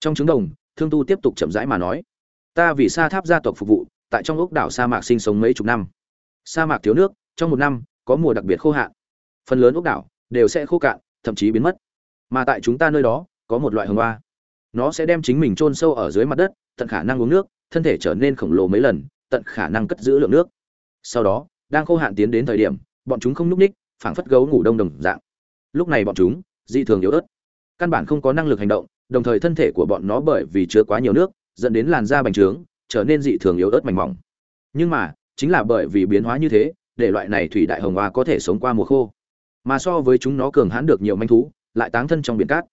trong trứng đồng, thương tu tiếp tục chậm rãi mà nói, ta vì sa tháp gia tộc phục vụ, tại trong ốc đảo sa mạc sinh sống mấy chục năm. Sa mạc thiếu nước, trong một năm, có mùa đặc biệt khô hạn. Phần lớn ốc đảo đều sẽ khô cạn, thậm chí biến mất. Mà tại chúng ta nơi đó, có một loại hồng hoa. Nó sẽ đem chính mình chôn sâu ở dưới mặt đất, tận khả năng uống nước, thân thể trở nên khổng lồ mấy lần, tận khả năng cất giữ lượng nước. Sau đó, đang khô hạn tiến đến thời điểm, bọn chúng không nhúc ních phảng phất gấu ngủ đông đồng dạng. Lúc này bọn chúng, dị thường yếu ớt. Căn bản không có năng lực hành động đồng thời thân thể của bọn nó bởi vì chứa quá nhiều nước, dẫn đến làn da bành trướng, trở nên dị thường yếu ớt mảnh mỏng. Nhưng mà, chính là bởi vì biến hóa như thế, để loại này thủy đại hồng hoa có thể sống qua mùa khô. Mà so với chúng nó cường hãn được nhiều manh thú, lại táng thân trong biển cát.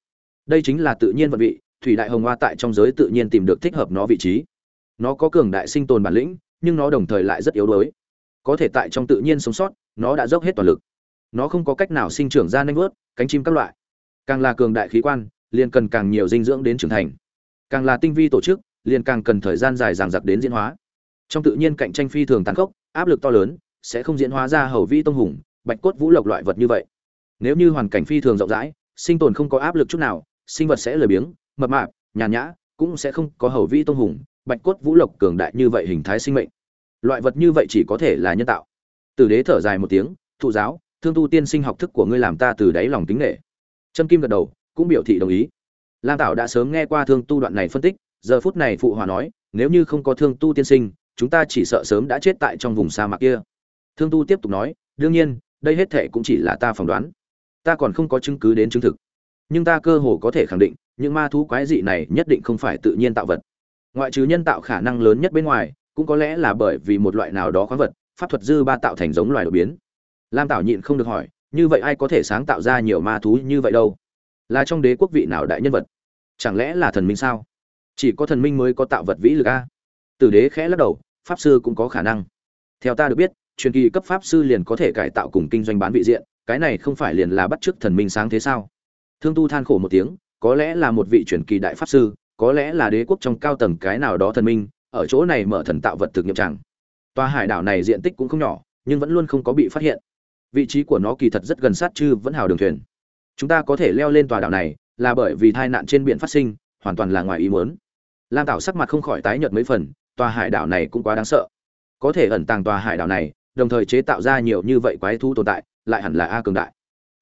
Đây chính là tự nhiên vận vị, thủy đại hồng hoa tại trong giới tự nhiên tìm được thích hợp nó vị trí. Nó có cường đại sinh tồn bản lĩnh, nhưng nó đồng thời lại rất yếu đuối. Có thể tại trong tự nhiên sống sót, nó đã dốc hết toàn lực. Nó không có cách nào sinh trưởng ra nanh vớt cánh chim các loại. Càng là cường đại khí quan liền cần càng nhiều dinh dưỡng đến trưởng thành. Càng là tinh vi tổ chức, liền càng cần thời gian dài dàng dặc đến diễn hóa. Trong tự nhiên cạnh tranh phi thường tàn khốc, áp lực to lớn, sẽ không diễn hóa ra hầu vi tông hùng, bạch cốt vũ lộc loại vật như vậy. Nếu như hoàn cảnh phi thường rộng rãi, sinh tồn không có áp lực chút nào, sinh vật sẽ lười biếng, mập mạp, nhàn nhã, cũng sẽ không có hầu vi tông hùng, bạch cốt vũ lộc cường đại như vậy hình thái sinh mệnh. Loại vật như vậy chỉ có thể là nhân tạo. Tử đế thở dài một tiếng, thụ giáo, thương tu tiên sinh học thức của ngươi làm ta từ đáy lòng tính nghệ trâm kim gật đầu cũng biểu thị đồng ý. Lam tảo đã sớm nghe qua thương tu đoạn này phân tích, giờ phút này phụ hòa nói, nếu như không có thương tu tiên sinh, chúng ta chỉ sợ sớm đã chết tại trong vùng sa mạc kia. Thương tu tiếp tục nói, đương nhiên, đây hết thệ cũng chỉ là ta phỏng đoán. Ta còn không có chứng cứ đến chứng thực. Nhưng ta cơ hồ có thể khẳng định, những ma thú quái dị này nhất định không phải tự nhiên tạo vật. Ngoại trừ nhân tạo khả năng lớn nhất bên ngoài, cũng có lẽ là bởi vì một loại nào đó khoáng vật, pháp thuật dư ba tạo thành giống loài đột biến. Lam tảo nhịn không được hỏi, như vậy ai có thể sáng tạo ra nhiều ma thú như vậy đâu? Là trong đế quốc vị nào đại nhân vật? Chẳng lẽ là thần minh sao? Chỉ có thần minh mới có tạo vật vĩ lực a? Tử đế khẽ lắc đầu, pháp sư cũng có khả năng. Theo ta được biết, truyền kỳ cấp pháp sư liền có thể cải tạo cùng kinh doanh bán vị diện, cái này không phải liền là bắt chước thần minh sáng thế sao? Thương tu than khổ một tiếng, có lẽ là một vị truyền kỳ đại pháp sư, có lẽ là đế quốc trong cao tầng cái nào đó thần minh, ở chỗ này mở thần tạo vật thực nghiệm chẳng. Tòa hải đảo này diện tích cũng không nhỏ, nhưng vẫn luôn không có bị phát hiện. Vị trí của nó kỳ thật rất gần sát chư vẫn hào đường thuyền chúng ta có thể leo lên tòa đảo này là bởi vì tai nạn trên biển phát sinh, hoàn toàn là ngoài ý muốn. Lam tảo sắc mặt không khỏi tái nhợt mấy phần, tòa hải đảo này cũng quá đáng sợ. Có thể ẩn tàng tòa hải đảo này, đồng thời chế tạo ra nhiều như vậy quái thú tồn tại, lại hẳn là a cường đại.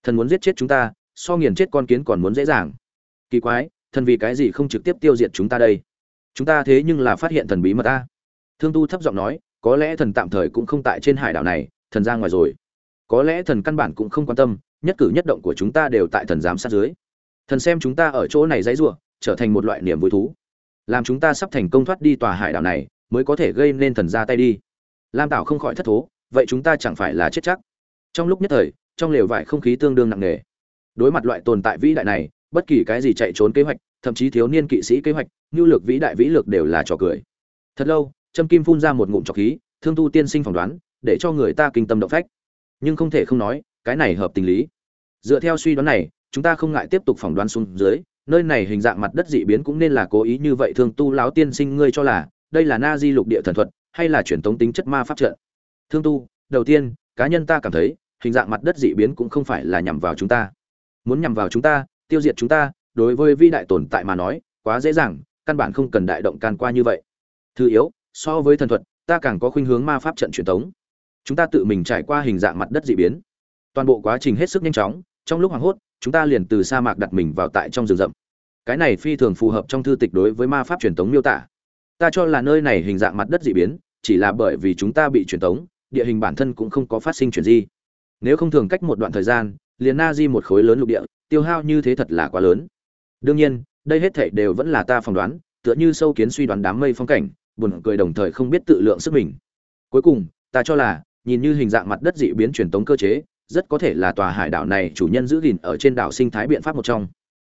Thần muốn giết chết chúng ta, so nghiền chết con kiến còn muốn dễ dàng. Kỳ quái, thần vì cái gì không trực tiếp tiêu diệt chúng ta đây? Chúng ta thế nhưng là phát hiện thần bí mật ta. Thương tu thấp giọng nói, có lẽ thần tạm thời cũng không tại trên hải đảo này, thần ra ngoài rồi. Có lẽ thần căn bản cũng không quan tâm nhất cử nhất động của chúng ta đều tại thần giám sát dưới. Thần xem chúng ta ở chỗ này dãy rủa, trở thành một loại niềm vui thú. Làm chúng ta sắp thành công thoát đi tòa hải đảo này, mới có thể gây nên thần ra tay đi. Lam tảo không khỏi thất thố, vậy chúng ta chẳng phải là chết chắc? Trong lúc nhất thời, trong lều vải không khí tương đương nặng nề. Đối mặt loại tồn tại vĩ đại này, bất kỳ cái gì chạy trốn kế hoạch, thậm chí thiếu niên kỵ sĩ kế hoạch, nhu lược vĩ đại vĩ lược đều là trò cười. Thật lâu, trâm kim phun ra một ngụm trọc khí, thương tu tiên sinh phỏng đoán, để cho người ta kinh tâm động phách. Nhưng không thể không nói cái này hợp tình lý. Dựa theo suy đoán này, chúng ta không ngại tiếp tục phỏng đoán xuống dưới, nơi này hình dạng mặt đất dị biến cũng nên là cố ý như vậy thương tu lão tiên sinh ngươi cho là, đây là na di lục địa thần thuật, hay là truyền thống tính chất ma pháp trận. Thương tu, đầu tiên, cá nhân ta cảm thấy, hình dạng mặt đất dị biến cũng không phải là nhằm vào chúng ta. Muốn nhằm vào chúng ta, tiêu diệt chúng ta, đối với vi đại tồn tại mà nói, quá dễ dàng, căn bản không cần đại động can qua như vậy. Thứ yếu, so với thần thuật, ta càng có khuynh hướng ma pháp trận truyền thống chúng ta tự mình trải qua hình dạng mặt đất dị biến toàn bộ quá trình hết sức nhanh chóng, trong lúc hoảng hốt, chúng ta liền từ sa mạc đặt mình vào tại trong rừng rậm. Cái này phi thường phù hợp trong thư tịch đối với ma pháp truyền thống miêu tả. Ta cho là nơi này hình dạng mặt đất dị biến, chỉ là bởi vì chúng ta bị truyền thống địa hình bản thân cũng không có phát sinh chuyển di. Nếu không thường cách một đoạn thời gian, liền na di một khối lớn lục địa, tiêu hao như thế thật là quá lớn. Đương nhiên, đây hết thảy đều vẫn là ta phỏng đoán, tựa như sâu kiến suy đoán đám mây phong cảnh, buồn cười đồng thời không biết tự lượng sức mình. Cuối cùng, ta cho là, nhìn như hình dạng mặt đất dị biến truyền tống cơ chế rất có thể là tòa hải đảo này chủ nhân giữ gìn ở trên đảo sinh thái biện pháp một trong.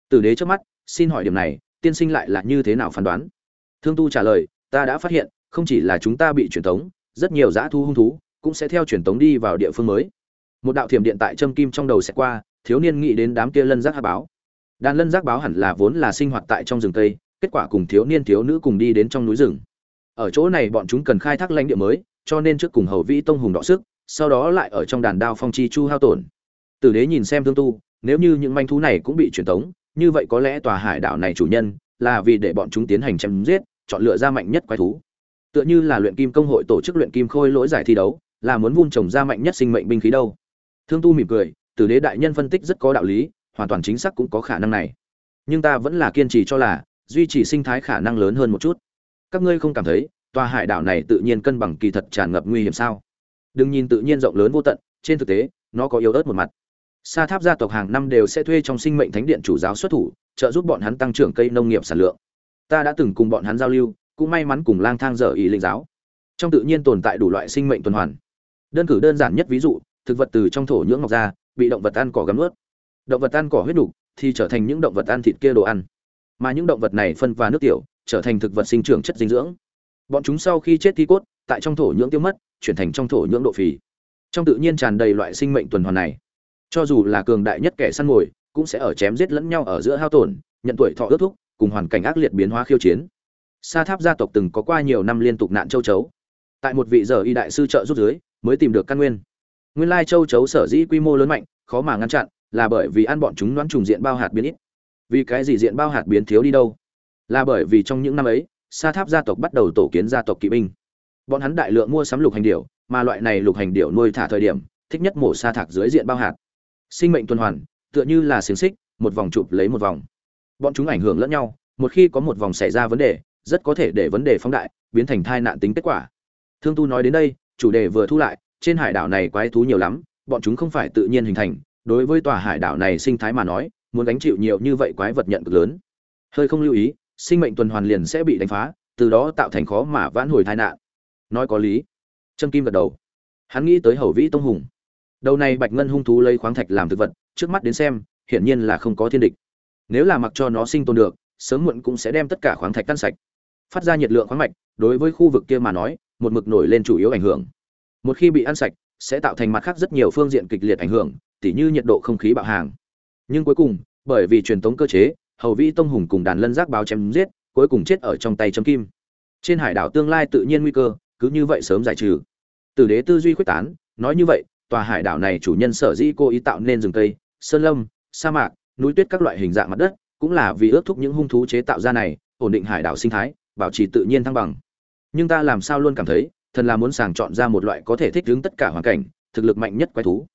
Tử đế trước mắt, xin hỏi điểm này, tiên sinh lại là như thế nào phán đoán? Thương tu trả lời, ta đã phát hiện, không chỉ là chúng ta bị truyền tống, rất nhiều dã thu hung thú cũng sẽ theo truyền tống đi vào địa phương mới. Một đạo thiểm điện tại châm kim trong đầu sẽ qua, thiếu niên nghĩ đến đám kia lân giác hạ báo. Đàn lân giác báo hẳn là vốn là sinh hoạt tại trong rừng tây, kết quả cùng thiếu niên thiếu nữ cùng đi đến trong núi rừng. Ở chỗ này bọn chúng cần khai thác lãnh địa mới, cho nên trước cùng hầu vĩ tông hùng đọ sức sau đó lại ở trong đàn đao phong chi chu hao tổn. Tử đế nhìn xem thương tu, nếu như những manh thú này cũng bị truyền tống, như vậy có lẽ tòa hải đảo này chủ nhân là vì để bọn chúng tiến hành chém giết, chọn lựa ra mạnh nhất quái thú. Tựa như là luyện kim công hội tổ chức luyện kim khôi lỗi giải thi đấu, là muốn vun trồng ra mạnh nhất sinh mệnh binh khí đâu. Thương tu mỉm cười, tử đế đại nhân phân tích rất có đạo lý, hoàn toàn chính xác cũng có khả năng này. Nhưng ta vẫn là kiên trì cho là, duy trì sinh thái khả năng lớn hơn một chút. Các ngươi không cảm thấy, tòa hải đảo này tự nhiên cân bằng kỳ thật tràn ngập nguy hiểm sao? Đừng nhìn tự nhiên rộng lớn vô tận, trên thực tế, nó có yếu ớt một mặt. Sa tháp gia tộc hàng năm đều sẽ thuê trong sinh mệnh thánh điện chủ giáo xuất thủ, trợ giúp bọn hắn tăng trưởng cây nông nghiệp sản lượng. Ta đã từng cùng bọn hắn giao lưu, cũng may mắn cùng lang thang dở ý linh giáo. Trong tự nhiên tồn tại đủ loại sinh mệnh tuần hoàn. Đơn cử đơn giản nhất ví dụ, thực vật từ trong thổ nhưỡng ngọc ra, bị động vật ăn cỏ gắm ướt động vật ăn cỏ huyết đục, thì trở thành những động vật ăn thịt kia đồ ăn. Mà những động vật này phân và nước tiểu, trở thành thực vật sinh trưởng chất dinh dưỡng. Bọn chúng sau khi chết thi cốt tại trong thổ nhưỡng tiêu mất, chuyển thành trong thổ nhưỡng độ phì. Trong tự nhiên tràn đầy loại sinh mệnh tuần hoàn này. Cho dù là cường đại nhất kẻ săn mồi, cũng sẽ ở chém giết lẫn nhau ở giữa hao tổn, nhận tuổi thọ ước thúc, cùng hoàn cảnh ác liệt biến hóa khiêu chiến. Sa tháp gia tộc từng có qua nhiều năm liên tục nạn châu chấu. Tại một vị giờ y đại sư trợ giúp dưới, mới tìm được căn nguyên. Nguyên lai châu chấu sở dĩ quy mô lớn mạnh, khó mà ngăn chặn, là bởi vì ăn bọn chúng đoán trùng diện bao hạt biến ít. Vì cái gì diện bao hạt biến thiếu đi đâu? Là bởi vì trong những năm ấy, sa tháp gia tộc bắt đầu tổ kiến gia tộc kỵ binh bọn hắn đại lượng mua sắm lục hành điểu, mà loại này lục hành điểu nuôi thả thời điểm, thích nhất mổ sa thạc dưới diện bao hạt. Sinh mệnh tuần hoàn, tựa như là xiềng xích, một vòng chụp lấy một vòng. Bọn chúng ảnh hưởng lẫn nhau, một khi có một vòng xảy ra vấn đề, rất có thể để vấn đề phóng đại, biến thành thai nạn tính kết quả. Thương tu nói đến đây, chủ đề vừa thu lại, trên hải đảo này quái thú nhiều lắm, bọn chúng không phải tự nhiên hình thành, đối với tòa hải đảo này sinh thái mà nói, muốn gánh chịu nhiều như vậy quái vật nhận cực lớn. Hơi không lưu ý, sinh mệnh tuần hoàn liền sẽ bị đánh phá, từ đó tạo thành khó mà vãn hồi tai nạn nói có lý. Trâm kim gật đầu. Hắn nghĩ tới hầu vĩ tông hùng. Đầu này bạch ngân hung thú lấy khoáng thạch làm thực vật, trước mắt đến xem, hiển nhiên là không có thiên địch. Nếu là mặc cho nó sinh tồn được, sớm muộn cũng sẽ đem tất cả khoáng thạch căn sạch. Phát ra nhiệt lượng khoáng mạch, đối với khu vực kia mà nói, một mực nổi lên chủ yếu ảnh hưởng. Một khi bị ăn sạch, sẽ tạo thành mặt khác rất nhiều phương diện kịch liệt ảnh hưởng, tỉ như nhiệt độ không khí bạo hàng. Nhưng cuối cùng, bởi vì truyền thống cơ chế, hầu vĩ tông hùng cùng đàn lân giác báo chém giết, cuối cùng chết ở trong tay chấm kim. Trên hải đảo tương lai tự nhiên nguy cơ cứ như vậy sớm giải trừ. Tử đế tư duy quyết tán, nói như vậy, tòa hải đảo này chủ nhân sở dĩ cố ý tạo nên rừng cây, sơn lâm, sa mạc, núi tuyết các loại hình dạng mặt đất, cũng là vì ước thúc những hung thú chế tạo ra này, ổn định hải đảo sinh thái, bảo trì tự nhiên thăng bằng. Nhưng ta làm sao luôn cảm thấy thần là muốn sàng chọn ra một loại có thể thích ứng tất cả hoàn cảnh, thực lực mạnh nhất quái thú.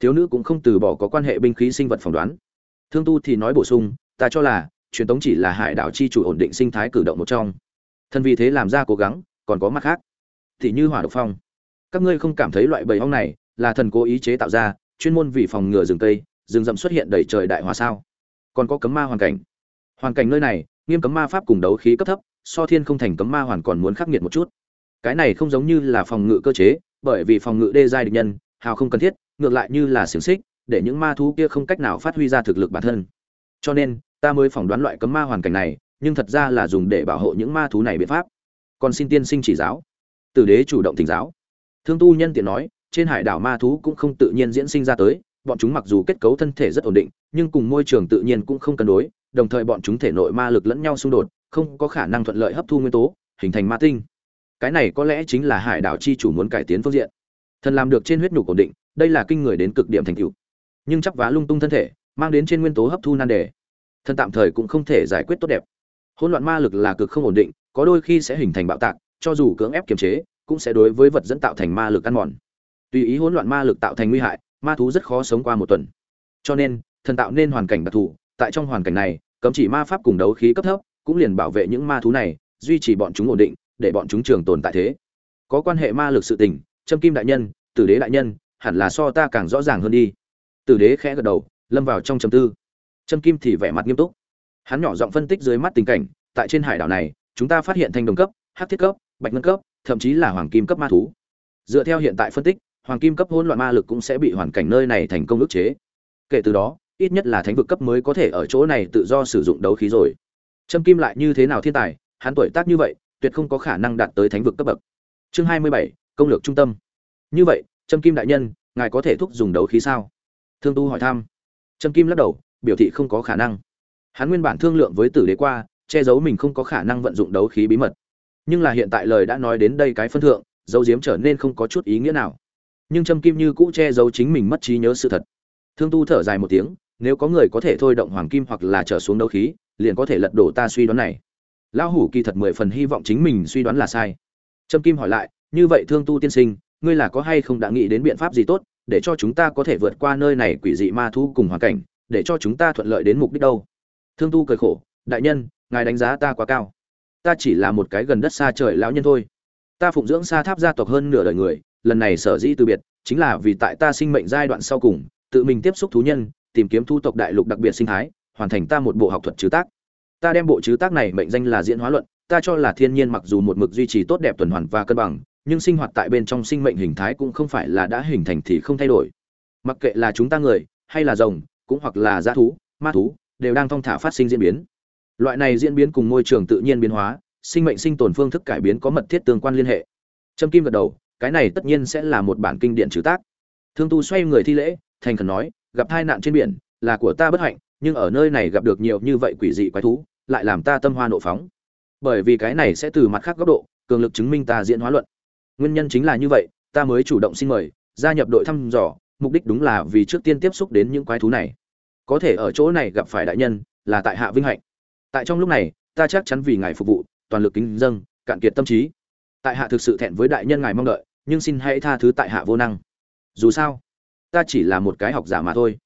Thiếu nữ cũng không từ bỏ có quan hệ binh khí sinh vật phỏng đoán. Thương tu thì nói bổ sung, ta cho là, truyền thống chỉ là hải đảo chi chủ ổn định sinh thái cử động một trong. Thân vì thế làm ra cố gắng, còn có mặt khác thì như hỏa độc phong. Các ngươi không cảm thấy loại bầy ong này là thần cố ý chế tạo ra, chuyên môn vì phòng ngừa rừng tây rừng rậm xuất hiện đầy trời đại hỏa sao? Còn có cấm ma hoàn cảnh. Hoàn cảnh nơi này, nghiêm cấm ma pháp cùng đấu khí cấp thấp, so thiên không thành cấm ma hoàn còn muốn khắc nghiệt một chút. Cái này không giống như là phòng ngự cơ chế, bởi vì phòng ngự đê giai địch nhân, hào không cần thiết, ngược lại như là xiềng xích, để những ma thú kia không cách nào phát huy ra thực lực bản thân. Cho nên, ta mới phỏng đoán loại cấm ma hoàn cảnh này, nhưng thật ra là dùng để bảo hộ những ma thú này biện pháp. Còn xin tiên sinh chỉ giáo tử đế chủ động thỉnh giáo. Thương tu nhân tiện nói, trên hải đảo ma thú cũng không tự nhiên diễn sinh ra tới, bọn chúng mặc dù kết cấu thân thể rất ổn định, nhưng cùng môi trường tự nhiên cũng không cân đối, đồng thời bọn chúng thể nội ma lực lẫn nhau xung đột, không có khả năng thuận lợi hấp thu nguyên tố, hình thành ma tinh. Cái này có lẽ chính là hải đảo chi chủ muốn cải tiến phương diện. Thần làm được trên huyết nhục ổn định, đây là kinh người đến cực điểm thành tựu. Nhưng chắc vá lung tung thân thể, mang đến trên nguyên tố hấp thu nan đề. Thần tạm thời cũng không thể giải quyết tốt đẹp. Hỗn loạn ma lực là cực không ổn định, có đôi khi sẽ hình thành bạo tạc cho dù cưỡng ép kiềm chế, cũng sẽ đối với vật dẫn tạo thành ma lực ăn mòn. Tùy ý hỗn loạn ma lực tạo thành nguy hại, ma thú rất khó sống qua một tuần. Cho nên, thần tạo nên hoàn cảnh đặc thù, tại trong hoàn cảnh này, cấm chỉ ma pháp cùng đấu khí cấp thấp, cũng liền bảo vệ những ma thú này, duy trì bọn chúng ổn định, để bọn chúng trường tồn tại thế. Có quan hệ ma lực sự tình, trâm kim đại nhân, tử đế đại nhân, hẳn là so ta càng rõ ràng hơn đi. Tử đế khẽ gật đầu, lâm vào trong trầm tư. Trâm kim thì vẻ mặt nghiêm túc. Hắn nhỏ giọng phân tích dưới mắt tình cảnh, tại trên hải đảo này, chúng ta phát hiện thanh đồng cấp, hắc thiết cấp bạch ngân cấp, thậm chí là hoàng kim cấp ma thú. Dựa theo hiện tại phân tích, hoàng kim cấp hỗn loạn ma lực cũng sẽ bị hoàn cảnh nơi này thành công ức chế. Kể từ đó, ít nhất là thánh vực cấp mới có thể ở chỗ này tự do sử dụng đấu khí rồi. Trâm kim lại như thế nào thiên tài, hắn tuổi tác như vậy, tuyệt không có khả năng đạt tới thánh vực cấp bậc. Chương hai mươi bảy, công lược trung tâm. Như vậy trâm kim đại nhân, ngài có thể thúc dùng đấu khí sao? Thương tu hỏi thăm. Trâm kim lắc đầu, biểu thị không có khả năng. Hắn nguyên bản thương lượng với tử đế qua, che giấu mình không có khả năng vận dụng đấu khí bí mật nhưng là hiện tại lời đã nói đến đây cái phân thượng, dấu diếm trở nên không có chút ý nghĩa nào. Nhưng trâm kim như cũ che giấu chính mình mất trí nhớ sự thật. Thương tu thở dài một tiếng, nếu có người có thể thôi động hoàng kim hoặc là trở xuống đấu khí, liền có thể lật đổ ta suy đoán này. Lão hủ kỳ thật mười phần hy vọng chính mình suy đoán là sai. Trâm kim hỏi lại, như vậy thương tu tiên sinh, ngươi là có hay không đã nghĩ đến biện pháp gì tốt để cho chúng ta có thể vượt qua nơi này quỷ dị ma thu cùng hoàn cảnh, để cho chúng ta thuận lợi đến mục đích đâu? Thương tu cười khổ, đại nhân, ngài đánh giá ta quá cao ta chỉ là một cái gần đất xa trời lão nhân thôi. Ta phụng dưỡng sa tháp gia tộc hơn nửa đời người, lần này sở dĩ từ biệt, chính là vì tại ta sinh mệnh giai đoạn sau cùng, tự mình tiếp xúc thú nhân, tìm kiếm thu tộc đại lục đặc biệt sinh thái, hoàn thành ta một bộ học thuật trừ tác. Ta đem bộ trừ tác này mệnh danh là diễn hóa luận, ta cho là thiên nhiên mặc dù một mực duy trì tốt đẹp tuần hoàn và cân bằng, nhưng sinh hoạt tại bên trong sinh mệnh hình thái cũng không phải là đã hình thành thì không thay đổi. Mặc kệ là chúng ta người, hay là rồng, cũng hoặc là dã thú, ma thú, đều đang thong thả phát sinh diễn biến loại này diễn biến cùng môi trường tự nhiên biến hóa, sinh mệnh sinh tồn phương thức cải biến có mật thiết tương quan liên hệ. Trâm kim gật đầu, cái này tất nhiên sẽ là một bản kinh điển trừ tác. Thương tu xoay người thi lễ, thành khẩn nói, gặp hai nạn trên biển, là của ta bất hạnh, nhưng ở nơi này gặp được nhiều như vậy quỷ dị quái thú, lại làm ta tâm hoa nộ phóng. Bởi vì cái này sẽ từ mặt khác góc độ, cường lực chứng minh ta diễn hóa luận. Nguyên nhân chính là như vậy, ta mới chủ động xin mời, gia nhập đội thăm dò, mục đích đúng là vì trước tiên tiếp xúc đến những quái thú này. Có thể ở chỗ này gặp phải đại nhân, là tại hạ vinh hạnh tại trong lúc này, ta chắc chắn vì ngài phục vụ, toàn lực kính dâng, cạn kiệt tâm trí. Tại hạ thực sự thẹn với đại nhân ngài mong đợi, nhưng xin hãy tha thứ tại hạ vô năng. Dù sao, ta chỉ là một cái học giả mà thôi.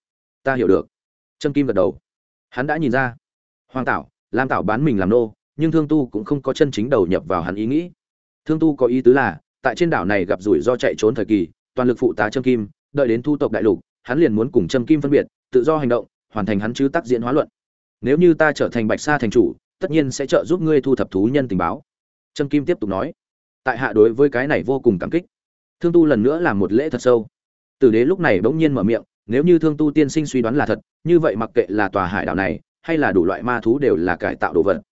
Ta hiểu được. Trâm kim gật đầu. Hắn đã nhìn ra. Hoàng tảo, lam tảo bán mình làm nô, nhưng thương tu cũng không có chân chính đầu nhập vào hắn ý nghĩ. Thương tu có ý tứ là, tại trên đảo này gặp rủi ro chạy trốn thời kỳ, toàn lực phụ tá trâm kim, đợi đến thu tộc đại lục, hắn liền muốn cùng trâm kim phân biệt, tự do hành động, hoàn thành hắn chứ tác diễn hóa luận nếu như ta trở thành bạch sa thành chủ, tất nhiên sẽ trợ giúp ngươi thu thập thú nhân tình báo. Trâm kim tiếp tục nói. Tại hạ đối với cái này vô cùng cảm kích. Thương tu lần nữa làm một lễ thật sâu. Tử đế lúc này bỗng nhiên mở miệng, nếu như thương tu tiên sinh suy đoán là thật, như vậy mặc kệ là tòa hải đảo này, hay là đủ loại ma thú đều là cải tạo đồ vật.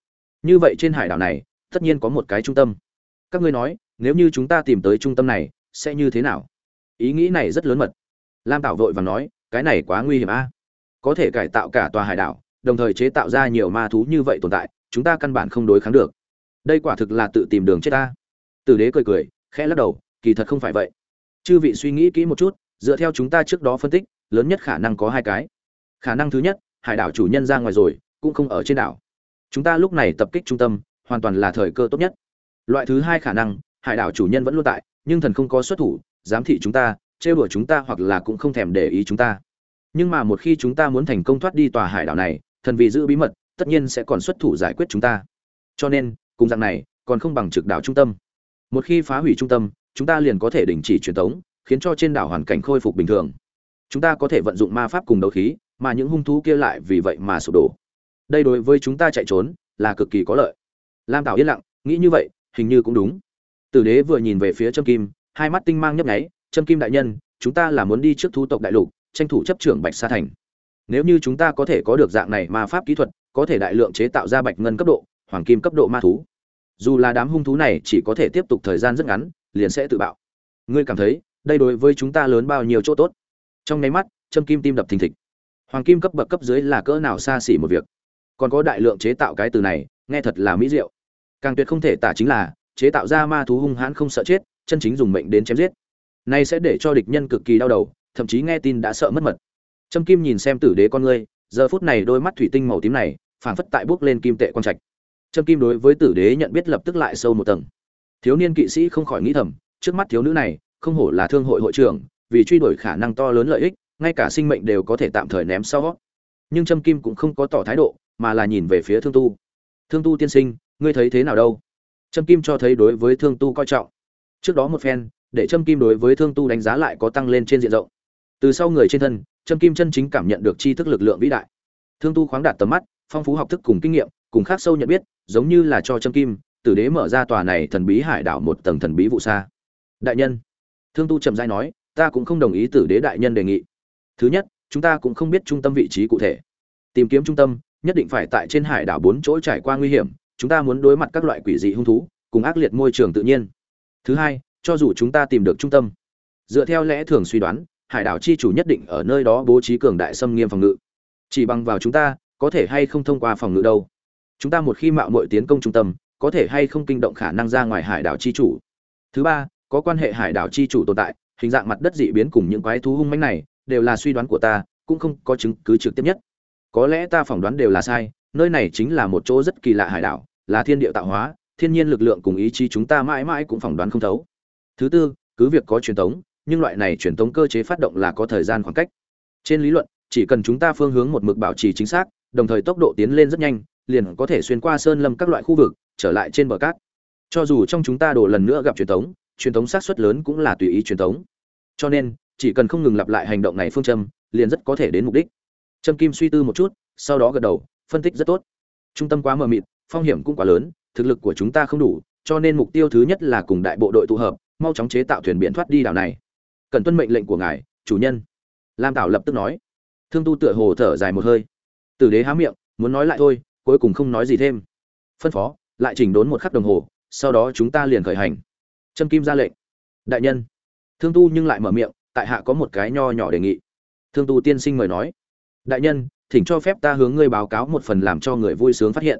Như vậy trên hải đảo này, tất nhiên có một cái trung tâm. Các ngươi nói, nếu như chúng ta tìm tới trung tâm này, sẽ như thế nào? Ý nghĩ này rất lớn mật. Lam tảo vội và nói, cái này quá nguy hiểm a. Có thể cải tạo cả tòa hải đảo đồng thời chế tạo ra nhiều ma thú như vậy tồn tại, chúng ta căn bản không đối kháng được. Đây quả thực là tự tìm đường chết ta. Tử đế cười cười, khẽ lắc đầu, kỳ thật không phải vậy. Chư vị suy nghĩ kỹ một chút, dựa theo chúng ta trước đó phân tích, lớn nhất khả năng có hai cái. Khả năng thứ nhất, hải đảo chủ nhân ra ngoài rồi, cũng không ở trên đảo. Chúng ta lúc này tập kích trung tâm, hoàn toàn là thời cơ tốt nhất. Loại thứ hai khả năng, hải đảo chủ nhân vẫn luôn tại, nhưng thần không có xuất thủ, giám thị chúng ta trêu đuổi chúng ta hoặc là cũng không thèm để ý chúng ta. Nhưng mà một khi chúng ta muốn thành công thoát đi tòa hải đảo này thần vì giữ bí mật tất nhiên sẽ còn xuất thủ giải quyết chúng ta. Cho nên cùng dạng này còn không bằng trực đảo trung tâm. Một khi phá hủy trung tâm chúng ta liền có thể đình chỉ truyền thống, khiến cho trên đảo hoàn cảnh khôi phục bình thường. Chúng ta có thể vận dụng ma pháp cùng đấu khí mà những hung thú kia lại vì vậy mà sụp đổ. Đây đối với chúng ta chạy trốn là cực kỳ có lợi. Lam tảo yên lặng nghĩ như vậy hình như cũng đúng. Tử đế vừa nhìn về phía trâm kim hai mắt tinh mang nhấp nháy trâm kim đại nhân chúng ta là muốn đi trước thu tộc đại lục tranh thủ chấp trưởng bạch sa thành nếu như chúng ta có thể có được dạng này ma pháp kỹ thuật, có thể đại lượng chế tạo ra bạch ngân cấp độ, hoàng kim cấp độ ma thú. Dù là đám hung thú này chỉ có thể tiếp tục thời gian rất ngắn, liền sẽ tự bạo. Ngươi cảm thấy, đây đối với chúng ta lớn bao nhiêu chỗ tốt? Trong nháy mắt, châm kim tim đập thình thịch. Hoàng kim cấp bậc cấp dưới là cỡ nào xa xỉ một việc? Còn có đại lượng chế tạo cái từ này, nghe thật là mỹ diệu. Càng tuyệt không thể tả chính là, chế tạo ra ma thú hung hãn không sợ chết, chân chính dùng mệnh đến chém giết. Nay sẽ để cho địch nhân cực kỳ đau đầu, thậm chí nghe tin đã sợ mất mật trâm kim nhìn xem tử đế con ngươi, giờ phút này đôi mắt thủy tinh màu tím này, phảng phất tại bước lên kim tệ quan trạch. Trâm kim đối với tử đế nhận biết lập tức lại sâu một tầng. Thiếu niên kỵ sĩ không khỏi nghĩ thầm, trước mắt thiếu nữ này, không hổ là thương hội hội trưởng, vì truy đuổi khả năng to lớn lợi ích, ngay cả sinh mệnh đều có thể tạm thời ném sau. Nhưng trâm kim cũng không có tỏ thái độ, mà là nhìn về phía thương tu. Thương tu tiên sinh, ngươi thấy thế nào đâu? Trâm kim cho thấy đối với thương tu coi trọng. Trước đó một phen, để trâm kim đối với thương tu đánh giá lại có tăng lên trên diện rộng từ sau người trên thân, trâm kim chân chính cảm nhận được tri thức lực lượng vĩ đại. Thương tu khoáng đạt tầm mắt, phong phú học thức cùng kinh nghiệm, cùng khác sâu nhận biết, giống như là cho trâm kim, tử đế mở ra tòa này thần bí hải đảo một tầng thần bí vụ xa. Đại nhân, thương tu trầm dai nói, ta cũng không đồng ý tử đế đại nhân đề nghị. Thứ nhất, chúng ta cũng không biết trung tâm vị trí cụ thể. Tìm kiếm trung tâm, nhất định phải tại trên hải đảo bốn chỗ trải qua nguy hiểm, chúng ta muốn đối mặt các loại quỷ dị hung thú, cùng ác liệt môi trường tự nhiên. Thứ hai, cho dù chúng ta tìm được trung tâm, dựa theo lẽ thường suy đoán hải đảo chi chủ nhất định ở nơi đó bố trí cường đại xâm nghiêm phòng ngự. Chỉ bằng vào chúng ta, có thể hay không thông qua phòng ngự đâu? Chúng ta một khi mạo muội tiến công trung tâm, có thể hay không kinh động khả năng ra ngoài hải đảo chi chủ? Thứ ba, có quan hệ hải đảo chi chủ tồn tại, hình dạng mặt đất dị biến cùng những quái thú hung mãnh này, đều là suy đoán của ta, cũng không có chứng cứ trực tiếp nhất. Có lẽ ta phỏng đoán đều là sai, nơi này chính là một chỗ rất kỳ lạ hải đảo, là thiên địa tạo hóa, thiên nhiên lực lượng cùng ý chí chúng ta mãi mãi cũng phỏng đoán không thấu. Thứ tư, cứ việc có truyền thống nhưng loại này truyền tống cơ chế phát động là có thời gian khoảng cách. Trên lý luận, chỉ cần chúng ta phương hướng một mực bảo trì chính xác, đồng thời tốc độ tiến lên rất nhanh, liền có thể xuyên qua sơn lâm các loại khu vực, trở lại trên bờ cát. Cho dù trong chúng ta đổ lần nữa gặp truyền tống truyền tống xác suất lớn cũng là tùy ý truyền tống. Cho nên, chỉ cần không ngừng lặp lại hành động này phương châm, liền rất có thể đến mục đích. Trâm kim suy tư một chút, sau đó gật đầu, phân tích rất tốt. Trung tâm quá mờ mịt, phong hiểm cũng quá lớn, thực lực của chúng ta không đủ, cho nên mục tiêu thứ nhất là cùng đại bộ đội tụ hợp, mau chóng chế tạo thuyền biển thoát đi đảo này cần tuân mệnh lệnh của ngài, chủ nhân. Lam tảo lập tức nói. Thương tu tựa hồ thở dài một hơi. Tử đế há miệng, muốn nói lại thôi, cuối cùng không nói gì thêm. Phân phó, lại chỉnh đốn một khắc đồng hồ, sau đó chúng ta liền khởi hành. Trâm kim ra lệnh. Đại nhân. Thương tu nhưng lại mở miệng, tại hạ có một cái nho nhỏ đề nghị. Thương tu tiên sinh mời nói. Đại nhân, thỉnh cho phép ta hướng ngươi báo cáo một phần làm cho người vui sướng phát hiện.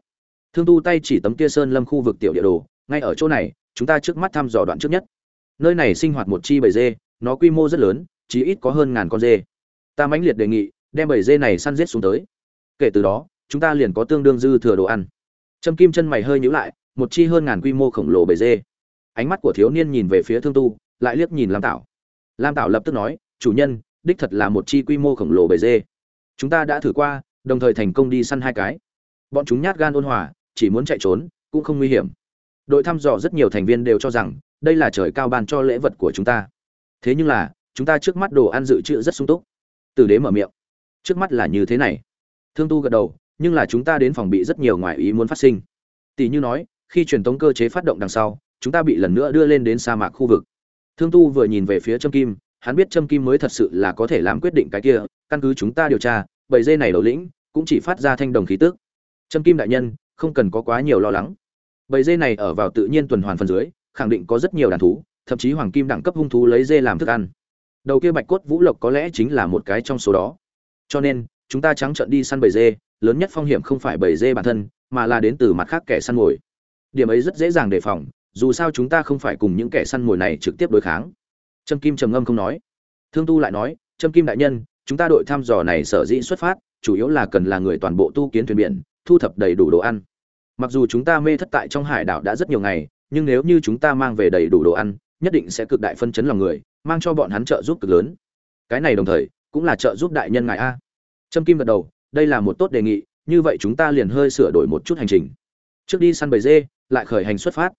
Thương tu tay chỉ tấm kia sơn lâm khu vực tiểu địa đồ, ngay ở chỗ này, chúng ta trước mắt thăm dò đoạn trước nhất. Nơi này sinh hoạt một chi bầy dê nó quy mô rất lớn chỉ ít có hơn ngàn con dê. Ta mãnh liệt đề nghị, đem bầy dê này săn giết xuống tới. Kể từ đó, chúng ta liền có tương đương dư thừa đồ ăn. Trâm kim chân mày hơi nhíu lại, một chi hơn ngàn quy mô khổng lồ bầy dê. Ánh mắt của thiếu niên nhìn về phía thương tu, lại liếc nhìn lam tảo. Lam tảo lập tức nói, chủ nhân, đích thật là một chi quy mô khổng lồ bầy dê. Chúng ta đã thử qua, đồng thời thành công đi săn hai cái. Bọn chúng nhát gan ôn hòa, chỉ muốn chạy trốn, cũng không nguy hiểm. Đội thăm dò rất nhiều thành viên đều cho rằng, đây là trời cao ban cho lễ vật của chúng ta thế nhưng là, chúng ta trước mắt đồ ăn dự trữ rất sung túc. Tử đế mở miệng. Trước mắt là như thế này. Thương tu gật đầu, nhưng là chúng ta đến phòng bị rất nhiều ngoại ý muốn phát sinh. Tỷ như nói, khi truyền tống cơ chế phát động đằng sau, chúng ta bị lần nữa đưa lên đến sa mạc khu vực. Thương tu vừa nhìn về phía trâm kim, hắn biết trâm kim mới thật sự là có thể làm quyết định cái kia, căn cứ chúng ta điều tra, bảy dây này đầu lĩnh cũng chỉ phát ra thanh đồng khí tức. Trâm kim đại nhân, không cần có quá nhiều lo lắng. Bảy dây này ở vào tự nhiên tuần hoàn phần dưới, khẳng định có rất nhiều đàn thú thậm chí hoàng kim đẳng cấp hung thú lấy dê làm thức ăn. Đầu kia bạch cốt vũ lộc có lẽ chính là một cái trong số đó. Cho nên, chúng ta trắng trợn đi săn bầy dê, lớn nhất phong hiểm không phải bầy dê bản thân, mà là đến từ mặt khác kẻ săn mồi. Điểm ấy rất dễ dàng đề phòng, dù sao chúng ta không phải cùng những kẻ săn mồi này trực tiếp đối kháng. Trâm kim trầm ngâm không nói. Thương tu lại nói, trâm kim đại nhân, chúng ta đội thăm dò này sở dĩ xuất phát, chủ yếu là cần là người toàn bộ tu kiến thuyền biển, thu thập đầy đủ đồ ăn. Mặc dù chúng ta mê thất tại trong hải đảo đã rất nhiều ngày, nhưng nếu như chúng ta mang về đầy đủ đồ ăn nhất định sẽ cực đại phân chấn lòng người, mang cho bọn hắn trợ giúp cực lớn. Cái này đồng thời, cũng là trợ giúp đại nhân ngài a. Trâm kim gật đầu, đây là một tốt đề nghị, như vậy chúng ta liền hơi sửa đổi một chút hành trình. Trước đi săn bầy dê, lại khởi hành xuất phát.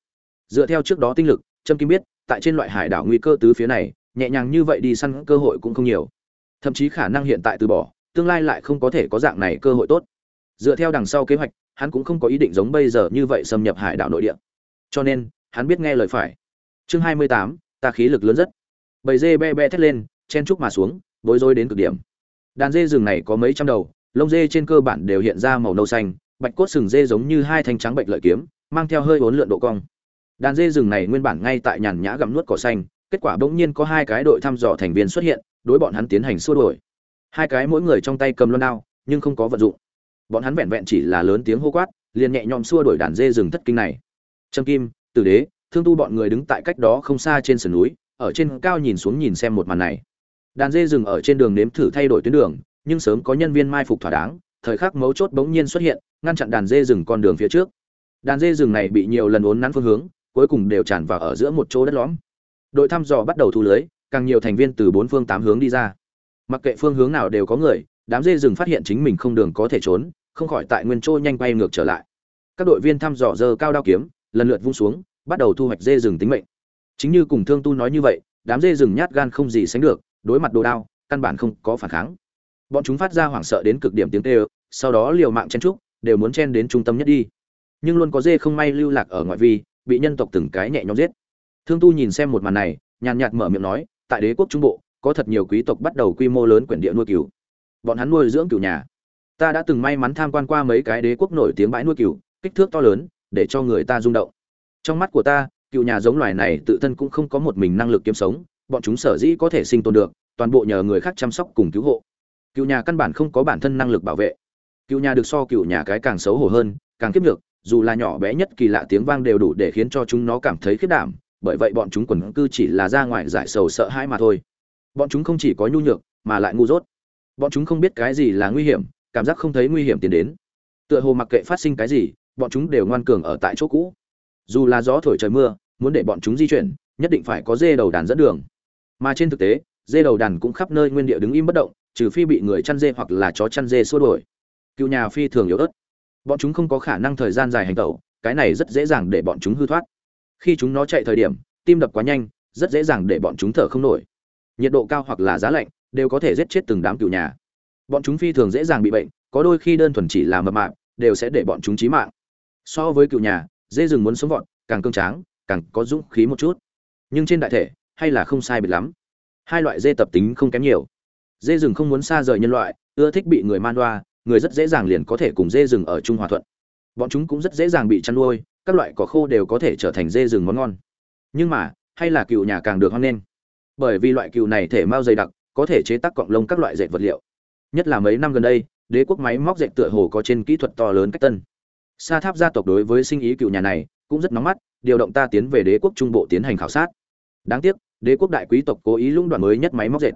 Dựa theo trước đó tinh lực, trâm kim biết, tại trên loại hải đảo nguy cơ tứ phía này, nhẹ nhàng như vậy đi săn cơ hội cũng không nhiều. Thậm chí khả năng hiện tại từ bỏ, tương lai lại không có thể có dạng này cơ hội tốt. Dựa theo đằng sau kế hoạch, hắn cũng không có ý định giống bây giờ như vậy xâm nhập hải đảo nội địa. Cho nên, hắn biết nghe lời phải chương hai mươi tám, ta khí lực lớn rất. Bầy dê be be thét lên, chen trúc mà xuống, bối rối đến cực điểm. Đàn dê rừng này có mấy trăm đầu, lông dê trên cơ bản đều hiện ra màu nâu xanh, bạch cốt sừng dê giống như hai thanh trắng bệnh lợi kiếm, mang theo hơi uốn lượn độ cong. Đàn dê rừng này nguyên bản ngay tại nhàn nhã gặm nuốt cỏ xanh, kết quả bỗng nhiên có hai cái đội thăm dò thành viên xuất hiện, đối bọn hắn tiến hành xua đuổi. Hai cái mỗi người trong tay cầm loan đao, nhưng không có vận dụng. Bọn hắn vẹn vẹn chỉ là lớn tiếng hô quát, liền nhẹ nhõm xua đuổi đàn dê rừng thất kinh này. Trâm kim, tử đế thương tu bọn người đứng tại cách đó không xa trên sườn núi, ở trên cao nhìn xuống nhìn xem một màn này. Đàn dê dừng ở trên đường nếm thử thay đổi tuyến đường, nhưng sớm có nhân viên mai phục thỏa đáng, thời khắc mấu chốt bỗng nhiên xuất hiện, ngăn chặn đàn dê rừng con đường phía trước. Đàn dê rừng này bị nhiều lần uốn nắn phương hướng, cuối cùng đều tràn vào ở giữa một chỗ đất lõm. Đội thăm dò bắt đầu thu lưới, càng nhiều thành viên từ bốn phương tám hướng đi ra. Mặc kệ phương hướng nào đều có người, đám dê rừng phát hiện chính mình không đường có thể trốn, không khỏi tại nguyên chỗ nhanh quay ngược trở lại. Các đội viên thăm dò giờ cao đao kiếm, lần lượt vung xuống bắt đầu thu hoạch dê rừng tính mệnh. Chính như cùng thương tu nói như vậy, đám dê rừng nhát gan không gì sánh được, đối mặt đồ đao, căn bản không có phản kháng. Bọn chúng phát ra hoảng sợ đến cực điểm tiếng kêu, sau đó liều mạng chen trúc đều muốn chen đến trung tâm nhất đi. Nhưng luôn có dê không may lưu lạc ở ngoại vi, bị nhân tộc từng cái nhẹ nhõm giết. Thương tu nhìn xem một màn này, nhàn nhạt mở miệng nói, tại đế quốc trung bộ, có thật nhiều quý tộc bắt đầu quy mô lớn quyển địa nuôi cừu. Bọn hắn nuôi dưỡng cừu nhà. Ta đã từng may mắn tham quan qua mấy cái đế quốc nổi tiếng bãi nuôi cừu, kích thước to lớn, để cho người ta rung động trong mắt của ta, cựu nhà giống loài này tự thân cũng không có một mình năng lực kiếm sống, bọn chúng sở dĩ có thể sinh tồn được, toàn bộ nhờ người khác chăm sóc cùng cứu hộ. Cựu nhà căn bản không có bản thân năng lực bảo vệ. Cựu nhà được so cựu nhà cái càng xấu hổ hơn, càng kiếp được dù là nhỏ bé nhất kỳ lạ tiếng vang đều đủ để khiến cho chúng nó cảm thấy khiết đảm, bởi vậy bọn chúng quần cư chỉ là ra ngoài giải sầu sợ hãi mà thôi. Bọn chúng không chỉ có nhu nhược, mà lại ngu dốt. Bọn chúng không biết cái gì là nguy hiểm, cảm giác không thấy nguy hiểm tiến đến. Tựa hồ mặc kệ phát sinh cái gì, bọn chúng đều ngoan cường ở tại chỗ cũ dù là gió thổi trời mưa muốn để bọn chúng di chuyển nhất định phải có dê đầu đàn dẫn đường. Mà trên thực tế dê đầu đàn cũng khắp nơi nguyên địa đứng im bất động trừ phi bị người chăn dê hoặc là chó chăn dê xua đuổi. Cựu nhà phi thường yếu ớt. Bọn chúng không có khả năng thời gian dài hành tẩu cái này rất dễ dàng để bọn chúng hư thoát. Khi chúng nó chạy thời điểm tim đập quá nhanh rất dễ dàng để bọn chúng thở không nổi. Nhiệt độ cao hoặc là giá lạnh đều có thể giết chết từng đám cựu nhà. Bọn chúng phi thường dễ dàng bị bệnh có đôi khi đơn thuần chỉ là mập mạng, đều sẽ để bọn chúng chí mạng. So với cựu nhà dê rừng muốn sống vọt, càng cương tráng, càng có dũng khí một chút. Nhưng trên đại thể, hay là không sai biệt lắm. Hai loại dê tập tính không kém nhiều. Dê rừng không muốn xa rời nhân loại, ưa thích bị người man đoa người rất dễ dàng liền có thể cùng dê rừng ở chung hòa thuận. Bọn chúng cũng rất dễ dàng bị chăn nuôi, các loại cỏ khô đều có thể trở thành dê rừng món ngon. Nhưng mà, hay là cựu nhà càng được hoan nghênh. Bởi vì loại cừu này thể mau dày đặc, có thể chế tác cọng lông các loại dệt vật liệu. Nhất là mấy năm gần đây, đế quốc máy móc dệt tựa hồ có trên kỹ thuật to lớn cách tân sa tháp gia tộc đối với sinh ý cựu nhà này cũng rất nóng mắt, điều động ta tiến về đế quốc trung bộ tiến hành khảo sát. Đáng tiếc, đế quốc đại quý tộc cố ý lũng đoạn mới nhất máy móc dệt.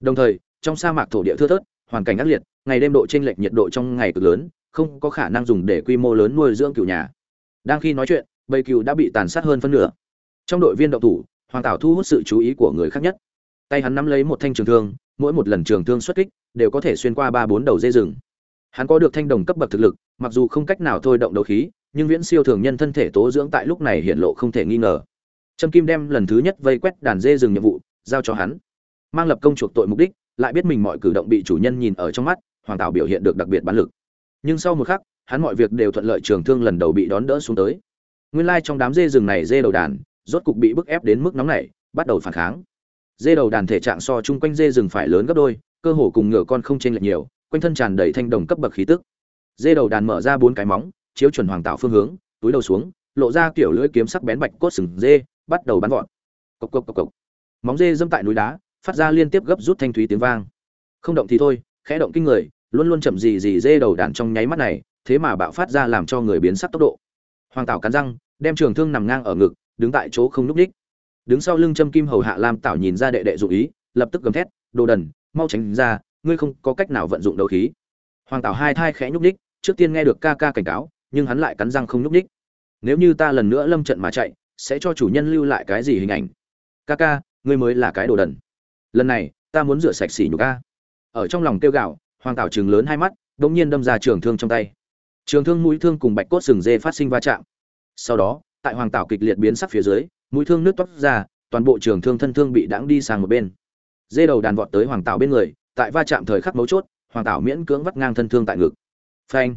Đồng thời, trong sa mạc thổ địa thưa thớt, hoàn cảnh ác liệt, ngày đêm độ chênh lệch nhiệt độ trong ngày cực lớn, không có khả năng dùng để quy mô lớn nuôi dưỡng cựu nhà. Đang khi nói chuyện, bầy cừu đã bị tàn sát hơn phân nửa. Trong đội viên động thủ, hoàng tảo thu hút sự chú ý của người khác nhất. Tay hắn nắm lấy một thanh trường thương, mỗi một lần trường thương xuất kích đều có thể xuyên qua ba bốn đầu dây rừng. Hắn có được thanh đồng cấp bậc thực lực mặc dù không cách nào thôi động đấu khí, nhưng viễn siêu thường nhân thân thể tố dưỡng tại lúc này hiện lộ không thể nghi ngờ. Trâm kim đem lần thứ nhất vây quét đàn dê rừng nhiệm vụ, giao cho hắn. Mang lập công chuộc tội mục đích, lại biết mình mọi cử động bị chủ nhân nhìn ở trong mắt, hoàng tảo biểu hiện được đặc biệt bán lực. Nhưng sau một khắc, hắn mọi việc đều thuận lợi trường thương lần đầu bị đón đỡ xuống tới. Nguyên lai trong đám dê rừng này dê đầu đàn, rốt cục bị bức ép đến mức nóng nảy, bắt đầu phản kháng. Dê đầu đàn thể trạng so chung quanh dê rừng phải lớn gấp đôi, cơ hồ cùng ngựa con không chênh lệch nhiều, quanh thân tràn đầy thanh đồng cấp bậc khí tức dê đầu đàn mở ra bốn cái móng, chiếu chuẩn hoàng tạo phương hướng, túi đầu xuống, lộ ra kiểu lưỡi kiếm sắc bén bạch cốt sừng dê, bắt đầu bắn vọt. Cộc cộc cộc cộc. Móng dê dâm tại núi đá, phát ra liên tiếp gấp rút thanh thúy tiếng vang. Không động thì thôi, khẽ động kinh người, luôn luôn chậm gì gì dê đầu đàn trong nháy mắt này, thế mà bạo phát ra làm cho người biến sắc tốc độ. Hoàng tảo cắn răng, đem trường thương nằm ngang ở ngực, đứng tại chỗ không núp đích đứng sau lưng châm kim hầu hạ lam tảo nhìn ra đệ đệ dụ ý, lập tức gầm thét, đồ đần, mau tránh ra, ngươi không có cách nào vận dụng đấu khí. Hoàng tảo hai thai khẽ nhúc đích trước tiên nghe được ca ca cảnh cáo, nhưng hắn lại cắn răng không nhúc ních nếu như ta lần nữa lâm trận mà chạy, sẽ cho chủ nhân lưu lại cái gì hình ảnh? Ca ca, ngươi mới là cái đồ đần. Lần này, ta muốn rửa sạch xỉ nhục ca ở trong lòng kêu gạo hoàng tảo trừng lớn hai mắt đ ỗ n g nhiên đâm ra trường thương trong tay. Trường thương mũi thương cùng bạch cốt sừng dê phát sinh va chạm. Sau đó, tại hoàng tảo kịch liệt biến sắc phía dưới, mũi thương nước toát ra, toàn bộ trường thương thân thương bị đãng đi sang một bên. Dê đầu đàn vọt tới hoàng tảo bên người, tại va chạm thời khắc mấu chốt, hoàng tảo miễn cưỡng vắt ngang thân thương tại ngực phanh.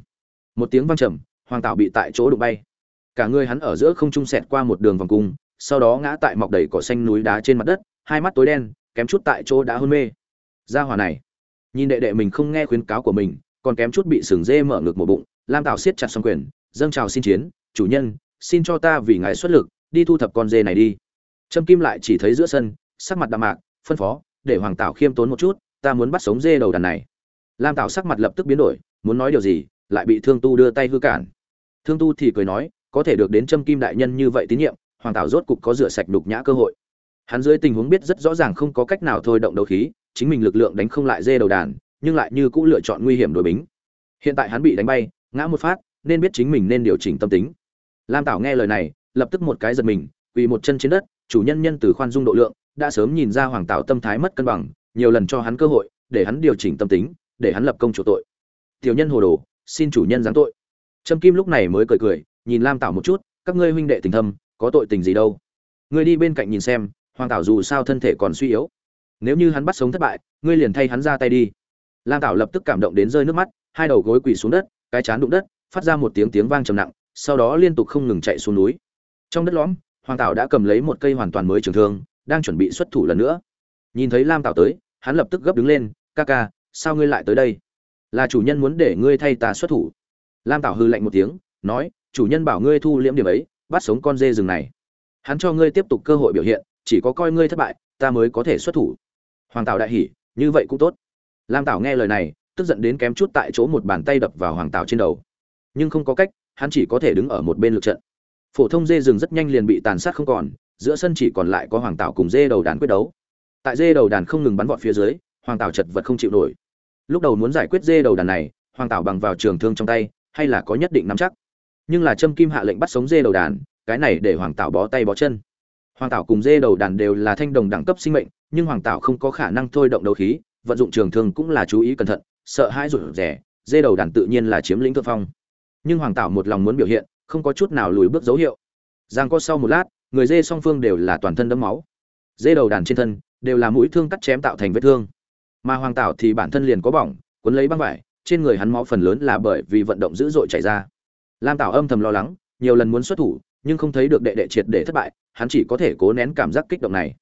Một tiếng vang trầm, hoàng tảo bị tại chỗ đụng bay. Cả người hắn ở giữa không trung sẹt qua một đường vòng cung, sau đó ngã tại mọc đầy cỏ xanh núi đá trên mặt đất, hai mắt tối đen, kém chút tại chỗ đã hôn mê. Ra hòa này, nhìn đệ đệ mình không nghe khuyến cáo của mình, còn kém chút bị sừng dê mở ngực một bụng, lam tảo siết chặt xong quyền, dâng chào xin chiến, chủ nhân, xin cho ta vì ngài xuất lực, đi thu thập con dê này đi. Trâm kim lại chỉ thấy giữa sân, sắc mặt đạm mạc, phân phó, để hoàng tảo khiêm tốn một chút, ta muốn bắt sống dê đầu đàn này. Lam tảo sắc mặt lập tức biến đổi muốn nói điều gì, lại bị thương tu đưa tay hư cản. Thương tu thì cười nói, có thể được đến trâm kim đại nhân như vậy tín nhiệm, hoàng tảo rốt cục có rửa sạch đục nhã cơ hội. Hắn dưới tình huống biết rất rõ ràng không có cách nào thôi động đấu khí, chính mình lực lượng đánh không lại dê đầu đàn, nhưng lại như cũng lựa chọn nguy hiểm đối bính. Hiện tại hắn bị đánh bay, ngã một phát, nên biết chính mình nên điều chỉnh tâm tính. Lam tảo nghe lời này, lập tức một cái giật mình, quỳ một chân trên đất, chủ nhân nhân từ khoan dung độ lượng, đã sớm nhìn ra hoàng tảo tâm thái mất cân bằng, nhiều lần cho hắn cơ hội, để hắn điều chỉnh tâm tính, để hắn lập công chủ tội tiểu nhân hồ đồ, xin chủ nhân giáng tội. Trâm kim lúc này mới cười cười, nhìn lam tảo một chút, các ngươi huynh đệ tình thâm, có tội tình gì đâu. Ngươi đi bên cạnh nhìn xem, hoàng tảo dù sao thân thể còn suy yếu. Nếu như hắn bắt sống thất bại, ngươi liền thay hắn ra tay đi. Lam tảo lập tức cảm động đến rơi nước mắt, hai đầu gối quỳ xuống đất, cái chán đụng đất, phát ra một tiếng tiếng vang trầm nặng, sau đó liên tục không ngừng chạy xuống núi. Trong đất lõm, hoàng tảo đã cầm lấy một cây hoàn toàn mới trường thương, đang chuẩn bị xuất thủ lần nữa. Nhìn thấy lam tảo tới, hắn lập tức gấp đứng lên, ca ca, sao ngươi lại tới đây? Là chủ nhân muốn để ngươi thay ta xuất thủ. Lam tảo hư lạnh một tiếng, nói, chủ nhân bảo ngươi thu liễm điểm ấy, bắt sống con dê rừng này. Hắn cho ngươi tiếp tục cơ hội biểu hiện, chỉ có coi ngươi thất bại, ta mới có thể xuất thủ. Hoàng tảo đại hỉ, như vậy cũng tốt. Lam tảo nghe lời này, tức giận đến kém chút tại chỗ một bàn tay đập vào hoàng tảo trên đầu. Nhưng không có cách, hắn chỉ có thể đứng ở một bên lượt trận. Phổ thông dê rừng rất nhanh liền bị tàn sát không còn, giữa sân chỉ còn lại có hoàng tảo cùng dê đầu đàn quyết đấu. Tại dê đầu đàn không ngừng bắn vọt phía dưới, hoàng tảo chật vật không chịu nổi lúc đầu muốn giải quyết dê đầu đàn này, hoàng tảo bằng vào trường thương trong tay, hay là có nhất định nắm chắc. Nhưng là trâm kim hạ lệnh bắt sống dê đầu đàn, cái này để hoàng tảo bó tay bó chân. Hoàng tảo cùng dê đầu đàn đều là thanh đồng đẳng cấp sinh mệnh, nhưng hoàng tảo không có khả năng thôi động đấu khí, vận dụng trường thương cũng là chú ý cẩn thận, sợ hãi rụt rẻ dê đầu đàn tự nhiên là chiếm lĩnh thượng phong. Nhưng hoàng tảo một lòng muốn biểu hiện, không có chút nào lùi bước dấu hiệu. Giang có sau một lát, người dê song phương đều là toàn thân đẫm máu. Dê đầu đàn trên thân, đều là mũi thương cắt chém tạo thành vết thương mà hoàng tảo thì bản thân liền có bỏng, cuốn lấy băng vải, trên người hắn máu phần lớn là bởi vì vận động dữ dội chảy ra. Lam tảo âm thầm lo lắng, nhiều lần muốn xuất thủ, nhưng không thấy được đệ đệ triệt để thất bại, hắn chỉ có thể cố nén cảm giác kích động này.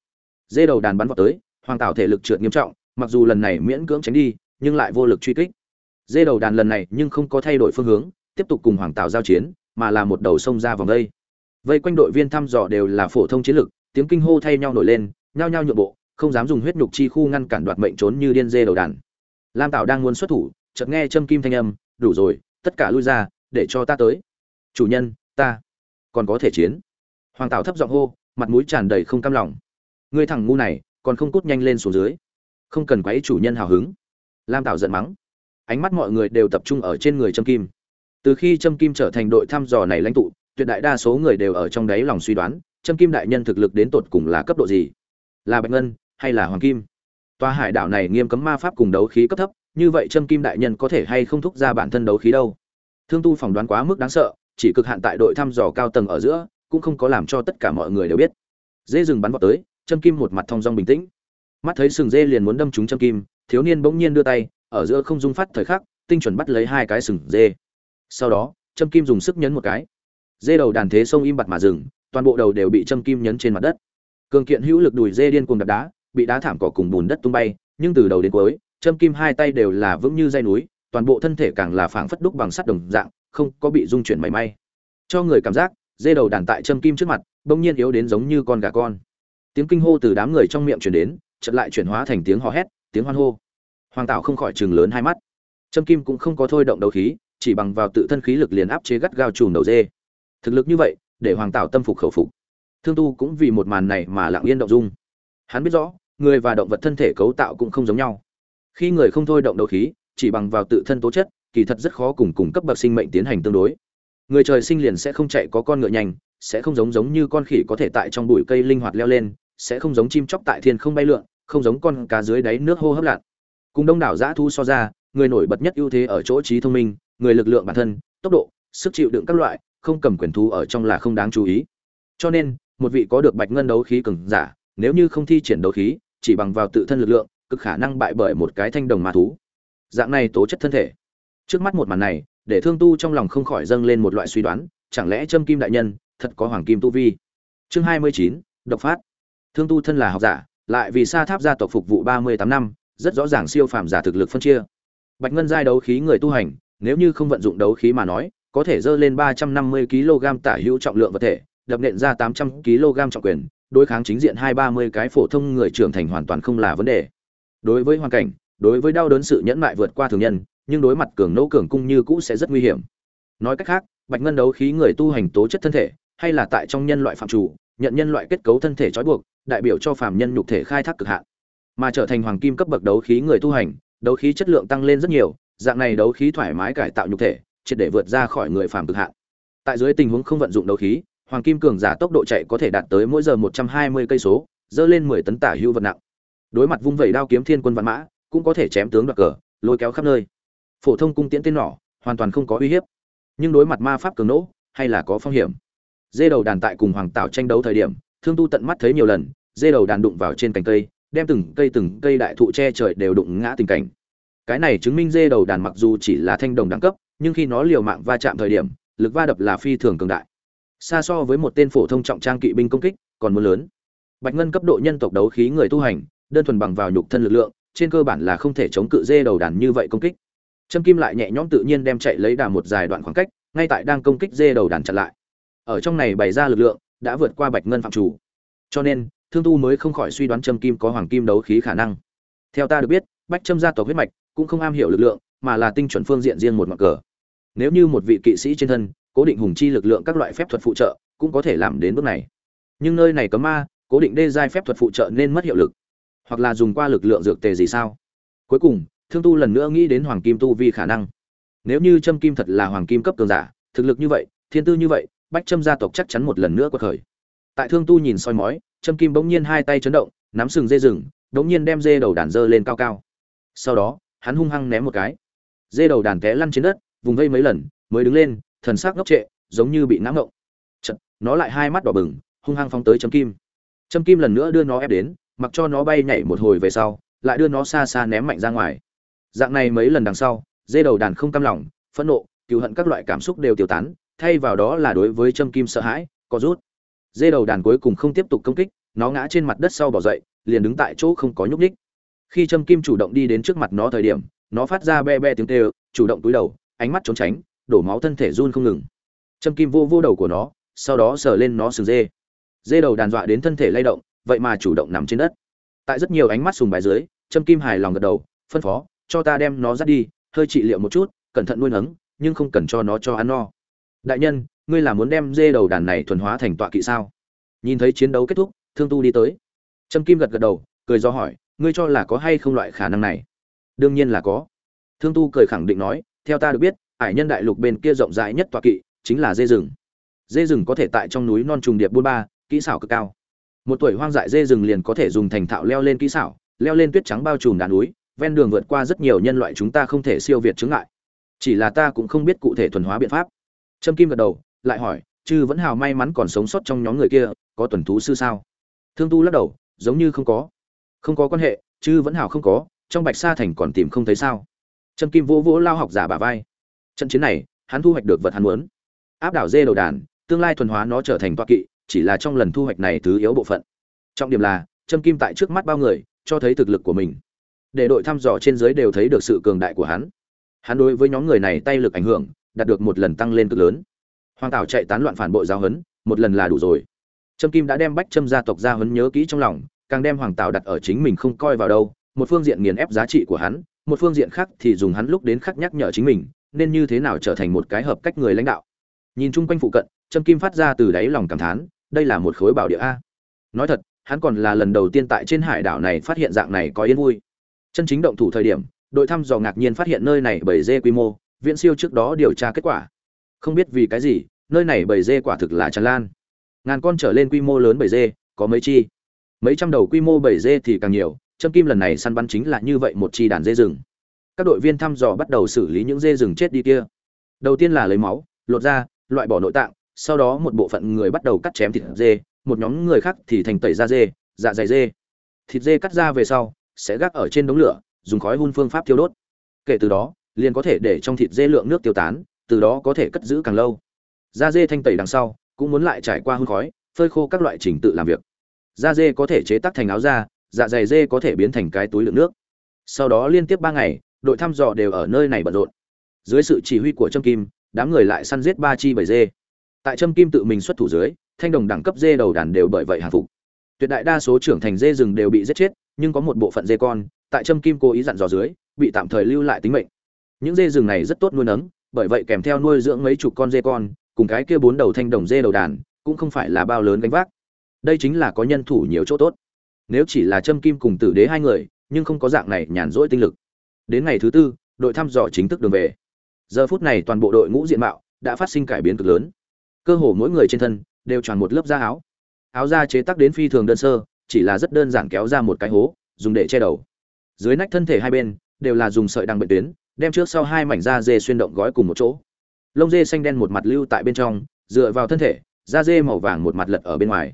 Dê đầu đàn bắn vào tới, hoàng tảo thể lực trượt nghiêm trọng, mặc dù lần này miễn cưỡng tránh đi, nhưng lại vô lực truy kích. Dê đầu đàn lần này nhưng không có thay đổi phương hướng, tiếp tục cùng hoàng tảo giao chiến, mà là một đầu sông ra vòng đây vây quanh đội viên thăm dò đều là phổ thông chiến lực, tiếng kinh hô thay nhau nổi lên, nhao nhao nhượng bộ không dám dùng huyết nhục chi khu ngăn cản đoạt mệnh trốn như điên dê đầu đàn. Lam tảo đang muốn xuất thủ, chợt nghe châm kim thanh âm, đủ rồi, tất cả lui ra, để cho ta tới. Chủ nhân, ta còn có thể chiến. Hoàng tảo thấp giọng hô, mặt mũi tràn đầy không cam lòng. Ngươi thằng ngu này, còn không cút nhanh lên xuống dưới. Không cần quấy chủ nhân hào hứng. Lam tảo giận mắng. Ánh mắt mọi người đều tập trung ở trên người trâm kim. Từ khi trâm kim trở thành đội thăm dò này lãnh tụ, tuyệt đại đa số người đều ở trong đáy lòng suy đoán trâm kim đại nhân thực lực đến tột cùng là cấp độ gì. Là bạch ngân hay là hoàng kim? Tòa hải đảo này nghiêm cấm ma pháp cùng đấu khí cấp thấp, như vậy trâm kim đại nhân có thể hay không thúc ra bản thân đấu khí đâu? Thương tu phỏng đoán quá mức đáng sợ, chỉ cực hạn tại đội thăm dò cao tầng ở giữa, cũng không có làm cho tất cả mọi người đều biết. Dê rừng bắn vào tới, trâm kim một mặt thong dong bình tĩnh. Mắt thấy sừng dê liền muốn đâm trúng trâm kim, thiếu niên bỗng nhiên đưa tay, ở giữa không dung phát thời khắc, tinh chuẩn bắt lấy hai cái sừng dê. Sau đó, trâm kim dùng sức nhấn một cái. Dê đầu đàn thế sông im bặt mà dừng, toàn bộ đầu đều bị trâm kim nhấn trên mặt đất. Cường kiện hữu lực đùi dê điên cuồng đập đá bị đá thảm cỏ cùng bùn đất tung bay, nhưng từ đầu đến cuối trâm kim hai tay đều là vững như dây núi, toàn bộ thân thể càng là phảng phất đúc bằng sắt đồng dạng, không có bị dung chuyển mảy may. Cho người cảm giác, dê đầu đàn tại trâm kim trước mặt, bỗng nhiên yếu đến giống như con gà con. Tiếng kinh hô từ đám người trong miệng truyền đến, chợt lại chuyển hóa thành tiếng hò hét, tiếng hoan hô. Hoàng tảo không khỏi chừng lớn hai mắt. Trâm kim cũng không có thôi động đầu khí, chỉ bằng vào tự thân khí lực liền áp chế gắt gao chùm đầu dê. Thực lực như vậy, để hoàng tảo tâm phục khẩu phục. Thương tu cũng vì một màn này mà lặng yên động dung. Hắn biết rõ người và động vật thân thể cấu tạo cũng không giống nhau. Khi người không thôi động đấu khí, chỉ bằng vào tự thân tố chất, kỳ thật rất khó cùng cùng cấp bậc sinh mệnh tiến hành tương đối. Người trời sinh liền sẽ không chạy có con ngựa nhanh, sẽ không giống giống như con khỉ có thể tại trong bụi cây linh hoạt leo lên, sẽ không giống chim chóc tại thiên không bay lượn, không giống con cá dưới đáy nước hô hấp lặn. Cùng đông đảo giã thu so ra, người nổi bật nhất ưu thế ở chỗ trí thông minh, người lực lượng bản thân, tốc độ, sức chịu đựng các loại, không cầm quyền thú ở trong là không đáng chú ý. Cho nên, một vị có được bạch ngân đấu khí cường giả, nếu như không thi triển đấu khí chỉ bằng vào tự thân lực lượng, cực khả năng bại bởi một cái thanh đồng ma thú. Dạng này tố chất thân thể. Trước mắt một màn này, để thương tu trong lòng không khỏi dâng lên một loại suy đoán, chẳng lẽ trâm kim đại nhân thật có hoàng kim tu vi? Chương hai mươi chín, độc phát. Thương tu thân là học giả, lại vì sa tháp gia tộc phục vụ ba mươi tám năm, rất rõ ràng siêu phàm giả thực lực phân chia. Bạch ngân giai đấu khí người tu hành, nếu như không vận dụng đấu khí mà nói, có thể dơ lên ba trăm năm mươi kg tả hữu trọng lượng vật thể, đập nện ra tám trăm kg trọng quyền đối kháng chính diện hai ba mươi cái phổ thông người trưởng thành hoàn toàn không là vấn đề. Đối với hoàn cảnh, đối với đau đớn sự nhẫn mại vượt qua thường nhân, nhưng đối mặt cường nỗ cường cung như cũ sẽ rất nguy hiểm. Nói cách khác, bạch ngân đấu khí người tu hành tố chất thân thể, hay là tại trong nhân loại phạm chủ, nhận nhân loại kết cấu thân thể trói buộc, đại biểu cho phàm nhân nhục thể khai thác cực hạn. Mà trở thành hoàng kim cấp bậc đấu khí người tu hành, đấu khí chất lượng tăng lên rất nhiều, dạng này đấu khí thoải mái cải tạo nhục thể, triệt để vượt ra khỏi người phàm cực hạn. Tại dưới tình huống không vận dụng đấu khí hoàng kim cường giả tốc độ chạy có thể đạt tới mỗi giờ một trăm hai mươi cây số, dơ lên mười tấn tả hữu vật nặng. Đối mặt vung vẩy đao kiếm thiên quân vạn mã, cũng có thể chém tướng đoạt cờ, lôi kéo khắp nơi. Phổ thông cung tiễn tên nỏ, hoàn toàn không có uy hiếp. Nhưng đối mặt ma pháp cường nỗ, hay là có phong hiểm. Dê đầu đàn tại cùng hoàng tạo tranh đấu thời điểm, thương tu tận mắt thấy nhiều lần, dê đầu đàn đụng vào trên cành cây, đem từng cây từng cây đại thụ che trời đều đụng ngã tình cảnh. Cái này chứng minh dê đầu đàn mặc dù chỉ là thanh đồng đẳng cấp, nhưng khi nó liều mạng va chạm thời điểm, lực va đập là phi thường cường đại xa so với một tên phổ thông trọng trang kỵ binh công kích còn muốn lớn bạch ngân cấp độ nhân tộc đấu khí người tu hành đơn thuần bằng vào nhục thân lực lượng trên cơ bản là không thể chống cự dê đầu đàn như vậy công kích Trâm Kim lại nhẹ nhõm tự nhiên đem chạy lấy đà một dài đoạn khoảng cách, ngay tại đang công kích dê đầu đàn chặn lại. Ở trong này bày ra lực lượng, đã vượt qua Bạch Ngân phạm chủ. Cho nên, Thương Tu mới không khỏi suy đoán Trâm Kim có hoàng kim đấu khí khả năng. Theo ta được biết, Bạch Trâm gia tộc huyết mạch cũng không am hiểu lực lượng, mà là tinh chuẩn phương diện riêng một mặt cờ. Nếu như một vị kỵ sĩ trên thân, cố định hùng chi lực lượng các loại phép thuật phụ trợ, cũng có thể làm đến bước này. Nhưng nơi này có ma, cố định đê giai phép thuật phụ trợ nên mất hiệu lực. Hoặc là dùng qua lực lượng dược tề gì sao? Cuối cùng, thương tu lần nữa nghĩ đến hoàng kim tu vi khả năng nếu như trâm kim thật là hoàng kim cấp cường giả thực lực như vậy thiên tư như vậy bách trâm gia tộc chắc chắn một lần nữa quật khởi tại thương tu nhìn soi mói trâm kim bỗng nhiên hai tay chấn động nắm sừng dê rừng bỗng nhiên đem dê đầu đàn dơ lên cao cao sau đó hắn hung hăng ném một cái dê đầu đàn té lăn trên đất vùng vây mấy lần mới đứng lên thần sắc ngốc trệ giống như bị ngã ngộng. Chật, nó lại hai mắt đỏ bừng hung hăng phóng tới châm kim. Châm kim lần nữa đưa nó ép đến mặc cho nó bay nhảy một hồi về sau lại đưa nó xa xa ném mạnh ra ngoài. Dạng này mấy lần đằng sau dê đầu đàn không cam lòng phẫn nộ cựu hận các loại cảm xúc đều tiêu tán thay vào đó là đối với châm kim sợ hãi có rút. Dê đầu đàn cuối cùng không tiếp tục công kích nó ngã trên mặt đất sau bỏ dậy liền đứng tại chỗ không có nhúc nhích. Khi châm kim chủ động đi đến trước mặt nó thời điểm nó phát ra be be tiếng tê chủ động túi đầu ánh mắt trốn tránh đổ máu thân thể run không ngừng. Châm kim vô vô đầu của nó, sau đó sờ lên nó sừng dê. Dê đầu đàn dọa đến thân thể lay động, vậy mà chủ động nằm trên đất. Tại rất nhiều ánh mắt sùng bài dưới châm kim hài lòng gật đầu, phân phó, cho ta đem nó dắt đi, hơi trị liệu một chút, cẩn thận nuôi nấng, nhưng không cần cho nó cho ăn no. Đại nhân, ngươi là muốn đem dê đầu đàn này thuần hóa thành tọa kỵ sao? Nhìn thấy chiến đấu kết thúc, thương tu đi tới. Trâm kim gật gật đầu, cười do hỏi, ngươi cho là có hay không loại khả năng này? Đương nhiên là có. Thương tu cười khẳng định nói, theo ta được biết ải nhân đại lục bên kia rộng rãi nhất tọa kỵ chính là dê rừng. Dê rừng có thể tại trong núi non trùng điệp buôn ba, kỹ xảo cực cao. Một tuổi hoang dại dê rừng liền có thể dùng thành thạo leo lên kỹ xảo, leo lên tuyết trắng bao trùm đàn núi, ven đường vượt qua rất nhiều nhân loại chúng ta không thể siêu việt chứng ngại. Chỉ là ta cũng không biết cụ thể thuần hóa biện pháp. Trâm kim gật đầu, lại hỏi, chư vẫn hào may mắn còn sống sót trong nhóm người kia, có tuần thú sư sao? Thương tu lắc đầu, giống như không có. Không có quan hệ, chư vẫn hào không có, trong bạch sa thành còn tìm không thấy sao? Trâm kim vỗ vỗ lao học giả bà vai trận chiến này hắn thu hoạch được vật hắn muốn. Áp đảo dê đầu đàn tương lai thuần hóa nó trở thành toa kỵ chỉ là trong lần thu hoạch này thứ yếu bộ phận. Trọng điểm là trâm kim tại trước mắt bao người cho thấy thực lực của mình. Để đội thăm dò trên dưới đều thấy được sự cường đại của hắn. Hắn đối với nhóm người này tay lực ảnh hưởng đạt được một lần tăng lên cực lớn. Hoàng tảo chạy tán loạn phản bội giáo hấn, một lần là đủ rồi. Trâm kim đã đem bách trâm gia tộc gia hấn nhớ kỹ trong lòng càng đem hoàng tảo đặt ở chính mình không coi vào đâu một phương diện nghiền ép giá trị của hắn một phương diện khác thì dùng hắn lúc đến khắc nhắc nhở chính mình nên như thế nào trở thành một cái hợp cách người lãnh đạo? Nhìn chung quanh phụ cận, trâm kim phát ra từ đáy lòng cảm thán, đây là một khối bảo địa a. Nói thật, hắn còn là lần đầu tiên tại trên hải đảo này phát hiện dạng này có yên vui. Chân chính động thủ thời điểm, đội thăm dò ngạc nhiên phát hiện nơi này bởi dê quy mô, viễn siêu trước đó điều tra kết quả. Không biết vì cái gì, nơi này bởi dê quả thực là tràn lan. Ngàn con trở lên quy mô lớn bởi dê, có mấy chi? Mấy trăm đầu quy mô bởi dê thì càng nhiều, trâm kim lần này săn bắn chính là như vậy một chi đàn dê rừng các đội viên thăm dò bắt đầu xử lý những dê rừng chết đi kia. Đầu tiên là lấy máu, lột da, loại bỏ nội tạng, sau đó một bộ phận người bắt đầu cắt chém thịt dê, một nhóm người khác thì thành tẩy da dê dạ dày dê. Thịt dê cắt ra về sau, sẽ gác ở trên đống lửa, dùng khói hun phương pháp thiêu đốt. Kể từ đó, liền có thể để trong thịt dê lượng nước tiêu tán, từ đó có thể cất giữ càng lâu. Da dê thanh tẩy đằng sau, cũng muốn lại trải qua hun khói, phơi khô các loại trình tự làm việc. Da dê có thể chế tác thành áo da dạ dày dê có thể biến thành cái túi lượng nước. Sau đó liên tiếp ba ngày đội thăm dò đều ở nơi này bận rộn. Dưới sự chỉ huy của trâm kim, đám người lại săn giết ba chi bảy dê. Tại trâm kim tự mình xuất thủ dưới, thanh đồng đẳng cấp dê đầu đàn đều bởi vậy hàng phục. Tuyệt đại đa số trưởng thành dê rừng đều bị giết chết, nhưng có một bộ phận dê con, tại trâm kim cố ý dặn dò dưới, bị tạm thời lưu lại tính mệnh. Những dê rừng này rất tốt nuôi nấng, bởi vậy kèm theo nuôi dưỡng mấy chục con dê con, cùng cái kia bốn đầu thanh đồng dê đầu đàn, cũng không phải là bao lớn gánh vác. Đây chính là có nhân thủ nhiều chỗ tốt. Nếu chỉ là trâm kim cùng tử đế hai người, nhưng không có dạng này nhàn rỗi tinh lực đến ngày thứ tư, đội thăm dò chính thức đường về. Giờ phút này toàn bộ đội ngũ diện mạo đã phát sinh cải biến cực lớn. Cơ hồ mỗi người trên thân đều tròn một lớp da áo. Áo da chế tác đến phi thường đơn sơ, chỉ là rất đơn giản kéo ra một cái hố, dùng để che đầu. Dưới nách thân thể hai bên đều là dùng sợi đằng bệnh tuyến, đem trước sau hai mảnh da dê xuyên động gói cùng một chỗ. Lông dê xanh đen một mặt lưu tại bên trong, dựa vào thân thể, da dê màu vàng một mặt lật ở bên ngoài.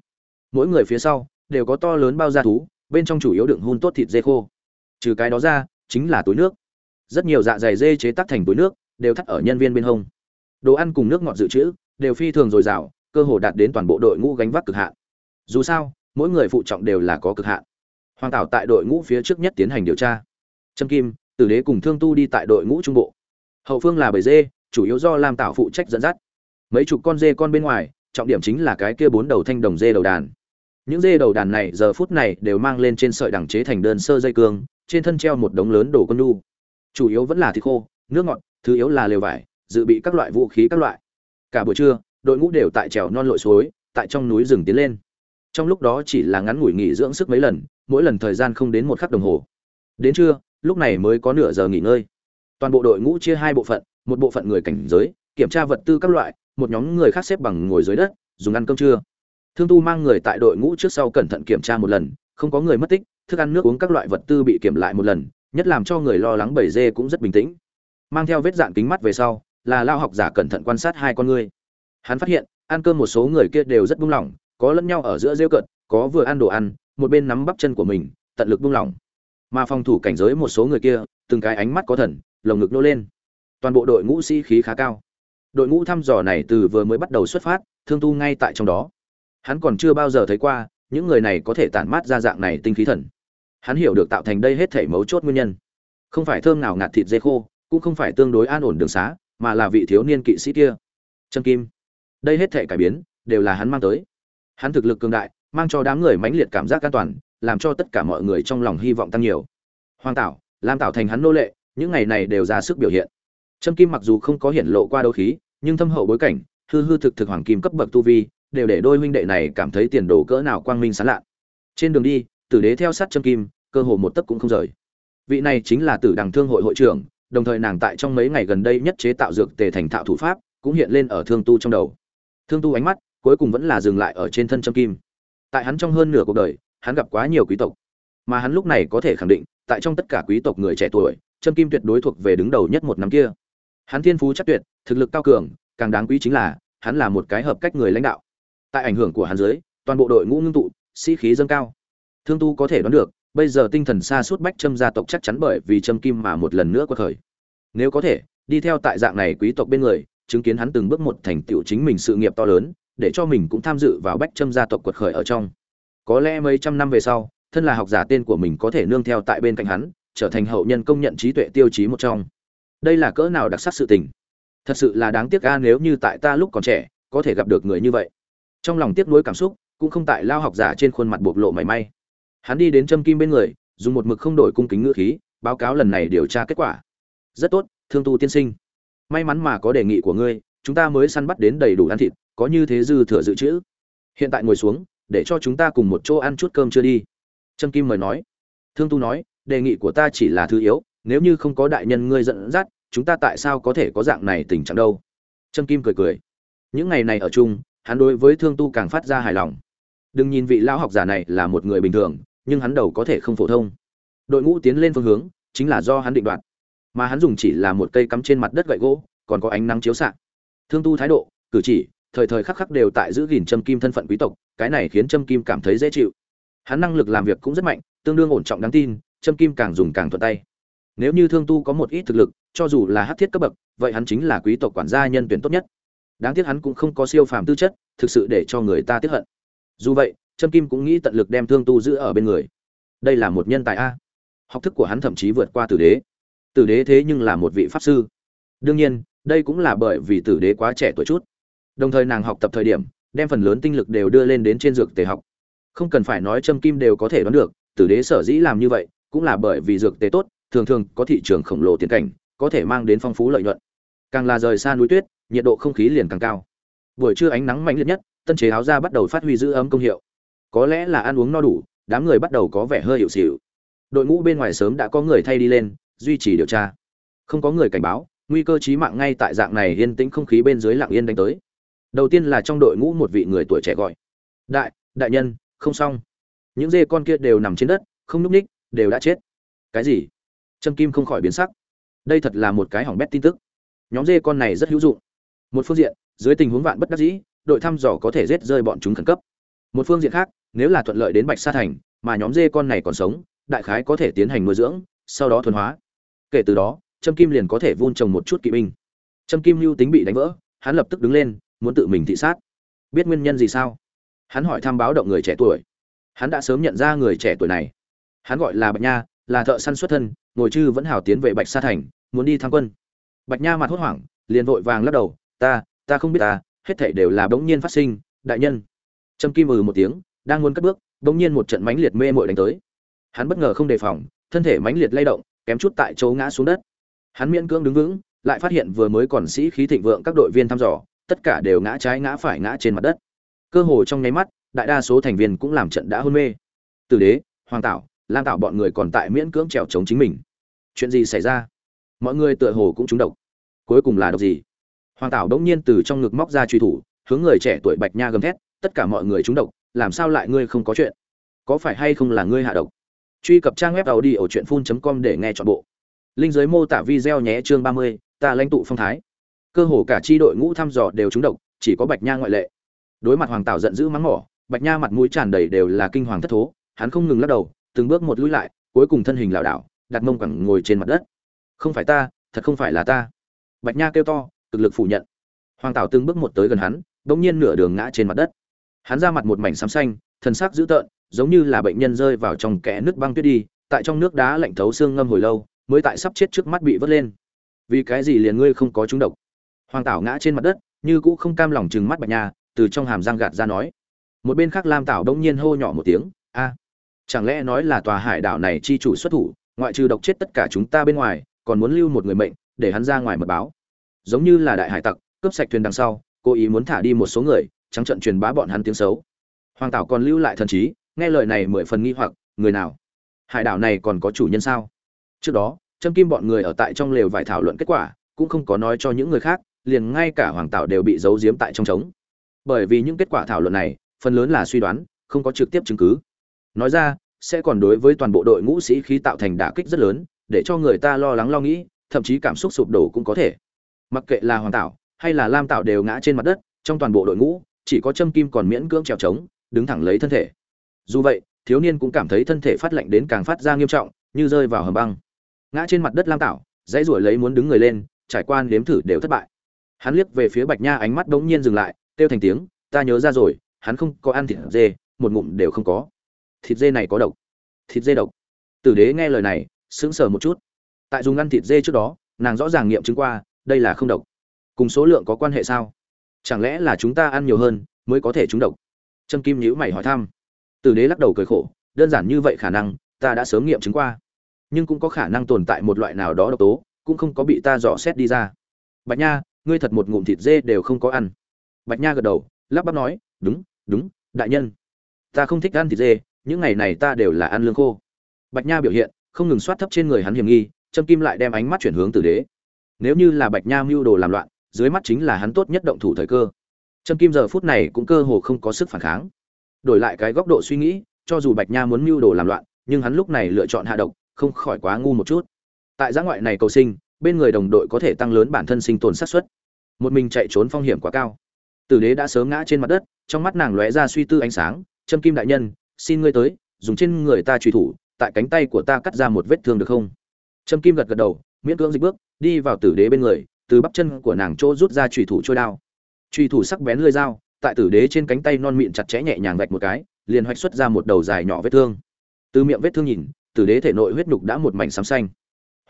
Mỗi người phía sau đều có to lớn bao da thú, bên trong chủ yếu đựng hun tốt thịt dê khô. Trừ cái đó ra chính là túi nước. Rất nhiều dạ dày dê chế tác thành túi nước, đều thắt ở nhân viên bên hông. Đồ ăn cùng nước ngọt dự trữ, đều phi thường dồi dào, cơ hồ đạt đến toàn bộ đội ngũ gánh vác cực hạn. Dù sao, mỗi người phụ trọng đều là có cực hạn. Hoàng tảo tại đội ngũ phía trước nhất tiến hành điều tra. Trâm kim, tử đế cùng thương tu đi tại đội ngũ trung bộ. Hậu phương là bầy dê, chủ yếu do lam tảo phụ trách dẫn dắt. Mấy chục con dê con bên ngoài, trọng điểm chính là cái kia bốn đầu thanh đồng dê đầu đàn. Những dê đầu đàn này giờ phút này đều mang lên trên sợi đằng chế thành đơn sơ dây cương trên thân treo một đống lớn đồ con nu chủ yếu vẫn là thịt khô, nước ngọt, thứ yếu là lều vải, dự bị các loại vũ khí các loại. Cả buổi trưa, đội ngũ đều tại trèo non lội suối, tại trong núi rừng tiến lên. Trong lúc đó chỉ là ngắn ngủi nghỉ dưỡng sức mấy lần, mỗi lần thời gian không đến một khắc đồng hồ. Đến trưa, lúc này mới có nửa giờ nghỉ ngơi. Toàn bộ đội ngũ chia hai bộ phận, một bộ phận người cảnh giới, kiểm tra vật tư các loại, một nhóm người khác xếp bằng ngồi dưới đất, dùng ăn cơm trưa. Thương tu mang người tại đội ngũ trước sau cẩn thận kiểm tra một lần, không có người mất tích thức ăn nước uống các loại vật tư bị kiểm lại một lần, nhất làm cho người lo lắng bầy dê cũng rất bình tĩnh. Mang theo vết dạn kính mắt về sau, là lao học giả cẩn thận quan sát hai con ngươi. Hắn phát hiện, ăn cơm một số người kia đều rất buông lỏng, có lẫn nhau ở giữa rêu cợt, có vừa ăn đồ ăn, một bên nắm bắp chân của mình, tận lực buông lỏng. Mà phòng thủ cảnh giới một số người kia, từng cái ánh mắt có thần, lồng ngực nô lên. Toàn bộ đội ngũ sĩ khí khá cao. Đội ngũ thăm dò này từ vừa mới bắt đầu xuất phát, thương tu ngay tại trong đó. Hắn còn chưa bao giờ thấy qua, những người này có thể tản mát ra dạng này tinh khí thần hắn hiểu được tạo thành đây hết thể mấu chốt nguyên nhân. Không phải thơm nào ngạt thịt dê khô, cũng không phải tương đối an ổn đường xá, mà là vị thiếu niên kỵ sĩ kia. Trâm kim. Đây hết thể cải biến, đều là hắn mang tới. Hắn thực lực cường đại, mang cho đám người mãnh liệt cảm giác an toàn, làm cho tất cả mọi người trong lòng hy vọng tăng nhiều. Hoàng tảo, lam tạo thành hắn nô lệ, những ngày này đều ra sức biểu hiện. Trâm kim mặc dù không có hiển lộ qua đấu khí, nhưng thâm hậu bối cảnh, hư hư thực thực hoàng kim cấp bậc tu vi, đều để đôi huynh đệ này cảm thấy tiền đồ cỡ nào quang minh sán lạn. trên đường đi tử đế theo sát châm kim, cơ hồ một tấc cũng không rời. Vị này chính là tử đằng thương hội hội trưởng, đồng thời nàng tại trong mấy ngày gần đây nhất chế tạo dược tề thành thạo thủ pháp, cũng hiện lên ở thương tu trong đầu. Thương tu ánh mắt, cuối cùng vẫn là dừng lại ở trên thân châm kim. Tại hắn trong hơn nửa cuộc đời, hắn gặp quá nhiều quý tộc. Mà hắn lúc này có thể khẳng định, tại trong tất cả quý tộc người trẻ tuổi, châm kim tuyệt đối thuộc về đứng đầu nhất một năm kia. Hắn thiên phú chắc tuyệt, thực lực cao cường, càng đáng quý chính là, hắn là một cái hợp cách người lãnh đạo. Tại ảnh hưởng của hắn dưới, toàn bộ đội ngũ ngưng tụ, sĩ khí dâng cao thương tu có thể đoán được, bây giờ tinh thần xa suốt bách trâm gia tộc chắc chắn bởi vì trâm kim mà một lần nữa quật khởi nếu có thể, đi theo tại dạng này quý tộc bên người, chứng kiến hắn từng bước một thành tựu chính mình sự nghiệp to lớn, để cho mình cũng tham dự vào bách trâm gia tộc quật khởi ở trong. Có lẽ mấy trăm năm về sau, thân là học giả tên của mình có thể nương theo tại bên cạnh hắn, trở thành hậu nhân công nhận trí tuệ tiêu chí một trong. Đây là cỡ nào đặc sắc sự tình. Thật sự là đáng tiếc a, nếu như tại ta lúc còn trẻ, có thể gặp được người như vậy. Trong lòng tiếc nuối cảm xúc, cũng không tại lao học giả trên khuôn mặt bộc lộ mảy may hắn đi đến châm kim bên người, dùng một mực không đổi cung kính ngữ khí, báo cáo lần này điều tra kết quả. Rất tốt, thương tu tiên sinh. May mắn mà có đề nghị của ngươi, chúng ta mới săn bắt đến đầy đủ ăn thịt, có như thế dư thừa dự trữ. Hiện tại ngồi xuống, để cho chúng ta cùng một chỗ ăn chút cơm chưa đi. Trâm kim mời nói. Thương tu nói, đề nghị của ta chỉ là thứ yếu, nếu như không có đại nhân ngươi dẫn dắt, chúng ta tại sao có thể có dạng này tình trạng đâu? Trâm kim cười cười. Những ngày này ở chung, hắn đối với thương tu càng phát ra hài lòng. Đừng nhìn vị lão học giả này là một người bình thường nhưng hắn đầu có thể không phổ thông. Đội ngũ tiến lên phương hướng, chính là do hắn định đoạt. Mà hắn dùng chỉ là một cây cắm trên mặt đất gậy gỗ, còn có ánh nắng chiếu xạ. Thương tu thái độ, cử chỉ, thời thời khắc khắc đều tại giữ gìn châm kim thân phận quý tộc, cái này khiến châm kim cảm thấy dễ chịu. Hắn năng lực làm việc cũng rất mạnh, tương đương ổn trọng đáng tin, châm kim càng dùng càng thuận tay. Nếu như thương tu có một ít thực lực, cho dù là hắc thiết cấp bậc, vậy hắn chính là quý tộc quản gia nhân tuyển tốt nhất. Đáng tiếc hắn cũng không có siêu phàm tư chất, thực sự để cho người ta tiếc hận. Dù vậy trâm kim cũng nghĩ tận lực đem thương tu giữ ở bên người. Đây là một nhân tài a. Học thức của hắn thậm chí vượt qua tử đế. Tử đế thế nhưng là một vị pháp sư. Đương nhiên, đây cũng là bởi vì tử đế quá trẻ tuổi chút. Đồng thời nàng học tập thời điểm, đem phần lớn tinh lực đều đưa lên đến trên dược tề học. Không cần phải nói trâm kim đều có thể đoán được, tử đế sở dĩ làm như vậy, cũng là bởi vì dược tề tốt, thường thường có thị trường khổng lồ tiền cảnh, có thể mang đến phong phú lợi nhuận. Càng là rời xa núi tuyết, nhiệt độ không khí liền càng cao. Buổi trưa ánh nắng mạnh liệt nhất, tân chế áo ra bắt đầu phát huy giữ ấm công hiệu có lẽ là ăn uống no đủ, đám người bắt đầu có vẻ hơi hiệu xịu. Đội ngũ bên ngoài sớm đã có người thay đi lên, duy trì điều tra. Không có người cảnh báo, nguy cơ chí mạng ngay tại dạng này yên tĩnh không khí bên dưới lặng yên đánh tới. Đầu tiên là trong đội ngũ một vị người tuổi trẻ gọi. Đại đại nhân, không xong. Những dê con kia đều nằm trên đất, không núp ních, đều đã chết. Cái gì? Trâm kim không khỏi biến sắc. Đây thật là một cái hỏng bét tin tức. Nhóm dê con này rất hữu dụng. Một phương diện, dưới tình huống vạn bất đắc dĩ, đội thăm dò có thể giết rơi bọn chúng khẩn cấp một phương diện khác, nếu là thuận lợi đến bạch sa thành, mà nhóm dê con này còn sống, đại khái có thể tiến hành nuôi dưỡng, sau đó thuần hóa. Kể từ đó, trâm kim liền có thể vun trồng một chút kỵ binh. Trâm kim lưu tính bị đánh vỡ, hắn lập tức đứng lên, muốn tự mình thị sát. Biết nguyên nhân gì sao? Hắn hỏi thăm báo động người trẻ tuổi. Hắn đã sớm nhận ra người trẻ tuổi này. Hắn gọi là bạch nha, là thợ săn xuất thân, ngồi chư vẫn hào tiến về bạch sa thành, muốn đi tham quân. Bạch nha mặt hốt hoảng, liền vội vàng lắc đầu, ta ta không biết ta, hết thảy đều là bỗng nhiên phát sinh, đại nhân trâm kim ừ một tiếng đang muốn cất bước bỗng nhiên một trận mãnh liệt mê muội đánh tới. Hắn bất ngờ không đề phòng thân thể mãnh liệt lay động kém chút tại chỗ ngã xuống đất. Hắn miễn cưỡng đứng vững lại phát hiện vừa mới còn sĩ khí thịnh vượng các đội viên thăm dò tất cả đều ngã trái ngã phải ngã trên mặt đất. Cơ hồ trong nháy mắt đại đa số thành viên cũng làm trận đã hôn mê. Từ đế hoàng Tạo, lam tạo bọn người còn tại miễn cưỡng trèo chống chính mình. Chuyện gì xảy ra? Mọi người tựa hồ cũng trúng độc. Cuối cùng là độc gì? Hoàng Tạo đống nhiên từ trong ngực móc ra truy thủ hướng người trẻ tuổi bạch nha gầm thét tất cả mọi người trúng độc, làm sao lại ngươi không có chuyện? Có phải hay không là ngươi hạ độc? Truy cập trang web tàu đi ở truyện phun com để nghe chọn bộ. Linh giới mô tả video nhé, chương ba mươi, ta lãnh tụ phong thái. Cơ hồ cả chi đội ngũ thăm dò đều trúng độc, chỉ có bạch nha ngoại lệ. Đối mặt hoàng tảo giận dữ mắng mỏ, bạch nha mặt mũi tràn đầy đều là kinh hoàng thất thố, hắn không ngừng lắc đầu, từng bước một lùi lại, cuối cùng thân hình lảo đảo, đặt mông cẳng ngồi trên mặt đất. Không phải ta, thật không phải là ta. Bạch nha kêu to, cực lực phủ nhận. Hoàng tảo từng bước một tới gần hắn, bỗng nhiên nửa đường ngã trên mặt đất hắn ra mặt một mảnh xám xanh, thân xác dữ tợn, giống như là bệnh nhân rơi vào trong kẽ nước băng tuyết đi, tại trong nước đá lạnh thấu xương ngâm hồi lâu, mới tại sắp chết trước mắt bị vớt lên. Vì cái gì liền ngươi không có trúng độc? Hoàng tảo ngã trên mặt đất, như cũ không cam lòng chừng mắt bạch nha, từ trong hàm răng gạt ra nói. Một bên khác lam tảo đông nhiên hô nhỏ một tiếng, a, chẳng lẽ nói là tòa hải đảo này chi chủ xuất thủ, ngoại trừ độc chết tất cả chúng ta bên ngoài, còn muốn lưu một người mệnh, để hắn ra ngoài mật báo? Giống như là đại hải tặc, cướp sạch thuyền đằng sau, cố ý muốn thả đi một số người trắng trận truyền bá bọn hắn tiếng xấu. Hoàng tảo còn lưu lại thần trí, nghe lời này mười phần nghi hoặc, người nào? Hải đảo này còn có chủ nhân sao? Trước đó, trâm kim bọn người ở tại trong lều vải thảo luận kết quả, cũng không có nói cho những người khác, liền ngay cả hoàng tảo đều bị giấu giếm tại trong trống. Bởi vì những kết quả thảo luận này, phần lớn là suy đoán, không có trực tiếp chứng cứ. Nói ra, sẽ còn đối với toàn bộ đội ngũ sĩ khí tạo thành đả kích rất lớn, để cho người ta lo lắng lo nghĩ, thậm chí cảm xúc sụp đổ cũng có thể. Mặc kệ là hoàng tảo, hay là lam tảo đều ngã trên mặt đất, trong toàn bộ đội ngũ chỉ có châm kim còn miễn cưỡng trèo trống, đứng thẳng lấy thân thể. Dù vậy, thiếu niên cũng cảm thấy thân thể phát lạnh đến càng phát ra nghiêm trọng, như rơi vào hầm băng. Ngã trên mặt đất lam tảo, dãy ruổi lấy muốn đứng người lên, trải qua nếm thử đều thất bại. Hắn liếc về phía bạch nha ánh mắt bỗng nhiên dừng lại, kêu thành tiếng, ta nhớ ra rồi, hắn không có ăn thịt dê, một ngụm đều không có. Thịt dê này có độc. Thịt dê độc? Tử đế nghe lời này, sững sờ một chút. Tại dùng ăn thịt dê trước đó, nàng rõ ràng nghiệm chứng qua, đây là không độc. Cùng số lượng có quan hệ sao? Chẳng lẽ là chúng ta ăn nhiều hơn, mới có thể trúng độc? Trâm kim nhữ mày hỏi thăm. Tử đế lắc đầu cười khổ, đơn giản như vậy khả năng, ta đã sớm nghiệm chứng qua. Nhưng cũng có khả năng tồn tại một loại nào đó độc tố, cũng không có bị ta dò xét đi ra. Bạch nha, ngươi thật một ngụm thịt dê đều không có ăn. Bạch nha gật đầu, lắp bắp nói, đúng đúng, đại nhân. Ta không thích ăn thịt dê, những ngày này ta đều là ăn lương khô. Bạch nha biểu hiện, không ngừng soát thấp trên người hắn hiểm nghi, trâm kim lại đem ánh mắt chuyển hướng tử đế. Nếu như là bạch nha mưu đồ làm loạn dưới mắt chính là hắn tốt nhất động thủ thời cơ. Trâm kim giờ phút này cũng cơ hồ không có sức phản kháng. Đổi lại cái góc độ suy nghĩ, cho dù bạch nha muốn mưu đồ làm loạn, nhưng hắn lúc này lựa chọn hạ độc, không khỏi quá ngu một chút. Tại giã ngoại này cầu sinh, bên người đồng đội có thể tăng lớn bản thân sinh tồn xác suất. Một mình chạy trốn phong hiểm quá cao. Tử đế đã sớm ngã trên mặt đất, trong mắt nàng lóe ra suy tư ánh sáng, trâm kim đại nhân, xin ngươi tới, dùng trên người ta truy thủ, tại cánh tay của ta cắt ra một vết thương được không? Trâm kim gật gật đầu, miễn cưỡng dịch bước, đi vào tử đế bên người từ bắp chân của nàng chỗ rút ra trùy thủ trôi đao. Trùy thủ sắc bén lưỡi dao, tại tử đế trên cánh tay non mịn chặt chẽ nhẹ nhàng vạch một cái, liền hoạch xuất ra một đầu dài nhỏ vết thương. Từ miệng vết thương nhìn, tử đế thể nội huyết nhục đã một mảnh xám xanh.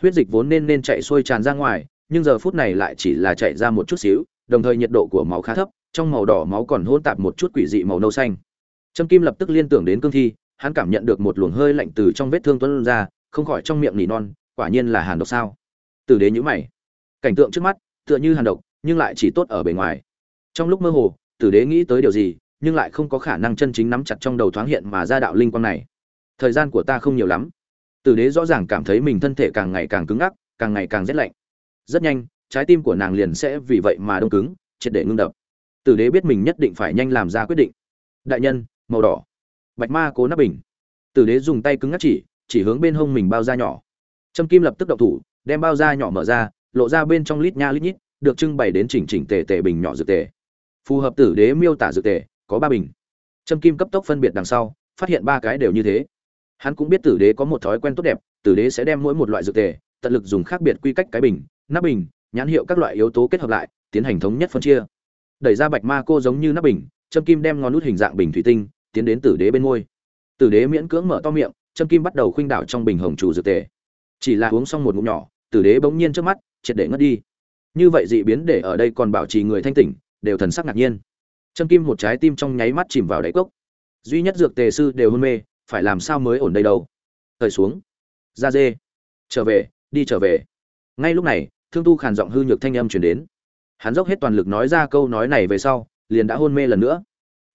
Huyết dịch vốn nên nên chạy xuôi tràn ra ngoài, nhưng giờ phút này lại chỉ là chạy ra một chút xíu, đồng thời nhiệt độ của máu khá thấp, trong màu đỏ máu còn hỗn tạp một chút quỷ dị màu nâu xanh. Trâm kim lập tức liên tưởng đến cương thi, hắn cảm nhận được một luồng hơi lạnh từ trong vết thương tuôn ra, không khỏi trong miệng nỉ non, quả nhiên là hàn độc sao. Tử đế nhíu mày cảnh tượng trước mắt, tựa như hàn độc, nhưng lại chỉ tốt ở bề ngoài. Trong lúc mơ hồ, tử đế nghĩ tới điều gì, nhưng lại không có khả năng chân chính nắm chặt trong đầu thoáng hiện mà ra đạo linh quang này. Thời gian của ta không nhiều lắm. Tử đế rõ ràng cảm thấy mình thân thể càng ngày càng cứng ngắc, càng ngày càng rét lạnh. Rất nhanh, trái tim của nàng liền sẽ vì vậy mà đông cứng, triệt để ngưng đập. Tử đế biết mình nhất định phải nhanh làm ra quyết định. Đại nhân, màu đỏ. Bạch ma cố nắp bình. Tử đế dùng tay cứng ngắc chỉ chỉ hướng bên hông mình bao da nhỏ. Trâm kim lập tức động thủ, đem bao da nhỏ mở ra lộ ra bên trong lít nha lít nhít, được trưng bày đến chỉnh chỉnh tề tề bình nhỏ dược tề. Phù hợp tử đế miêu tả dược tề, có ba bình. Trâm kim cấp tốc phân biệt đằng sau, phát hiện ba cái đều như thế. Hắn cũng biết tử đế có một thói quen tốt đẹp, tử đế sẽ đem mỗi một loại dược tề, tận lực dùng khác biệt quy cách cái bình, nắp bình, nhãn hiệu các loại yếu tố kết hợp lại, tiến hành thống nhất phân chia. Đẩy ra bạch ma cô giống như nắp bình, trâm kim đem ngón nút hình dạng bình thủy tinh, tiến đến tử đế bên môi. Tử đế miễn cưỡng mở to miệng, trâm kim bắt đầu khuynh đảo trong bình hồng chủ dược tề. Chỉ là uống xong một ngụm nhỏ, tử đế bỗng nhiên trước mắt triệt để ngất đi. Như vậy dị biến để ở đây còn bảo trì người thanh tỉnh, đều thần sắc ngạc nhiên. Trâm kim một trái tim trong nháy mắt chìm vào đáy cốc. Duy nhất dược tề sư đều hôn mê, phải làm sao mới ổn đây đâu? Thời xuống. Ra dê. Trở về, đi trở về. Ngay lúc này, thương tu khàn giọng hư nhược thanh âm chuyển đến. Hắn dốc hết toàn lực nói ra câu nói này về sau, liền đã hôn mê lần nữa.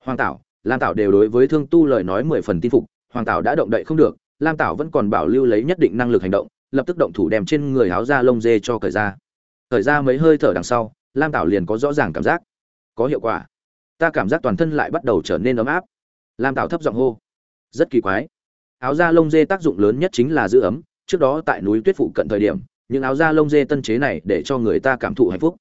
Hoàng tảo, lam tảo đều đối với thương tu lời nói mười phần tin phục, hoàng tảo đã động đậy không được, lam tảo vẫn còn bảo lưu lấy nhất định năng lực hành động lập tức động thủ đem trên người áo da lông dê cho cởi ra. Cởi ra mấy hơi thở đằng sau, lam tảo liền có rõ ràng cảm giác. Có hiệu quả. Ta cảm giác toàn thân lại bắt đầu trở nên ấm áp. Lam tảo thấp giọng hô. Rất kỳ quái. Áo da lông dê tác dụng lớn nhất chính là giữ ấm. Trước đó tại núi tuyết phụ cận thời điểm, những áo da lông dê tân chế này để cho người ta cảm thụ hạnh phúc.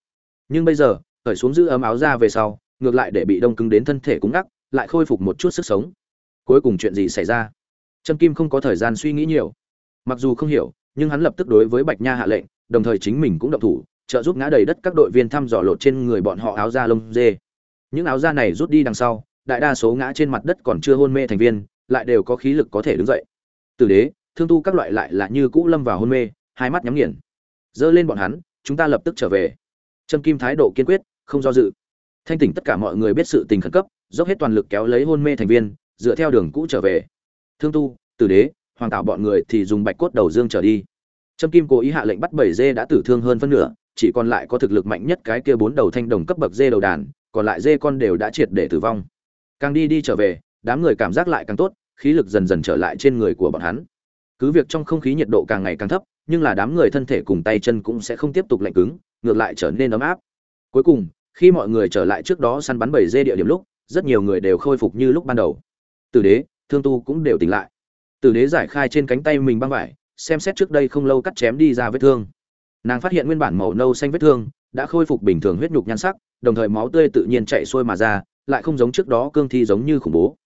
Nhưng bây giờ, cởi xuống giữ ấm áo da về sau, ngược lại để bị đông cứng đến thân thể cứng ngắc, lại khôi phục một chút sức sống. Cuối cùng chuyện gì xảy ra? Trâm kim không có thời gian suy nghĩ nhiều. Mặc dù không hiểu nhưng hắn lập tức đối với bạch nha hạ lệnh, đồng thời chính mình cũng động thủ, trợ giúp ngã đầy đất các đội viên thăm dò lột trên người bọn họ áo da lông dê. Những áo da này rút đi đằng sau, đại đa số ngã trên mặt đất còn chưa hôn mê thành viên, lại đều có khí lực có thể đứng dậy. Từ đế, thương tu các loại lại là như cũ lâm vào hôn mê, hai mắt nhắm nghiền. Dơ lên bọn hắn, chúng ta lập tức trở về. Trâm kim thái độ kiên quyết, không do dự. Thanh tỉnh tất cả mọi người biết sự tình khẩn cấp, dốc hết toàn lực kéo lấy hôn mê thành viên, dựa theo đường cũ trở về. Thương tu tử đế hoàng tạo bọn người thì dùng bạch cốt đầu dương trở đi. Trâm kim cố ý hạ lệnh bắt bảy dê đã tử thương hơn phân nửa, chỉ còn lại có thực lực mạnh nhất cái kia bốn đầu thanh đồng cấp bậc dê đầu đàn, còn lại dê con đều đã triệt để tử vong. Càng đi đi trở về, đám người cảm giác lại càng tốt, khí lực dần dần trở lại trên người của bọn hắn. Cứ việc trong không khí nhiệt độ càng ngày càng thấp, nhưng là đám người thân thể cùng tay chân cũng sẽ không tiếp tục lạnh cứng, ngược lại trở nên ấm áp. Cuối cùng, khi mọi người trở lại trước đó săn bắn bảy dê địa điểm lúc, rất nhiều người đều khôi phục như lúc ban đầu. Từ đế, thương tu cũng đều tỉnh lại tử đế giải khai trên cánh tay mình băng vải, xem xét trước đây không lâu cắt chém đi ra vết thương. Nàng phát hiện nguyên bản màu nâu xanh vết thương đã khôi phục bình thường huyết nhục nhan sắc, đồng thời máu tươi tự nhiên chạy xuôi mà ra, lại không giống trước đó cương thi giống như khủng bố.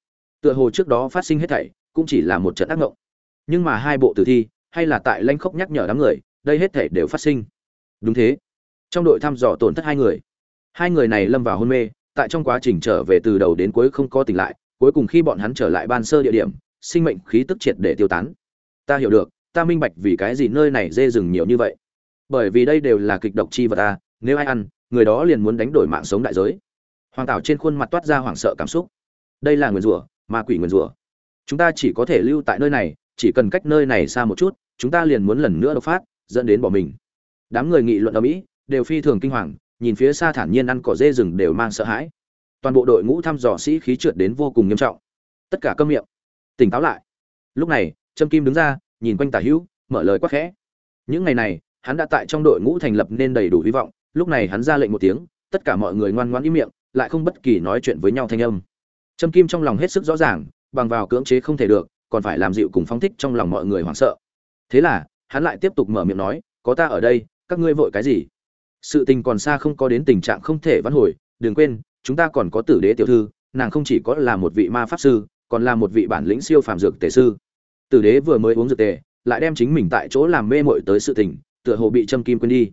Tựa hồ trước đó phát sinh hết thảy cũng chỉ là một trận ác ngộng. Nhưng mà hai bộ tử thi, hay là tại lanh khốc nhắc nhở đám người, đây hết thảy đều phát sinh. Đúng thế. Trong đội thăm dò tổn thất hai người. Hai người này lâm vào hôn mê, tại trong quá trình trở về từ đầu đến cuối không có tỉnh lại, cuối cùng khi bọn hắn trở lại ban sơ địa điểm sinh mệnh khí tức triệt để tiêu tán. Ta hiểu được, ta minh bạch vì cái gì nơi này dê rừng nhiều như vậy. Bởi vì đây đều là kịch độc chi vật ta nếu ai ăn, người đó liền muốn đánh đổi mạng sống đại giới. Hoàng tảo trên khuôn mặt toát ra hoảng sợ cảm xúc. Đây là nguyền rủa, ma quỷ nguyền rủa. Chúng ta chỉ có thể lưu tại nơi này, chỉ cần cách nơi này xa một chút, chúng ta liền muốn lần nữa đột phát, dẫn đến bỏ mình. Đám người nghị luận ở mỹ, đều phi thường kinh hoàng, nhìn phía xa thản nhiên ăn cỏ dê rừng đều mang sợ hãi. Toàn bộ đội ngũ thăm dò sĩ khí trượt đến vô cùng nghiêm trọng. Tất cả câm miệng tỉnh táo lại. Lúc này, trâm kim đứng ra, nhìn quanh tả hữu, mở lời quát khẽ. Những ngày này, hắn đã tại trong đội ngũ thành lập nên đầy đủ hy vọng. Lúc này hắn ra lệnh một tiếng, tất cả mọi người ngoan ngoãn im miệng, lại không bất kỳ nói chuyện với nhau thanh âm. Trâm kim trong lòng hết sức rõ ràng, bằng vào cưỡng chế không thể được, còn phải làm dịu cùng phóng thích trong lòng mọi người hoảng sợ. Thế là, hắn lại tiếp tục mở miệng nói, có ta ở đây, các ngươi vội cái gì? Sự tình còn xa không có đến tình trạng không thể vãn hồi, đừng quên, chúng ta còn có tử đế tiểu thư, nàng không chỉ có là một vị ma pháp sư còn là một vị bản lĩnh siêu phàm dược tề sư. Tử đế vừa mới uống dược tề, lại đem chính mình tại chỗ làm mê mội tới sự tình, tựa hồ bị châm kim quên đi.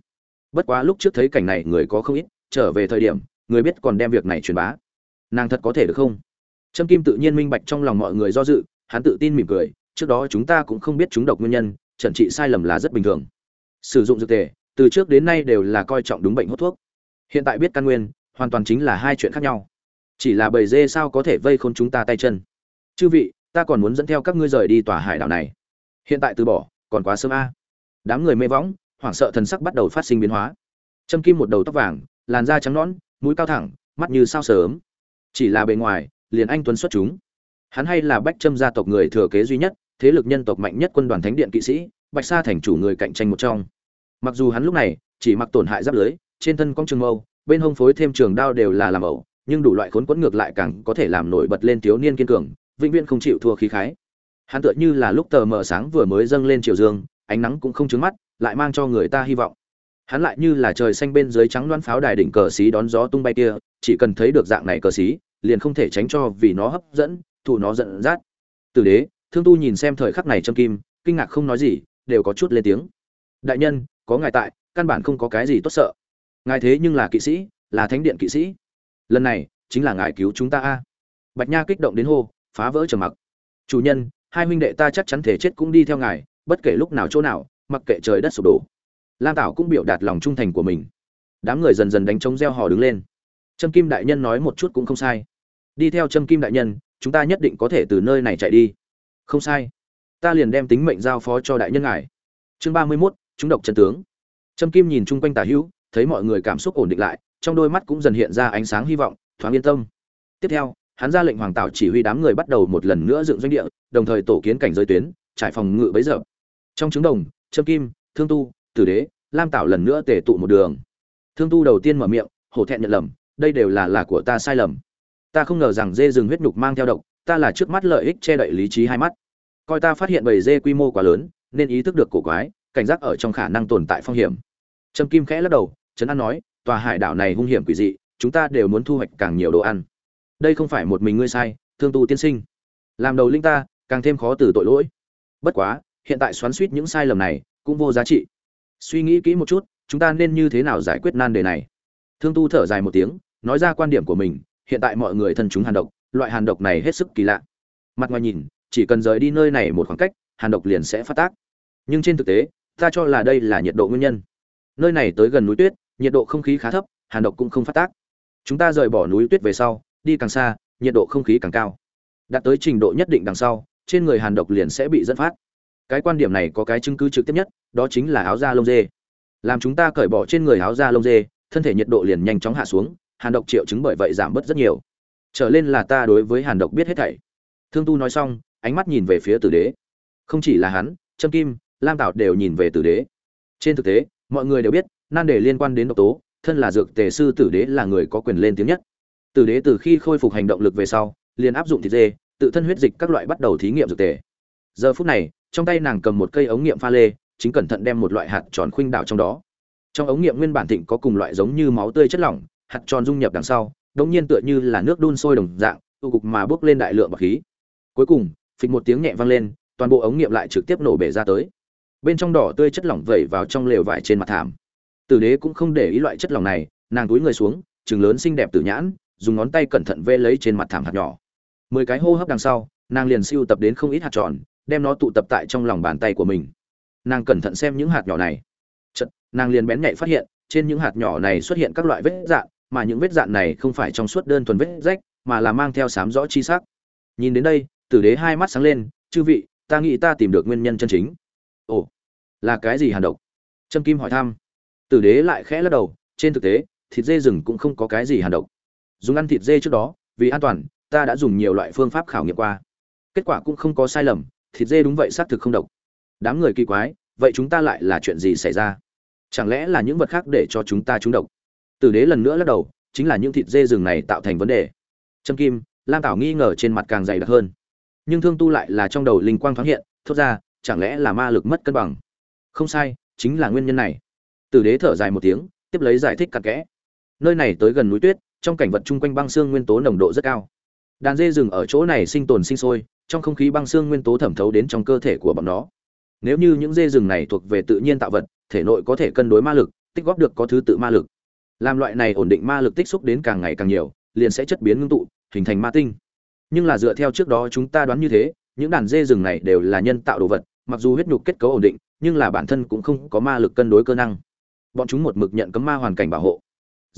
Bất quá lúc trước thấy cảnh này người có không ít, trở về thời điểm, người biết còn đem việc này truyền bá. Nàng thật có thể được không? Trâm kim tự nhiên minh bạch trong lòng mọi người do dự, hắn tự tin mỉm cười, trước đó chúng ta cũng không biết chúng độc nguyên nhân chẩn trị sai lầm là rất bình thường. Sử dụng dược tề, từ trước đến nay đều là coi trọng đúng bệnh hốt thuốc. Hiện tại biết căn nguyên, hoàn toàn chính là hai chuyện khác nhau. Chỉ là bầy dê sao có thể vây khốn chúng ta tay chân? Chư vị, ta còn muốn dẫn theo các ngươi rời đi tòa hải đảo này. Hiện tại từ bỏ, còn quá sớm a. Đám người mê võng, hoảng sợ thần sắc bắt đầu phát sinh biến hóa. Châm kim một đầu tóc vàng, làn da trắng nõn, mũi cao thẳng, mắt như sao sớm. Chỉ là bề ngoài, liền anh tuấn xuất chúng. Hắn hay là bách trâm gia tộc người thừa kế duy nhất, thế lực nhân tộc mạnh nhất quân đoàn thánh điện kỵ sĩ, bạch sa thành chủ người cạnh tranh một trong. Mặc dù hắn lúc này chỉ mặc tổn hại giáp lưới, trên thân cong trường mâu, bên hông phối thêm trường đao đều là làm ẩu, nhưng đủ loại khốn quẫn ngược lại càng có thể làm nổi bật lên thiếu niên kiên cường vĩnh viễn không chịu thua khí khái. Hắn tựa như là lúc tờ mờ sáng vừa mới dâng lên chiều dương, ánh nắng cũng không trướng mắt, lại mang cho người ta hy vọng. Hắn lại như là trời xanh bên dưới trắng loan pháo đài đỉnh cờ xí đón gió tung bay kia, chỉ cần thấy được dạng này cờ xí, liền không thể tránh cho vì nó hấp dẫn, thụ nó giận dắt. Từ đế, thương tu nhìn xem thời khắc này trong kim, kinh ngạc không nói gì, đều có chút lên tiếng. Đại nhân, có ngài tại, căn bản không có cái gì tốt sợ. Ngài thế nhưng là kỵ sĩ, là thánh điện kỵ sĩ. Lần này, chính là ngài cứu chúng ta a. Bạch nha kích động đến hô phá vỡ trầm mặc. Chủ nhân, hai huynh đệ ta chắc chắn thể chết cũng đi theo ngài, bất kể lúc nào chỗ nào, mặc kệ trời đất sụp đổ. Lam tảo cũng biểu đạt lòng trung thành của mình. Đám người dần dần đánh trống gieo hò đứng lên. Trâm kim đại nhân nói một chút cũng không sai. Đi theo trâm kim đại nhân, chúng ta nhất định có thể từ nơi này chạy đi. Không sai. Ta liền đem tính mệnh giao phó cho đại nhân ngài. Chương ba mươi mốt, chúng độc chân tướng. Trâm kim nhìn chung quanh tả hữu, thấy mọi người cảm xúc ổn định lại, trong đôi mắt cũng dần hiện ra ánh sáng hy vọng, thoáng yên tâm. Tiếp theo hắn ra lệnh hoàng tạo chỉ huy đám người bắt đầu một lần nữa dựng doanh địa, đồng thời tổ kiến cảnh giới tuyến, trải phòng ngự bấy giờ. Trong trứng đồng trâm kim, thương tu, tử đế, lam tạo lần nữa tề tụ một đường. Thương tu đầu tiên mở miệng, hổ thẹn nhận lầm, đây đều là là của ta sai lầm. Ta không ngờ rằng dê rừng huyết nhục mang theo độc, ta là trước mắt lợi ích che đậy lý trí hai mắt. Coi ta phát hiện bầy dê quy mô quá lớn, nên ý thức được cổ quái, cảnh giác ở trong khả năng tồn tại phong hiểm. Trâm kim khẽ lắc đầu, trấn an nói, tòa hải đảo này hung hiểm quỷ dị, chúng ta đều muốn thu hoạch càng nhiều đồ ăn đây không phải một mình ngươi sai, thương tu tiên sinh. Làm đầu linh ta, càng thêm khó từ tội lỗi. Bất quá, hiện tại xoắn suýt những sai lầm này, cũng vô giá trị. Suy nghĩ kỹ một chút, chúng ta nên như thế nào giải quyết nan đề này? Thương tu thở dài một tiếng, nói ra quan điểm của mình, hiện tại mọi người thân chúng hàn độc, loại hàn độc này hết sức kỳ lạ. Mặt ngoài nhìn, chỉ cần rời đi nơi này một khoảng cách, hàn độc liền sẽ phát tác. Nhưng trên thực tế, ta cho là đây là nhiệt độ nguyên nhân. Nơi này tới gần núi tuyết, nhiệt độ không khí khá thấp, hàn độc cũng không phát tác. Chúng ta rời bỏ núi tuyết về sau đi càng xa, nhiệt độ không khí càng cao. Đạt tới trình độ nhất định đằng sau, trên người hàn độc liền sẽ bị dẫn phát. Cái quan điểm này có cái chứng cứ trực tiếp nhất, đó chính là áo da lông dê. Làm chúng ta cởi bỏ trên người áo da lông dê, thân thể nhiệt độ liền nhanh chóng hạ xuống, hàn độc triệu chứng bởi vậy giảm bớt rất nhiều. Trở lên là ta đối với hàn độc biết hết thảy. Thương tu nói xong, ánh mắt nhìn về phía tử đế. Không chỉ là hắn, trâm kim, lam tạo đều nhìn về tử đế. Trên thực tế, mọi người đều biết, nan đề liên quan đến độc tố, thân là dược tề sư tử đế là người có quyền lên tiếng nhất tử đế từ khi khôi phục hành động lực về sau, liền áp dụng thịt dê, tự thân huyết dịch các loại bắt đầu thí nghiệm dược tề. Giờ phút này, trong tay nàng cầm một cây ống nghiệm pha lê, chính cẩn thận đem một loại hạt tròn khuynh đảo trong đó. Trong ống nghiệm nguyên bản thịnh có cùng loại giống như máu tươi chất lỏng, hạt tròn dung nhập đằng sau, đống nhiên tựa như là nước đun sôi đồng dạng, tụ cục mà bốc lên đại lượng bọc khí. Cuối cùng, phịch một tiếng nhẹ vang lên, toàn bộ ống nghiệm lại trực tiếp nổ bể ra tới. Bên trong đỏ tươi chất lỏng vẩy vào trong lều vải trên mặt thảm. Tử đế cũng không để ý loại chất lỏng này, nàng túi người xuống chừng lớn xinh đẹp tử nhãn dùng ngón tay cẩn thận vê lấy trên mặt thảm hạt nhỏ. Mười cái hô hấp đằng sau nàng liền siêu tập đến không ít hạt tròn đem nó tụ tập tại trong lòng bàn tay của mình. Nàng cẩn thận xem những hạt nhỏ này. Chật, nàng liền bén nhạy phát hiện trên những hạt nhỏ này xuất hiện các loại vết dạn mà những vết dạn này không phải trong suốt đơn thuần vết rách mà là mang theo sám rõ chi sắc. Nhìn đến đây tử đế hai mắt sáng lên chư vị ta nghĩ ta tìm được nguyên nhân chân chính. Ồ là cái gì hàn độc? Trâm kim hỏi thăm. Tử đế lại khẽ lắc đầu trên thực tế thịt dê rừng cũng không có cái gì hàn độc dùng ăn thịt dê trước đó, vì an toàn, ta đã dùng nhiều loại phương pháp khảo nghiệm qua. Kết quả cũng không có sai lầm, thịt dê đúng vậy xác thực không độc. Đám người kỳ quái, vậy chúng ta lại là chuyện gì xảy ra? Chẳng lẽ là những vật khác để cho chúng ta trúng độc? Tử đế lần nữa lắc đầu, chính là những thịt dê rừng này tạo thành vấn đề. Trâm kim, lam tảo nghi ngờ trên mặt càng dày đặc hơn. Nhưng thương tu lại là trong đầu linh quang thoáng hiện, thốt ra, chẳng lẽ là ma lực mất cân bằng? Không sai, chính là nguyên nhân này. Tử đế thở dài một tiếng, tiếp lấy giải thích cặn kẽ. Nơi này tới gần núi tuyết trong cảnh vật chung quanh băng xương nguyên tố nồng độ rất cao. Đàn dê rừng ở chỗ này sinh tồn sinh sôi, trong không khí băng xương nguyên tố thẩm thấu đến trong cơ thể của bọn nó. Nếu như những dê rừng này thuộc về tự nhiên tạo vật, thể nội có thể cân đối ma lực, tích góp được có thứ tự ma lực. Làm loại này ổn định ma lực tích xúc đến càng ngày càng nhiều, liền sẽ chất biến ngưng tụ, hình thành ma tinh. Nhưng là dựa theo trước đó chúng ta đoán như thế, những đàn dê rừng này đều là nhân tạo đồ vật, mặc dù huyết nhục kết cấu ổn định, nhưng là bản thân cũng không có ma lực cân đối cơ năng. Bọn chúng một mực nhận cấm ma hoàn cảnh bảo hộ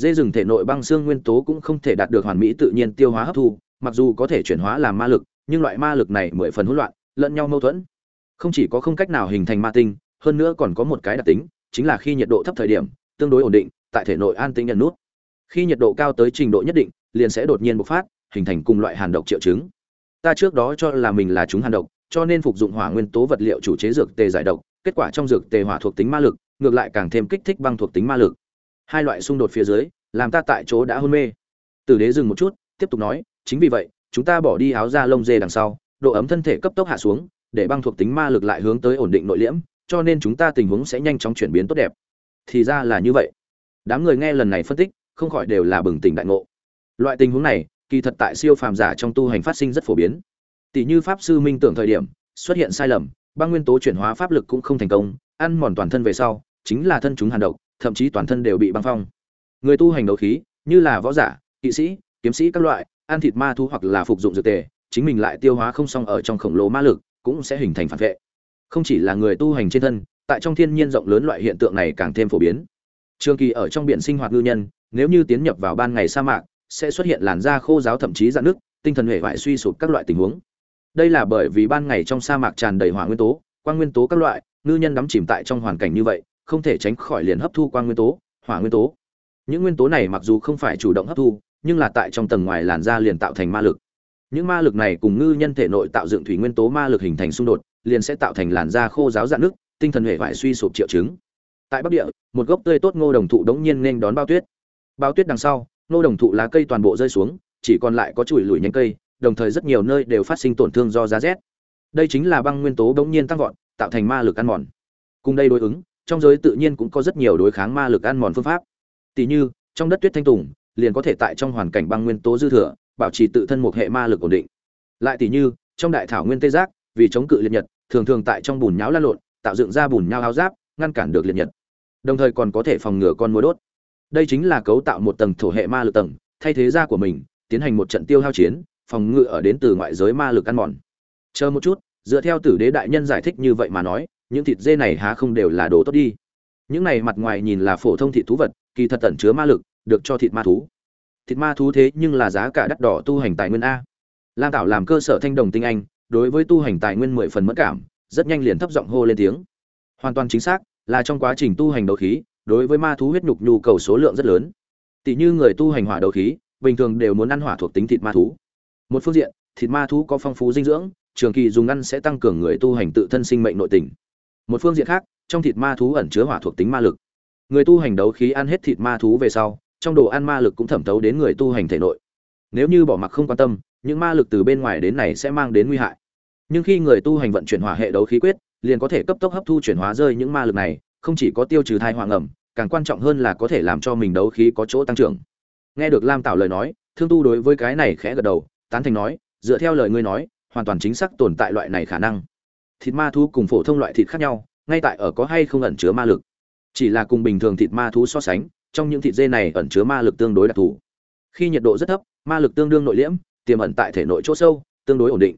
dê rừng thể nội băng xương nguyên tố cũng không thể đạt được hoàn mỹ tự nhiên tiêu hóa hấp thu, mặc dù có thể chuyển hóa làm ma lực, nhưng loại ma lực này mười phần hỗn loạn, lẫn nhau mâu thuẫn. Không chỉ có không cách nào hình thành ma tinh, hơn nữa còn có một cái đặc tính, chính là khi nhiệt độ thấp thời điểm, tương đối ổn định, tại thể nội an tĩnh nhận nút. Khi nhiệt độ cao tới trình độ nhất định, liền sẽ đột nhiên bộc phát, hình thành cùng loại hàn độc triệu chứng. Ta trước đó cho là mình là chúng hàn độc, cho nên phục dụng hỏa nguyên tố vật liệu chủ chế dược tề giải độc, kết quả trong dược tề hỏa thuộc tính ma lực, ngược lại càng thêm kích thích băng thuộc tính ma lực hai loại xung đột phía dưới, làm ta tại chỗ đã hôn mê. Tử đế dừng một chút, tiếp tục nói, chính vì vậy, chúng ta bỏ đi áo da lông dê đằng sau, độ ấm thân thể cấp tốc hạ xuống, để băng thuộc tính ma lực lại hướng tới ổn định nội liễm, cho nên chúng ta tình huống sẽ nhanh chóng chuyển biến tốt đẹp. Thì ra là như vậy. Đám người nghe lần này phân tích, không khỏi đều là bừng tỉnh đại ngộ. Loại tình huống này, kỳ thật tại siêu phàm giả trong tu hành phát sinh rất phổ biến. Tỷ như pháp sư minh tưởng thời điểm, xuất hiện sai lầm, băng nguyên tố chuyển hóa pháp lực cũng không thành công, ăn mòn toàn thân về sau, chính là thân chúng hàn độc thậm chí toàn thân đều bị băng phong. Người tu hành đấu khí, như là võ giả, kỵ sĩ, kiếm sĩ các loại, ăn thịt ma thu hoặc là phục dụng dược tề, chính mình lại tiêu hóa không xong ở trong khổng lồ ma lực, cũng sẽ hình thành phản vệ. Không chỉ là người tu hành trên thân, tại trong thiên nhiên rộng lớn loại hiện tượng này càng thêm phổ biến. Trường kỳ ở trong biển sinh hoạt ngư nhân, nếu như tiến nhập vào ban ngày sa mạc, sẽ xuất hiện làn da khô giáo thậm chí dạn nước tinh thần hệ hoại suy sụp các loại tình huống. Đây là bởi vì ban ngày trong sa mạc tràn đầy hỏa nguyên tố, quang nguyên tố các loại, ngư nhân đắm chìm tại trong hoàn cảnh như vậy không thể tránh khỏi liền hấp thu quang nguyên tố, hỏa nguyên tố. Những nguyên tố này mặc dù không phải chủ động hấp thu, nhưng là tại trong tầng ngoài làn da liền tạo thành ma lực. Những ma lực này cùng ngư nhân thể nội tạo dựng thủy nguyên tố ma lực hình thành xung đột, liền sẽ tạo thành làn da khô giáo dạn nước tinh thần hệ vải suy sụp triệu chứng. Tại bắc địa, một gốc tươi tốt ngô đồng thụ đống nhiên nên đón bao tuyết. Bao tuyết đằng sau, ngô đồng thụ lá cây toàn bộ rơi xuống, chỉ còn lại có chùi lùi nhánh cây, đồng thời rất nhiều nơi đều phát sinh tổn thương do giá rét. Đây chính là băng nguyên tố đống nhiên tăng vọt, tạo thành ma lực ăn mòn. Cùng đây đối ứng trong giới tự nhiên cũng có rất nhiều đối kháng ma lực ăn mòn phương pháp. Tỷ như, trong đất tuyết thanh tùng, liền có thể tại trong hoàn cảnh băng nguyên tố dư thừa, bảo trì tự thân một hệ ma lực ổn định. Lại tỷ như, trong đại thảo nguyên tê giác, vì chống cự liệt nhật, thường thường tại trong bùn nháo lan lộn, tạo dựng ra bùn nhão áo giáp, ngăn cản được liệt nhật. Đồng thời còn có thể phòng ngừa con muỗi đốt. Đây chính là cấu tạo một tầng thổ hệ ma lực tầng, thay thế da của mình, tiến hành một trận tiêu hao chiến, phòng ngự ở đến từ ngoại giới ma lực ăn mòn. Chờ một chút, dựa theo tử đế đại nhân giải thích như vậy mà nói những thịt dê này há không đều là đồ tốt đi. Những này mặt ngoài nhìn là phổ thông thịt thú vật, kỳ thật tẩn chứa ma lực, được cho thịt ma thú. Thịt ma thú thế nhưng là giá cả đắt đỏ tu hành tài nguyên a. Lam tạo làm cơ sở thanh đồng tinh anh, đối với tu hành tài nguyên mười phần mất cảm, rất nhanh liền thấp giọng hô lên tiếng. Hoàn toàn chính xác, là trong quá trình tu hành đấu khí, đối với ma thú huyết nhục nhu cầu số lượng rất lớn. Tỷ như người tu hành hỏa đấu khí, bình thường đều muốn ăn hỏa thuộc tính thịt ma thú. Một phương diện, thịt ma thú có phong phú dinh dưỡng, trường kỳ dùng ăn sẽ tăng cường người tu hành tự thân sinh mệnh nội tình một phương diện khác, trong thịt ma thú ẩn chứa hỏa thuộc tính ma lực. Người tu hành đấu khí ăn hết thịt ma thú về sau, trong đồ ăn ma lực cũng thẩm thấu đến người tu hành thể nội. Nếu như bỏ mặc không quan tâm, những ma lực từ bên ngoài đến này sẽ mang đến nguy hại. Nhưng khi người tu hành vận chuyển hỏa hệ đấu khí quyết, liền có thể cấp tốc hấp thu chuyển hóa rơi những ma lực này, không chỉ có tiêu trừ thai hoàng ẩm càng quan trọng hơn là có thể làm cho mình đấu khí có chỗ tăng trưởng. Nghe được lam tạo lời nói, thương tu đối với cái này khẽ gật đầu, tán thành nói, dựa theo lời ngươi nói, hoàn toàn chính xác tồn tại loại này khả năng thịt ma thú cùng phổ thông loại thịt khác nhau, ngay tại ở có hay không ẩn chứa ma lực. Chỉ là cùng bình thường thịt ma thú so sánh, trong những thịt dê này ẩn chứa ma lực tương đối đặc thù. Khi nhiệt độ rất thấp, ma lực tương đương nội liễm, tiềm ẩn tại thể nội chỗ sâu, tương đối ổn định.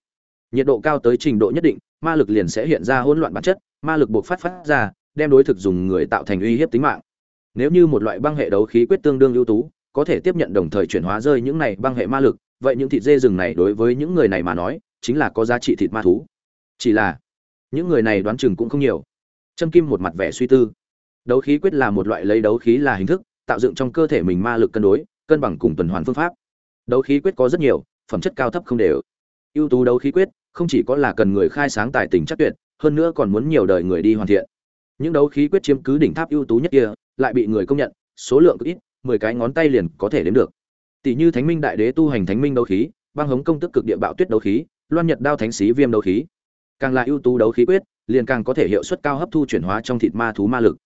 Nhiệt độ cao tới trình độ nhất định, ma lực liền sẽ hiện ra hỗn loạn bản chất, ma lực buộc phát phát ra, đem đối thực dùng người tạo thành uy hiếp tính mạng. Nếu như một loại băng hệ đấu khí quyết tương đương ưu tú, có thể tiếp nhận đồng thời chuyển hóa rơi những này băng hệ ma lực, vậy những thịt dê rừng này đối với những người này mà nói, chính là có giá trị thịt ma thú. Chỉ là những người này đoán chừng cũng không nhiều. Trâm kim một mặt vẻ suy tư. Đấu khí quyết là một loại lấy đấu khí là hình thức, tạo dựng trong cơ thể mình ma lực cân đối, cân bằng cùng tuần hoàn phương pháp. Đấu khí quyết có rất nhiều, phẩm chất cao thấp không đều. Ưu tú đấu khí quyết không chỉ có là cần người khai sáng tài tình chắc tuyệt, hơn nữa còn muốn nhiều đời người đi hoàn thiện. Những đấu khí quyết chiếm cứ đỉnh tháp ưu tú nhất kia, lại bị người công nhận, số lượng cực ít, mười cái ngón tay liền có thể đếm được. Tỷ như thánh minh đại đế tu hành thánh minh đấu khí, băng hống công tức cực địa bạo tuyết đấu khí, loan nhật đao thánh xí viêm đấu khí càng là ưu tú đấu khí quyết, liền càng có thể hiệu suất cao hấp thu chuyển hóa trong thịt ma thú ma lực.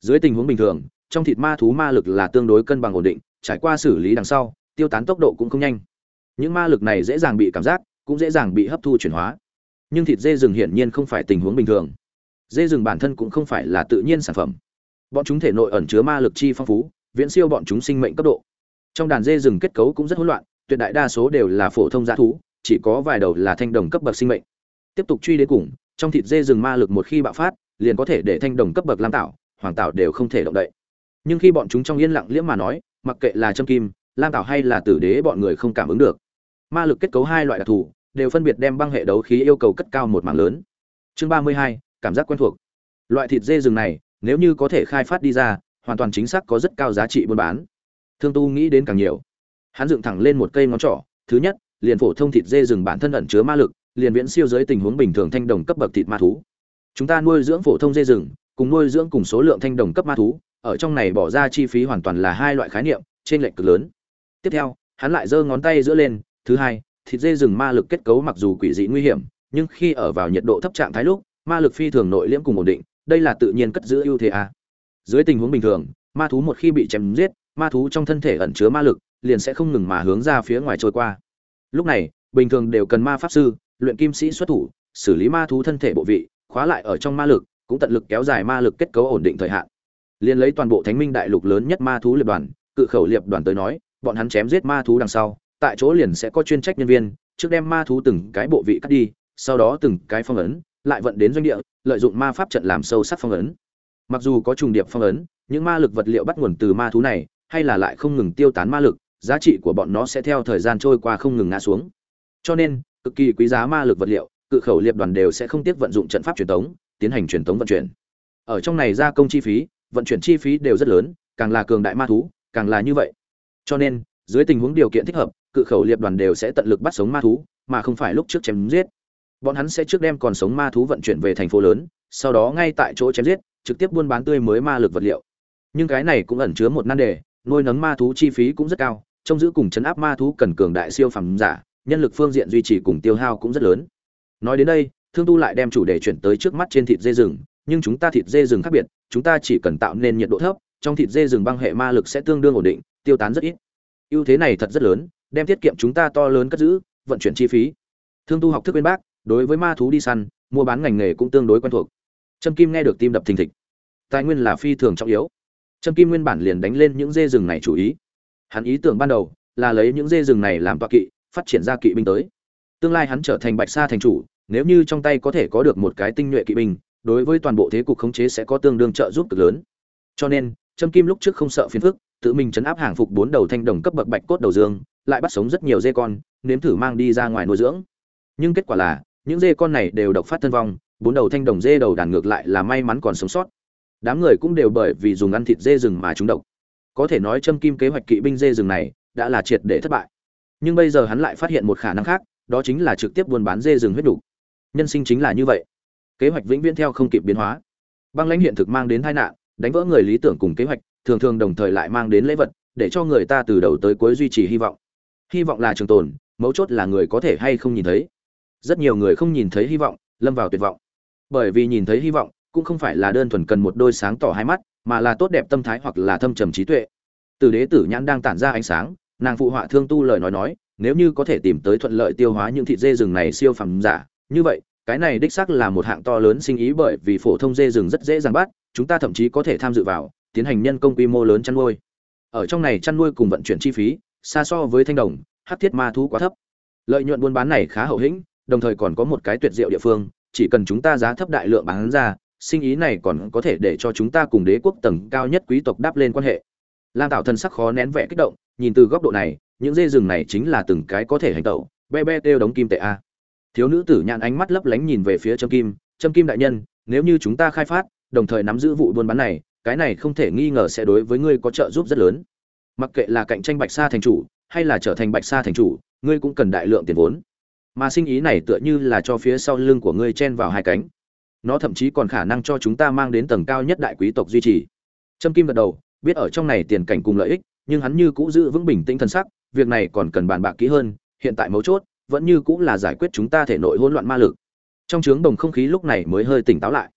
Dưới tình huống bình thường, trong thịt ma thú ma lực là tương đối cân bằng ổn định, trải qua xử lý đằng sau, tiêu tán tốc độ cũng không nhanh. Những ma lực này dễ dàng bị cảm giác, cũng dễ dàng bị hấp thu chuyển hóa. Nhưng thịt dê rừng hiển nhiên không phải tình huống bình thường. Dê rừng bản thân cũng không phải là tự nhiên sản phẩm. Bọn chúng thể nội ẩn chứa ma lực chi phong phú, viễn siêu bọn chúng sinh mệnh cấp độ. Trong đàn dê rừng kết cấu cũng rất hỗn loạn, tuyệt đại đa số đều là phổ thông g thú, chỉ có vài đầu là thanh đồng cấp bậc sinh mệnh tiếp tục truy đến cùng, trong thịt dê rừng ma lực một khi bạo phát, liền có thể để thanh đồng cấp bậc lam tạo hoàng tạo đều không thể động đậy. Nhưng khi bọn chúng trong yên lặng liễm mà nói, mặc kệ là châm kim, lam tạo hay là tử đế bọn người không cảm ứng được. Ma lực kết cấu hai loại đặc thù, đều phân biệt đem băng hệ đấu khí yêu cầu cất cao một mảng lớn. Chương ba mươi hai, cảm giác quen thuộc. Loại thịt dê rừng này, nếu như có thể khai phát đi ra, hoàn toàn chính xác có rất cao giá trị buôn bán. Thương tu nghĩ đến càng nhiều. Hắn dựng thẳng lên một cây ngón trỏ, thứ nhất, liền phổ thông thịt dê rừng bản thân ẩn chứa ma lực liền viễn siêu dưới tình huống bình thường thanh đồng cấp bậc thịt ma thú. Chúng ta nuôi dưỡng phổ thông dê rừng, cùng nuôi dưỡng cùng số lượng thanh đồng cấp ma thú, ở trong này bỏ ra chi phí hoàn toàn là hai loại khái niệm trên lệch cực lớn. Tiếp theo, hắn lại giơ ngón tay giữa lên, thứ hai, thịt dê rừng ma lực kết cấu mặc dù quỷ dị nguy hiểm, nhưng khi ở vào nhiệt độ thấp trạng thái lúc, ma lực phi thường nội liễm cùng ổn định, đây là tự nhiên cất giữ ưu thế a. Dưới tình huống bình thường, ma thú một khi bị chém giết, ma thú trong thân thể ẩn chứa ma lực, liền sẽ không ngừng mà hướng ra phía ngoài trôi qua. Lúc này, bình thường đều cần ma pháp sư luyện kim sĩ xuất thủ, xử lý ma thú thân thể bộ vị, khóa lại ở trong ma lực, cũng tận lực kéo dài ma lực kết cấu ổn định thời hạn. Liền lấy toàn bộ thánh minh đại lục lớn nhất ma thú liệp đoàn, cự khẩu liệp đoàn tới nói, bọn hắn chém giết ma thú đằng sau, tại chỗ liền sẽ có chuyên trách nhân viên, trước đem ma thú từng cái bộ vị cắt đi, sau đó từng cái phong ấn, lại vận đến doanh địa, lợi dụng ma pháp trận làm sâu sắc phong ấn. Mặc dù có trùng điệp phong ấn, những ma lực vật liệu bắt nguồn từ ma thú này, hay là lại không ngừng tiêu tán ma lực, giá trị của bọn nó sẽ theo thời gian trôi qua không ngừng ngã xuống. Cho nên cực kỳ quý giá ma lực vật liệu, cự khẩu liệp đoàn đều sẽ không tiếc vận dụng trận pháp truyền tống, tiến hành truyền tống vận chuyển. Ở trong này gia công chi phí, vận chuyển chi phí đều rất lớn, càng là cường đại ma thú, càng là như vậy. Cho nên, dưới tình huống điều kiện thích hợp, cự khẩu liệp đoàn đều sẽ tận lực bắt sống ma thú, mà không phải lúc trước chém giết. Bọn hắn sẽ trước đem còn sống ma thú vận chuyển về thành phố lớn, sau đó ngay tại chỗ chém giết, trực tiếp buôn bán tươi mới ma lực vật liệu. Nhưng cái này cũng ẩn chứa một nan đề, nuôi nấng ma thú chi phí cũng rất cao, trông giữ cùng chấn áp ma thú cần cường đại siêu phẩm giả nhân lực phương diện duy trì cùng tiêu hao cũng rất lớn. Nói đến đây, thương tu lại đem chủ đề chuyển tới trước mắt trên thịt dê rừng, nhưng chúng ta thịt dê rừng khác biệt, chúng ta chỉ cần tạo nên nhiệt độ thấp, trong thịt dê rừng băng hệ ma lực sẽ tương đương ổn định, tiêu tán rất ít. Ưu thế này thật rất lớn, đem tiết kiệm chúng ta to lớn cất giữ, vận chuyển chi phí. Thương tu học thức bên bác, đối với ma thú đi săn, mua bán ngành nghề cũng tương đối quen thuộc. Trâm kim nghe được tim đập thình thịch. Tài nguyên là phi thường trọng yếu. Trâm kim nguyên bản liền đánh lên những dê rừng này chủ ý. Hắn ý tưởng ban đầu là lấy những dê rừng này làm toa kỵ phát triển ra kỵ binh tới. Tương lai hắn trở thành bạch sa thành chủ, nếu như trong tay có thể có được một cái tinh nhuệ kỵ binh, đối với toàn bộ thế cục khống chế sẽ có tương đương trợ giúp cực lớn. Cho nên, trâm kim lúc trước không sợ phiền phức, tự mình chấn áp hàng phục bốn đầu thanh đồng cấp bậc bạch cốt đầu dương, lại bắt sống rất nhiều dê con, nếm thử mang đi ra ngoài nuôi dưỡng. Nhưng kết quả là, những dê con này đều độc phát thân vong, bốn đầu thanh đồng dê đầu đàn ngược lại là may mắn còn sống sót. Đám người cũng đều bởi vì dùng ăn thịt dê rừng mà trúng độc. Có thể nói châm kim kế hoạch kỵ binh dê rừng này đã là triệt để thất bại nhưng bây giờ hắn lại phát hiện một khả năng khác, đó chính là trực tiếp buôn bán dê rừng huyết đủ. nhân sinh chính là như vậy. Kế hoạch vĩnh viễn theo không kịp biến hóa. Băng lãnh hiện thực mang đến tai nạn, đánh vỡ người lý tưởng cùng kế hoạch, thường thường đồng thời lại mang đến lễ vật, để cho người ta từ đầu tới cuối duy trì hy vọng. Hy vọng là trường tồn, mấu chốt là người có thể hay không nhìn thấy. Rất nhiều người không nhìn thấy hy vọng, lâm vào tuyệt vọng. Bởi vì nhìn thấy hy vọng, cũng không phải là đơn thuần cần một đôi sáng tỏ hai mắt, mà là tốt đẹp tâm thái hoặc là thâm trầm trí tuệ. Từ đế tử nhãn đang tản ra ánh sáng nàng phụ họa thương tu lời nói nói, nếu như có thể tìm tới thuận lợi tiêu hóa những thịt dê rừng này siêu phẩm giả, như vậy, cái này đích xác là một hạng to lớn sinh ý bởi vì phổ thông dê rừng rất dễ dàng bắt, chúng ta thậm chí có thể tham dự vào, tiến hành nhân công quy mô lớn chăn nuôi. Ở trong này chăn nuôi cùng vận chuyển chi phí, xa so với thanh đồng hát thiết ma thú quá thấp. Lợi nhuận buôn bán này khá hậu hĩnh, đồng thời còn có một cái tuyệt diệu địa phương, chỉ cần chúng ta giá thấp đại lượng bán ra, sinh ý này còn có thể để cho chúng ta cùng đế quốc tầng cao nhất quý tộc đáp lên quan hệ. Lam tạo thân sắc khó nén vẻ kích động nhìn từ góc độ này, những dê rừng này chính là từng cái có thể hành tẩu, be be tiêu đóng kim tệ a. Thiếu nữ tử nhãn ánh mắt lấp lánh nhìn về phía trâm kim trâm kim đại nhân, nếu như chúng ta khai phát, đồng thời nắm giữ vụ buôn bán này, cái này không thể nghi ngờ sẽ đối với ngươi có trợ giúp rất lớn. Mặc kệ là cạnh tranh bạch sa thành chủ, hay là trở thành bạch sa thành chủ, ngươi cũng cần đại lượng tiền vốn. Mà sinh ý này tựa như là cho phía sau lưng của ngươi chen vào hai cánh. Nó thậm chí còn khả năng cho chúng ta mang đến tầng cao nhất đại quý tộc duy trì. Trâm kim gật đầu, biết ở trong này tiền cảnh cùng lợi ích nhưng hắn như cũ giữ vững bình tĩnh thân sắc, việc này còn cần bàn bạc kỹ hơn, hiện tại mấu chốt, vẫn như cũng là giải quyết chúng ta thể nội hỗn loạn ma lực. Trong chướng đồng không khí lúc này mới hơi tỉnh táo lại.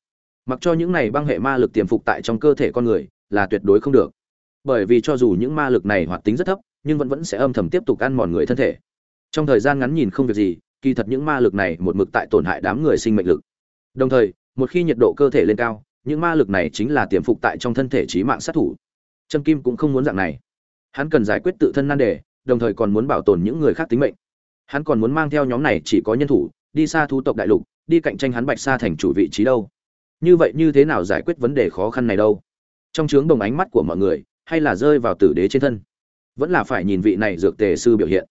Mặc cho những này băng hệ ma lực tiềm phục tại trong cơ thể con người, là tuyệt đối không được. Bởi vì cho dù những ma lực này hoạt tính rất thấp, nhưng vẫn vẫn sẽ âm thầm tiếp tục ăn mòn người thân thể. Trong thời gian ngắn nhìn không việc gì, kỳ thật những ma lực này một mực tại tổn hại đám người sinh mệnh lực. Đồng thời, một khi nhiệt độ cơ thể lên cao, những ma lực này chính là tiềm phục tại trong thân thể trí mạng sát thủ. Trâm kim cũng không muốn dạng này hắn cần giải quyết tự thân nan đề, đồng thời còn muốn bảo tồn những người khác tính mệnh. Hắn còn muốn mang theo nhóm này chỉ có nhân thủ, đi xa thu tộc đại lục, đi cạnh tranh hắn bạch xa thành chủ vị trí đâu. Như vậy như thế nào giải quyết vấn đề khó khăn này đâu? Trong trướng đồng ánh mắt của mọi người, hay là rơi vào tử đế trên thân? Vẫn là phải nhìn vị này dược tề sư biểu hiện.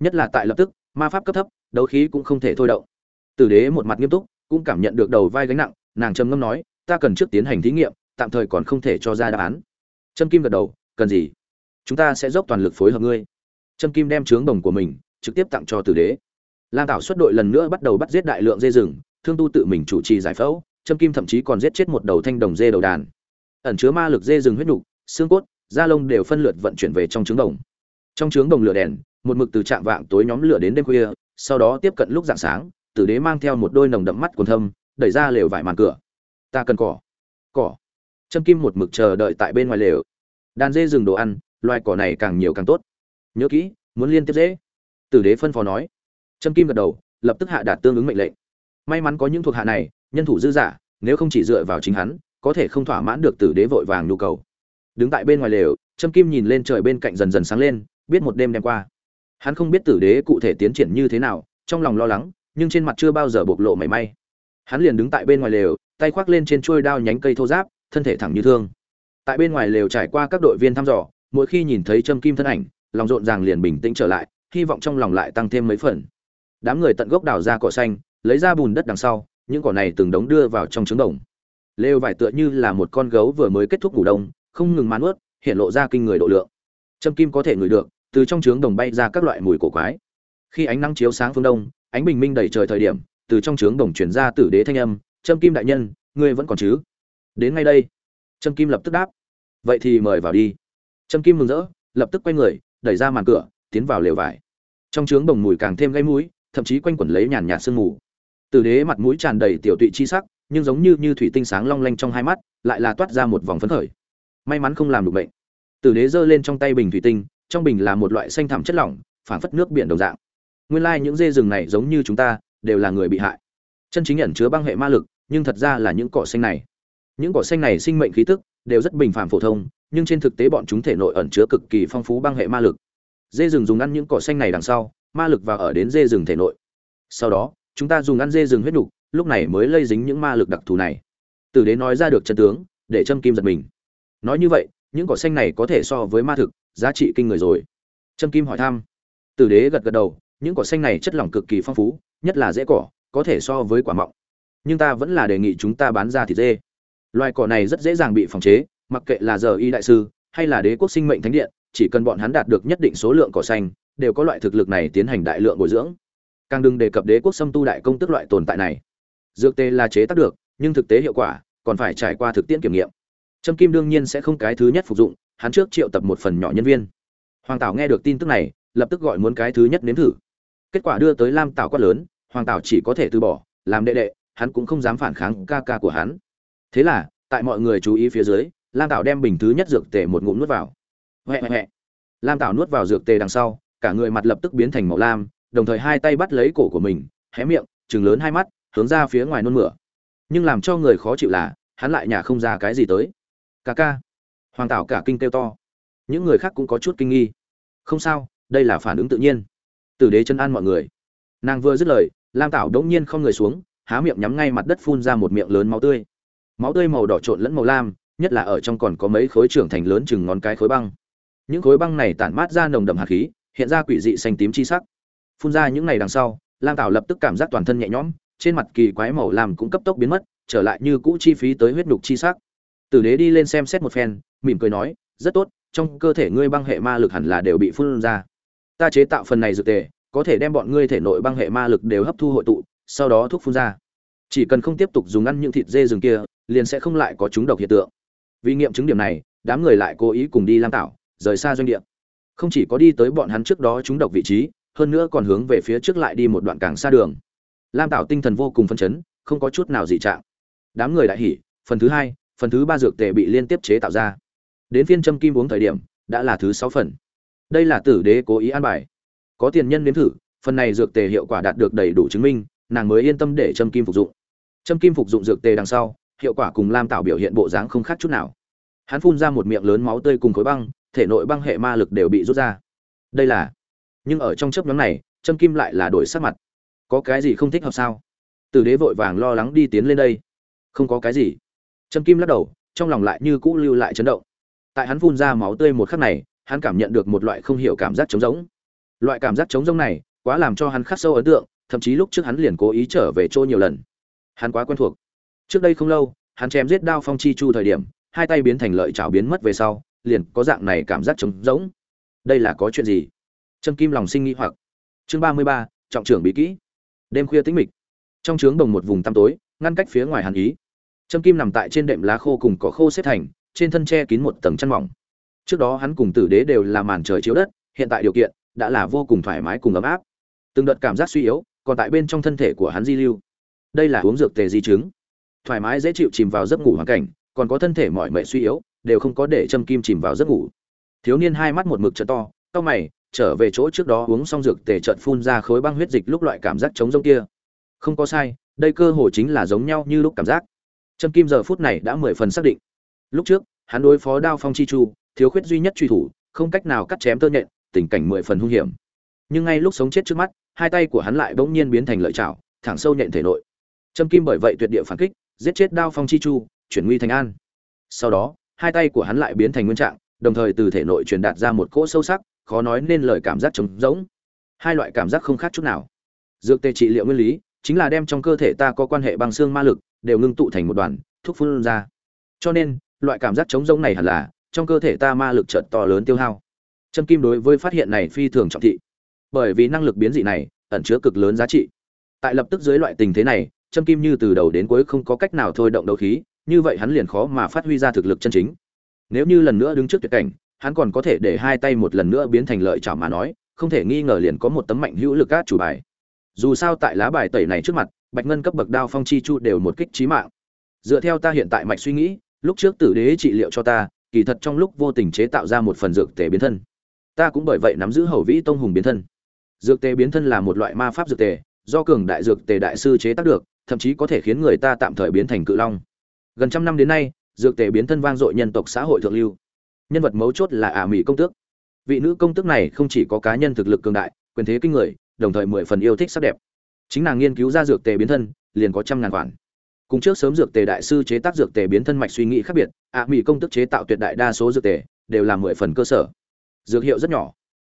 Nhất là tại lập tức, ma pháp cấp thấp, đấu khí cũng không thể thôi động. Tử đế một mặt nghiêm túc, cũng cảm nhận được đầu vai gánh nặng, nàng trầm ngâm nói, ta cần trước tiến hành thí nghiệm, tạm thời còn không thể cho ra đáp án. Trâm kim gật đầu, cần gì? Chúng ta sẽ dốc toàn lực phối hợp ngươi. Trâm kim đem trướng đồng của mình trực tiếp tặng cho tử đế. Lam tảo xuất đội lần nữa bắt đầu bắt giết đại lượng dê rừng, thương tu tự mình chủ trì giải phẫu, trâm kim thậm chí còn giết chết một đầu thanh đồng dê đầu đàn. Ẩn chứa ma lực dê rừng huyết nục, xương cốt, da lông đều phân lượt vận chuyển về trong trứng đồng. Trong trứng đồng lửa đèn, một mực từ trạm vạng tối nhóm lửa đến đêm khuya, sau đó tiếp cận lúc dạng sáng, tử đế mang theo một đôi nồng đậm mắt quần thâm, đẩy ra lều vải màn cửa. Ta cần cỏ. Cỏ. Trâm kim một mực chờ đợi tại bên ngoài lều. Đàn dê rừng đồ ăn loài cỏ này càng nhiều càng tốt. Nhớ kỹ, muốn liên tiếp dễ. Tử đế phân phó nói. Trâm kim gật đầu, lập tức hạ đạt tương ứng mệnh lệnh. May mắn có những thuộc hạ này, nhân thủ dư giả, nếu không chỉ dựa vào chính hắn, có thể không thỏa mãn được tử đế vội vàng nhu cầu. Đứng tại bên ngoài lều, trâm kim nhìn lên trời bên cạnh dần dần sáng lên, biết một đêm đem qua. Hắn không biết tử đế cụ thể tiến triển như thế nào, trong lòng lo lắng, nhưng trên mặt chưa bao giờ bộc lộ mảy may. Hắn liền đứng tại bên ngoài lều, tay khoác lên trên chuôi đao nhánh cây thô giáp, thân thể thẳng như thương. Tại bên ngoài lều trải qua các đội viên thăm dò mỗi khi nhìn thấy trâm kim thân ảnh, lòng rộn ràng liền bình tĩnh trở lại, hy vọng trong lòng lại tăng thêm mấy phần. Đám người tận gốc đào ra cỏ xanh, lấy ra bùn đất đằng sau, những cỏ này từng đống đưa vào trong trứng đồng. Lêu vải tựa như là một con gấu vừa mới kết thúc ngủ đông, không ngừng mán ướt, hiện lộ ra kinh người độ lượng. Trâm kim có thể ngửi được, từ trong trướng đồng bay ra các loại mùi cổ quái. Khi ánh nắng chiếu sáng phương đông, ánh bình minh đầy trời thời điểm, từ trong trướng đồng chuyển ra tử đế thanh âm trâm kim đại nhân, ngươi vẫn còn chứ? Đến ngay đây trâm kim lập tức đáp, vậy thì mời vào đi trâm kim mừng rỡ, lập tức quay người, đẩy ra màn cửa, tiến vào lều vải. Trong trướng bồng mùi càng thêm gây mũi, thậm chí quanh quẩn lấy nhàn nhạt sương mù. Tử đế mặt mũi tràn đầy tiểu tụy chi sắc, nhưng giống như như thủy tinh sáng long lanh trong hai mắt, lại là toát ra một vòng phấn khởi. May mắn không làm được bệnh. Tử đế giơ lên trong tay bình thủy tinh, trong bình là một loại xanh thẳm chất lỏng phản phất nước biển đồng dạng. Nguyên lai những dê rừng này giống như chúng ta, đều là người bị hại. Chân chính ẩn chứa băng hệ ma lực, nhưng thật ra là những cỏ xanh này. Những cỏ xanh này sinh mệnh khí tức, đều rất bình phàm phổ thông nhưng trên thực tế bọn chúng thể nội ẩn chứa cực kỳ phong phú băng hệ ma lực. Dê rừng dùng ăn những cỏ xanh này đằng sau, ma lực vào ở đến dê rừng thể nội. Sau đó, chúng ta dùng ăn dê rừng huyết nhục lúc này mới lây dính những ma lực đặc thù này. Tử đế nói ra được chân tướng, để châm kim giật mình. Nói như vậy, những cỏ xanh này có thể so với ma thực, giá trị kinh người rồi. Trâm kim hỏi thăm. Tử đế gật gật đầu, những cỏ xanh này chất lỏng cực kỳ phong phú, nhất là dễ cỏ, có thể so với quả mọng. Nhưng ta vẫn là đề nghị chúng ta bán ra thịt dê. Loài cỏ này rất dễ dàng bị phòng chế mặc kệ là giờ y đại sư hay là đế quốc sinh mệnh thánh điện, chỉ cần bọn hắn đạt được nhất định số lượng cỏ xanh, đều có loại thực lực này tiến hành đại lượng bồi dưỡng. Càng đừng đề cập đế quốc xâm tu đại công tức loại tồn tại này. Dược tê là chế tác được, nhưng thực tế hiệu quả còn phải trải qua thực tiễn kiểm nghiệm. Trâm kim đương nhiên sẽ không cái thứ nhất phục dụng, hắn trước triệu tập một phần nhỏ nhân viên. Hoàng tảo nghe được tin tức này, lập tức gọi muốn cái thứ nhất nếm thử. Kết quả đưa tới lam tảo quát lớn, hoàng tảo chỉ có thể từ bỏ, làm đệ đệ, hắn cũng không dám phản kháng ca ca của hắn. Thế là, tại mọi người chú ý phía dưới lam tảo đem bình thứ nhất dược tề một ngụm nuốt vào. Huệ huệ lam tảo nuốt vào dược tề đằng sau, cả người mặt lập tức biến thành màu lam, đồng thời hai tay bắt lấy cổ của mình, hé miệng chừng lớn hai mắt, hướng ra phía ngoài nôn mửa. Nhưng làm cho người khó chịu là, hắn lại nhả không ra cái gì tới. Ca ca. Hoàng tảo cả kinh kêu to. Những người khác cũng có chút kinh nghi. Không sao, đây là phản ứng tự nhiên. Tử đế chân an mọi người. Nàng vừa dứt lời, lam tảo đống nhiên không người xuống, há miệng nhắm ngay mặt đất phun ra một miệng lớn máu tươi. Máu tươi màu đỏ trộn lẫn màu lam nhất là ở trong còn có mấy khối trưởng thành lớn chừng ngón cái khối băng. Những khối băng này tản mát ra nồng đậm hạt khí, hiện ra quỷ dị xanh tím chi sắc. Phun ra những ngày đằng sau, lam tảo lập tức cảm giác toàn thân nhẹ nhõm, trên mặt kỳ quái màu làm cũng cấp tốc biến mất, trở lại như cũ chi phí tới huyết nhục chi sắc. Tử đế đi lên xem xét một phen, mỉm cười nói, rất tốt, trong cơ thể ngươi băng hệ ma lực hẳn là đều bị phun ra. Ta chế tạo phần này dược tề, có thể đem bọn ngươi thể nội băng hệ ma lực đều hấp thu hội tụ, sau đó thuốc phun ra. Chỉ cần không tiếp tục dùng ăn những thịt dê rừng kia, liền sẽ không lại có chúng độc hiện tượng vì nghiệm chứng điểm này, đám người lại cố ý cùng đi lam tạo rời xa doanh địa. Không chỉ có đi tới bọn hắn trước đó chúng độc vị trí, hơn nữa còn hướng về phía trước lại đi một đoạn càng xa đường. Lam tạo tinh thần vô cùng phân chấn, không có chút nào dị trạng. Đám người đại hỉ, phần thứ hai, phần thứ ba dược tề bị liên tiếp chế tạo ra. Đến phiên châm kim uống thời điểm, đã là thứ sáu phần. Đây là tử đế cố ý an bài. Có tiền nhân nếm thử, phần này dược tề hiệu quả đạt được đầy đủ chứng minh, nàng mới yên tâm để châm kim phục dụng. Châm kim phục dụng dược tề đằng sau, hiệu quả cùng lam tạo biểu hiện bộ dáng không khác chút nào hắn phun ra một miệng lớn máu tươi cùng khối băng, thể nội băng hệ ma lực đều bị rút ra. Đây là, nhưng ở trong chớp nhóm này châm kim lại là đổi sắc mặt. Có cái gì không thích hợp sao? Tử đế vội vàng lo lắng đi tiến lên đây. Không có cái gì. Châm kim lắc đầu, trong lòng lại như cũ lưu lại chấn động. Tại hắn phun ra máu tươi một khắc này, hắn cảm nhận được một loại không hiểu cảm giác trống rỗng. Loại cảm giác trống rỗng này, quá làm cho hắn khắc sâu ấn tượng, thậm chí lúc trước hắn liền cố ý trở về chỗ nhiều lần. Hắn quá quen thuộc. Trước đây không lâu, hắn chém giết đao phong chi chu thời điểm hai tay biến thành lợi chảo biến mất về sau, liền có dạng này cảm giác trống rỗng. Đây là có chuyện gì? Trâm kim lòng sinh nghi hoặc. Chương ba mươi ba, trọng trưởng bí kỹ. Đêm khuya tĩnh mịch. Trong trướng bồng một vùng tăm tối, ngăn cách phía ngoài hàn ý. Trâm kim nằm tại trên đệm lá khô cùng cỏ khô xếp thành, trên thân che kín một tầng chăn mỏng. Trước đó hắn cùng tử đế đều là màn trời chiếu đất, hiện tại điều kiện đã là vô cùng thoải mái cùng ấm áp. Từng đợt cảm giác suy yếu, còn tại bên trong thân thể của hắn di lưu. Đây là uống dược tề di chứng. Thoải mái dễ chịu chìm vào giấc ngủ hoàn cảnh còn có thân thể mỏi mệt suy yếu, đều không có để châm kim chìm vào giấc ngủ. Thiếu niên hai mắt một mực trợ to, cau mày, trở về chỗ trước đó uống xong dược tề chợt phun ra khối băng huyết dịch lúc loại cảm giác chống rông kia. Không có sai, đây cơ hồ chính là giống nhau như lúc cảm giác. Trâm kim giờ phút này đã mười phần xác định. Lúc trước, hắn đối phó đao phong chi chu, thiếu khuyết duy nhất truy thủ, không cách nào cắt chém tơ nhện, tình cảnh mười phần hung hiểm. Nhưng ngay lúc sống chết trước mắt, hai tay của hắn lại bỗng nhiên biến thành lợi chảo, thẳng sâu nhện thể nội. Trâm kim bởi vậy tuyệt địa phản kích, giết chết đao phong chi chu chuyển nguy thành an. Sau đó hai tay của hắn lại biến thành nguyên trạng đồng thời từ thể nội truyền đạt ra một cỗ sâu sắc khó nói nên lời cảm giác trống rỗng. Hai loại cảm giác không khác chút nào. Dược tê trị liệu nguyên lý chính là đem trong cơ thể ta có quan hệ bằng xương ma lực đều ngưng tụ thành một đoàn thuốc phun ra. Cho nên loại cảm giác trống rỗng này hẳn là trong cơ thể ta ma lực chợt to lớn tiêu hao. Trâm Kim đối với phát hiện này phi thường trọng thị, bởi vì năng lực biến dị này ẩn chứa cực lớn giá trị. Tại lập tức dưới loại tình thế này, Trâm Kim như từ đầu đến cuối không có cách nào thôi động đấu khí, như vậy hắn liền khó mà phát huy ra thực lực chân chính. Nếu như lần nữa đứng trước tuyệt cảnh, hắn còn có thể để hai tay một lần nữa biến thành lợi chảo mà nói, không thể nghi ngờ liền có một tấm mạnh hữu lực cát chủ bài. Dù sao tại lá bài tẩy này trước mặt, bạch ngân cấp bậc đao phong chi chu đều một kích trí mạng. Dựa theo ta hiện tại mạch suy nghĩ, lúc trước tử đế trị liệu cho ta, kỳ thật trong lúc vô tình chế tạo ra một phần dược tề biến thân. Ta cũng bởi vậy nắm giữ hầu vĩ tông hùng biến thân. Dược tề biến thân là một loại ma pháp dược tề, do cường đại dược tề đại sư chế tác được, thậm chí có thể khiến người ta tạm thời biến thành cự long gần trăm năm đến nay, dược tề biến thân vang dội nhân tộc xã hội thượng lưu. Nhân vật mấu chốt là ả mỹ công tước. Vị nữ công tước này không chỉ có cá nhân thực lực cường đại, quyền thế kinh người, đồng thời mười phần yêu thích sắc đẹp. Chính nàng nghiên cứu ra dược tề biến thân, liền có trăm ngàn khoản. Cùng trước sớm dược tề đại sư chế tác dược tề biến thân mạch suy nghĩ khác biệt, ả mỹ công tước chế tạo tuyệt đại đa số dược tề, đều là mười phần cơ sở. Dược hiệu rất nhỏ.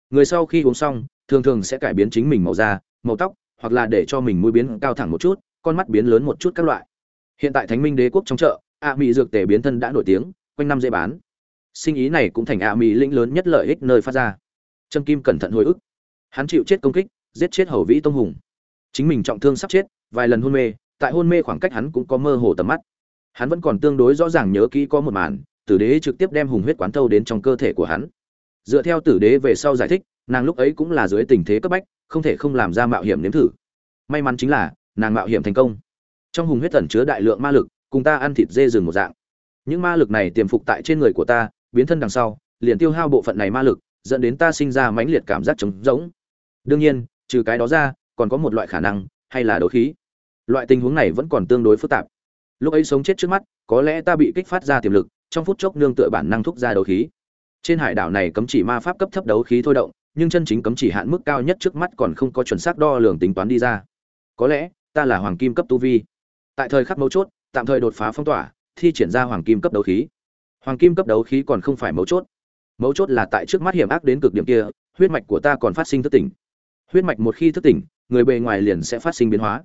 Người sau khi uống xong, thường thường sẽ cải biến chính mình màu da, màu tóc, hoặc là để cho mình mũi biến cao thẳng một chút, con mắt biến lớn một chút các loại hiện tại thánh minh đế quốc trong chợ ạ mỹ dược tề biến thân đã nổi tiếng, quanh năm dễ bán. Sinh ý này cũng thành ạ mỹ lĩnh lớn nhất lợi ích nơi phát ra. Trâm kim cẩn thận hồi ức. Hắn chịu chết công kích, giết chết hầu vĩ tông hùng. Chính mình trọng thương sắp chết, vài lần hôn mê, tại hôn mê khoảng cách hắn cũng có mơ hồ tầm mắt. Hắn vẫn còn tương đối rõ ràng nhớ kỹ có một màn, tử đế trực tiếp đem hùng huyết quán thâu đến trong cơ thể của hắn. Dựa theo tử đế về sau giải thích, nàng lúc ấy cũng là dưới tình thế cấp bách, không thể không làm ra mạo hiểm nếm thử. May mắn chính là, nàng mạo hiểm thành công trong hùng huyết tẩn chứa đại lượng ma lực, cùng ta ăn thịt dê rừng một dạng. Những ma lực này tiềm phục tại trên người của ta, biến thân đằng sau, liền tiêu hao bộ phận này ma lực, dẫn đến ta sinh ra mãnh liệt cảm giác trống rỗng. Đương nhiên, trừ cái đó ra, còn có một loại khả năng, hay là đấu khí. Loại tình huống này vẫn còn tương đối phức tạp. Lúc ấy sống chết trước mắt, có lẽ ta bị kích phát ra tiềm lực, trong phút chốc nương tựa bản năng thúc ra đấu khí. Trên hải đảo này cấm chỉ ma pháp cấp thấp đấu khí thôi động, nhưng chân chính cấm chỉ hạn mức cao nhất trước mắt còn không có chuẩn xác đo lường tính toán đi ra. Có lẽ, ta là hoàng kim cấp tu vi tại thời khắc mấu chốt, tạm thời đột phá phong tỏa, thi triển ra hoàng kim cấp đấu khí. Hoàng kim cấp đấu khí còn không phải mấu chốt. Mấu chốt là tại trước mắt hiểm ác đến cực điểm kia, huyết mạch của ta còn phát sinh thức tỉnh. Huyết mạch một khi thức tỉnh, người bề ngoài liền sẽ phát sinh biến hóa.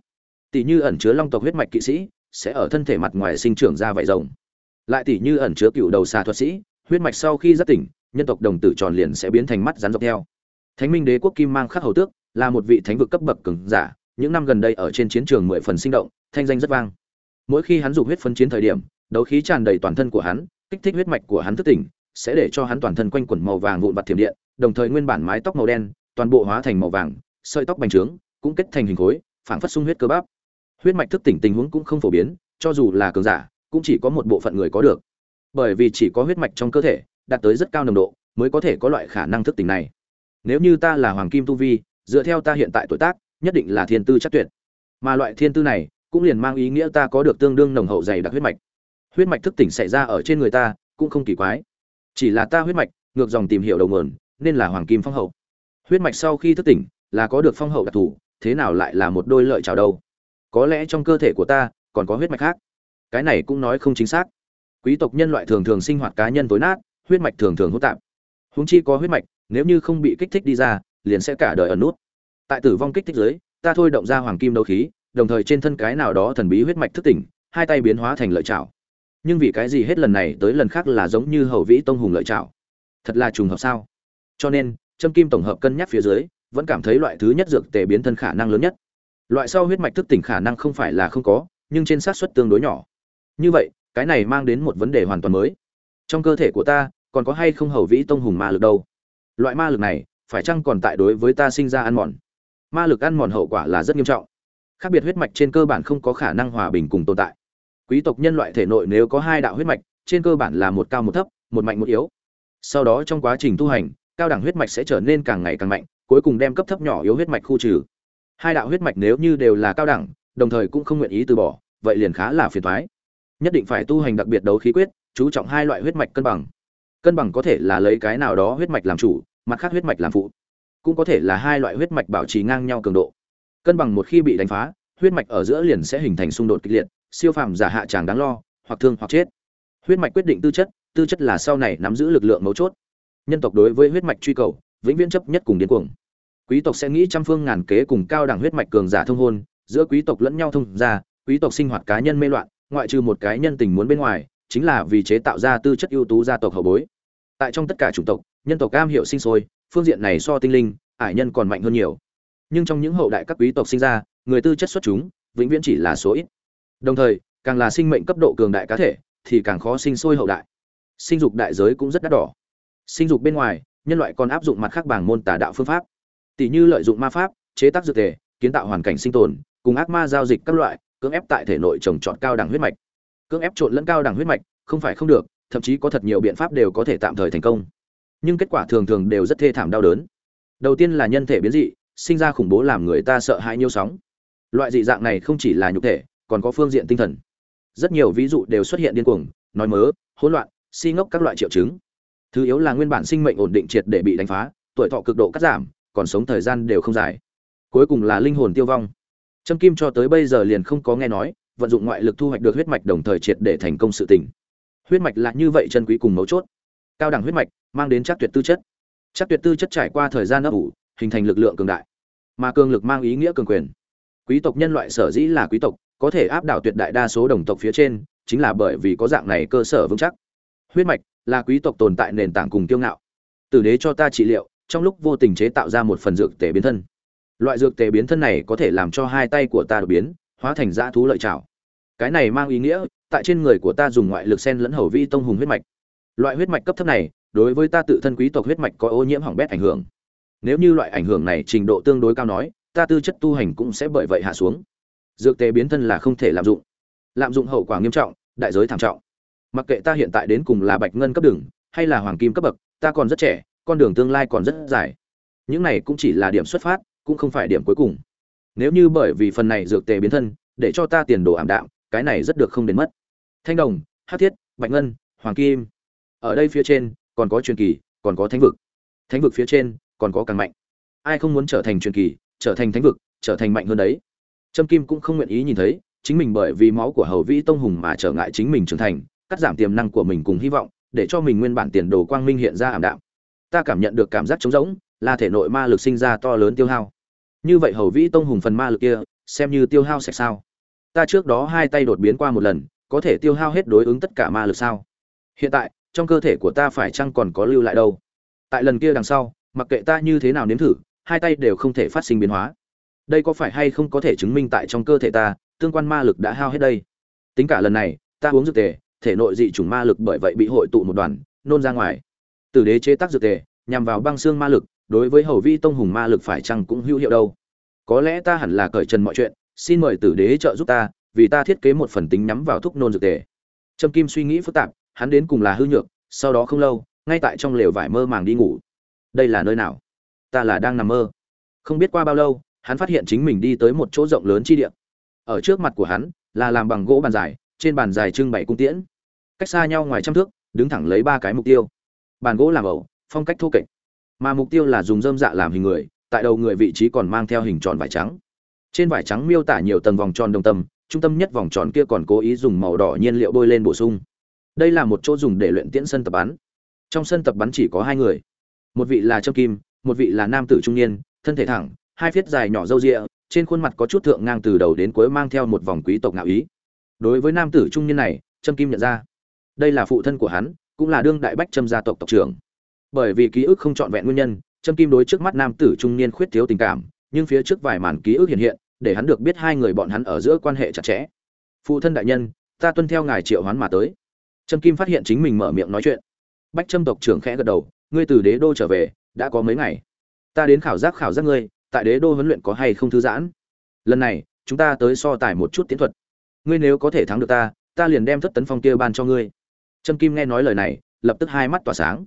Tỷ như ẩn chứa long tộc huyết mạch kỵ sĩ, sẽ ở thân thể mặt ngoài sinh trưởng ra vảy rồng. Lại tỷ như ẩn chứa cựu đầu xà thuật sĩ, huyết mạch sau khi giác tỉnh, nhân tộc đồng tử tròn liền sẽ biến thành mắt rắn dọc theo. Thánh minh đế quốc kim mang khắc hầu tước là một vị thánh vực cấp bậc cường giả, những năm gần đây ở trên chiến trường mười phần sinh động thanh danh rất vang. Mỗi khi hắn dùng huyết phân chiến thời điểm, đấu khí tràn đầy toàn thân của hắn, kích thích huyết mạch của hắn thức tỉnh, sẽ để cho hắn toàn thân quanh quẩn màu vàng vụn vặt thiểm điện, đồng thời nguyên bản mái tóc màu đen, toàn bộ hóa thành màu vàng, sợi tóc bành trướng, cũng kết thành hình khối, phảng phất sung huyết cơ bắp. Huyết mạch thức tỉnh tình huống cũng không phổ biến, cho dù là cường giả, cũng chỉ có một bộ phận người có được. Bởi vì chỉ có huyết mạch trong cơ thể, đạt tới rất cao nồng độ, mới có thể có loại khả năng thức tỉnh này. Nếu như ta là hoàng kim tu vi, dựa theo ta hiện tại tuổi tác, nhất định là thiên tư chắc tuyệt. Mà loại thiên tư này cũng liền mang ý nghĩa ta có được tương đương nồng hậu dày đặc huyết mạch. Huyết mạch thức tỉnh xảy ra ở trên người ta, cũng không kỳ quái. Chỉ là ta huyết mạch, ngược dòng tìm hiểu đầu nguồn, nên là hoàng kim phong hậu. Huyết mạch sau khi thức tỉnh, là có được phong hậu đặc thù, thế nào lại là một đôi lợi chào đâu? Có lẽ trong cơ thể của ta, còn có huyết mạch khác. Cái này cũng nói không chính xác. Quý tộc nhân loại thường thường sinh hoạt cá nhân tối nát, huyết mạch thường thường hỗn tạp. Húng chi có huyết mạch, nếu như không bị kích thích đi ra, liền sẽ cả đời ẩn nút. Tại tử vong kích thích giới, ta thôi động ra hoàng kim đấu khí đồng thời trên thân cái nào đó thần bí huyết mạch thức tỉnh, hai tay biến hóa thành lợi chảo. Nhưng vì cái gì hết lần này tới lần khác là giống như hầu vĩ tông hùng lợi chảo? Thật là trùng hợp sao? Cho nên châm kim tổng hợp cân nhắc phía dưới, vẫn cảm thấy loại thứ nhất dược tề biến thân khả năng lớn nhất. Loại sau huyết mạch thức tỉnh khả năng không phải là không có, nhưng trên xác suất tương đối nhỏ. Như vậy, cái này mang đến một vấn đề hoàn toàn mới. Trong cơ thể của ta, còn có hay không hầu vĩ tông hùng ma lực đâu? Loại ma lực này, phải chăng còn tại đối với ta sinh ra ăn mòn? Ma lực ăn mòn hậu quả là rất nghiêm trọng khác biệt huyết mạch trên cơ bản không có khả năng hòa bình cùng tồn tại. Quý tộc nhân loại thể nội nếu có hai đạo huyết mạch, trên cơ bản là một cao một thấp, một mạnh một yếu. Sau đó trong quá trình tu hành, cao đẳng huyết mạch sẽ trở nên càng ngày càng mạnh, cuối cùng đem cấp thấp nhỏ yếu huyết mạch khu trừ. Hai đạo huyết mạch nếu như đều là cao đẳng, đồng thời cũng không nguyện ý từ bỏ, vậy liền khá là phiền thoái nhất định phải tu hành đặc biệt đấu khí quyết, chú trọng hai loại huyết mạch cân bằng. Cân bằng có thể là lấy cái nào đó huyết mạch làm chủ, mặt khác huyết mạch làm phụ. Cũng có thể là hai loại huyết mạch bảo trì ngang nhau cường độ cân bằng một khi bị đánh phá, huyết mạch ở giữa liền sẽ hình thành xung đột kịch liệt, siêu phàm giả hạ tràng đáng lo, hoặc thương hoặc chết. Huyết mạch quyết định tư chất tư chất là sau này nắm giữ lực lượng mấu chốt. Nhân tộc đối với huyết mạch truy cầu, vĩnh viễn chấp nhất cùng điên cuồng. Quý tộc sẽ nghĩ trăm phương ngàn kế cùng cao đẳng huyết mạch cường giả thông hôn, giữa quý tộc lẫn nhau thông ra quý tộc sinh hoạt cá nhân mê loạn, ngoại trừ một cái nhân tình muốn bên ngoài, chính là vì chế tạo ra tư chất ưu tú gia tộc hậu bối. Tại trong tất cả chủng tộc, nhân tộc cam hiệu sinh sôi, phương diện này so tinh linh, ải nhân còn mạnh hơn nhiều nhưng trong những hậu đại các quý tộc sinh ra, người tư chất xuất chúng, vĩnh viễn chỉ là số ít. Đồng thời, càng là sinh mệnh cấp độ cường đại cá thể, thì càng khó sinh sôi hậu đại. Sinh dục đại giới cũng rất đắt đỏ. Sinh dục bên ngoài, nhân loại còn áp dụng mặt khác bảng môn tà đạo phương pháp. Tỷ như lợi dụng ma pháp, chế tác dược thể, kiến tạo hoàn cảnh sinh tồn, cùng ác ma giao dịch các loại, cưỡng ép tại thể nội trồng trọt cao đẳng huyết mạch. Cưỡng ép trộn lẫn cao đẳng huyết mạch, không phải không được, thậm chí có thật nhiều biện pháp đều có thể tạm thời thành công. Nhưng kết quả thường thường đều rất thê thảm đau đớn. Đầu tiên là nhân thể biến dị sinh ra khủng bố làm người ta sợ hãi nhiêu sóng. Loại dị dạng này không chỉ là nhục thể, còn có phương diện tinh thần. Rất nhiều ví dụ đều xuất hiện điên cuồng, nói mớ, hỗn loạn, si ngốc các loại triệu chứng. Thứ yếu là nguyên bản sinh mệnh ổn định triệt để bị đánh phá, tuổi thọ cực độ cắt giảm, còn sống thời gian đều không dài. Cuối cùng là linh hồn tiêu vong. Trâm kim cho tới bây giờ liền không có nghe nói, vận dụng ngoại lực thu hoạch được huyết mạch đồng thời triệt để thành công sự tình. Huyết mạch là như vậy chân quý cùng mấu chốt. Cao đẳng huyết mạch, mang đến chắc tuyệt tư chất. Chắc tuyệt tư chất trải qua thời gian ấp ủ hình thành lực lượng cường đại, mà cường lực mang ý nghĩa cường quyền. Quý tộc nhân loại sở dĩ là quý tộc, có thể áp đảo tuyệt đại đa số đồng tộc phía trên, chính là bởi vì có dạng này cơ sở vững chắc. Huyết mạch là quý tộc tồn tại nền tảng cùng kiêu ngạo. Tử đế cho ta trị liệu, trong lúc vô tình chế tạo ra một phần dược tề biến thân. Loại dược tề biến thân này có thể làm cho hai tay của ta đột biến, hóa thành dã thú lợi trào cái này mang ý nghĩa, tại trên người của ta dùng ngoại lực sen lẫn hầu vi tông hùng huyết mạch. Loại huyết mạch cấp thấp này, đối với ta tự thân quý tộc huyết mạch có ô nhiễm hỏng bét ảnh hưởng nếu như loại ảnh hưởng này trình độ tương đối cao nói, ta tư chất tu hành cũng sẽ bởi vậy hạ xuống. Dược tề biến thân là không thể lạm dụng. Lạm dụng hậu quả nghiêm trọng, đại giới thảm trọng. Mặc kệ ta hiện tại đến cùng là bạch ngân cấp đường, hay là hoàng kim cấp bậc, ta còn rất trẻ, con đường tương lai còn rất dài. Những này cũng chỉ là điểm xuất phát, cũng không phải điểm cuối cùng. Nếu như bởi vì phần này dược tề biến thân, để cho ta tiền đồ ảm đạm, cái này rất được không đến mất. Thanh đồng, hát thiết, bạch ngân, hoàng kim. Ở đây phía trên, còn có truyền kỳ, còn có thánh vực. Thánh vực phía trên còn có càng mạnh. Ai không muốn trở thành truyền kỳ, trở thành thánh vực, trở thành mạnh hơn đấy? Trâm kim cũng không nguyện ý nhìn thấy, chính mình bởi vì máu của hầu vĩ tông hùng mà trở ngại chính mình trưởng thành, cắt giảm tiềm năng của mình cùng hy vọng, để cho mình nguyên bản tiền đồ quang minh hiện ra ảm đạm. Ta cảm nhận được cảm giác trống rỗng, là thể nội ma lực sinh ra to lớn tiêu hao. Như vậy hầu vĩ tông hùng phần ma lực kia, xem như tiêu hao sạch sao? Ta trước đó hai tay đột biến qua một lần, có thể tiêu hao hết đối ứng tất cả ma lực sao? Hiện tại, trong cơ thể của ta phải chăng còn có lưu lại đâu? Tại lần kia đằng sau mặc kệ ta như thế nào nếm thử, hai tay đều không thể phát sinh biến hóa. Đây có phải hay không có thể chứng minh tại trong cơ thể ta, tương quan ma lực đã hao hết đây? Tính cả lần này, ta uống dược tề, thể nội dị chủng ma lực bởi vậy bị hội tụ một đoàn, nôn ra ngoài. Tử đế chế tác dược tề, nhằm vào băng xương ma lực, đối với hầu vi tông hùng ma lực phải chăng cũng hữu hiệu đâu? Có lẽ ta hẳn là cởi trần mọi chuyện, xin mời tử đế trợ giúp ta, vì ta thiết kế một phần tính nhắm vào thuốc nôn dược tề. Trâm kim suy nghĩ phức tạp, hắn đến cùng là hư nhược, sau đó không lâu, ngay tại trong lều vải mơ màng đi ngủ đây là nơi nào? Ta là đang nằm mơ. Không biết qua bao lâu, hắn phát hiện chính mình đi tới một chỗ rộng lớn chi địa. Ở trước mặt của hắn, là làm bằng gỗ bàn dài, trên bàn dài trưng bày cung tiễn. Cách xa nhau ngoài trăm thước, đứng thẳng lấy ba cái mục tiêu. Bàn gỗ làm ẩu, phong cách thô kệch. Mà mục tiêu là dùng dơm dạ làm hình người, tại đầu người vị trí còn mang theo hình tròn vải trắng. Trên vải trắng miêu tả nhiều tầng vòng tròn đồng tâm, trung tâm nhất vòng tròn kia còn cố ý dùng màu đỏ nhiên liệu bôi lên bổ sung. Đây là một chỗ dùng để luyện tiễn sân tập bắn. Trong sân tập bắn chỉ có hai người một vị là trâm kim, một vị là nam tử trung niên, thân thể thẳng, hai phiết dài nhỏ râu rịa, trên khuôn mặt có chút thượng ngang từ đầu đến cuối mang theo một vòng quý tộc ngạo ý. Đối với nam tử trung niên này, trâm kim nhận ra, đây là phụ thân của hắn, cũng là đương đại bách trâm gia tộc tộc trưởng. Bởi vì ký ức không trọn vẹn nguyên nhân, trâm kim đối trước mắt nam tử trung niên khuyết thiếu tình cảm, nhưng phía trước vài màn ký ức hiện hiện, để hắn được biết hai người bọn hắn ở giữa quan hệ chặt chẽ. Phụ thân đại nhân, ta tuân theo ngài triệu hoán mà tới. Trâm kim phát hiện chính mình mở miệng nói chuyện. Bách trâm tộc trưởng khẽ gật đầu ngươi từ đế đô trở về, đã có mấy ngày. Ta đến khảo giác khảo giác ngươi, tại đế đô huấn luyện có hay không thư giãn? Lần này, chúng ta tới so tài một chút tiến thuật. Ngươi nếu có thể thắng được ta ta liền đem thất tấn phong kia ban cho ngươi. Trâm kim nghe nói lời này, lập tức hai mắt tỏa sáng.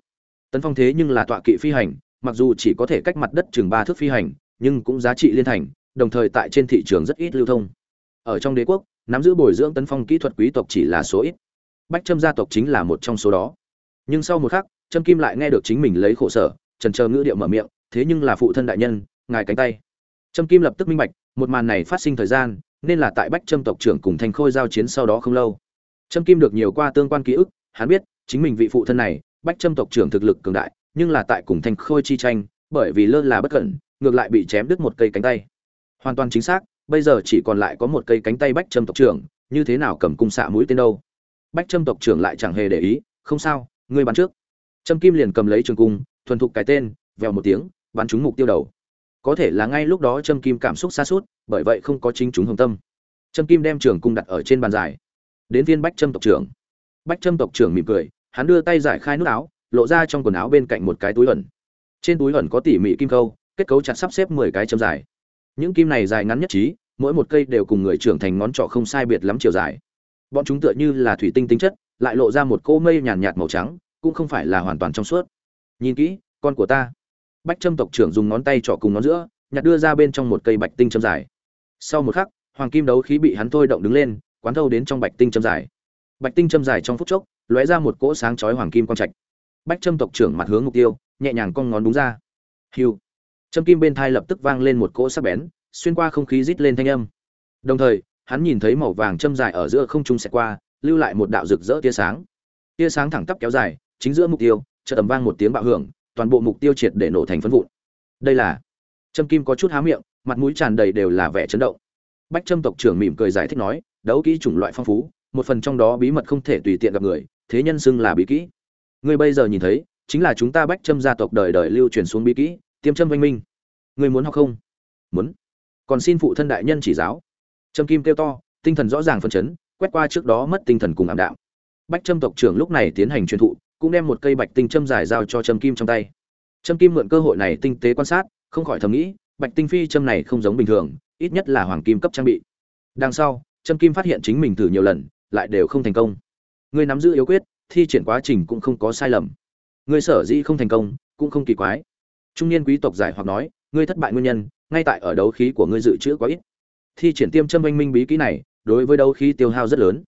Tấn phong thế nhưng là tọa kỵ phi hành, mặc dù chỉ có thể cách mặt đất chừng ba thước phi hành, nhưng cũng giá trị liên thành, đồng thời tại trên thị trường rất ít lưu thông. Ở trong đế quốc, nắm giữ bồi dưỡng tấn phong kỹ thuật quý tộc chỉ là số ít. Bách trâm gia tộc chính là một trong số đó. Nhưng sau một khắc trâm kim lại nghe được chính mình lấy khổ sở trần chờ ngữ điệu mở miệng, thế nhưng là phụ thân đại nhân, ngài cánh tay. Trâm kim lập tức minh bạch, một màn này phát sinh thời gian, nên là tại bách trâm tộc trưởng cùng thanh khôi giao chiến sau đó không lâu. Trâm kim được nhiều qua tương quan ký ức, hắn biết, chính mình vị phụ thân này, bách trâm tộc trưởng thực lực cường đại, nhưng là tại cùng thanh khôi chi tranh, bởi vì lơ là bất cẩn, ngược lại bị chém đứt một cây cánh tay. Hoàn toàn chính xác, bây giờ chỉ còn lại có một cây cánh tay bách trâm tộc trưởng, như thế nào cầm cung xạ mũi tên đâu? Bách trâm tộc trưởng lại chẳng hề để ý, không sao, ngươi bắn trước trâm kim liền cầm lấy trường cung thuần thục cái tên vèo một tiếng bắn trúng mục tiêu đầu. Có thể là ngay lúc đó trâm kim cảm xúc xa sút, bởi vậy không có chính chúng hồng tâm. Trâm kim đem trường cung đặt ở trên bàn dài. Đến viên bách trâm tộc trưởng. Bách trâm tộc trưởng mỉm cười hắn đưa tay giải khai nút áo lộ ra trong quần áo bên cạnh một cái túi ẩn. Trên túi ẩn có tỉ mỉ kim câu, kết cấu chặt sắp xếp mười cái châm dài. Những kim này dài ngắn nhất trí mỗi một cây đều cùng người trưởng thành ngón trỏ không sai biệt lắm chiều dài. Bọn chúng tựa như là thủy tinh tính chất lại lộ ra một cô mây nhàn nhạt màu trắng cũng không phải là hoàn toàn trong suốt. Nhìn kỹ, con của ta. Bách trâm tộc trưởng dùng ngón tay trỏ cùng ngón giữa, nhặt đưa ra bên trong một cây bạch tinh châm dài. Sau một khắc, hoàng kim đấu khí bị hắn thôi động đứng lên, quán thâu đến trong bạch tinh châm dài. Bạch tinh châm dài trong phút chốc, lóe ra một cỗ sáng chói hoàng kim quang trạch. Bách trâm tộc trưởng mặt hướng mục tiêu, nhẹ nhàng cong ngón đúng ra. Hiu. Châm kim bên thai lập tức vang lên một cỗ sắc bén, xuyên qua không khí rít lên thanh âm. Đồng thời, hắn nhìn thấy màu vàng châm dài ở giữa không trung sẽ qua, lưu lại một đạo rực rỡ tia sáng. Tia sáng thẳng tắp kéo dài chính giữa mục tiêu, chợt tầm vang một tiếng bạo hưởng, toàn bộ mục tiêu triệt để nổ thành phân vụn. Đây là, trâm kim có chút há miệng, mặt mũi tràn đầy đều là vẻ chấn động. Bách trâm tộc trưởng mỉm cười giải thích nói, đấu kỹ chủng loại phong phú, một phần trong đó bí mật không thể tùy tiện gặp người, thế nhân xưng là bí kỹ. Ngươi bây giờ nhìn thấy, chính là chúng ta bách trâm gia tộc đời đời lưu truyền xuống bí kỹ, tiêm trâm văn minh. Ngươi muốn học không? Muốn. Còn xin phụ thân đại nhân chỉ giáo. Trâm kim kêu to, tinh thần rõ ràng phân chấn, quét qua trước đó mất tinh thần cùng ảm đạm. Bách trâm tộc trưởng lúc này tiến hành truyền thụ cũng đem một cây bạch tinh châm dài giao cho châm kim trong tay. Châm kim mượn cơ hội này tinh tế quan sát, không khỏi thầm nghĩ, bạch tinh phi châm này không giống bình thường, ít nhất là hoàng kim cấp trang bị. Đằng sau, châm kim phát hiện chính mình thử nhiều lần, lại đều không thành công. Người nắm giữ yếu quyết, thi triển quá trình cũng không có sai lầm. Người sở dĩ không thành công, cũng không kỳ quái. Trung niên quý tộc giải hoặc nói, ngươi thất bại nguyên nhân, ngay tại ở đấu khí của ngươi dự trữ quá ít. Thi triển tiêm châm oanh minh bí kỹ này, đối với đấu khí tiêu hao rất lớn.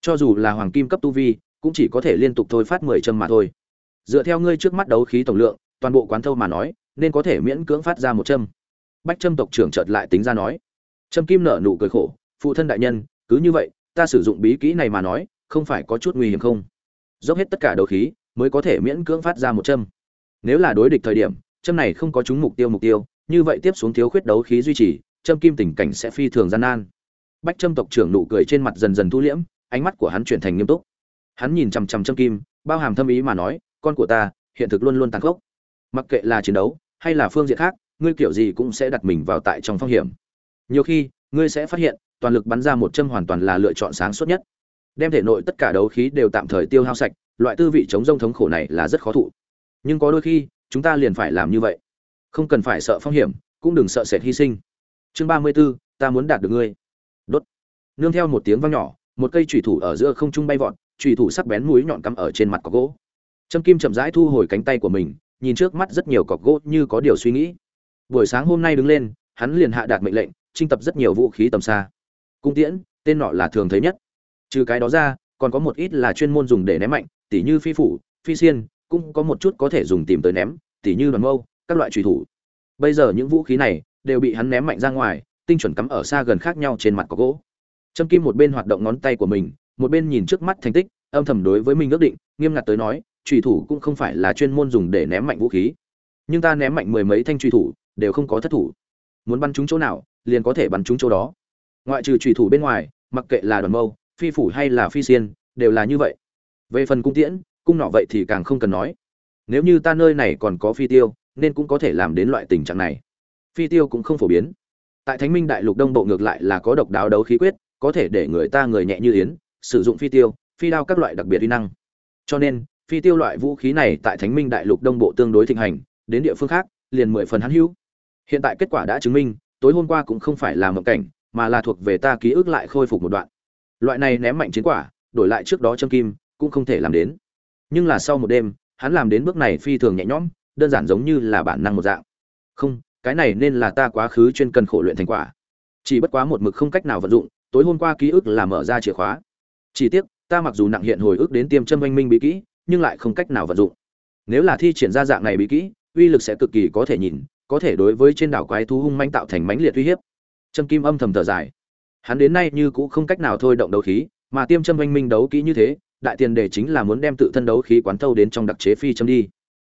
Cho dù là hoàng kim cấp tu vi cũng chỉ có thể liên tục thôi phát mười châm mà thôi. Dựa theo ngươi trước mắt đấu khí tổng lượng, toàn bộ quán thâu mà nói, nên có thể miễn cưỡng phát ra một châm. Bách châm tộc trưởng chợt lại tính ra nói. Châm kim nở nụ cười khổ, phụ thân đại nhân, cứ như vậy, ta sử dụng bí kỹ này mà nói, không phải có chút nguy hiểm không? Dốc hết tất cả đấu khí, mới có thể miễn cưỡng phát ra một châm. Nếu là đối địch thời điểm, châm này không có trúng mục tiêu mục tiêu, như vậy tiếp xuống thiếu khuyết đấu khí duy trì, châm kim tình cảnh sẽ phi thường gian nan. Bách châm tộc trưởng nụ cười trên mặt dần dần thu liễm, ánh mắt của hắn chuyển thành nghiêm túc hắn nhìn chằm chằm châm kim, bao hàm thâm ý mà nói, con của ta, hiện thực luôn luôn tàn khốc. Mặc kệ là chiến đấu, hay là phương diện khác, ngươi kiểu gì cũng sẽ đặt mình vào tại trong phong hiểm. Nhiều khi, ngươi sẽ phát hiện, toàn lực bắn ra một châm hoàn toàn là lựa chọn sáng suốt nhất. Đem thể nội tất cả đấu khí đều tạm thời tiêu hao sạch, loại tư vị chống rông thống khổ này là rất khó thụ. Nhưng có đôi khi, chúng ta liền phải làm như vậy. Không cần phải sợ phong hiểm, cũng đừng sợ sệt hy sinh. Chương ba mươi b ố ta muốn đạt được ngươi. Đốt. Nương theo một tiếng vang nhỏ, một cây thủy thủ ở giữa không trung bay vọt trùy thủ sắc bén mũi nhọn cắm ở trên mặt cọc gỗ. Trâm kim chậm rãi thu hồi cánh tay của mình, nhìn trước mắt rất nhiều cọc gỗ như có điều suy nghĩ. Buổi sáng hôm nay đứng lên, hắn liền hạ đạt mệnh lệnh trinh tập rất nhiều vũ khí tầm xa. Cung tiễn, tên nọ là thường thấy nhất. Trừ cái đó ra, còn có một ít là chuyên môn dùng để ném mạnh, tỉ như phi phủ, phi xiên, cũng có một chút có thể dùng tìm tới ném, tỉ như đoàn mâu, các loại trùy thủ. Bây giờ những vũ khí này đều bị hắn ném mạnh ra ngoài, tinh chuẩn cắm ở xa gần khác nhau trên mặt có gỗ. Trâm kim một bên hoạt động ngón tay của mình một bên nhìn trước mắt thành tích, âm thầm đối với mình ước định, nghiêm ngặt tới nói trùy thủ cũng không phải là chuyên môn dùng để ném mạnh vũ khí. Nhưng ta ném mạnh mười mấy thanh trùy thủ, đều không có thất thủ. Muốn bắn trúng chỗ nào, liền có thể bắn trúng chỗ đó. Ngoại trừ trùy thủ bên ngoài, mặc kệ là đoàn mâu, phi phủ hay là phi xiên, đều là như vậy. Về phần cung tiễn, cung nọ vậy thì càng không cần nói. Nếu như ta nơi này còn có phi tiêu, nên cũng có thể làm đến loại tình trạng này. Phi tiêu cũng không phổ biến. Tại thánh minh đại lục đông bộ ngược lại là có độc đáo đấu khí quyết, có thể để người ta người nhẹ như yến sử dụng phi tiêu, phi đao các loại đặc biệt uy năng. Cho nên, phi tiêu loại vũ khí này tại thánh minh đại lục đông bộ tương đối thịnh hành, đến địa phương khác, liền mười phần hắn hữu. Hiện tại kết quả đã chứng minh, tối hôm qua cũng không phải là mộng cảnh, mà là thuộc về ta ký ức lại khôi phục một đoạn. Loại này ném mạnh chiến quả, đổi lại trước đó châm kim, cũng không thể làm đến. Nhưng là sau một đêm, hắn làm đến bước này phi thường nhẹ nhõm, đơn giản giống như là bản năng một dạng. Không, cái này nên là ta quá khứ chuyên cần khổ luyện thành quả. Chỉ bất quá một mực không cách nào vận dụng, tối hôm qua ký ức là mở ra chìa khóa chỉ tiếc, ta mặc dù nặng hiện hồi ức đến tiêm châm oanh minh bí kỹ, nhưng lại không cách nào vận dụng. Nếu là thi triển ra dạng này bí kỹ, uy lực sẽ cực kỳ có thể nhìn, có thể đối với trên đảo quái thú hung manh tạo thành mãnh liệt uy hiếp. Trâm kim âm thầm thở dài. Hắn đến nay như cũng không cách nào thôi động đấu khí, mà tiêm châm oanh minh đấu kỹ như thế, đại tiền đề chính là muốn đem tự thân đấu khí quán thâu đến trong đặc chế phi châm đi.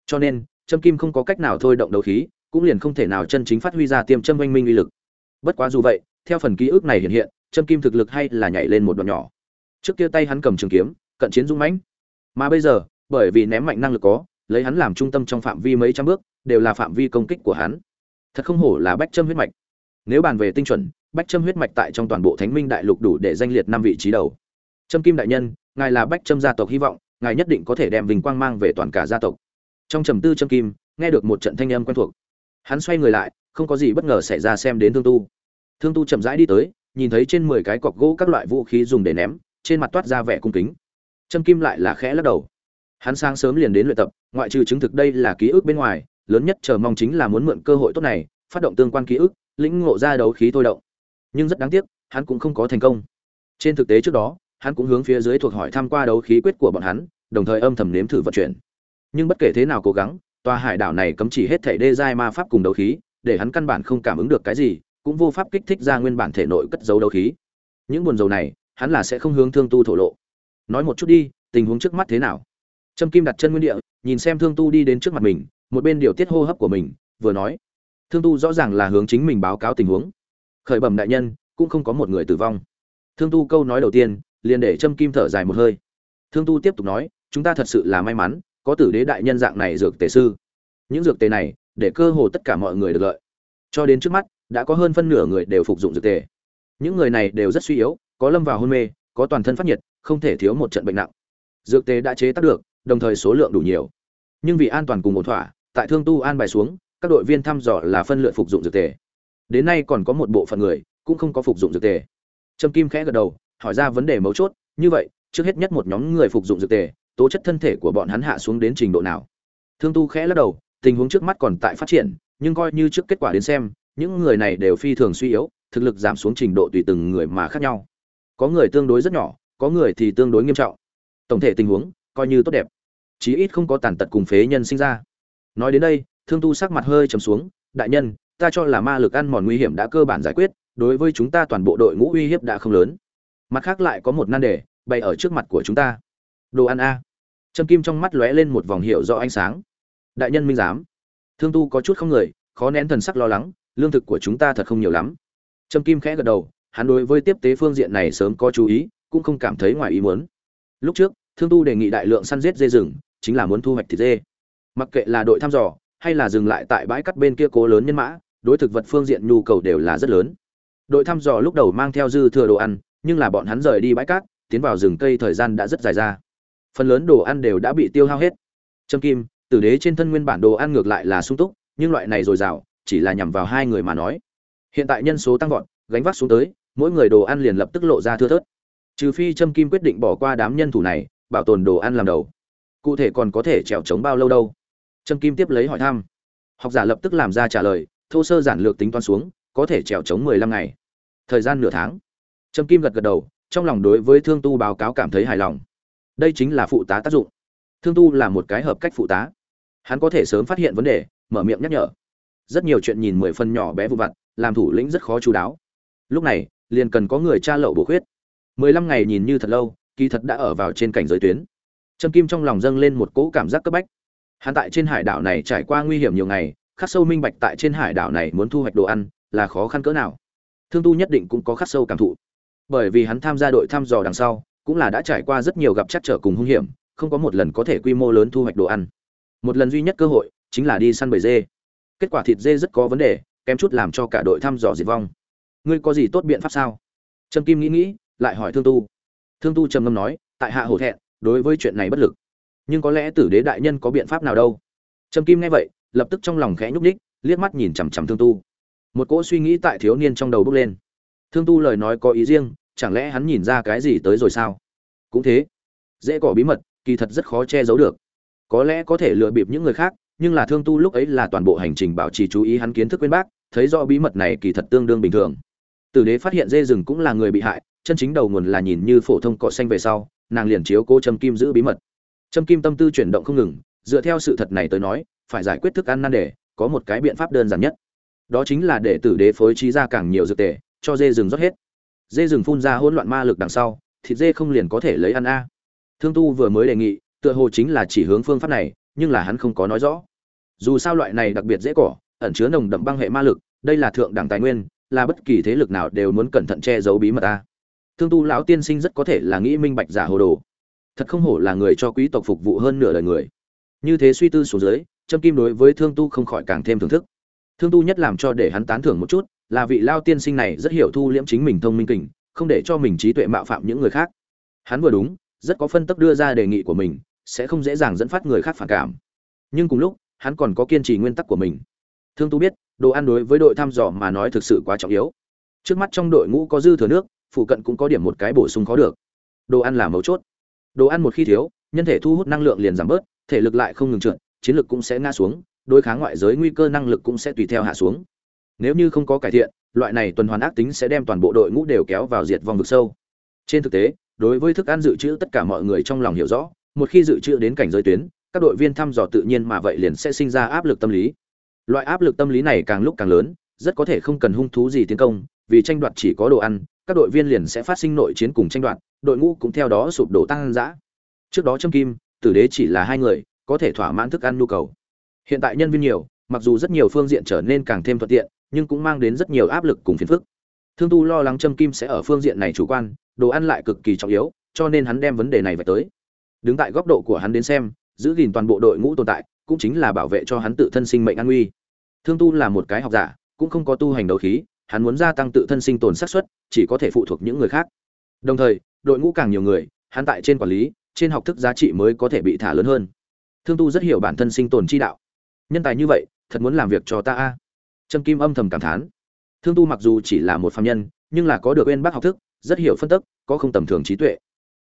Cho nên châm kim không có cách nào thôi động đấu khí, cũng liền không thể nào chân chính phát huy ra tiêm châm oanh minh uy lực. Bất quá dù vậy, theo phần ký ức này hiện hiện châm kim thực lực hay là nhảy lên một đoạn nhỏ trước kia tay hắn cầm trường kiếm, cận chiến dũng mãnh. Mà bây giờ, bởi vì ném mạnh năng lực có, lấy hắn làm trung tâm trong phạm vi mấy trăm bước, đều là phạm vi công kích của hắn. Thật không hổ là bách châm huyết mạch. Nếu bàn về tinh chuẩn, bách châm huyết mạch tại trong toàn bộ thánh minh đại lục đủ để danh liệt năm vị trí đầu. Trâm kim đại nhân, ngài là bách châm gia tộc hy vọng, ngài nhất định có thể đem vinh quang mang về toàn cả gia tộc. Trong trầm tư trâm kim, nghe được một trận thanh âm quen thuộc. Hắn xoay người lại, không có gì bất ngờ xảy ra xem đến thương tu. Thương tu chậm rãi đi tới, nhìn thấy trên mười cái cọc gỗ các loại vũ khí dùng để ném trên mặt toát ra vẻ cung kính. Trâm kim lại là khẽ lắc đầu. Hắn sáng sớm liền đến luyện tập, ngoại trừ chứng thực đây là ký ức bên ngoài, lớn nhất chờ mong chính là muốn mượn cơ hội tốt này, phát động tương quan ký ức, lĩnh ngộ ra đấu khí thôi động. Nhưng rất đáng tiếc, hắn cũng không có thành công. Trên thực tế trước đó, hắn cũng hướng phía dưới thuộc hỏi tham qua đấu khí quyết của bọn hắn, đồng thời âm thầm nếm thử vận chuyển. Nhưng bất kể thế nào cố gắng, tòa hải đảo này cấm chỉ hết thể đê giai ma pháp cùng đấu khí, để hắn căn bản không cảm ứng được cái gì, cũng vô pháp kích thích ra nguyên bản thể nội cất giấu đấu khí. Những buồn dầu này hắn là sẽ không hướng thương tu thổ lộ. Nói một chút đi, tình huống trước mắt thế nào? Trâm kim đặt chân nguyên địa, nhìn xem thương tu đi đến trước mặt mình, một bên điều tiết hô hấp của mình, vừa nói, thương tu rõ ràng là hướng chính mình báo cáo tình huống. Khởi bẩm đại nhân, cũng không có một người tử vong. Thương tu câu nói đầu tiên, liền để trâm kim thở dài một hơi. Thương tu tiếp tục nói, chúng ta thật sự là may mắn, có tử đế đại nhân dạng này dược tề sư. Những dược tề này, để cơ hồ tất cả mọi người được lợi. Cho đến trước mắt, đã có hơn phân nửa người đều phục dụng dược tề. Những người này đều rất suy yếu có lâm vào hôn mê, có toàn thân phát nhiệt, không thể thiếu một trận bệnh nặng. Dược tế đã chế tác được, đồng thời số lượng đủ nhiều. Nhưng vì an toàn cùng một thỏa, tại thương tu an bài xuống, các đội viên thăm dò là phân lựa phục dụng dược tề đến nay còn có một bộ phận người cũng không có phục dụng dược tề trâm kim khẽ gật đầu, hỏi ra vấn đề mấu chốt, như vậy, trước hết nhất một nhóm người phục dụng dược tề tố chất thân thể của bọn hắn hạ xuống đến trình độ nào? Thương tu khẽ lắc đầu, tình huống trước mắt còn tại phát triển, nhưng coi như trước kết quả đến xem, những người này đều phi thường suy yếu, thực lực giảm xuống trình độ tùy từng người mà khác nhau có người tương đối rất nhỏ, có người thì tương đối nghiêm trọng. Tổng thể tình huống, coi như tốt đẹp. Chí ít không có tàn tật cùng phế nhân sinh ra. Nói đến đây, thương tu sắc mặt hơi trầm xuống, đại nhân, ta cho là ma lực ăn mòn nguy hiểm đã cơ bản giải quyết, đối với chúng ta toàn bộ đội ngũ uy hiếp đã không lớn. Mặt khác lại có một nan đề, bày ở trước mặt của chúng ta. Đồ ăn a? Trâm kim trong mắt lóe lên một vòng hiệu do ánh sáng. Đại nhân minh giám. Thương tu có chút không người, khó nén thần sắc lo lắng, lương thực của chúng ta thật không nhiều lắm. Trâm kim khẽ gật đầu hắn đối với tiếp tế phương diện này sớm có chú ý, cũng không cảm thấy ngoài ý muốn. Lúc trước, thương tu đề nghị đại lượng săn giết dê rừng, chính là muốn thu hoạch thịt dê. Mặc kệ là đội thăm dò, hay là dừng lại tại bãi cắt bên kia cố lớn nhân mã, đối thực vật phương diện nhu cầu đều là rất lớn. Đội thăm dò lúc đầu mang theo dư thừa đồ ăn, nhưng là bọn hắn rời đi bãi cát, tiến vào rừng cây thời gian đã rất dài ra. Phần lớn đồ ăn đều đã bị tiêu hao hết. Trâm kim, tử đế trên thân nguyên bản đồ ăn ngược lại là sung túc, nhưng loại này dồi dào, chỉ là nhằm vào hai người mà nói. Hiện tại nhân số tăng vọt, gánh vác xuống tới mỗi người đồ ăn liền lập tức lộ ra thưa thớt. Trừ phi trâm kim quyết định bỏ qua đám nhân thủ này, bảo tồn đồ ăn làm đầu. Cụ thể còn có thể trèo trống bao lâu đâu? Trâm kim tiếp lấy hỏi thăm. Học giả lập tức làm ra trả lời, thô sơ giản lược tính toán xuống, có thể trèo trống mười lăm ngày. Thời gian nửa tháng. Trâm kim gật gật đầu, trong lòng đối với thương tu báo cáo cảm thấy hài lòng. Đây chính là phụ tá tác dụng. Thương tu là một cái hợp cách phụ tá. Hắn có thể sớm phát hiện vấn đề, mở miệng nhắc nhở. Rất nhiều chuyện nhìn mười phần nhỏ bé vụ vặt, làm thủ lĩnh rất khó chú đáo. Lúc này liền cần có người tra lậu bổ khuyết. Mười lăm ngày nhìn như thật lâu, kỳ thật đã ở vào trên cảnh giới tuyến. Trâm kim trong lòng dâng lên một cỗ cảm giác cấp bách. Hắn tại trên hải đảo này trải qua nguy hiểm nhiều ngày, khắc sâu minh bạch tại trên hải đảo này muốn thu hoạch đồ ăn là khó khăn cỡ nào. Thương tu nhất định cũng có khắc sâu cảm thụ. Bởi vì hắn tham gia đội thăm dò đằng sau, cũng là đã trải qua rất nhiều gặp chắc trở cùng hung hiểm, không có một lần có thể quy mô lớn thu hoạch đồ ăn. Một lần duy nhất cơ hội, chính là đi săn bầy dê. Kết quả thịt dê rất có vấn đề, kém chút làm cho cả đội thăm dò diệt vong ngươi có gì tốt biện pháp sao? Trâm kim nghĩ nghĩ, lại hỏi thương tu. Thương tu trầm ngâm nói, tại hạ hổ thẹn, đối với chuyện này bất lực. Nhưng có lẽ tử đế đại nhân có biện pháp nào đâu? Trâm kim nghe vậy, lập tức trong lòng khẽ nhúc nhích, liếc mắt nhìn chằm chằm thương tu. Một cỗ suy nghĩ tại thiếu niên trong đầu bước lên. Thương tu lời nói có ý riêng, chẳng lẽ hắn nhìn ra cái gì tới rồi sao? Cũng thế. Dễ cỏ bí mật, kỳ thật rất khó che giấu được. Có lẽ có thể lừa bịp những người khác, nhưng là thương tu lúc ấy là toàn bộ hành trình bảo trì chú ý hắn kiến thức quên bác, thấy do bí mật này kỳ thật tương đương bình thường tử đế phát hiện dê rừng cũng là người bị hại, chân chính đầu nguồn là nhìn như phổ thông cọ xanh về sau, nàng liền chiếu cô trâm kim giữ bí mật. Trâm kim tâm tư chuyển động không ngừng, dựa theo sự thật này tới nói, phải giải quyết thức ăn nan đề, có một cái biện pháp đơn giản nhất. Đó chính là để tử đế phối trí ra càng nhiều dược tề, cho dê rừng rót hết. Dê rừng phun ra hỗn loạn ma lực đằng sau, thịt dê không liền có thể lấy ăn a. Thương tu vừa mới đề nghị, tựa hồ chính là chỉ hướng phương pháp này, nhưng là hắn không có nói rõ. Dù sao loại này đặc biệt dễ cỏ, ẩn chứa nồng đậm băng hệ ma lực, đây là thượng đẳng tài nguyên là bất kỳ thế lực nào đều muốn cẩn thận che giấu bí mật ta. Thương tu lão tiên sinh rất có thể là nghĩ minh bạch giả hồ đồ. Thật không hổ là người cho quý tộc phục vụ hơn nửa đời người. Như thế suy tư xuống dưới, trâm kim đối với thương tu không khỏi càng thêm thưởng thức. Thương tu nhất làm cho để hắn tán thưởng một chút, là vị lao tiên sinh này rất hiểu thu liễm chính mình thông minh kình, không để cho mình trí tuệ mạo phạm những người khác. Hắn vừa đúng, rất có phân tức đưa ra đề nghị của mình, sẽ không dễ dàng dẫn phát người khác phản cảm. Nhưng cùng lúc, hắn còn có kiên trì nguyên tắc của mình. Thương tu biết đồ ăn đối với đội thăm dò mà nói thực sự quá trọng yếu. Trước mắt trong đội ngũ có dư thừa nước, phụ cận cũng có điểm một cái bổ sung khó được. Đồ ăn là mấu chốt. Đồ ăn một khi thiếu, nhân thể thu hút năng lượng liền giảm bớt, thể lực lại không ngừng trượt, chiến lực cũng sẽ ngã xuống, đối kháng ngoại giới nguy cơ năng lực cũng sẽ tùy theo hạ xuống. Nếu như không có cải thiện, loại này tuần hoàn ác tính sẽ đem toàn bộ đội ngũ đều kéo vào diệt vong vực sâu. Trên thực tế, đối với thức ăn dự trữ tất cả mọi người trong lòng hiểu rõ, một khi dự trữ đến cảnh giới tuyến, các đội viên thăm dò tự nhiên mà vậy liền sẽ sinh ra áp lực tâm lý loại áp lực tâm lý này càng lúc càng lớn, rất có thể không cần hung thú gì tiến công, vì tranh đoạt chỉ có đồ ăn, các đội viên liền sẽ phát sinh nội chiến cùng tranh đoạt, đội ngũ cũng theo đó sụp đổ tăng dã. Trước đó trâm kim, tử đế chỉ là hai người, có thể thỏa mãn thức ăn nhu cầu. Hiện tại nhân viên nhiều, mặc dù rất nhiều phương diện trở nên càng thêm thuận tiện, nhưng cũng mang đến rất nhiều áp lực cùng phiền phức. Thương tu lo lắng trâm kim sẽ ở phương diện này chủ quan, đồ ăn lại cực kỳ trọng yếu, cho nên hắn đem vấn đề này về tới. Đứng tại góc độ của hắn đến xem, giữ gìn toàn bộ đội ngũ tồn tại, cũng chính là bảo vệ cho hắn tự thân sinh mệnh an nguy thương tu là một cái học giả, cũng không có tu hành đấu khí, hắn muốn gia tăng tự thân sinh tồn xác suất, chỉ có thể phụ thuộc những người khác. Đồng thời, đội ngũ càng nhiều người, hắn tại trên quản lý, trên học thức giá trị mới có thể bị thả lớn hơn. Thương tu rất hiểu bản thân sinh tồn chi đạo. Nhân tài như vậy, thật muốn làm việc cho ta a? Trâm kim âm thầm cảm thán. Thương tu mặc dù chỉ là một phạm nhân, nhưng là có được bên bác học thức, rất hiểu phân tích có không tầm thường trí tuệ.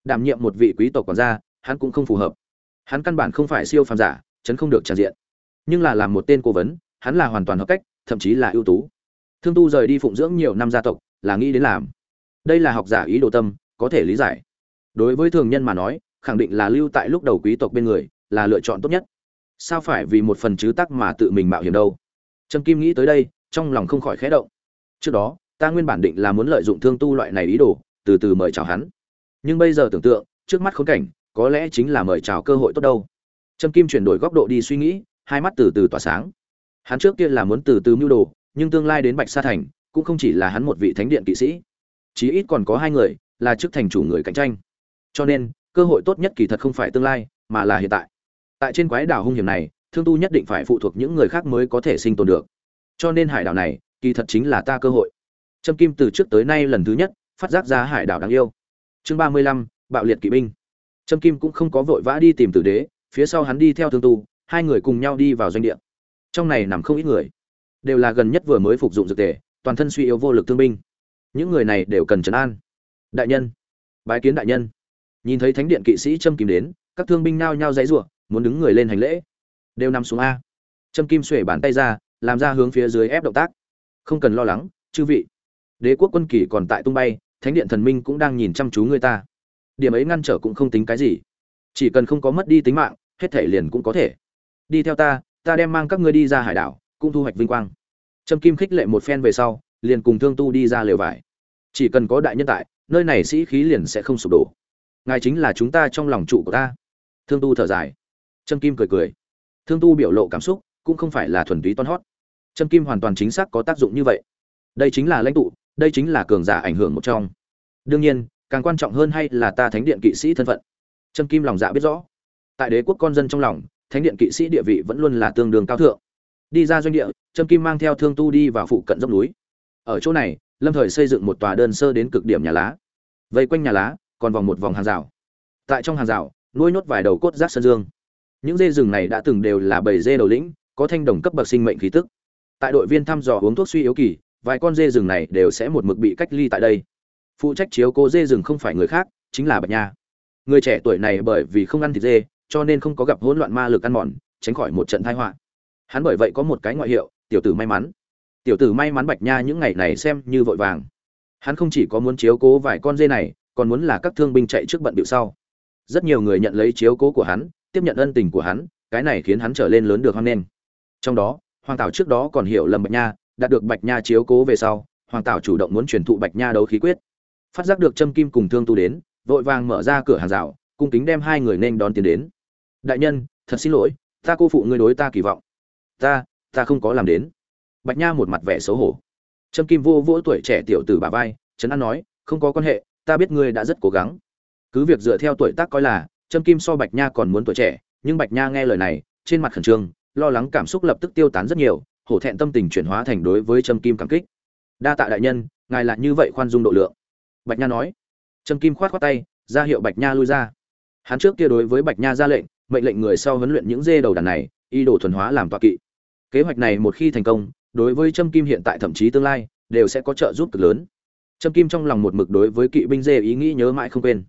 Đảm nhiệm một vị quý tộc quản gia, hắn cũng không phù hợp. Hắn căn bản không phải siêu phàm giả, chấn không được tràn diện. Nhưng là làm một tên cố vấn hắn là hoàn toàn hợp cách, thậm chí là ưu tú. Thương tu rời đi phụng dưỡng nhiều năm gia tộc, là nghĩ đến làm. Đây là học giả ý đồ tâm, có thể lý giải. Đối với thường nhân mà nói, khẳng định là lưu tại lúc đầu quý tộc bên người, là lựa chọn tốt nhất. Sao phải vì một phần chứ tắc mà tự mình mạo hiểm đâu? Trâm kim nghĩ tới đây, trong lòng không khỏi khẽ động. Trước đó, ta nguyên bản định là muốn lợi dụng thương tu loại này ý đồ, từ từ mời chào hắn. Nhưng bây giờ tưởng tượng, trước mắt khốn cảnh, có lẽ chính là mời chào cơ hội tốt đâu. Trâm kim chuyển đổi góc độ đi suy nghĩ, hai mắt từ từ tỏa sáng hắn trước kia là muốn từ từ mưu đồ, nhưng tương lai đến bạch sa thành, cũng không chỉ là hắn một vị thánh điện kỵ sĩ. Chí ít còn có hai người, là chức thành chủ người cạnh tranh. Cho nên, cơ hội tốt nhất kỳ thật không phải tương lai, mà là hiện tại. Tại trên quái đảo hung hiểm này, thương tu nhất định phải phụ thuộc những người khác mới có thể sinh tồn được. Cho nên hải đảo này, kỳ thật chính là ta cơ hội. Trâm kim từ trước tới nay lần thứ nhất, phát giác ra hải đảo đáng yêu. Chương ba mươi lăm, bạo liệt kỵ binh. Trâm kim cũng không có vội vã đi tìm tử đế, phía sau hắn đi theo thương tu, hai người cùng nhau đi vào doanh địa trong này nằm không ít người. Đều là gần nhất vừa mới phục dụng dược tề, toàn thân suy yếu vô lực thương binh. Những người này đều cần trấn an. Đại nhân. Bái kiến đại nhân. Nhìn thấy thánh điện kỵ sĩ trâm kim đến, các thương binh nao nhao dãy ruộng, muốn đứng người lên hành lễ. Đều nằm xuống a. Trâm kim xuể bàn tay ra, làm ra hướng phía dưới ép động tác. Không cần lo lắng, chư vị. Đế quốc quân kỳ còn tại tung bay, thánh điện thần minh cũng đang nhìn chăm chú người ta. Điểm ấy ngăn trở cũng không tính cái gì. Chỉ cần không có mất đi tính mạng, hết thể liền cũng có thể. Đi theo ta ta đem mang các ngươi đi ra hải đảo, cũng thu hoạch vinh quang. Trâm kim khích lệ một phen về sau, liền cùng thương tu đi ra lều vải. Chỉ cần có đại nhân tại, nơi này sĩ khí liền sẽ không sụp đổ. Ngài chính là chúng ta trong lòng trụ của ta. Thương tu thở dài. Trâm kim cười cười. Thương tu biểu lộ cảm xúc cũng không phải là thuần túy toan hót. Trâm kim hoàn toàn chính xác có tác dụng như vậy. Đây chính là lãnh tụ, đây chính là cường giả ảnh hưởng một trong. Đương nhiên, càng quan trọng hơn hay là ta thánh điện kỵ sĩ thân phận. Trâm kim lòng dạ biết rõ. Tại đế quốc con dân trong lòng thánh điện kỵ sĩ địa vị vẫn luôn là tương đương cao thượng. Đi ra doanh địa, trâm kim mang theo thương tu đi vào phụ cận dốc núi. Ở chỗ này, lâm thời xây dựng một tòa đơn sơ đến cực điểm nhà lá. Vây quanh nhà lá, còn vòng một vòng hàng rào. Tại trong hàng rào, nuôi nhốt vài đầu cốt rác sơn dương. Những dê rừng này đã từng đều là bầy dê đầu lĩnh, có thanh đồng cấp bậc sinh mệnh khí tức. Tại đội viên thăm dò uống thuốc suy yếu kỳ, vài con dê rừng này đều sẽ một mực bị cách ly tại đây. Phụ trách chiếu cố dê rừng không phải người khác, chính là bạch nha. Người trẻ tuổi này bởi vì không ăn thịt dê cho nên không có gặp hỗn loạn ma lực ăn mòn, tránh khỏi một trận tai họa. Hắn bởi vậy có một cái ngoại hiệu, tiểu tử may mắn. Tiểu tử may mắn bạch nha những ngày này xem như vội vàng. Hắn không chỉ có muốn chiếu cố vài con dê này, còn muốn là các thương binh chạy trước bận bịu sau. Rất nhiều người nhận lấy chiếu cố của hắn, tiếp nhận ân tình của hắn, cái này khiến hắn trở lên lớn được hoan nghênh. Trong đó, hoàng tảo trước đó còn hiểu lầm bạch nha, đạt được bạch nha chiếu cố về sau, hoàng tảo chủ động muốn truyền thụ bạch nha đấu khí quyết. Phát giác được trâm kim cùng thương tu đến, vội vàng mở ra cửa hàng rào, cung kính đem hai người nên đón tiến đến đại nhân, thật xin lỗi, ta cô phụ ngươi đối ta kỳ vọng. Ta ta không có làm đến. Bạch nha một mặt vẻ xấu hổ. Trâm kim vô vỗ tuổi trẻ tiểu tử bà vai, trấn an nói, không có quan hệ, ta biết ngươi đã rất cố gắng. Cứ việc dựa theo tuổi tác coi là, trâm kim so bạch nha còn muốn tuổi trẻ, nhưng bạch nha nghe lời này, trên mặt khẩn trương, lo lắng cảm xúc lập tức tiêu tán rất nhiều, hổ thẹn tâm tình chuyển hóa thành đối với trâm kim cảm kích. Đa tạ đại nhân, ngài là như vậy khoan dung độ lượng. Bạch nha nói. Trâm kim khoát khoát tay, ra hiệu bạch nha lui ra. Hắn trước kia đối với bạch nha ra lệnh mệnh lệnh người sau huấn luyện những dê đầu đàn này, y đồ thuần hóa làm tọa kỵ. Kế hoạch này một khi thành công, đối với trâm kim hiện tại thậm chí tương lai, đều sẽ có trợ giúp cực lớn. Trâm kim trong lòng một mực đối với kỵ binh dê ý nghĩ nhớ mãi không quên.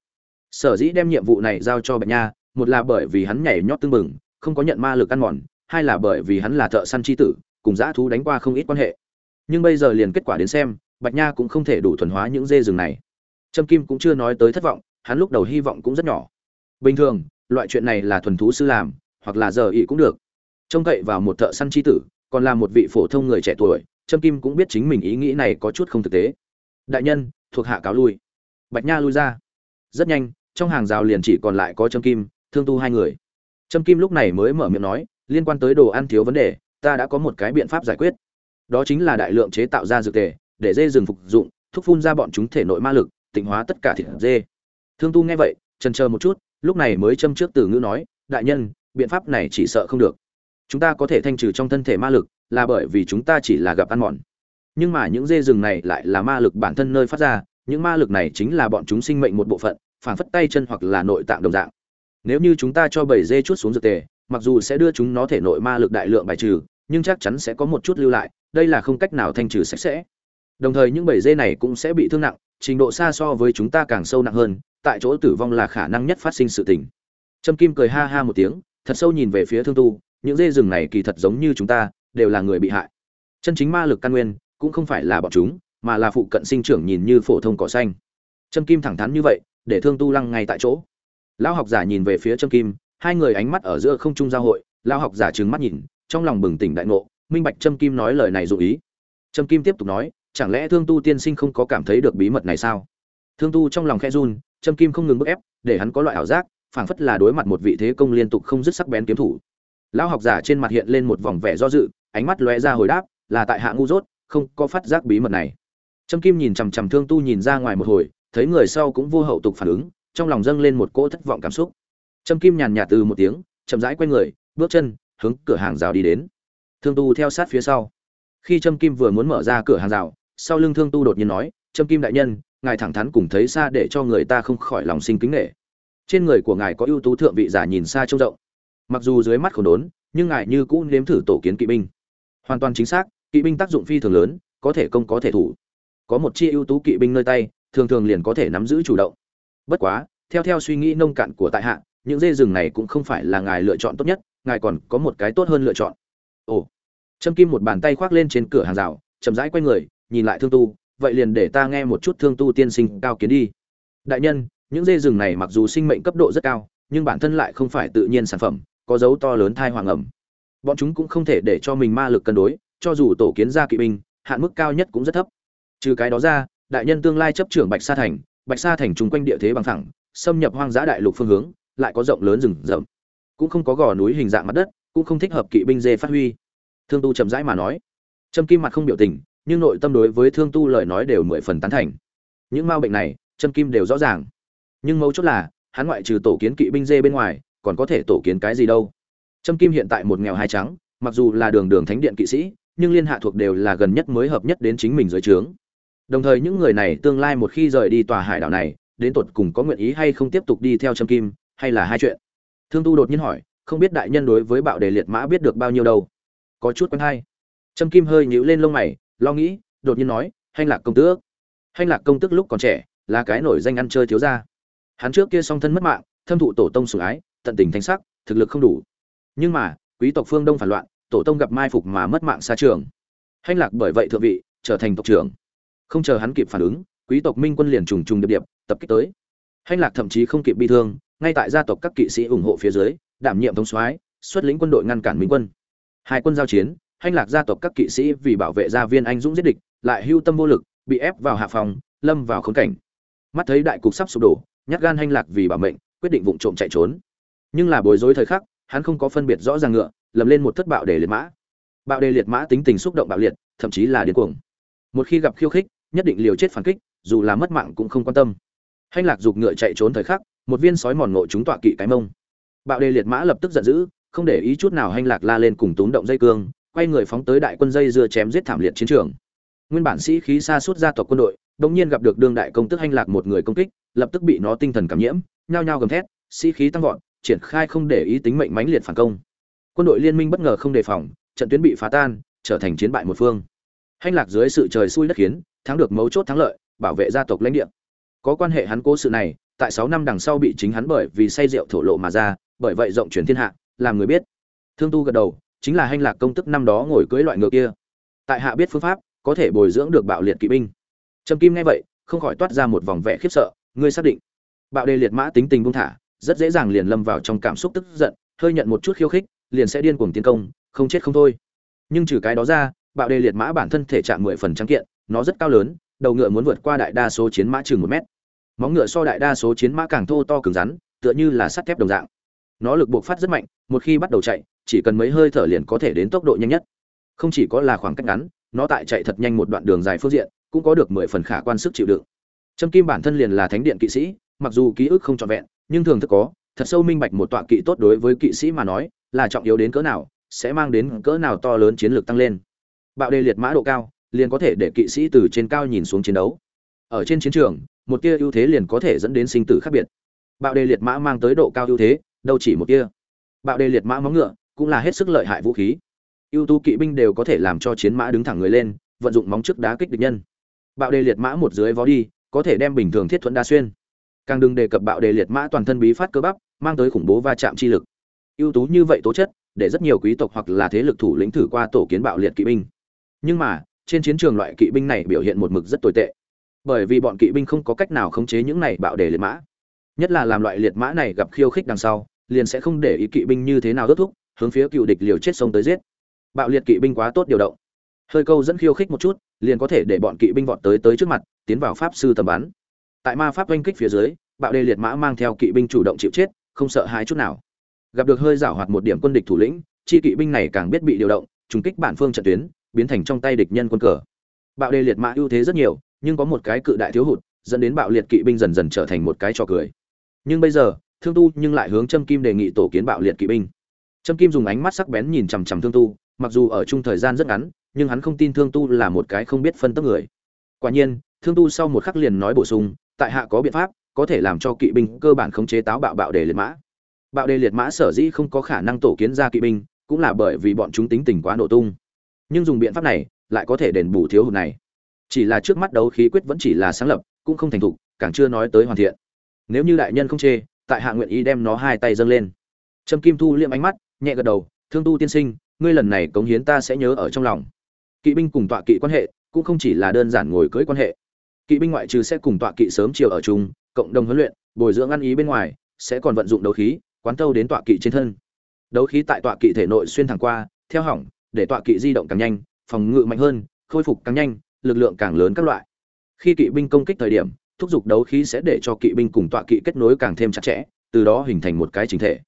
Sở dĩ đem nhiệm vụ này giao cho bạch nha, một là bởi vì hắn nhảy nhót tương mừng không có nhận ma lực ăn mòn, hai là bởi vì hắn là thợ săn chi tử, cùng dã thú đánh qua không ít quan hệ. Nhưng bây giờ liền kết quả đến xem, bạch nha cũng không thể đủ thuần hóa những dê rừng này. Trâm kim cũng chưa nói tới thất vọng, hắn lúc đầu hy vọng cũng rất nhỏ. Bình thường loại chuyện này là thuần thú sư làm, hoặc là giờ ý cũng được. Trông cậy vào một thợ săn chi tử, còn là một vị phổ thông người trẻ tuổi, trâm kim cũng biết chính mình ý nghĩ này có chút không thực tế. Đại nhân, thuộc hạ cáo lui. Bạch nha lui ra. Rất nhanh, trong hàng rào liền chỉ còn lại có trâm kim, thương tu hai người. Trâm kim lúc này mới mở miệng nói, liên quan tới đồ ăn thiếu vấn đề, ta đã có một cái biện pháp giải quyết. Đó chính là đại lượng chế tạo ra dược tề, để dê rừng phục dụng, thúc phun ra bọn chúng thể nội ma lực, tịnh hóa tất cả thịt dê. Thương tu nghe vậy trần chờ một chút lúc này mới châm trước từ ngữ nói, đại nhân, biện pháp này chỉ sợ không được. Chúng ta có thể thanh trừ trong thân thể ma lực, là bởi vì chúng ta chỉ là gặp ăn mòn. Nhưng mà những dê rừng này lại là ma lực bản thân nơi phát ra, những ma lực này chính là bọn chúng sinh mệnh một bộ phận, phản phất tay chân hoặc là nội tạng đồng dạng. Nếu như chúng ta cho bầy dê chút xuống dược tề, mặc dù sẽ đưa chúng nó thể nội ma lực đại lượng bài trừ, nhưng chắc chắn sẽ có một chút lưu lại, đây là không cách nào thanh trừ sạch sẽ. Đồng thời những bầy dê này cũng sẽ bị thương nặng trình độ xa so với chúng ta càng sâu nặng hơn, tại chỗ tử vong là khả năng nhất phát sinh sự tình. Trâm kim cười ha ha một tiếng, thật sâu nhìn về phía thương tu, những dê rừng này kỳ thật giống như chúng ta, đều là người bị hại. Chân chính ma lực căn nguyên, cũng không phải là bọn chúng, mà là phụ cận sinh trưởng nhìn như phổ thông cỏ xanh. Trâm kim thẳng thắn như vậy, để thương tu lăng ngay tại chỗ. Lão học giả nhìn về phía trâm kim, hai người ánh mắt ở giữa không trung giao hội, lão học giả trừng mắt nhìn, trong lòng bừng tỉnh đại ngộ, minh bạch trâm kim nói lời này dụ ý. Trâm kim tiếp tục nói chẳng lẽ thương tu tiên sinh không có cảm thấy được bí mật này sao? Thương tu trong lòng khe run trâm kim không ngừng bức ép, để hắn có loại ảo giác, phảng phất là đối mặt một vị thế công liên tục không dứt sắc bén kiếm thủ. Lão học giả trên mặt hiện lên một vòng vẻ do dự, ánh mắt lóe ra hồi đáp, là tại hạ ngu dốt, không có phát giác bí mật này. Trâm kim nhìn chằm chằm thương tu nhìn ra ngoài một hồi, thấy người sau cũng vô hậu tục phản ứng, trong lòng dâng lên một cỗ thất vọng cảm xúc. Trâm kim nhàn nhạt từ một tiếng, chậm rãi quay người, bước chân, hướng cửa hàng rào đi đến. Thương tu theo sát phía sau. Khi trâm kim vừa muốn mở ra cửa hàng rào sau lưng thương tu đột nhiên nói, trâm kim đại nhân, ngài thẳng thắn cùng thấy xa để cho người ta không khỏi lòng sinh kính nghệ trên người của ngài có ưu tú thượng vị giả nhìn xa trông rộng. Mặc dù dưới mắt khổ đốn, nhưng ngài như cũ nếm thử tổ kiến kỵ binh. Hoàn toàn chính xác, kỵ binh tác dụng phi thường lớn, có thể công có thể thủ. Có một chi ưu tú kỵ binh nơi tay, thường thường liền có thể nắm giữ chủ động. Bất quá, theo theo suy nghĩ nông cạn của tại hạ, những dê rừng này cũng không phải là ngài lựa chọn tốt nhất, ngài còn có một cái tốt hơn lựa chọn. Ồ. Trâm kim một bàn tay khoác lên trên cửa hàng rào, chậm rãi quay người nhìn lại thương tu, vậy liền để ta nghe một chút thương tu tiên sinh cao kiến đi. Đại nhân, những dê rừng này mặc dù sinh mệnh cấp độ rất cao, nhưng bản thân lại không phải tự nhiên sản phẩm, có dấu to lớn thai hoàng ẩm. Bọn chúng cũng không thể để cho mình ma lực cân đối, cho dù tổ kiến ra kỵ binh, hạn mức cao nhất cũng rất thấp. Trừ cái đó ra, đại nhân tương lai chấp trưởng bạch sa thành, bạch sa thành chung quanh địa thế bằng thẳng xâm nhập hoang dã đại lục phương hướng, lại có rộng lớn rừng rậm. Cũng không có gò núi hình dạng mặt đất, cũng không thích hợp kỵ binh dê phát huy. Thương tu chậm rãi mà nói. Trâm kim mặt không biểu tình nhưng nội tâm đối với thương tu lời nói đều mười phần tán thành. Những mao bệnh này, chân kim đều rõ ràng. Nhưng mấu chốt là, hắn ngoại trừ tổ kiến kỵ binh dê bên ngoài, còn có thể tổ kiến cái gì đâu? Trâm kim hiện tại một nghèo hai trắng, mặc dù là đường đường thánh điện kỵ sĩ, nhưng liên hạ thuộc đều là gần nhất mới hợp nhất đến chính mình dưới trướng. Đồng thời những người này tương lai một khi rời đi tòa hải đảo này, đến tột cùng có nguyện ý hay không tiếp tục đi theo trâm kim, hay là hai chuyện? Thương tu đột nhiên hỏi, không biết đại nhân đối với bạo đề liệt mã biết được bao nhiêu đâu? Có chút quen hay. Trâm kim hơi nhíu lên lông mày lo nghĩ, đột nhiên nói, hanh lạc công tước. Hanh lạc công tước lúc còn trẻ, là cái nổi danh ăn chơi thiếu gia. Hắn trước kia song thân mất mạng, thâm thụ tổ tông sủng ái, tận tình thanh sắc, thực lực không đủ. Nhưng mà, quý tộc phương đông phản loạn, tổ tông gặp mai phục mà mất mạng xa trường. Hanh lạc bởi vậy thượng vị, trở thành tộc trưởng. Không chờ hắn kịp phản ứng, quý tộc minh quân liền trùng trùng điệp điệp, tập kích tới. Hanh lạc thậm chí không kịp bi thương, ngay tại gia tộc các kỵ sĩ ủng hộ phía dưới, đảm nhiệm thống soái, xuất lĩnh quân đội ngăn cản minh quân. Hai quân giao chiến hành lạc gia tộc các kỵ sĩ vì bảo vệ gia viên anh dũng giết địch, lại hưu tâm vô lực, bị ép vào hạ phòng, lâm vào khốn cảnh. Mắt thấy đại cục sắp sụp đổ, nhát gan hành lạc vì bảo mệnh, quyết định vụng trộm chạy trốn. Nhưng là bối rối thời khắc, hắn không có phân biệt rõ ràng ngựa, lầm lên một thất bạo để liệt mã. Bạo đề liệt mã tính tình xúc động bạo liệt, thậm chí là điên cuồng. Một khi gặp khiêu khích, nhất định liều chết phản kích, dù là mất mạng cũng không quan tâm. Hành lạc giục ngựa chạy trốn thời khắc, một viên sói mòn ngộ chúng tọa kỵ cái mông. Bạo đề liệt mã lập tức giận dữ, không để ý chút nào hành lạc la lên cùng túm động dây cương quay người phóng tới đại quân dây dưa chém giết thảm liệt chiến trường. Nguyên bản sĩ khí xa suốt gia tộc quân đội, đột nhiên gặp được đương đại công tức hành lạc một người công kích, lập tức bị nó tinh thần cảm nhiễm, nhao nhao gầm thét, sĩ khí tăng vọt, triển khai không để ý tính mệnh mãnh liệt phản công. Quân đội liên minh bất ngờ không đề phòng, trận tuyến bị phá tan, trở thành chiến bại một phương. Hành lạc dưới sự trời xui đất khiến, thắng được mấu chốt thắng lợi, bảo vệ gia tộc lãnh địa. Có quan hệ hắn cố sự này, tại sáu năm đằng sau bị chính hắn bởi vì say rượu thổ lộ mà ra, bởi vậy rộng truyền thiên hạ, làm người biết. Thương tu gật đầu chính là hành lạc công tức năm đó ngồi cưới loại ngựa kia. Tại hạ biết phương pháp, có thể bồi dưỡng được bạo liệt kỵ binh. Trầm kim nghe vậy, không khỏi toát ra một vòng vẻ khiếp sợ, ngươi xác định. Bạo đề liệt mã tính tình buông thả, rất dễ dàng liền lâm vào trong cảm xúc tức giận, hơi nhận một chút khiêu khích, liền sẽ điên cuồng tiến công, không chết không thôi. Nhưng trừ cái đó ra, bạo đề liệt mã bản thân thể trạng mười phần trắng kiện, nó rất cao lớn, đầu ngựa muốn vượt qua đại đa số chiến mã chừng một mét. Móng ngựa so đại đa số chiến mã càng thô to cứng rắn, tựa như là sắt thép đồng dạng nó lực buộc phát rất mạnh, một khi bắt đầu chạy, chỉ cần mấy hơi thở liền có thể đến tốc độ nhanh nhất. Không chỉ có là khoảng cách ngắn, nó tại chạy thật nhanh một đoạn đường dài phương diện, cũng có được mười phần khả quan sức chịu đựng. Trâm kim bản thân liền là thánh điện kỵ sĩ, mặc dù ký ức không trọn vẹn, nhưng thường thức có, thật sâu minh bạch một tọa kỵ tốt đối với kỵ sĩ mà nói, là trọng yếu đến cỡ nào, sẽ mang đến cỡ nào to lớn chiến lược tăng lên. Bạo đề liệt mã độ cao, liền có thể để kỵ sĩ từ trên cao nhìn xuống chiến đấu. Ở trên chiến trường, một tia ưu thế liền có thể dẫn đến sinh tử khác biệt. Bạo đề liệt mã mang tới độ cao ưu thế đâu chỉ một kia. Bạo đề liệt mã móng ngựa cũng là hết sức lợi hại vũ khí. Ưu tú kỵ binh đều có thể làm cho chiến mã đứng thẳng người lên, vận dụng móng trước đá kích địch nhân. Bạo đề liệt mã một dưới vó đi, có thể đem bình thường thiết thuẫn đa xuyên. Càng đừng đề cập bạo đề liệt mã toàn thân bí phát cơ bắp, mang tới khủng bố va chạm chi lực. Ưu tú như vậy tố chất, để rất nhiều quý tộc hoặc là thế lực thủ lĩnh thử qua tổ kiến bạo liệt kỵ binh. Nhưng mà, trên chiến trường loại kỵ binh này biểu hiện một mực rất tồi tệ. Bởi vì bọn kỵ binh không có cách nào khống chế những này bạo đề liệt mã. Nhất là làm loại liệt mã này gặp khiêu khích đằng sau liền sẽ không để ý kỵ binh như thế nào đốt thúc hướng phía cựu địch liều chết sông tới giết. Bạo liệt kỵ binh quá tốt điều động. Hơi câu dẫn khiêu khích một chút, liền có thể để bọn kỵ binh vọt tới tới trước mặt, tiến vào pháp sư tầm bắn. Tại ma pháp oanh kích phía dưới, bạo đê liệt mã mang theo kỵ binh chủ động chịu chết, không sợ hãi chút nào. Gặp được hơi giảo hoạt một điểm quân địch thủ lĩnh, chi kỵ binh này càng biết bị điều động, trùng kích bản phương trận tuyến, biến thành trong tay địch nhân quân cờ. Bạo đê liệt mã ưu thế rất nhiều, nhưng có một cái cự đại thiếu hụt, dẫn đến bạo liệt kỵ binh dần dần trở thành một cái trò cười. Nhưng bây giờ thương tu nhưng lại hướng trâm kim đề nghị tổ kiến bạo liệt kỵ binh. Trâm kim dùng ánh mắt sắc bén nhìn chằm chằm thương tu, mặc dù ở chung thời gian rất ngắn, nhưng hắn không tin thương tu là một cái không biết phân tấp người. Quả nhiên, thương tu sau một khắc liền nói bổ sung, tại hạ có biện pháp, có thể làm cho kỵ binh cơ bản khống chế táo bạo bạo đề liệt mã. Bạo đề liệt mã sở dĩ không có khả năng tổ kiến ra kỵ binh, cũng là bởi vì bọn chúng tính tình quá nổ tung. Nhưng dùng biện pháp này, lại có thể đền bù thiếu hụt này. Chỉ là trước mắt đấu khí quyết vẫn chỉ là sáng lập, cũng không thành thục, càng chưa nói tới hoàn thiện. Nếu như đại nhân không chê tại hạ nguyện ý đem nó hai tay dâng lên. Trâm kim thu liệm ánh mắt, nhẹ gật đầu, thương tu tiên sinh, ngươi lần này cống hiến ta sẽ nhớ ở trong lòng. Kỵ binh cùng tọa kỵ quan hệ cũng không chỉ là đơn giản ngồi cưới quan hệ. Kỵ binh ngoại trừ sẽ cùng tọa kỵ sớm chiều ở chung, cộng đồng huấn luyện, bồi dưỡng ăn ý bên ngoài, sẽ còn vận dụng đấu khí, quán thâu đến tọa kỵ trên thân. Đấu khí tại tọa kỵ thể nội xuyên thẳng qua, theo hỏng, để tọa kỵ di động càng nhanh, phòng ngự mạnh hơn, khôi phục càng nhanh, lực lượng càng lớn các loại. Khi kỵ binh công kích thời điểm thúc giục đấu khí sẽ để cho kỵ binh cùng tọa kỵ kết nối càng thêm chặt chẽ, từ đó hình thành một cái chính thể.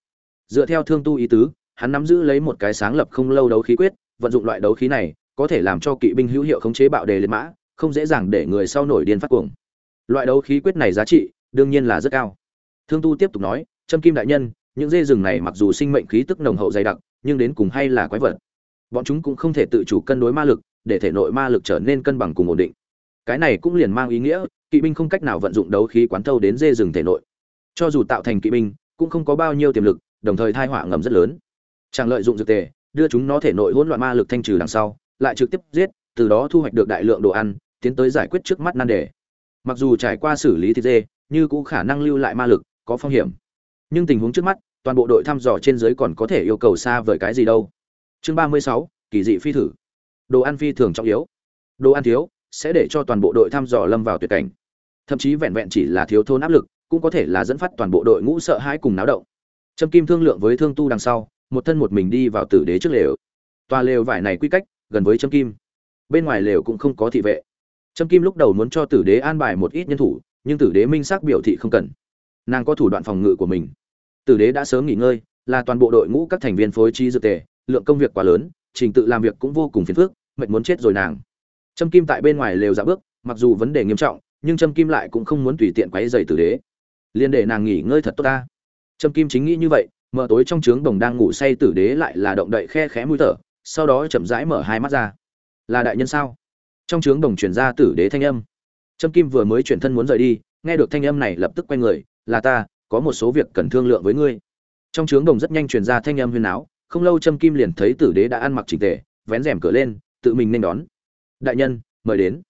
Dựa theo thương tu ý tứ, hắn nắm giữ lấy một cái sáng lập không lâu đấu khí quyết, vận dụng loại đấu khí này, có thể làm cho kỵ binh hữu hiệu khống chế bạo đề liệt mã, không dễ dàng để người sau nổi điên phát cuồng. Loại đấu khí quyết này giá trị, đương nhiên là rất cao. Thương tu tiếp tục nói trâm kim đại nhân, những dê rừng này mặc dù sinh mệnh khí tức nồng hậu dày đặc, nhưng đến cùng hay là quái vật. Bọn chúng cũng không thể tự chủ cân đối ma lực, để thể nội ma lực trở nên cân bằng cùng ổn định cái này cũng liền mang ý nghĩa, kỵ binh không cách nào vận dụng đấu khí quán thâu đến dê rừng thể nội. Cho dù tạo thành kỵ binh, cũng không có bao nhiêu tiềm lực, đồng thời thai họa ngầm rất lớn. Chẳng lợi dụng dược tề, đưa chúng nó thể nội hỗn loạn ma lực thanh trừ đằng sau, lại trực tiếp giết, từ đó thu hoạch được đại lượng đồ ăn, tiến tới giải quyết trước mắt nan đề. Mặc dù trải qua xử lý thịt dê, như cũng khả năng lưu lại ma lực, có phong hiểm. Nhưng tình huống trước mắt, toàn bộ đội thăm dò trên dưới còn có thể yêu cầu xa vời cái gì đâu. Chương ba mươi sáu, kỳ dị phi thử. Đồ ăn phi thường trọng yếu. Đồ ăn thiếu sẽ để cho toàn bộ đội thăm dò lâm vào tuyệt cảnh. Thậm chí vẹn vẹn chỉ là thiếu thốn áp lực, cũng có thể là dẫn phát toàn bộ đội ngũ sợ hãi cùng náo động. Trâm kim thương lượng với thương tu đằng sau, một thân một mình đi vào tử đế trước lều. Tòa lều vải này quy cách, gần với trâm kim. Bên ngoài lều cũng không có thị vệ. Trâm kim lúc đầu muốn cho tử đế an bài một ít nhân thủ, nhưng tử đế minh xác biểu thị không cần. Nàng có thủ đoạn phòng ngự của mình. Tử đế đã sớm nghỉ ngơi, là toàn bộ đội ngũ các thành viên phối trí dược tề, lượng công việc quá lớn, trình tự làm việc cũng vô cùng phiền phức, mệt muốn chết rồi nàng trâm kim tại bên ngoài lều dạ bước, mặc dù vấn đề nghiêm trọng, nhưng trâm kim lại cũng không muốn tùy tiện quấy rầy tử đế. Liên để nàng nghỉ ngơi thật tốt ta. Trâm kim chính nghĩ như vậy, mở tối trong trướng đồng đang ngủ say tử đế lại là động đậy khe khẽ mũi thở, sau đó chậm rãi mở hai mắt ra. Là đại nhân sao? Trong trướng đồng truyền ra tử đế thanh âm. Trâm kim vừa mới chuyển thân muốn rời đi, nghe được thanh âm này lập tức quay người, là ta, có một số việc cần thương lượng với ngươi. Trong trướng đồng rất nhanh truyền ra thanh âm huyên áo không lâu trâm kim liền thấy tử đế đã ăn mặc chỉnh tề, vén rèm cửa lên, tự mình nên đón đại nhân, mời đến.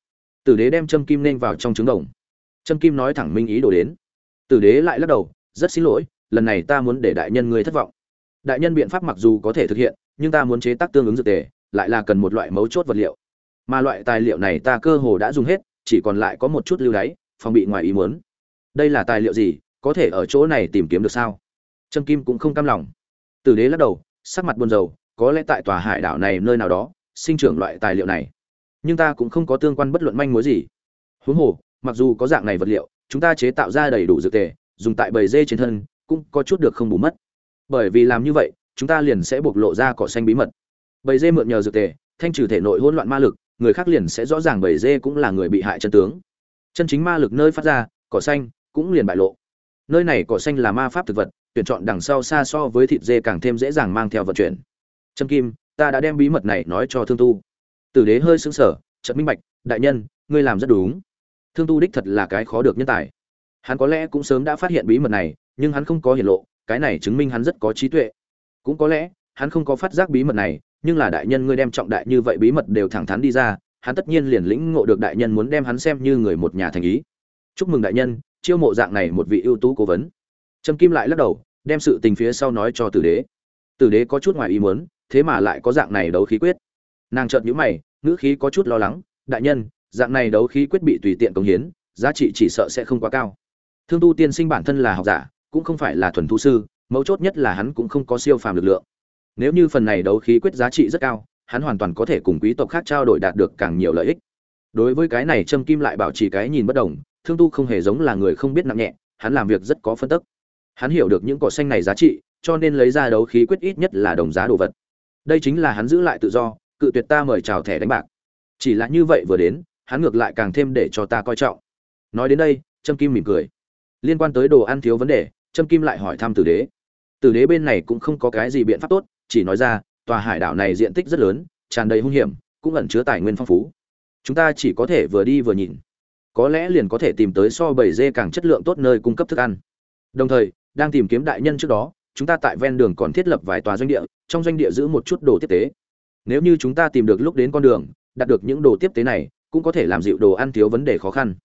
Tử đế đem trâm kim nên vào trong trứng đồng. Trâm kim nói thẳng minh ý đồ đến. Tử đế lại lắc đầu, rất xin lỗi, lần này ta muốn để đại nhân ngươi thất vọng. Đại nhân biện pháp mặc dù có thể thực hiện, nhưng ta muốn chế tác tương ứng dược tề, lại là cần một loại mấu chốt vật liệu. Mà loại tài liệu này ta cơ hồ đã dùng hết, chỉ còn lại có một chút lưu đáy, phòng bị ngoài ý muốn. Đây là tài liệu gì, có thể ở chỗ này tìm kiếm được sao? Trâm kim cũng không cam lòng. Tử đế lắc đầu, sắc mặt buồn rầu, có lẽ tại tòa hải đảo này nơi nào đó, sinh trưởng loại tài liệu này nhưng ta cũng không có tương quan bất luận manh mối gì. Huống hồ, mặc dù có dạng này vật liệu, chúng ta chế tạo ra đầy đủ dược tề, dùng tại bầy dê trên thân, cũng có chút được không bù mất. Bởi vì làm như vậy, chúng ta liền sẽ bộc lộ ra cỏ xanh bí mật. Bầy dê mượn nhờ dược tề, thanh trừ thể nội hỗn loạn ma lực, người khác liền sẽ rõ ràng bầy dê cũng là người bị hại chân tướng. Chân chính ma lực nơi phát ra, cỏ xanh cũng liền bại lộ. Nơi này cỏ xanh là ma pháp thực vật, tuyển chọn đằng sau xa so với thịt dê càng thêm dễ dàng mang theo vận chuyển. Trâm kim, ta đã đem bí mật này nói cho thương tu tử đế hơi sững sờ, chợt minh bạch, đại nhân, ngươi làm rất đúng. Thương tu đích thật là cái khó được nhân tài. Hắn có lẽ cũng sớm đã phát hiện bí mật này, nhưng hắn không có hiển lộ, cái này chứng minh hắn rất có trí tuệ. Cũng có lẽ, hắn không có phát giác bí mật này, nhưng là đại nhân ngươi đem trọng đại như vậy bí mật đều thẳng thắn đi ra, hắn tất nhiên liền lĩnh ngộ được đại nhân muốn đem hắn xem như người một nhà thành ý. Chúc mừng đại nhân, chiêu mộ dạng này một vị ưu tú cố vấn. Trâm kim lại lắc đầu, đem sự tình phía sau nói cho tử đế. Tử đế có chút ngoài ý muốn, thế mà lại có dạng này đấu khí quyết nàng chợt nhíu mày, ngữ khí có chút lo lắng, đại nhân, dạng này đấu khí quyết bị tùy tiện công hiến, giá trị chỉ sợ sẽ không quá cao. Thương tu tiên sinh bản thân là học giả, cũng không phải là thuần thu sư, mấu chốt nhất là hắn cũng không có siêu phàm lực lượng. Nếu như phần này đấu khí quyết giá trị rất cao, hắn hoàn toàn có thể cùng quý tộc khác trao đổi đạt được càng nhiều lợi ích. Đối với cái này trâm kim lại bảo trì cái nhìn bất đồng, thương tu không hề giống là người không biết nặng nhẹ, hắn làm việc rất có phân tức. Hắn hiểu được những cỏ xanh này giá trị, cho nên lấy ra đấu khí quyết ít nhất là đồng giá đồ vật. Đây chính là hắn giữ lại tự do cự tuyệt ta mời chào thẻ đánh bạc. Chỉ là như vậy vừa đến, hắn ngược lại càng thêm để cho ta coi trọng. Nói đến đây, trâm kim mỉm cười. Liên quan tới đồ ăn thiếu vấn đề, trâm kim lại hỏi thăm tử đế. Tử đế bên này cũng không có cái gì biện pháp tốt, chỉ nói ra, tòa hải đảo này diện tích rất lớn, tràn đầy hung hiểm, cũng ẩn chứa tài nguyên phong phú. Chúng ta chỉ có thể vừa đi vừa nhìn. Có lẽ liền có thể tìm tới so bầy dê càng chất lượng tốt nơi cung cấp thức ăn. Đồng thời, đang tìm kiếm đại nhân trước đó, chúng ta tại ven đường còn thiết lập vài tòa doanh địa, trong doanh địa giữ một chút đồ tiếp tế nếu như chúng ta tìm được lúc đến con đường, đạt được những đồ tiếp tế này, cũng có thể làm dịu đồ ăn thiếu vấn đề khó khăn.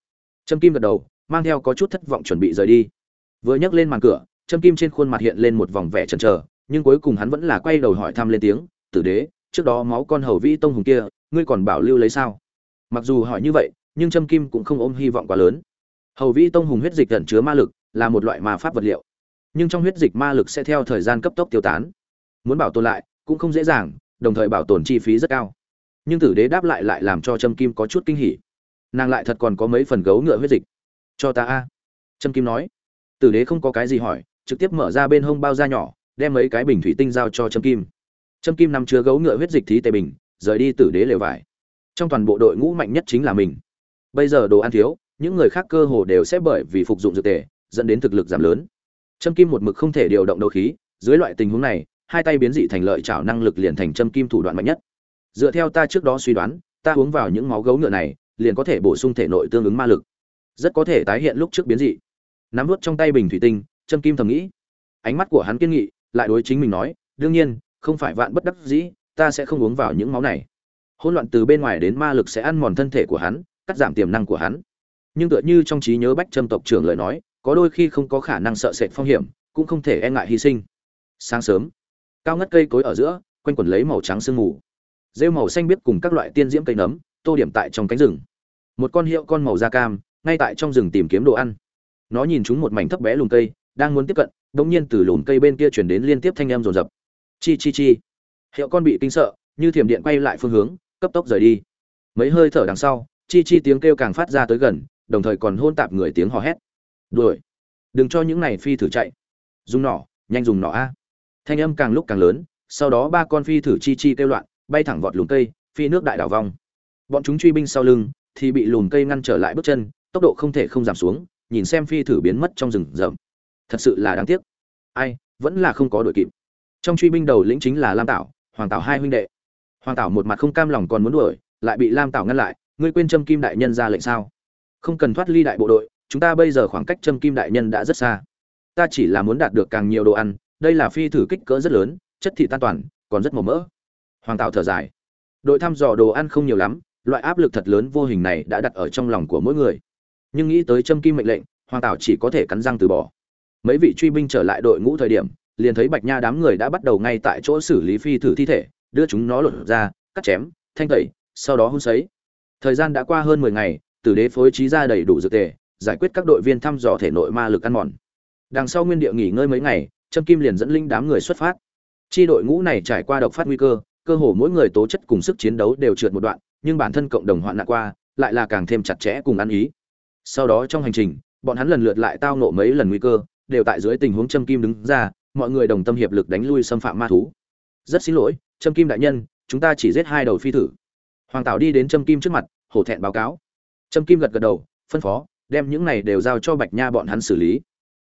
Trâm kim gật đầu, mang theo có chút thất vọng chuẩn bị rời đi. Vừa nhấc lên màn cửa, trâm kim trên khuôn mặt hiện lên một vòng vẻ chần chờ, nhưng cuối cùng hắn vẫn là quay đầu hỏi thăm lên tiếng, tử đế, trước đó máu con hầu vĩ tông hùng kia, ngươi còn bảo lưu lấy sao? Mặc dù hỏi như vậy, nhưng trâm kim cũng không ôm hy vọng quá lớn. Hầu vĩ tông hùng huyết dịch gần chứa ma lực, là một loại ma pháp vật liệu. Nhưng trong huyết dịch ma lực sẽ theo thời gian cấp tốc tiêu tán. Muốn bảo tồn lại, cũng không dễ dàng đồng thời bảo tồn chi phí rất cao. Nhưng tử đế đáp lại lại làm cho trâm kim có chút kinh hỉ. Nàng lại thật còn có mấy phần gấu ngựa huyết dịch. Cho ta a. Trâm kim nói. Tử đế không có cái gì hỏi, trực tiếp mở ra bên hông bao da nhỏ, đem mấy cái bình thủy tinh giao cho trâm kim. Trâm kim nằm chứa gấu ngựa huyết dịch thí tề bình, rời đi tử đế lều vải. Trong toàn bộ đội ngũ mạnh nhất chính là mình. Bây giờ đồ ăn thiếu, những người khác cơ hồ đều sẽ bởi vì phục dụng dược tề, dẫn đến thực lực giảm lớn. Trâm kim một mực không thể điều động đấu khí, dưới loại tình huống này hai tay biến dị thành lợi chảo năng lực liền thành châm kim thủ đoạn mạnh nhất. Dựa theo ta trước đó suy đoán, ta uống vào những máu gấu ngựa này, liền có thể bổ sung thể nội tương ứng ma lực. Rất có thể tái hiện lúc trước biến dị. Nắm nuốt trong tay bình thủy tinh, châm kim thầm nghĩ. Ánh mắt của hắn kiên nghị, lại đối chính mình nói, đương nhiên, không phải vạn bất đắc dĩ, ta sẽ không uống vào những máu này. Hỗn loạn từ bên ngoài đến ma lực sẽ ăn mòn thân thể của hắn, cắt giảm tiềm năng của hắn. Nhưng tựa như trong trí nhớ bách trâm tộc trưởng lời nói, có đôi khi không có khả năng sợ sệt phong hiểm, cũng không thể e ngại hy sinh. Sáng sớm cao ngất cây cối ở giữa, quanh quẩn lấy màu trắng sương mù. Rêu màu xanh biết cùng các loại tiên diễm cây nấm, tô điểm tại trong cánh rừng. Một con hiệu con màu da cam, ngay tại trong rừng tìm kiếm đồ ăn. Nó nhìn chúng một mảnh thấp bé lùm cây, đang muốn tiếp cận đ ỗ n g nhiên từ lùm cây bên kia chuyển đến liên tiếp thanh em rồn rập chi chi chi. Hiệu con bị kinh sợ, như thiểm điện quay lại phương hướng, cấp tốc rời đi. Mấy hơi thở đằng sau, chi chi tiếng kêu càng phát ra tới gần, đồng thời còn hôn tạp người tiếng hò hét. Đuổi. Đừng cho những này phi thử chạy. Dùng nỏ, nhanh dùng nỏ a thanh âm càng lúc càng lớn, sau đó ba con phi thử chi chi kêu loạn, bay thẳng vọt lùm cây, phi nước đại đảo vong. Bọn chúng truy binh sau lưng thì bị lùm cây ngăn trở lại bước chân, tốc độ không thể không giảm xuống, nhìn xem phi thử biến mất trong rừng rậm. Thật sự là đáng tiếc. Ai, vẫn là không có đội kịp. Trong truy binh đầu lĩnh chính là lam tảo, hoàng tảo hai huynh đệ. Hoàng tảo một mặt không cam lòng còn muốn đuổi, lại bị lam tảo ngăn lại, ngươi quên trâm kim đại nhân ra lệnh sao? Không cần thoát ly đại bộ đội, chúng ta bây giờ khoảng cách châm kim đại nhân đã rất xa. Ta chỉ là muốn đạt được càng nhiều đồ ăn đây là phi thử kích cỡ rất lớn, chất thị tan toàn, còn rất màu mỡ. Hoàng tạo thở dài. Đội thăm dò đồ ăn không nhiều lắm, loại áp lực thật lớn vô hình này đã đặt ở trong lòng của mỗi người. Nhưng nghĩ tới châm kim mệnh lệnh, hoàng tạo chỉ có thể cắn răng từ bỏ. Mấy vị truy binh trở lại đội ngũ thời điểm, liền thấy bạch nha đám người đã bắt đầu ngay tại chỗ xử lý phi thử thi thể, đưa chúng nó lột ra, cắt chém, thanh tẩy, sau đó hôn sấy. Thời gian đã qua hơn mười ngày, tử đế phối trí ra đầy đủ dược tề, giải quyết các đội viên thăm dò thể nội ma lực ăn mòn. Đằng sau nguyên địa nghỉ ngơi mấy ngày trâm kim liền dẫn linh đám người xuất phát. Chi đội ngũ này trải qua độc phát nguy cơ cơ hồ mỗi người tố chất cùng sức chiến đấu đều trượt một đoạn, nhưng bản thân cộng đồng hoạn nạn qua, lại là càng thêm chặt chẽ cùng ăn ý. Sau đó trong hành trình, bọn hắn lần lượt lại tao ngộ mấy lần nguy cơ, đều tại dưới tình huống Trâm kim đứng ra, mọi người đồng tâm hiệp lực đánh lui xâm phạm ma thú. Rất xin lỗi, Trâm kim đại nhân, chúng ta chỉ giết hai đầu phi thử. Hoàng tảo đi đến Trâm kim trước mặt, hổ thẹn báo cáo. Trâm kim gật gật đầu, phân phó, đem những này đều giao cho bạch nha bọn hắn xử lý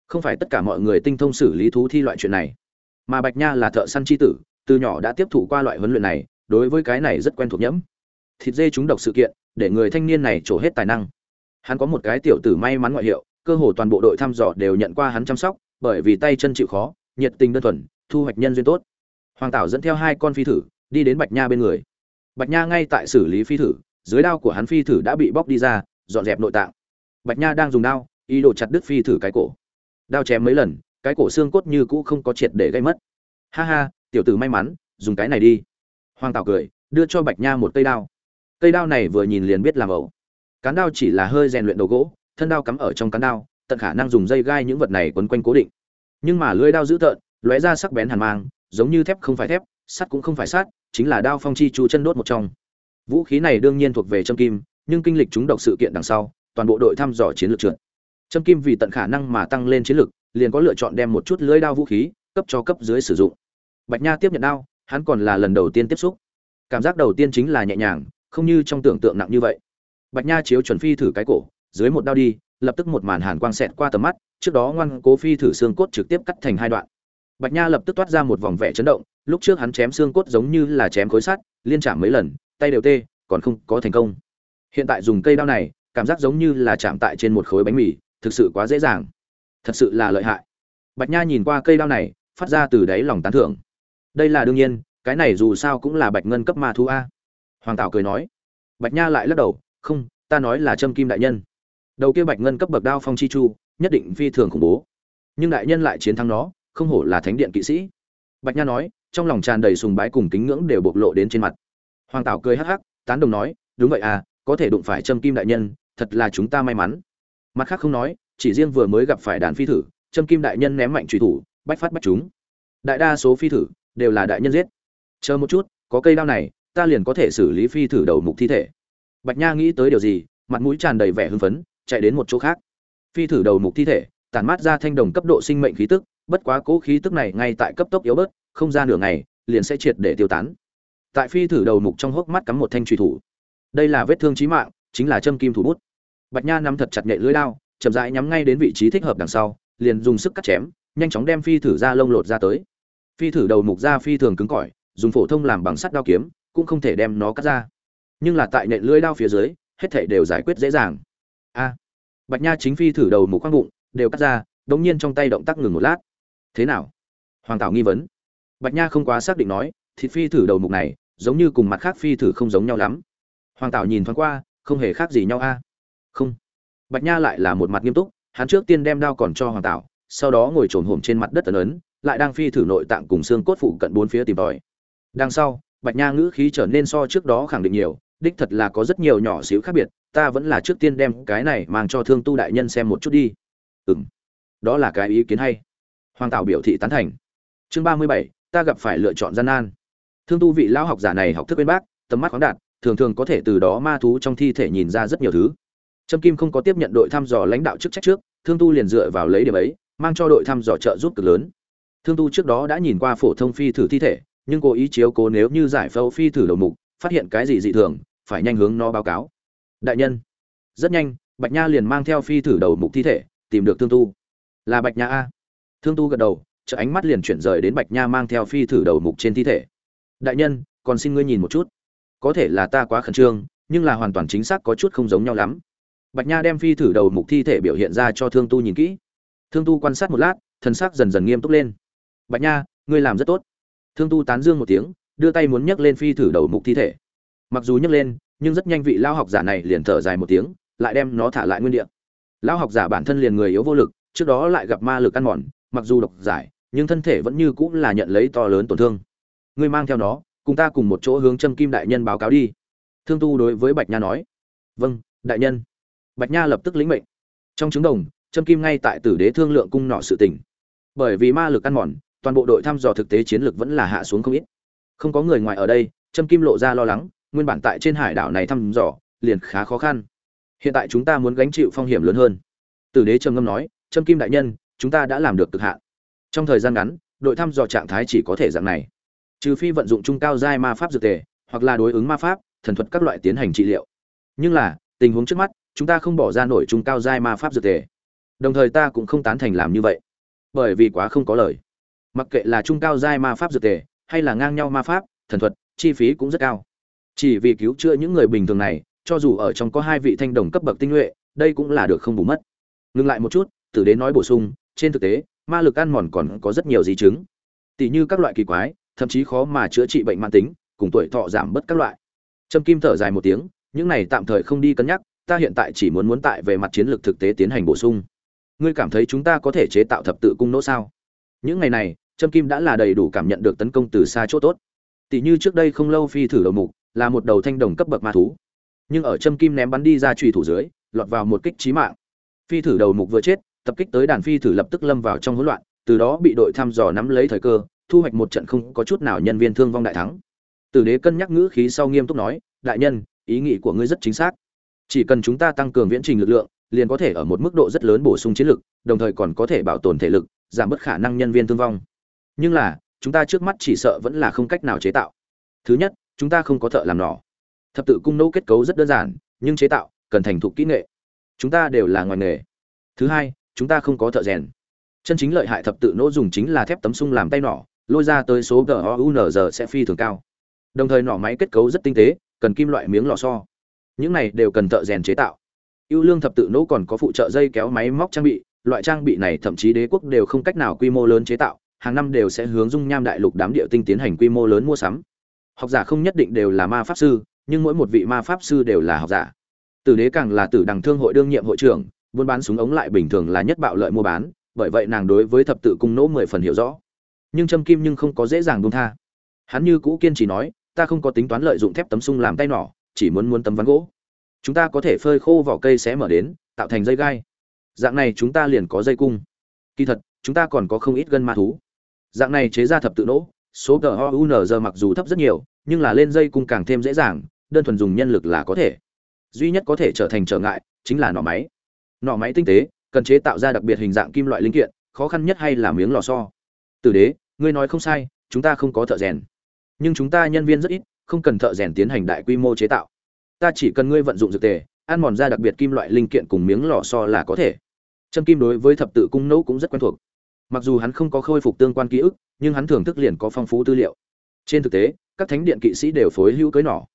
không phải tất cả mọi người tinh thông xử lý thú thi loại chuyện này. Mà bạch nha là thợ săn c h i tử, từ nhỏ đã tiếp thụ qua loại huấn luyện này, đối với cái này rất quen thuộc nhẫm. Thịt dê trúng độc sự kiện, để người thanh niên này trổ hết tài năng. Hắn có một cái tiểu tử may mắn ngoại hiệu, cơ hồ toàn bộ đội thăm dò đều nhận qua hắn chăm sóc, bởi vì tay chân chịu khó, nhiệt tình đơn thuần, thu hoạch nhân duyên tốt. Hoàng tảo dẫn theo hai con phi thử, đi đến bạch nha bên người. Bạch nha ngay tại xử lý phi thử, dưới đao của hắn phi thử đã bị bóc đi ra, dọn dẹp nội tạng. Bạch nha đang dùng đao, ý đồ chặt đứt phi thử cái cổ đao chém mấy lần, cái cổ xương cốt như cũ không có triệt để gây mất. Ha ha, tiểu tử may mắn, dùng cái này đi. Hoàng Tào cười, đưa cho bạch nha một cây đao. Cây đao này vừa nhìn liền biết làm ẩu. Cán đao chỉ là hơi rèn luyện đầu gỗ, thân đao cắm ở trong cán đao, tận khả năng dùng dây gai những vật này quấn quanh cố định. Nhưng mà lưỡi đao dữ tợn, lóe ra sắc bén hàn mang, giống như thép không phải thép, sắt cũng không phải sắt, chính là đao phong chi chu chân đốt một trong. Vũ khí này đương nhiên thuộc về châm kim, nhưng kinh lịch chúng độc sự kiện đằng sau, toàn bộ đội thăm dò chiến lược trượt châm kim vì tận khả năng mà tăng lên chiến lực, liền có lựa chọn đem một chút lưỡi đao vũ khí cấp cho cấp dưới sử dụng. Bạch nha tiếp nhận đao hắn còn là lần đầu tiên tiếp xúc. Cảm giác đầu tiên chính là nhẹ nhàng không như trong tưởng tượng nặng như vậy. Bạch nha chiếu chuẩn phi thử cái cổ dưới một đao đi lập tức một màn hàn quang xẹt qua tầm mắt trước đó ngoan cố phi thử xương cốt trực tiếp cắt thành hai đoạn. Bạch nha lập tức toát ra một vòng vẻ chấn động lúc trước hắn chém xương cốt giống như là chém khối sắt liên chạm mấy lần tay đều tê còn không có thành công. Hiện tại dùng cây đao này cảm giác giống như là chạm tại trên một khối bánh mì thực sự quá dễ dàng. Thật sự là lợi hại. Bạch nha nhìn qua cây đao này, phát ra từ đáy lòng tán thưởng. Đây là đương nhiên, cái này dù sao cũng là bạch ngân cấp ma thu a. Hoàng tảo cười nói. Bạch nha lại lắc đầu, không, ta nói là trâm kim đại nhân. Đầu kia bạch ngân cấp bậc đao phong chi chu, nhất định phi thường khủng bố. Nhưng đại nhân lại chiến thắng nó, không hổ là thánh điện kỵ sĩ. Bạch nha nói, trong lòng tràn đầy sùng bái cùng kính ngưỡng đều bộc lộ đến trên mặt. Hoàng tảo cười hắc hắc, tán đồng nói, đúng vậy à có thể đụng phải trâm kim đại nhân, thật là chúng ta may mắn mặt khác không nói, chỉ riêng vừa mới gặp phải đàn phi thử, trâm kim đại nhân ném mạnh truy thủ, bách phát bách chúng. Đại đa số phi thử đều là đại nhân giết. Chờ một chút, có cây đao này, ta liền có thể xử lý phi thử đầu mục thi thể. Bạch nha nghĩ tới điều gì, mặt mũi tràn đầy vẻ hưng phấn, chạy đến một chỗ khác. Phi thử đầu mục thi thể, tản mát ra thanh đồng cấp độ sinh mệnh khí tức, bất quá cố khí tức này ngay tại cấp tốc yếu bớt, không ra nửa ngày, liền sẽ triệt để tiêu tán. Tại phi thử đầu mục trong hốc mắt cắm một thanh truy thủ. Đây là vết thương chí mạng, chính là châm kim thủ bút bạch nha nắm thật chặt nhẹ lưỡi lao chậm rãi nhắm ngay đến vị trí thích hợp đằng sau, liền dùng sức cắt chém, nhanh chóng đem phi thử ra lông lột ra tới. Phi thử đầu mục ra phi thường cứng cỏi, dùng phổ thông làm bằng sắt đao kiếm, cũng không thể đem nó cắt ra. Nhưng là tại nện lưỡi dao phía dưới, hết thảy đều giải quyết dễ dàng. A! Bạch nha chính phi thử đầu mục khoang bụng, đều cắt ra, đống nhiên trong tay động tác ngừng một lát. Thế nào? Hoàng tảo nghi vấn. Bạch nha không quá xác định nói, thịt phi thử đầu mục này, giống như cùng mặt khác phi thử không giống nhau lắm. Hoàng tảo nhìn thoáng qua, không hề khác gì nhau a không. Bạch nha lại là một mặt nghiêm túc hắn trước tiên đem đao còn cho hoàng Tạo, sau đó ngồi trồn hổm trên mặt đất ấn ấn lại đang phi thử nội tạng cùng xương cốt phụ cận bốn phía tìm tòi. Đằng sau bạch nha ngữ khí trở nên so trước đó khẳng định nhiều đích thật là có rất nhiều nhỏ xíu khác biệt ta vẫn là trước tiên đem cái này mang cho thương tu đại nhân xem một chút đi. Ừ m đó là cái ý kiến hay. Hoàng Tạo biểu thị tán thành. Chương ba mươi bảy ta gặp phải lựa chọn gian nan. Thương tu vị lão học giả này học thức bên bác tầm mắt khoáng đạt thường thường có thể từ đó ma thú trong thi thể nhìn ra rất nhiều thứ trâm kim không có tiếp nhận đội thăm dò lãnh đạo chức trách trước, thương tu liền dựa vào lấy điểm ấy, mang cho đội thăm dò trợ giúp cực lớn. Thương tu trước đó đã nhìn qua phổ thông phi thử thi thể, nhưng cố ý chiếu cố nếu như giải phẫu phi thử đầu mục, phát hiện cái gì dị thường, phải nhanh hướng nó báo cáo. Đại nhân. Rất nhanh, bạch nha liền mang theo phi thử đầu mục thi thể, tìm được thương tu. Là bạch nha a. Thương tu gật đầu chợ ánh mắt liền chuyển rời đến bạch nha mang theo phi thử đầu mục trên thi thể. Đại nhân, còn xin ngươi nhìn một chút. Có thể là ta quá khẩn trương, nhưng là hoàn toàn chính xác có chút không giống nhau lắm bạch nha đem phi thử đầu mục thi thể biểu hiện ra cho thương tu nhìn kỹ. Thương tu quan sát một lát, thần sắc dần dần nghiêm túc lên. Bạch nha, ngươi làm rất tốt. Thương tu tán dương một tiếng, đưa tay muốn nhấc lên phi thử đầu mục thi thể. Mặc dù nhấc lên, nhưng rất nhanh vị lao học giả này liền thở dài một tiếng, lại đem nó thả lại nguyên địa. Lao học giả bản thân liền người yếu vô lực, trước đó lại gặp ma lực ăn mòn, mặc dù độc giải, nhưng thân thể vẫn như cũng là nhận lấy to lớn tổn thương. Ngươi mang theo nó, cùng ta cùng một chỗ hướng châm kim đại nhân báo cáo đi. Thương tu đối với bạch nha nói. Vâng đại nhân bạch nha lập tức lĩnh mệnh. Trong trứng đồng châm kim ngay tại tử đế thương lượng cung nọ sự tình. Bởi vì ma lực ăn mòn, toàn bộ đội thăm dò thực tế chiến lược vẫn là hạ xuống không ít. Không có người ngoài ở đây châm kim lộ ra lo lắng, nguyên bản tại trên hải đảo này thăm dò, liền khá khó khăn. Hiện tại chúng ta muốn gánh chịu phong hiểm lớn hơn. Tử đế trầm ngâm nói châm kim đại nhân, chúng ta đã làm được cực hạn. Trong thời gian ngắn, đội thăm dò trạng thái chỉ có thể dạng này. Trừ phi vận dụng trung cao giai ma pháp dược tề, hoặc là đối ứng ma pháp, thần thuật các loại tiến hành trị liệu. Nhưng là, tình huống trước mắt chúng ta không bỏ ra nổi trung cao giai ma pháp dược tề. Đồng thời ta cũng không tán thành làm như vậy. Bởi vì quá không có lời. Mặc kệ là trung cao giai ma pháp dược tề, hay là ngang nhau ma pháp, thần thuật, chi phí cũng rất cao. Chỉ vì cứu chữa những người bình thường này, cho dù ở trong có hai vị thanh đồng cấp bậc tinh nhuệ, đây cũng là được không bù mất. Ngừng lại một chút, tử đế nói bổ sung, trên thực tế, ma lực ăn mòn còn có rất nhiều di chứng. Tỷ như các loại kỳ quái, thậm chí khó mà chữa trị bệnh mãn tính, cùng tuổi thọ giảm bớt các loại. Trâm kim thở dài một tiếng, những này tạm thời không đi cân nhắc ta hiện tại chỉ muốn muốn tại về mặt chiến lược thực tế tiến hành bổ sung. Ngươi cảm thấy chúng ta có thể chế tạo thập tự cung nỗ sao? Những ngày này, trâm kim đã là đầy đủ cảm nhận được tấn công từ xa chỗ tốt. Tỷ như trước đây không lâu phi thử đầu mục, là một đầu thanh đồng cấp bậc ma thú. Nhưng ở trâm kim ném bắn đi ra trùy thủ dưới, lọt vào một kích trí mạng. Phi thử đầu mục vừa chết, tập kích tới đàn phi thử lập tức lâm vào trong hỗn loạn, từ đó bị đội thăm dò nắm lấy thời cơ, thu hoạch một trận không có chút nào nhân viên thương vong đại thắng. Tử đế cân nhắc ngữ khí sau nghiêm túc nói, đại nhân, ý nghĩ của ngươi rất chính xác chỉ cần chúng ta tăng cường viễn trình lực lượng, liền có thể ở một mức độ rất lớn bổ sung chiến lực, đồng thời còn có thể bảo tồn thể lực, giảm bớt khả năng nhân viên thương vong. Nhưng là, chúng ta trước mắt chỉ sợ vẫn là không cách nào chế tạo. Thứ nhất, chúng ta không có thợ làm nỏ. Thập tự cung nỗ kết cấu rất đơn giản, nhưng chế tạo, cần thành thục kỹ nghệ. Chúng ta đều là ngoài nghề. Thứ hai, chúng ta không có thợ rèn. Chân chính lợi hại thập tự nỗ dùng chính là thép tấm sung làm tay nỏ, lôi ra tới số GOUNZ sẽ phi thường cao. Đồng thời nỏ máy kết cấu rất tinh tế, cần kim loại miếng lò xo những này đều cần thợ rèn chế tạo. Ưu lương thập tự nỗ còn có phụ trợ dây kéo máy móc trang bị, loại trang bị này thậm chí đế quốc đều không cách nào quy mô lớn chế tạo, hàng năm đều sẽ hướng dung nham đại lục đám địa tinh tiến hành quy mô lớn mua sắm. Học giả không nhất định đều là ma pháp sư, nhưng mỗi một vị ma pháp sư đều là học giả. Tử đế càng là tử đằng thương hội đương nhiệm hội trưởng, buôn bán súng ống lại bình thường là nhất bạo lợi mua bán, bởi vậy nàng đối với thập tự cung nỗ mười phần hiểu rõ. Nhưng châm kim nhưng không có dễ dàng buông tha. Hắn như cũ kiên trì nói, ta không có tính toán lợi dụng thép tấm sung làm tay nỏ chỉ muốn muốn tấm ván gỗ. Chúng ta có thể phơi khô vỏ cây sẽ mở đến, tạo thành dây gai. Dạng này chúng ta liền có dây cung. Kỳ thật, chúng ta còn có không ít gân ma thú. Dạng này chế ra thập tự nỗ, số giờ mặc dù thấp rất nhiều, nhưng là lên dây cung càng thêm dễ dàng, đơn thuần dùng nhân lực là có thể. Duy nhất có thể trở thành trở ngại, chính là nỏ máy. Nỏ máy tinh tế, cần chế tạo ra đặc biệt hình dạng kim loại linh kiện, khó khăn nhất hay là miếng lò xo. Tử đế, ngươi nói không sai, chúng ta không có thợ rèn. Nhưng chúng ta nhân viên rất ít không cần thợ rèn tiến hành đại quy mô chế tạo. Ta chỉ cần ngươi vận dụng dược tề, ăn mòn ra đặc biệt kim loại linh kiện cùng miếng lò xo là có thể. Trâm kim đối với thập tự cung nấu cũng rất quen thuộc. Mặc dù hắn không có khôi phục tương quan ký ức, nhưng hắn thưởng thức liền có phong phú tư liệu. Trên thực tế, các thánh điện kỵ sĩ đều phối hữu cưới nỏ.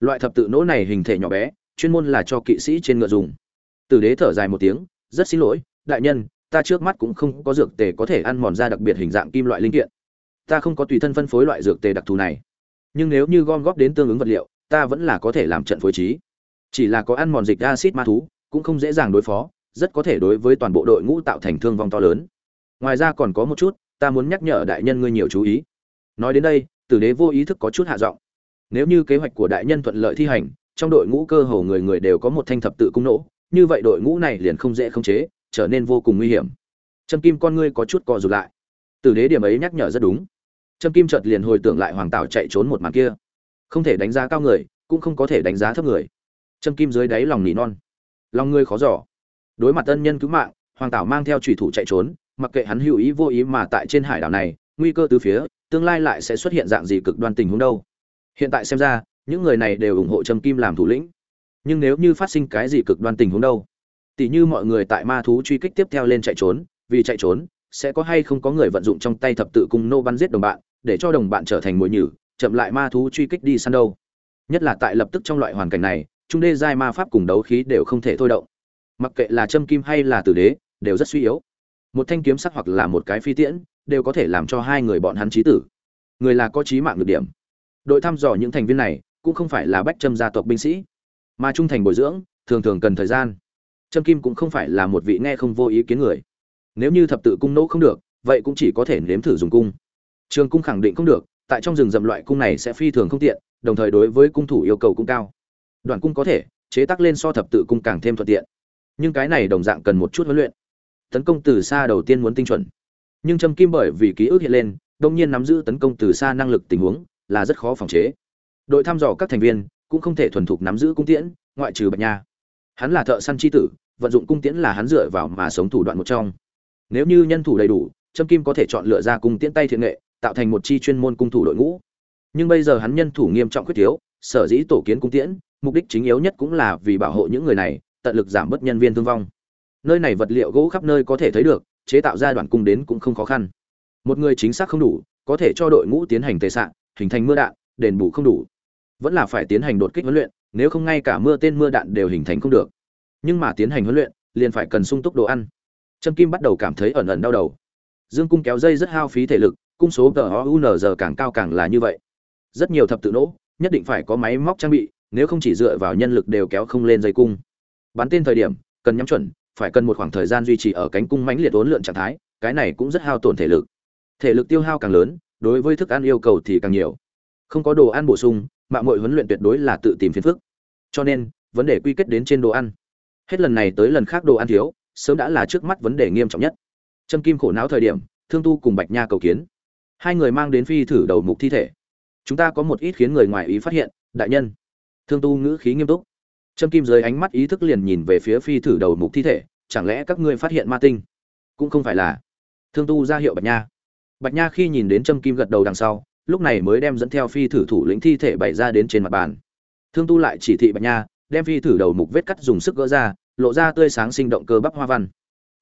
Loại thập tự nỗ này hình thể nhỏ bé, chuyên môn là cho kỵ sĩ trên ngựa dùng. Tử đế thở dài một tiếng, rất xin lỗi, đại nhân, ta trước mắt cũng không có dược tề có thể ăn mòn ra đặc biệt hình dạng kim loại linh kiện. Ta không có tùy thân phân phối loại dược tề đặc thù này nhưng nếu như gom góp đến tương ứng vật liệu, ta vẫn là có thể làm trận phối trí. Chỉ là có ăn mòn dịch acid ma thú, cũng không dễ dàng đối phó, rất có thể đối với toàn bộ đội ngũ tạo thành thương vong to lớn. Ngoài ra còn có một chút, ta muốn nhắc nhở đại nhân ngươi nhiều chú ý. Nói đến đây, tử đế vô ý thức có chút hạ giọng. Nếu như kế hoạch của đại nhân thuận lợi thi hành, trong đội ngũ cơ hồ người người đều có một thanh thập tự cung nỗ như vậy đội ngũ này liền không dễ khống chế, trở nên vô cùng nguy hiểm. Trâm kim con ngươi có chút co rụt lại. Tử đế điểm ấy nhắc nhở rất đúng trâm kim chợt liền hồi tưởng lại hoàng tảo chạy trốn một màn kia. Không thể đánh giá cao người, cũng không có thể đánh giá thấp người. Trâm kim dưới đáy lòng nỉ non. Lòng ngươi khó giỏ đối mặt ân nhân cứu mạng, hoàng tảo mang theo trùy thủ chạy trốn, mặc kệ hắn hữu ý vô ý mà tại trên hải đảo này, nguy cơ từ phía, tương lai lại sẽ xuất hiện dạng gì cực đoan tình huống đâu. Hiện tại xem ra, những người này đều ủng hộ trâm kim làm thủ lĩnh. Nhưng nếu như phát sinh cái gì cực đoan tình huống đâu? Tỷ như mọi người tại ma thú truy kích tiếp theo lên chạy trốn, vì chạy trốn sẽ có hay không có người vận dụng trong tay thập tự cung nô bắn giết đồng bạn, để cho đồng bạn trở thành mồi nhử, chậm lại ma thú truy kích đi săn đâu. Nhất là tại lập tức trong loại hoàn cảnh này, trung đê giai ma pháp cùng đấu khí đều không thể thôi động. Mặc kệ là châm kim hay là tử đế, đều rất suy yếu. Một thanh kiếm sắc hoặc là một cái phi tiễn, đều có thể làm cho hai người bọn hắn trí tử. Người là có trí mạng được điểm. Đội thăm dò những thành viên này, cũng không phải là bách châm gia tộc binh sĩ, mà trung thành bồi dưỡng, thường thường cần thời gian. Trâm kim cũng không phải là một vị nghe không vô ý kiến người nếu như thập tự cung nỗ không được, vậy cũng chỉ có thể nếm thử dùng cung. Trường cung khẳng định không được, tại trong rừng rậm loại cung này sẽ phi thường không tiện, đồng thời đối với cung thủ yêu cầu cũng cao. Đoạn cung có thể, chế tác lên so thập tự cung càng thêm thuận tiện. Nhưng cái này đồng dạng cần một chút huấn luyện. Tấn công từ xa đầu tiên muốn tinh chuẩn. Nhưng trâm kim bởi vì ký ức hiện lên, đông nhiên nắm giữ tấn công từ xa năng lực tình huống, là rất khó phòng chế. Đội thăm dò các thành viên, cũng không thể thuần thục nắm giữ cung tiễn, ngoại trừ bạch nha. Hắn là thợ săn chi tử, vận dụng cung tiễn là hắn dựa vào mà sống thủ đoạn một trong nếu như nhân thủ đầy đủ, trâm kim có thể chọn lựa ra cung tiễn tay thiện nghệ, tạo thành một chi chuyên môn cung thủ đội ngũ. Nhưng bây giờ hắn nhân thủ nghiêm trọng khuyết thiếu, sở dĩ tổ kiến cung tiễn, mục đích chính yếu nhất cũng là vì bảo hộ những người này, tận lực giảm bớt nhân viên thương vong. Nơi này vật liệu gỗ khắp nơi có thể thấy được, chế tạo ra đoạn cung đến cũng không khó khăn. Một người chính xác không đủ, có thể cho đội ngũ tiến hành tệ sạn, hình thành mưa đạn, đền bù không đủ. Vẫn là phải tiến hành đột kích huấn luyện, nếu không ngay cả mưa tên mưa đạn đều hình thành không được. Nhưng mà tiến hành huấn luyện, liền phải cần sung túc đồ ăn trâm kim bắt đầu cảm thấy ẩn ẩn đau đầu. Dương cung kéo dây rất hao phí thể lực, cung số tờ giờ càng cao càng là như vậy. Rất nhiều thập tự nỗ, nhất định phải có máy móc trang bị, nếu không chỉ dựa vào nhân lực đều kéo không lên dây cung. Bắn tên thời điểm, cần nhắm chuẩn, phải cần một khoảng thời gian duy trì ở cánh cung mãnh liệt uốn lượn trạng thái, cái này cũng rất hao tổn thể lực. Thể lực tiêu hao càng lớn, đối với thức ăn yêu cầu thì càng nhiều. Không có đồ ăn bổ sung, mạng muội huấn luyện tuyệt đối là tự tìm phiền phức. Cho nên, vấn đề quy kết đến trên đồ ăn. Hết lần này tới lần khác đồ ăn thiếu sớm đã là trước mắt vấn đề nghiêm trọng nhất. Trâm kim khổ não thời điểm, thương tu cùng bạch nha cầu kiến. Hai người mang đến phi thử đầu mục thi thể. Chúng ta có một ít khiến người ngoài ý phát hiện, đại nhân. Thương tu ngữ khí nghiêm túc. Trâm kim dưới ánh mắt ý thức liền nhìn về phía phi thử đầu mục thi thể, chẳng lẽ các ngươi phát hiện ma tinh? Cũng không phải là. Thương tu ra hiệu bạch nha. Bạch nha khi nhìn đến trâm kim gật đầu đằng sau, lúc này mới đem dẫn theo phi thử thủ lĩnh thi thể bày ra đến trên mặt bàn. Thương tu lại chỉ thị bạch nha, đem phi thử đầu mục vết cắt dùng sức gỡ ra lộ ra tươi sáng sinh động cơ bắp hoa văn.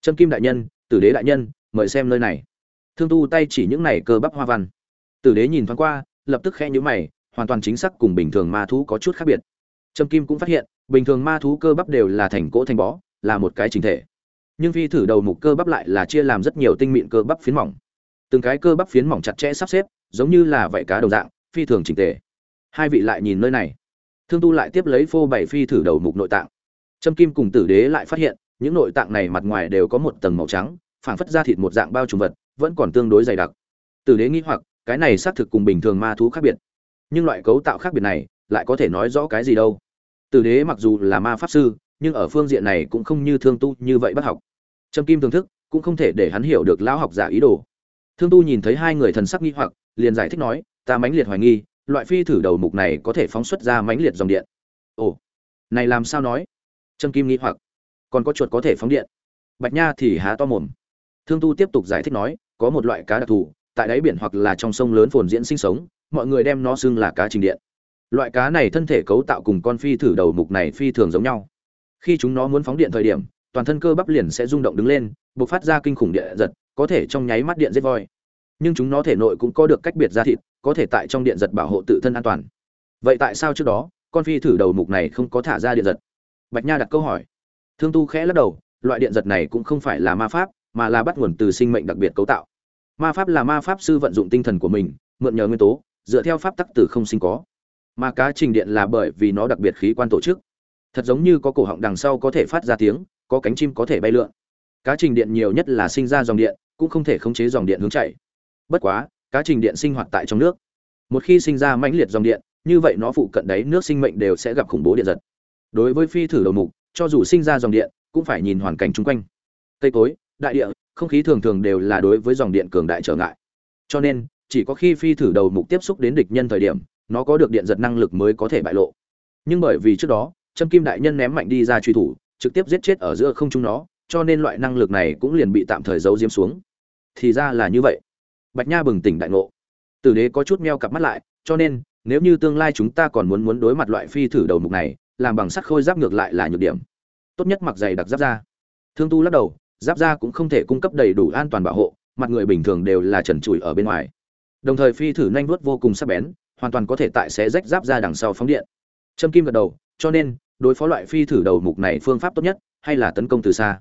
Trâm kim đại nhân, tử đế đại nhân, mời xem nơi này. Thương tu tay chỉ những này cơ bắp hoa văn. Tử đế nhìn thoáng qua, lập tức khẽ nhíu mày, hoàn toàn chính xác cùng bình thường ma thú có chút khác biệt. Trâm kim cũng phát hiện, bình thường ma thú cơ bắp đều là thành cỗ thành bó, là một cái chính thể. Nhưng phi thử đầu mục cơ bắp lại là chia làm rất nhiều tinh mịn cơ bắp phiến mỏng. Từng cái cơ bắp phiến mỏng chặt chẽ sắp xếp, giống như là vảy cá đầu dạng, phi thường chỉnh tề. Hai vị lại nhìn nơi này. Thương tu lại tiếp lấy phô bảy phi thử đầu mục nội tạng trâm kim cùng tử đế lại phát hiện, những nội tạng này mặt ngoài đều có một tầng màu trắng phản phất ra thịt một dạng bao trùm vật, vẫn còn tương đối dày đặc. Tử đế nghi hoặc, cái này xác thực cùng bình thường ma thú khác biệt. Nhưng loại cấu tạo khác biệt này, lại có thể nói rõ cái gì đâu. Tử đế mặc dù là ma pháp sư, nhưng ở phương diện này cũng không như thương tu như vậy bất học. Trâm kim thưởng thức, cũng không thể để hắn hiểu được lão học giả ý đồ. Thương tu nhìn thấy hai người thần sắc nghi hoặc, liền giải thích nói, ta mãnh liệt hoài nghi, loại phi thử đầu mục này có thể phóng xuất ra mãnh liệt dòng điện. Ồ, này làm sao nói? Trâm kim nghi hoặc. Còn có chuột có thể phóng điện. Bạch nha thì há to mồm. Thương tu tiếp tục giải thích nói, có một loại cá đặc thù, tại đáy biển hoặc là trong sông lớn phồn diễn sinh sống, mọi người đem nó xưng là cá trình điện. Loại cá này thân thể cấu tạo cùng con phi thử đầu mục này phi thường giống nhau. Khi chúng nó muốn phóng điện thời điểm, toàn thân cơ bắp liền sẽ rung động đứng lên, bộc phát ra kinh khủng điện giật, có thể trong nháy mắt điện giết voi. Nhưng chúng nó thể nội cũng có được cách biệt ra thịt, có thể tại trong điện giật bảo hộ tự thân an toàn. Vậy tại sao trước đó, con phi thử đầu mục này không có thả ra điện giật? Bạch nha đặt câu hỏi. Thương tu khẽ lắc đầu, loại điện giật này cũng không phải là ma pháp, mà là bắt nguồn từ sinh mệnh đặc biệt cấu tạo. Ma pháp là ma pháp sư vận dụng tinh thần của mình, mượn nhờ nguyên tố, dựa theo pháp tắc từ không sinh có. Mà cá trình điện là bởi vì nó đặc biệt khí quan tổ chức. Thật giống như có cổ họng đằng sau có thể phát ra tiếng, có cánh chim có thể bay lượn. Cá trình điện nhiều nhất là sinh ra dòng điện, cũng không thể khống chế dòng điện hướng chạy. Bất quá, cá trình điện sinh hoạt tại trong nước. Một khi sinh ra mãnh liệt dòng điện, như vậy nó phụ cận đấy nước sinh mệnh đều sẽ gặp khủng bố điện giật đối với phi thử đầu mục, cho dù sinh ra dòng điện, cũng phải nhìn hoàn cảnh chung quanh. Cây cối, đại địa, không khí thường thường đều là đối với dòng điện cường đại trở ngại. Cho nên, chỉ có khi phi thử đầu mục tiếp xúc đến địch nhân thời điểm, nó có được điện giật năng lực mới có thể bại lộ. Nhưng bởi vì trước đó châm kim đại nhân ném mạnh đi ra truy thủ, trực tiếp giết chết ở giữa không trung nó, cho nên loại năng lực này cũng liền bị tạm thời giấu diếm xuống. Thì ra là như vậy. Bạch nha bừng tỉnh đại ngộ. Tử đế có chút meo cặp mắt lại, cho nên, nếu như tương lai chúng ta còn muốn muốn đối mặt loại phi thử đầu mục này làm bằng sắt khôi giáp ngược lại là nhược điểm. Tốt nhất mặc giày đặc giáp da. Thương tu lắc đầu, giáp da cũng không thể cung cấp đầy đủ an toàn bảo hộ, mặt người bình thường đều là trần trụi ở bên ngoài. Đồng thời phi thử nhanh vuốt vô cùng sắc bén, hoàn toàn có thể tại xé rách giáp da đằng sau phóng điện. Châm kim gật đầu, cho nên, đối phó loại phi thử đầu mục này phương pháp tốt nhất, hay là tấn công từ xa.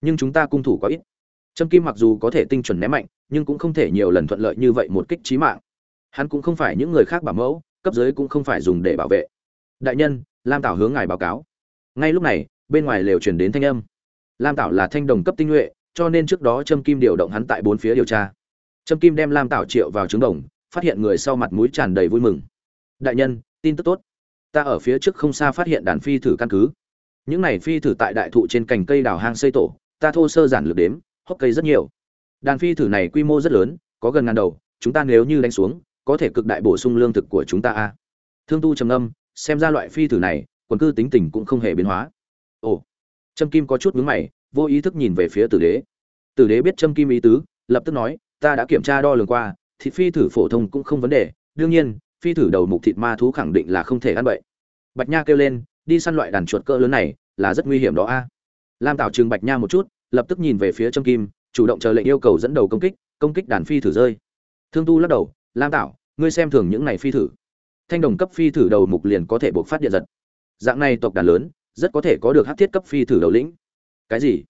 Nhưng chúng ta cung thủ quá ít. Trâm kim mặc dù có thể tinh chuẩn ném mạnh, nhưng cũng không thể nhiều lần thuận lợi như vậy một kích trí mạng. Hắn cũng không phải những người khác bảo mẫu, cấp dưới cũng không phải dùng để bảo vệ. Đại nhân lam tảo hướng ngài báo cáo. Ngay lúc này, bên ngoài lều truyền đến thanh âm. Lam tảo là thanh đồng cấp tinh nhuệ, cho nên trước đó trâm kim điều động hắn tại bốn phía điều tra. Trâm kim đem lam tảo triệu vào trứng đồng, phát hiện người sau mặt mũi tràn đầy vui mừng. Đại nhân, tin tức tốt. Ta ở phía trước không xa phát hiện đàn phi thử căn cứ. Những này phi thử tại đại thụ trên cành cây đào hang xây tổ, ta thô sơ giản lược đếm, hốc cây rất nhiều. Đàn phi thử này quy mô rất lớn, có gần ngàn đầu, chúng ta nếu như đánh xuống, có thể cực đại bổ sung lương thực của chúng ta a. Thương tu trầm âm xem ra loại phi thử này, quần cư tính tình cũng không hề biến hóa. Ồ, trâm kim có chút mướn mày, vô ý thức nhìn về phía tử đế. Tử đế biết trâm kim ý tứ, lập tức nói, ta đã kiểm tra đo lường qua, thịt phi thử phổ thông cũng không vấn đề, đương nhiên, phi thử đầu mục thịt ma thú khẳng định là không thể ăn bậy. Bạch nha kêu lên, đi săn loại đàn chuột cỡ lớn này, là rất nguy hiểm đó a. Lam tạo trường bạch nha một chút, lập tức nhìn về phía trâm kim, chủ động chờ lệnh yêu cầu dẫn đầu công kích công kích đàn phi thử rơi. Thương tu lắc đầu, lam tạo ngươi xem thường những này phi thử thanh đồng cấp phi thử đầu mục liền có thể buộc phát điện giật. Dạng này tộc đàn lớn, rất có thể có được hát thiết cấp phi thử đầu lĩnh. Cái gì?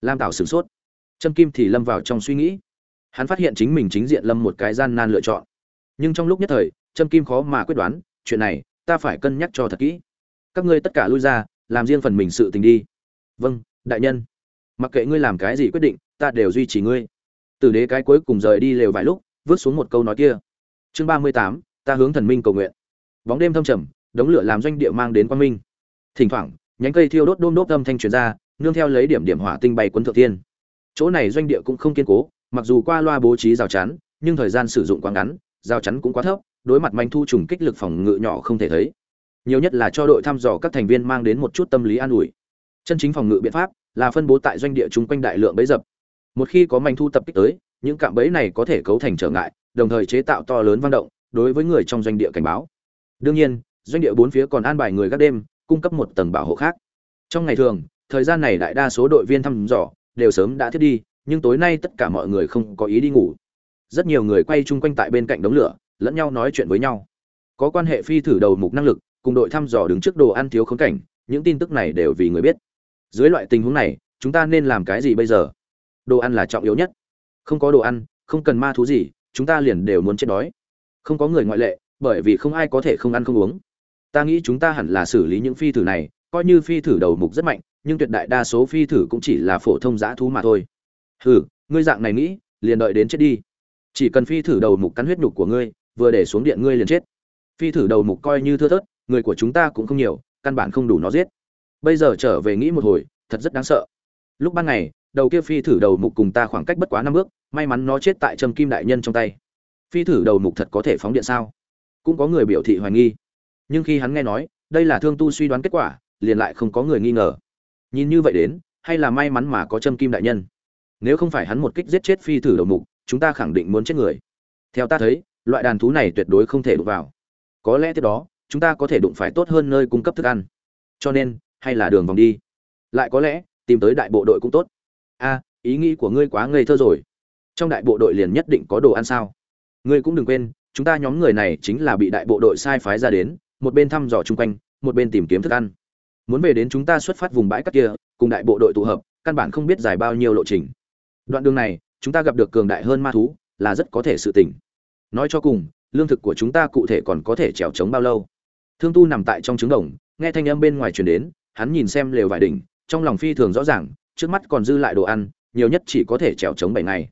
Lam tảo sửng sốt. Trâm kim thì lâm vào trong suy nghĩ. Hắn phát hiện chính mình chính diện lâm một cái gian nan lựa chọn. Nhưng trong lúc nhất thời, trâm kim khó mà quyết đoán, chuyện này, ta phải cân nhắc cho thật kỹ. Các ngươi tất cả lui ra, làm riêng phần mình sự tình đi. Vâng đại nhân. Mặc kệ ngươi làm cái gì quyết định, ta đều duy trì ngươi. Tử đế cái cuối cùng rời đi lều vài lúc, vứt xuống một câu nói kia. Chương ba mươi tám, ta hướng thần minh cầu nguyện bóng đêm thâm trầm, đống lửa làm doanh địa mang đến quang minh. Thỉnh thoảng, nhánh cây thiêu đốt đôm đốt âm thanh truyền ra, nương theo lấy điểm điểm hỏa tinh bay quấn thượng thiên. chỗ này doanh địa cũng không kiên cố, mặc dù qua loa bố trí rào chắn, nhưng thời gian sử dụng quá ngắn, rào chắn cũng quá thấp, đối mặt manh thu trùng kích lực phòng ngự nhỏ không thể thấy. Nhiều nhất là cho đội thăm dò các thành viên mang đến một chút tâm lý an ủi. Chân chính phòng ngự biện pháp là phân bố tại doanh địa chung quanh đại lượng bẫy dập. Một khi có manh thu tập kích tới, những cạm bẫy này có thể cấu thành trở ngại, đồng thời chế tạo to lớn vang động đối với người trong doanh địa cảnh báo đương nhiên, doanh địa bốn phía còn an bài người gác đêm, cung cấp một tầng bảo hộ khác. Trong ngày thường, thời gian này đại đa số đội viên thăm dò đều sớm đã thiết đi, nhưng tối nay tất cả mọi người không có ý đi ngủ. Rất nhiều người quay chung quanh tại bên cạnh đống lửa, lẫn nhau nói chuyện với nhau. Có quan hệ phi thử đầu mục năng lực, cùng đội thăm dò đứng trước đồ ăn thiếu khống cảnh, những tin tức này đều vì người biết. Dưới loại tình huống này, chúng ta nên làm cái gì bây giờ? Đồ ăn là trọng yếu nhất. Không có đồ ăn, không cần ma thú gì, chúng ta liền đều muốn chết đói. Không có người ngoại lệ bởi vì không ai có thể không ăn không uống. Ta nghĩ chúng ta hẳn là xử lý những phi thử này, coi như phi thử đầu mục rất mạnh, nhưng tuyệt đại đa số phi thử cũng chỉ là phổ thông dã thú mà thôi. Hừ, ngươi dạng này nghĩ, liền đợi đến chết đi. Chỉ cần phi thử đầu mục cắn huyết nhục của ngươi, vừa để xuống điện ngươi liền chết. Phi thử đầu mục coi như thưa thớt, người của chúng ta cũng không nhiều, căn bản không đủ nó giết. Bây giờ trở về nghĩ một hồi, thật rất đáng sợ. Lúc ban ngày, đầu kia phi thử đầu mục cùng ta khoảng cách bất quá năm bước, may mắn nó chết tại trầm kim đại nhân trong tay. Phi thử đầu mục thật có thể phóng điện sao? Cũng có người biểu thị hoài nghi. Nhưng khi hắn nghe nói, đây là thương tu suy đoán kết quả, liền lại không có người nghi ngờ. Nhìn như vậy đến, hay là may mắn mà có trâm kim đại nhân. Nếu không phải hắn một kích giết chết phi thử đầu mục, chúng ta khẳng định muốn chết người. Theo ta thấy, loại đàn thú này tuyệt đối không thể đụng vào. Có lẽ tiếp đó, chúng ta có thể đụng phải tốt hơn nơi cung cấp thức ăn. Cho nên, hay là đường vòng đi. Lại có lẽ, tìm tới đại bộ đội cũng tốt. A, ý nghĩ của ngươi quá ngây thơ rồi. Trong đại bộ đội liền nhất định có đồ ăn sao? Ngươi cũng đừng quên chúng ta nhóm người này chính là bị đại bộ đội sai phái ra đến, một bên thăm dò chung quanh, một bên tìm kiếm thức ăn. Muốn về đến chúng ta xuất phát vùng bãi cát kia, cùng đại bộ đội tụ hợp, căn bản không biết dài bao nhiêu lộ trình. Đoạn đường này, chúng ta gặp được cường đại hơn ma thú, là rất có thể sự tỉnh nói cho cùng, lương thực của chúng ta cụ thể còn có thể trèo trống bao lâu? Thương tu nằm tại trong trứng đồng, nghe thanh âm bên ngoài truyền đến, hắn nhìn xem lều vải đỉnh, trong lòng phi thường rõ ràng, trước mắt còn dư lại đồ ăn, nhiều nhất chỉ có thể trèo trống bảy ngày.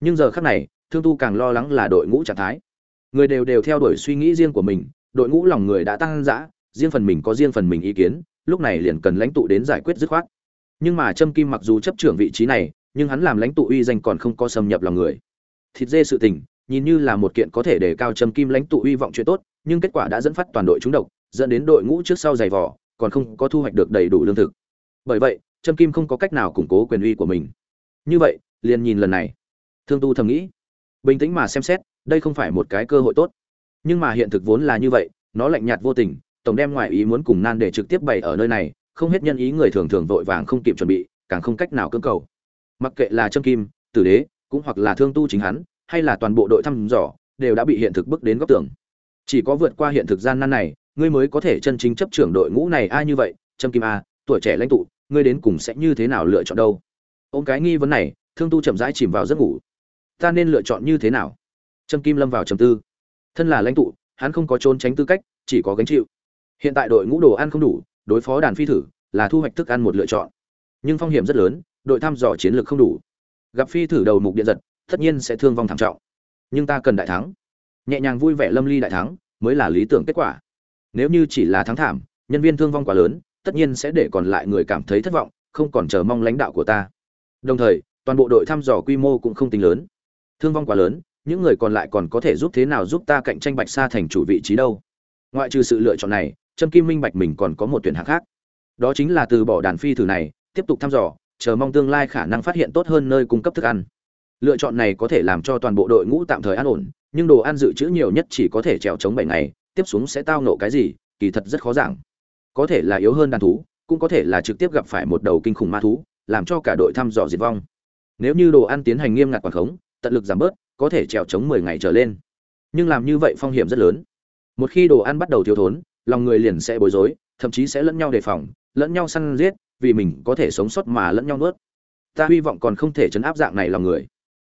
Nhưng giờ khắc này, thương tu càng lo lắng là đội ngũ trạng thái người đều đều theo đuổi suy nghĩ riêng của mình, đội ngũ lòng người đã tăng dã, riêng phần mình có riêng phần mình ý kiến, lúc này liền cần lãnh tụ đến giải quyết dứt khoát. Nhưng mà trâm kim mặc dù chấp trưởng vị trí này, nhưng hắn làm lãnh tụ uy danh còn không có xâm nhập lòng người. Thịt dê sự tình, nhìn như là một kiện có thể đề cao trâm kim lãnh tụ uy vọng chuyện tốt, nhưng kết quả đã dẫn phát toàn đội trúng độc, dẫn đến đội ngũ trước sau dày vỏ còn không có thu hoạch được đầy đủ lương thực. Bởi vậy, trâm kim không có cách nào củng cố quyền uy của mình. Như vậy, liền nhìn lần này. Thương tu thầm nghĩ, bình tĩnh mà xem xét đây không phải một cái cơ hội tốt. Nhưng mà hiện thực vốn là như vậy, nó lạnh nhạt vô tình, tổng đem ngoại ý muốn cùng nan để trực tiếp bày ở nơi này, không hết nhân ý người thường thường vội vàng không kịp chuẩn bị, càng không cách nào cưỡng cầu. Mặc kệ là trâm kim, tử đế, cũng hoặc là thương tu chính hắn, hay là toàn bộ đội thăm dò, đều đã bị hiện thực bước đến góc tường. Chỉ có vượt qua hiện thực gian nan này, ngươi mới có thể chân chính chấp trưởng đội ngũ này ai như vậy, trâm kim a, tuổi trẻ lãnh tụ, ngươi đến cùng sẽ như thế nào lựa chọn đâu? Ôm cái nghi vấn này, thương tu chậm rãi chìm vào giấc ngủ. Ta nên lựa chọn như thế nào? Trâm kim lâm vào trầm tư. Thân là lãnh tụ, hắn không có trốn tránh tư cách, chỉ có gánh chịu. Hiện tại đội ngũ đồ ăn không đủ, đối phó đàn phi thử là thu hoạch thức ăn một lựa chọn. Nhưng phong hiểm rất lớn, đội thăm dò chiến lược không đủ. Gặp phi thử đầu mục điện giật, tất nhiên sẽ thương vong thảm trọng. Nhưng ta cần đại thắng. Nhẹ nhàng vui vẻ lâm ly đại thắng, mới là lý tưởng kết quả. Nếu như chỉ là thắng thảm, nhân viên thương vong quá lớn, tất nhiên sẽ để còn lại người cảm thấy thất vọng, không còn chờ mong lãnh đạo của ta. Đồng thời, toàn bộ đội thăm dò quy mô cũng không tính lớn. Thương vong quá lớn những người còn lại còn có thể giúp thế nào giúp ta cạnh tranh bạch sa thành chủ vị trí đâu? Ngoại trừ sự lựa chọn này, trâm kim minh bạch mình còn có một tuyển hạng khác. Đó chính là từ bỏ đàn phi thử này, tiếp tục thăm dò, chờ mong tương lai khả năng phát hiện tốt hơn nơi cung cấp thức ăn. Lựa chọn này có thể làm cho toàn bộ đội ngũ tạm thời an ổn, nhưng đồ ăn dự trữ nhiều nhất chỉ có thể trèo chống bảy ngày, tiếp xuống sẽ tao nộ cái gì, kỳ thật rất khó giảng. Có thể là yếu hơn đàn thú, cũng có thể là trực tiếp gặp phải một đầu kinh khủng ma thú, làm cho cả đội thăm dò diệt vong. Nếu như đồ ăn tiến hành nghiêm ngặt quản khống, tận lực giảm bớt có thể trèo chống mười ngày trở lên. Nhưng làm như vậy phong hiểm rất lớn. Một khi đồ ăn bắt đầu thiếu thốn, lòng người liền sẽ bối rối, thậm chí sẽ lẫn nhau đề phòng, lẫn nhau săn giết, vì mình có thể sống sót mà lẫn nhau nuốt. Ta hy vọng còn không thể chấn áp dạng này lòng người.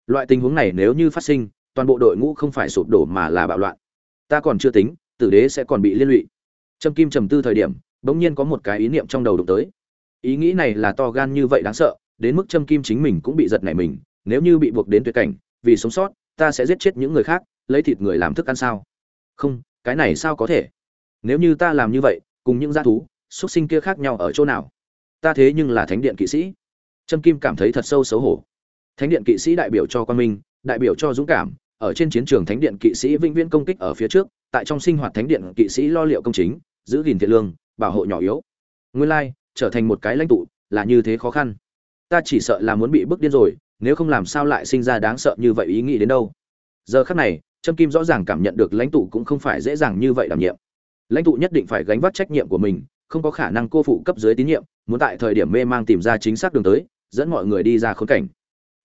Loại tình huống này nếu như phát sinh, toàn bộ đội ngũ không phải sụp đổ mà là bạo loạn. Ta còn chưa tính, tử đế sẽ còn bị liên lụy. Trâm kim trầm tư thời điểm, bỗng nhiên có một cái ý niệm trong đầu đụng tới. Ý nghĩ này là to gan như vậy đáng sợ, đến mức trâm kim chính mình cũng bị giật nảy mình, nếu như bị buộc đến tuyệt cảnh vì sống sót, ta sẽ giết chết những người khác, lấy thịt người làm thức ăn sao? Không, cái này sao có thể? Nếu như ta làm như vậy, cùng những g thú xuất sinh kia khác nhau ở chỗ nào? Ta thế nhưng là thánh điện kỵ sĩ. Trâm kim cảm thấy thật sâu xấu hổ. Thánh điện kỵ sĩ đại biểu cho quan minh, đại biểu cho dũng cảm, ở trên chiến trường thánh điện kỵ sĩ vĩnh viễn công kích ở phía trước, tại trong sinh hoạt thánh điện kỵ sĩ lo liệu công chính, giữ gìn thiện lương, bảo hộ nhỏ yếu. Nguyên lai, trở thành một cái lãnh tụ, là như thế khó khăn. Ta chỉ sợ là muốn bị bức điên rồi nếu không làm sao lại sinh ra đáng sợ như vậy ý nghĩ đến đâu. Giờ khắc này, trâm kim rõ ràng cảm nhận được lãnh tụ cũng không phải dễ dàng như vậy đảm nhiệm. Lãnh tụ nhất định phải gánh vác trách nhiệm của mình, không có khả năng cô phụ cấp dưới tín nhiệm, muốn tại thời điểm mê mang tìm ra chính xác đường tới, dẫn mọi người đi ra khốn cảnh.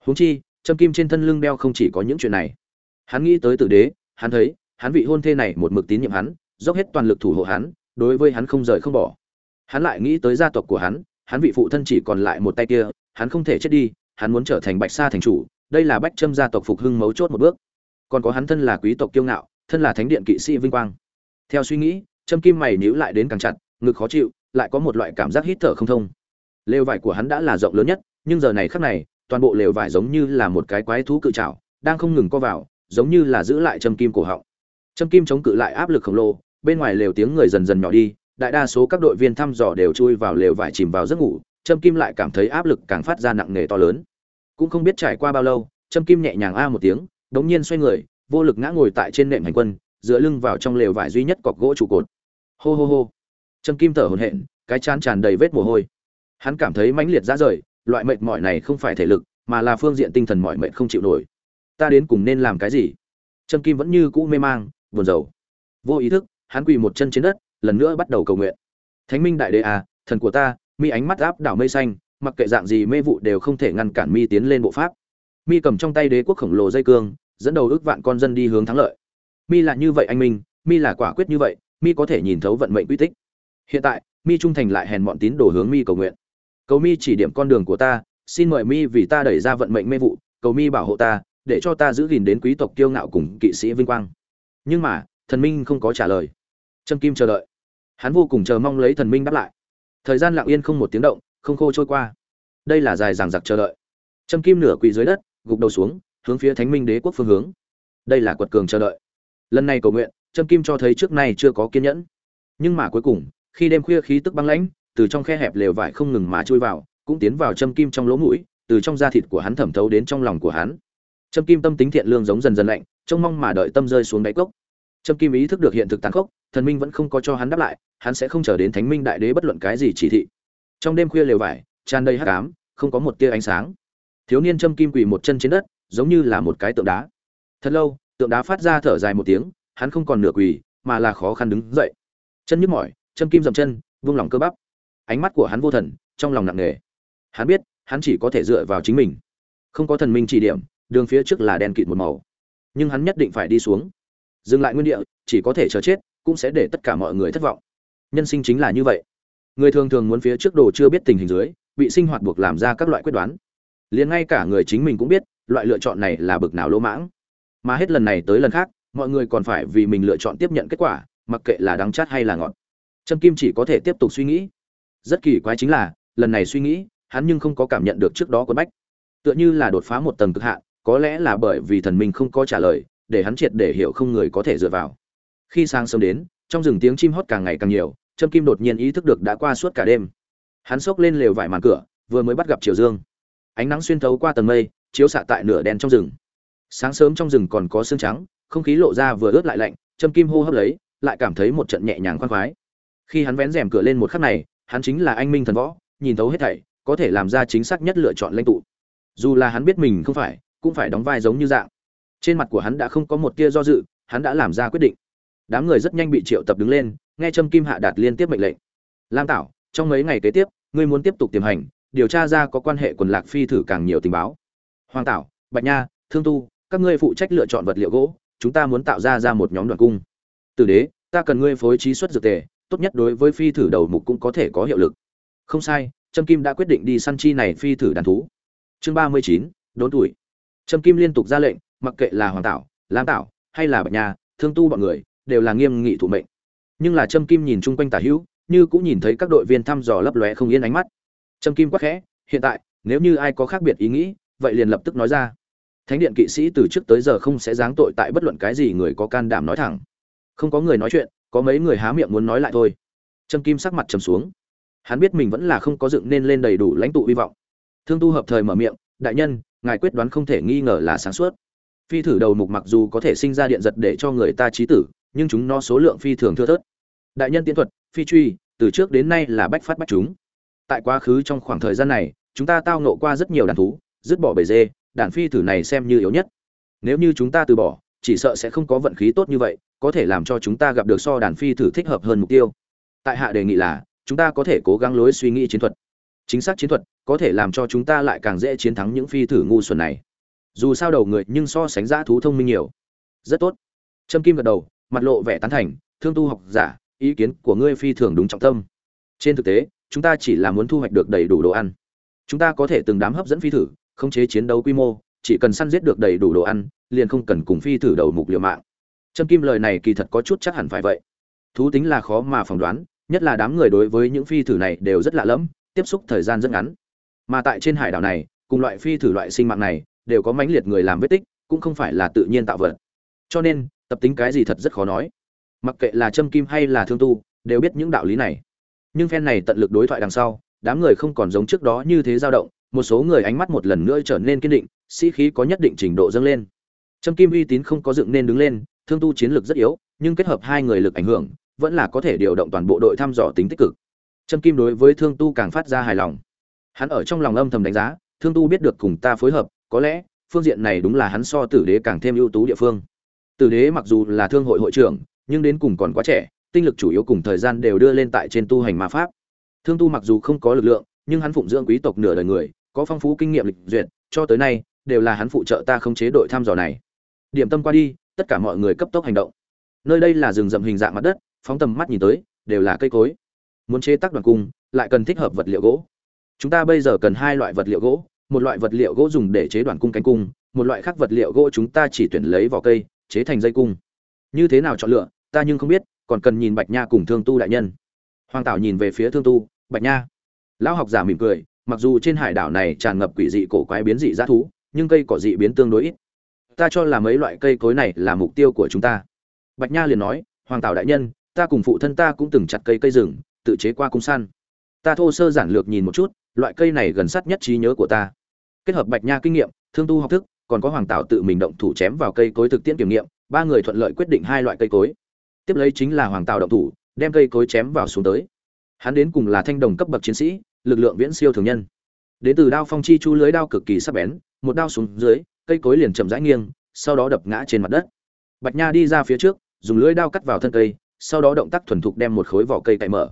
Huống chi, trâm kim trên thân lưng đeo không chỉ có những chuyện này. Hắn nghĩ tới tử đế, hắn thấy, hắn vị hôn thê này một mực tín nhiệm hắn, dốc hết toàn lực thủ hộ hắn, đối với hắn không rời không bỏ. Hắn lại nghĩ tới gia tộc của hắn hắn vị phụ thân chỉ còn lại một tay kia, hắn không thể chết đi hắn muốn trở thành bạch sa thành chủ, đây là bách trâm gia tộc phục hưng mấu chốt một bước. Còn có hắn thân là quý tộc kiêu ngạo, thân là thánh điện kỵ sĩ vinh quang. Theo suy nghĩ trâm kim mày nhíu lại đến càng chặt, ngực khó chịu, lại có một loại cảm giác hít thở không thông. Lều vải của hắn đã là rộng lớn nhất, nhưng giờ này khắc này, toàn bộ lều vải giống như là một cái quái thú cự trảo, đang không ngừng co vào, giống như là giữ lại trâm kim cổ họng. Trâm kim chống cự lại áp lực khổng lồ, bên ngoài lều tiếng người dần dần nhỏ đi, đại đa số các đội viên thăm dò đều chui vào lều vải chìm vào giấc ngủ trâm kim lại cảm thấy áp lực càng phát ra nặng nề to lớn. Cũng không biết trải qua bao lâu, trâm kim nhẹ nhàng a một tiếng, đống nhiên xoay người, vô lực ngã ngồi tại trên nệm hành quân, dựa lưng vào trong lều vải duy nhất cọc gỗ trụ cột. Hô hô hô. Trâm kim thở hổn hển, cái chán tràn đầy vết mồ hôi. Hắn cảm thấy mãnh liệt ra rời, loại mệt mỏi này không phải thể lực, mà là phương diện tinh thần mỏi mệt không chịu nổi. Ta đến cùng nên làm cái gì? Trâm kim vẫn như cũ mê mang, buồn rầu. Vô ý thức, hắn quỳ một chân trên đất, lần nữa bắt đầu cầu nguyện. Thánh minh đại đế à thần của ta mi ánh mắt áp đảo mây xanh, mặc kệ dạng gì mê vụ đều không thể ngăn cản mi tiến lên bộ pháp. Mi cầm trong tay đế quốc khổng lồ dây cương, dẫn đầu ước vạn con dân đi hướng thắng lợi. Mi là như vậy anh minh, mi là quả quyết như vậy, mi có thể nhìn thấu vận mệnh quy tích. Hiện tại, mi trung thành lại hèn mọn tín đồ hướng mi cầu nguyện. Cầu mi chỉ điểm con đường của ta, xin mời mi vì ta đẩy ra vận mệnh mê vụ, cầu mi bảo hộ ta, để cho ta giữ gìn đến quý tộc kiêu ngạo cùng kỵ sĩ vinh quang. Nhưng mà, thần minh không có trả lời. Trâm kim chờ đợi. Hắn vô cùng chờ mong lấy thần minh đáp lại thời gian lặng yên không một tiếng động, không khô trôi qua. Đây là dài dằng dặc chờ đợi. Trâm kim nửa quỳ dưới đất, gục đầu xuống, hướng phía thánh minh đế quốc phương hướng. Đây là quật cường chờ đợi. Lần này cầu nguyện trâm kim cho thấy trước nay chưa có kiên nhẫn. Nhưng mà cuối cùng, khi đêm khuya khí tức băng lãnh, từ trong khe hẹp lều vải không ngừng mà chui vào, cũng tiến vào trâm kim trong lỗ mũi, từ trong da thịt của hắn thẩm thấu đến trong lòng của hắn. Trâm kim tâm tính thiện lương giống dần dần lạnh, trông mong mà đợi tâm rơi xuống đáy cốc trâm kim ý thức được hiện thực tàn khốc, thần minh vẫn không có cho hắn đáp lại, hắn sẽ không chờ đến thánh minh đại đế bất luận cái gì chỉ thị. Trong đêm khuya lều vải, tràn đầy hắc ám, không có một tia ánh sáng. Thiếu niên trâm kim quỳ một chân trên đất, giống như là một cái tượng đá. Thật lâu, tượng đá phát ra thở dài một tiếng, hắn không còn nửa quỳ, mà là khó khăn đứng dậy. Chân nhức mỏi, trâm kim dậm chân, vung lòng cơ bắp. Ánh mắt của hắn vô thần, trong lòng nặng nề. Hắn biết, hắn chỉ có thể dựa vào chính mình. Không có thần minh chỉ điểm, đường phía trước là đen kịt một màu. Nhưng hắn nhất định phải đi xuống dừng lại nguyên địa, chỉ có thể chờ chết, cũng sẽ để tất cả mọi người thất vọng. Nhân sinh chính là như vậy. Người thường thường muốn phía trước đồ chưa biết tình hình dưới, bị sinh hoạt buộc làm ra các loại quyết đoán. Liền ngay cả người chính mình cũng biết, loại lựa chọn này là bực nào lỗ mãng. Mà hết lần này tới lần khác, mọi người còn phải vì mình lựa chọn tiếp nhận kết quả, mặc kệ là đắng chát hay là ngọt. Trâm kim chỉ có thể tiếp tục suy nghĩ. Rất kỳ quái chính là, lần này suy nghĩ, hắn nhưng không có cảm nhận được trước đó quấn bách. Tựa như là đột phá một tầng cực hạn, có lẽ là bởi vì thần minh không có trả lời để hắn triệt để hiểu không người có thể dựa vào. Khi sáng sớm đến, trong rừng tiếng chim hót càng ngày càng nhiều, trâm kim đột nhiên ý thức được đã qua suốt cả đêm. Hắn xốc lên lều vải màn cửa, vừa mới bắt gặp chiều dương. Ánh nắng xuyên thấu qua tầng mây, chiếu xạ tại nửa đen trong rừng. Sáng sớm trong rừng còn có sương trắng, không khí lộ ra vừa ướt lại lạnh, trâm kim hô hấp lấy, lại cảm thấy một trận nhẹ nhàng khoan khoái. Khi hắn vén rèm cửa lên một khắc này, hắn chính là anh minh thần võ, nhìn thấu hết thảy, có thể làm ra chính xác nhất lựa chọn lãnh tụ. Dù là hắn biết mình không phải, cũng phải đóng vai giống như dạng trên mặt của hắn đã không có một tia do dự, hắn đã làm ra quyết định. Đám người rất nhanh bị triệu tập đứng lên, nghe trâm kim hạ đạt liên tiếp mệnh lệnh. Lam tảo, trong mấy ngày kế tiếp, ngươi muốn tiếp tục tiềm hành, điều tra ra có quan hệ quần lạc phi thử càng nhiều tình báo. Hoàng tảo, bạch nha, thương tu, các ngươi phụ trách lựa chọn vật liệu gỗ, chúng ta muốn tạo ra ra một nhóm đoàn cung. Từ đế, ta cần ngươi phối trí xuất dược tề, tốt nhất đối với phi thử đầu mục cũng có thể có hiệu lực. Không sai, trâm kim đã quyết định đi săn chi này phi thử đàn thú. Chương ba mươi chín, đốn tuổi. Trâm kim liên tục ra lệnh mặc kệ là hoàng tảo, lam tảo, hay là bạch nha, thương tu bọn người, đều là nghiêm nghị thủ mệnh. Nhưng là trâm kim nhìn chung quanh tả hữu, như cũng nhìn thấy các đội viên thăm dò lấp lóe không yên ánh mắt. Trâm kim quắc khẽ, hiện tại, nếu như ai có khác biệt ý nghĩ, vậy liền lập tức nói ra. Thánh điện kỵ sĩ từ trước tới giờ không sẽ giáng tội tại bất luận cái gì người có can đảm nói thẳng. Không có người nói chuyện, có mấy người há miệng muốn nói lại thôi. Trâm kim sắc mặt trầm xuống. Hắn biết mình vẫn là không có dựng nên lên đầy đủ lãnh tụ hy vọng. Thương tu hợp thời mở miệng, đại nhân, ngài quyết đoán không thể nghi ngờ là sáng suốt phi thử đầu mục mặc dù có thể sinh ra điện giật để cho người ta trí tử, nhưng chúng nó số lượng phi thường thưa thớt. Đại nhân tiến thuật, phi truy, từ trước đến nay là bách phát bách chúng. Tại quá khứ trong khoảng thời gian này, chúng ta tao nộ qua rất nhiều đàn thú, dứt bỏ bể dê, đàn phi thử này xem như yếu nhất. Nếu như chúng ta từ bỏ, chỉ sợ sẽ không có vận khí tốt như vậy, có thể làm cho chúng ta gặp được so đàn phi thử thích hợp hơn mục tiêu. Tại hạ đề nghị là, chúng ta có thể cố gắng lối suy nghĩ chiến thuật. Chính xác chiến thuật, có thể làm cho chúng ta lại càng dễ chiến thắng những phi thử ngu xuẩn này dù sao đầu người nhưng so sánh giã thú thông minh nhiều. Rất tốt. Trâm kim gật đầu, mặt lộ vẻ tán thành, thương tu học giả, ý kiến của ngươi phi thường đúng trọng tâm. Trên thực tế, chúng ta chỉ là muốn thu hoạch được đầy đủ đồ ăn. Chúng ta có thể từng đám hấp dẫn phi thử, khống chế chiến đấu quy mô, chỉ cần săn giết được đầy đủ đồ ăn, liền không cần cùng phi thử đầu mục liều mạng. Trâm kim lời này kỳ thật có chút chắc hẳn phải vậy. Thú tính là khó mà phỏng đoán, nhất là đám người đối với những phi thử này đều rất lạ lẫm, tiếp xúc thời gian rất ngắn. Mà tại trên hải đảo này, cùng loại phi thử loại sinh mạng này đều có mãnh liệt người làm vết tích, cũng không phải là tự nhiên tạo vật. Cho nên, tập tính cái gì thật rất khó nói. Mặc kệ là châm kim hay là thương tu, đều biết những đạo lý này. Nhưng phen này tận lực đối thoại đằng sau, đám người không còn giống trước đó như thế dao động, một số người ánh mắt một lần nữa trở nên kiên định, sĩ khí có nhất định trình độ dâng lên. Trâm kim uy tín không có dựng nên đứng lên, thương tu chiến lược rất yếu, nhưng kết hợp hai người lực ảnh hưởng, vẫn là có thể điều động toàn bộ đội thăm dò tính tích cực. Trâm kim đối với thương tu càng phát ra hài lòng. Hắn ở trong lòng âm thầm đánh giá, thương tu biết được cùng ta phối hợp có lẽ, phương diện này đúng là hắn so tử đế càng thêm ưu tú địa phương. Tử đế mặc dù là thương hội hội trưởng, nhưng đến cùng còn quá trẻ, tinh lực chủ yếu cùng thời gian đều đưa lên tại trên tu hành ma pháp. Thương tu mặc dù không có lực lượng, nhưng hắn phụng dưỡng quý tộc nửa đời người, có phong phú kinh nghiệm lịch duyệt, cho tới nay, đều là hắn phụ trợ ta không chế đội thăm dò này. Điểm tâm qua đi, tất cả mọi người cấp tốc hành động. Nơi đây là rừng rậm hình dạng mặt đất, phóng tầm mắt nhìn tới, đều là cây cối. Muốn chế tác đoàn cung, lại cần thích hợp vật liệu gỗ. Chúng ta bây giờ cần hai loại vật liệu gỗ một loại vật liệu gỗ dùng để chế đoàn cung cánh cung, một loại khác vật liệu gỗ chúng ta chỉ tuyển lấy vỏ cây, chế thành dây cung. Như thế nào chọn lựa, ta nhưng không biết, còn cần nhìn bạch nha cùng thương tu đại nhân. Hoàng tảo nhìn về phía thương tu, bạch nha. Lão học giả mỉm cười, mặc dù trên hải đảo này tràn ngập quỷ dị cổ quái biến dị dã thú, nhưng cây cỏ dị biến tương đối ít. Ta cho là mấy loại cây cối này là mục tiêu của chúng ta. Bạch nha liền nói, hoàng tảo đại nhân, ta cùng phụ thân ta cũng từng chặt cây cây rừng, tự chế qua cung săn. Ta thô sơ giản lược nhìn một chút loại cây này gần sát nhất trí nhớ của ta. Kết hợp bạch nha kinh nghiệm, thương tu học thức, còn có hoàng tạo tự mình động thủ chém vào cây cối thực tiễn kiểm nghiệm, ba người thuận lợi quyết định hai loại cây cối. Tiếp lấy chính là hoàng tạo động thủ, đem cây cối chém vào xuống tới. Hắn đến cùng là thanh đồng cấp bậc chiến sĩ, lực lượng viễn siêu thường nhân. Đến từ đao phong chi chu lưới đao cực kỳ sắc bén, một đao xuống dưới, cây cối liền chậm rãi nghiêng, sau đó đập ngã trên mặt đất. Bạch nha đi ra phía trước, dùng lưới đao cắt vào thân cây, sau đó động tác thuần thục đem một khối vỏ cây cạy mở.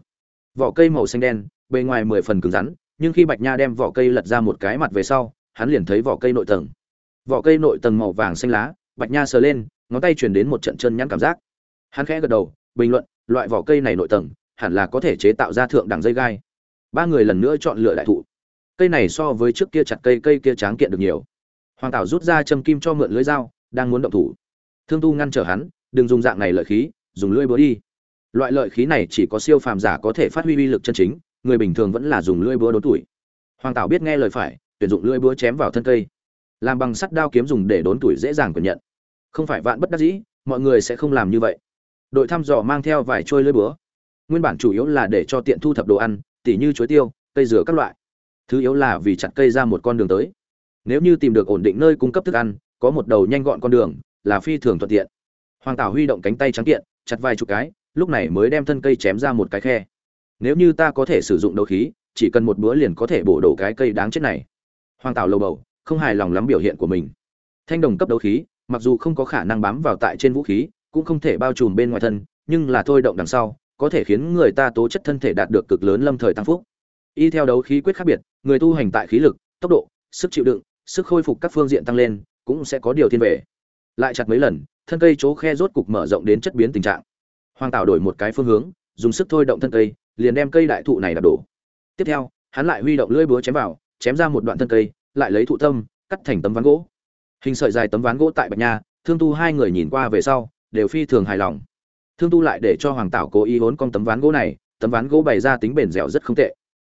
Vỏ cây màu xanh đen, bề ngoài mười phần cứng rắn nhưng khi bạch nha đem vỏ cây lật ra một cái mặt về sau, hắn liền thấy vỏ cây nội tầng. Vỏ cây nội tầng màu vàng xanh lá, bạch nha sờ lên, ngón tay truyền đến một trận chân nhắn cảm giác. Hắn khẽ gật đầu, bình luận, loại vỏ cây này nội tầng, hẳn là có thể chế tạo ra thượng đẳng dây gai. Ba người lần nữa chọn lựa đại thụ. Cây này so với trước kia chặt cây cây kia tráng kiện được nhiều. Hoàng tảo rút ra châm kim cho mượn lưỡi dao, đang muốn động thủ. Thương tu ngăn trở hắn, đừng dùng dạng này lợi khí, dùng lưỡi búa đi. Loại lợi khí này chỉ có siêu phàm giả có thể phát huy uy lực chân chính người bình thường vẫn là dùng lưỡi búa đốn tuổi hoàng tảo biết nghe lời phải, tuyển dụng lưỡi búa chém vào thân cây. Làm bằng sắt đao kiếm dùng để đốn tuổi dễ dàng quyền nhận. Không phải vạn bất đắc dĩ, mọi người sẽ không làm như vậy. Đội thăm dò mang theo vài trôi lưỡi búa. Nguyên bản chủ yếu là để cho tiện thu thập đồ ăn, tỉ như chuối tiêu, cây dừa các loại. Thứ yếu là vì chặt cây ra một con đường tới. Nếu như tìm được ổn định nơi cung cấp thức ăn, có một đầu nhanh gọn con đường, là phi thường thuận tiện. Hoàng tảo huy động cánh tay trắng kiện, chặt vài chục cái, lúc này mới đem thân cây chém ra một cái khe nếu như ta có thể sử dụng đấu khí, chỉ cần một bữa liền có thể bổ đổ cái cây đáng chết này. Hoàng tảo lầu bầu, không hài lòng lắm biểu hiện của mình. Thanh đồng cấp đấu khí, mặc dù không có khả năng bám vào tại trên vũ khí, cũng không thể bao trùm bên ngoài thân, nhưng là thôi động đằng sau, có thể khiến người ta tố chất thân thể đạt được cực lớn lâm thời tăng phúc. Y theo đấu khí quyết khác biệt, người tu hành tại khí lực, tốc độ, sức chịu đựng, sức khôi phục các phương diện tăng lên, cũng sẽ có điều thiên về. Lại chặt mấy lần, thân cây chỗ khe rốt cục mở rộng đến chất biến tình trạng. Hoàng tảo đổi một cái phương hướng, dùng sức thôi động thân cây liền đem cây đại thụ này đạp đổ. Tiếp theo, hắn lại huy động lưỡi búa chém vào, chém ra một đoạn thân cây, lại lấy thụ tâm, cắt thành tấm ván gỗ. Hình sợi dài tấm ván gỗ tại bạch nha, thương tu hai người nhìn qua về sau, đều phi thường hài lòng. Thương tu lại để cho hoàng tảo cố ý hốn con tấm ván gỗ này, tấm ván gỗ bày ra tính bền dẻo rất không tệ.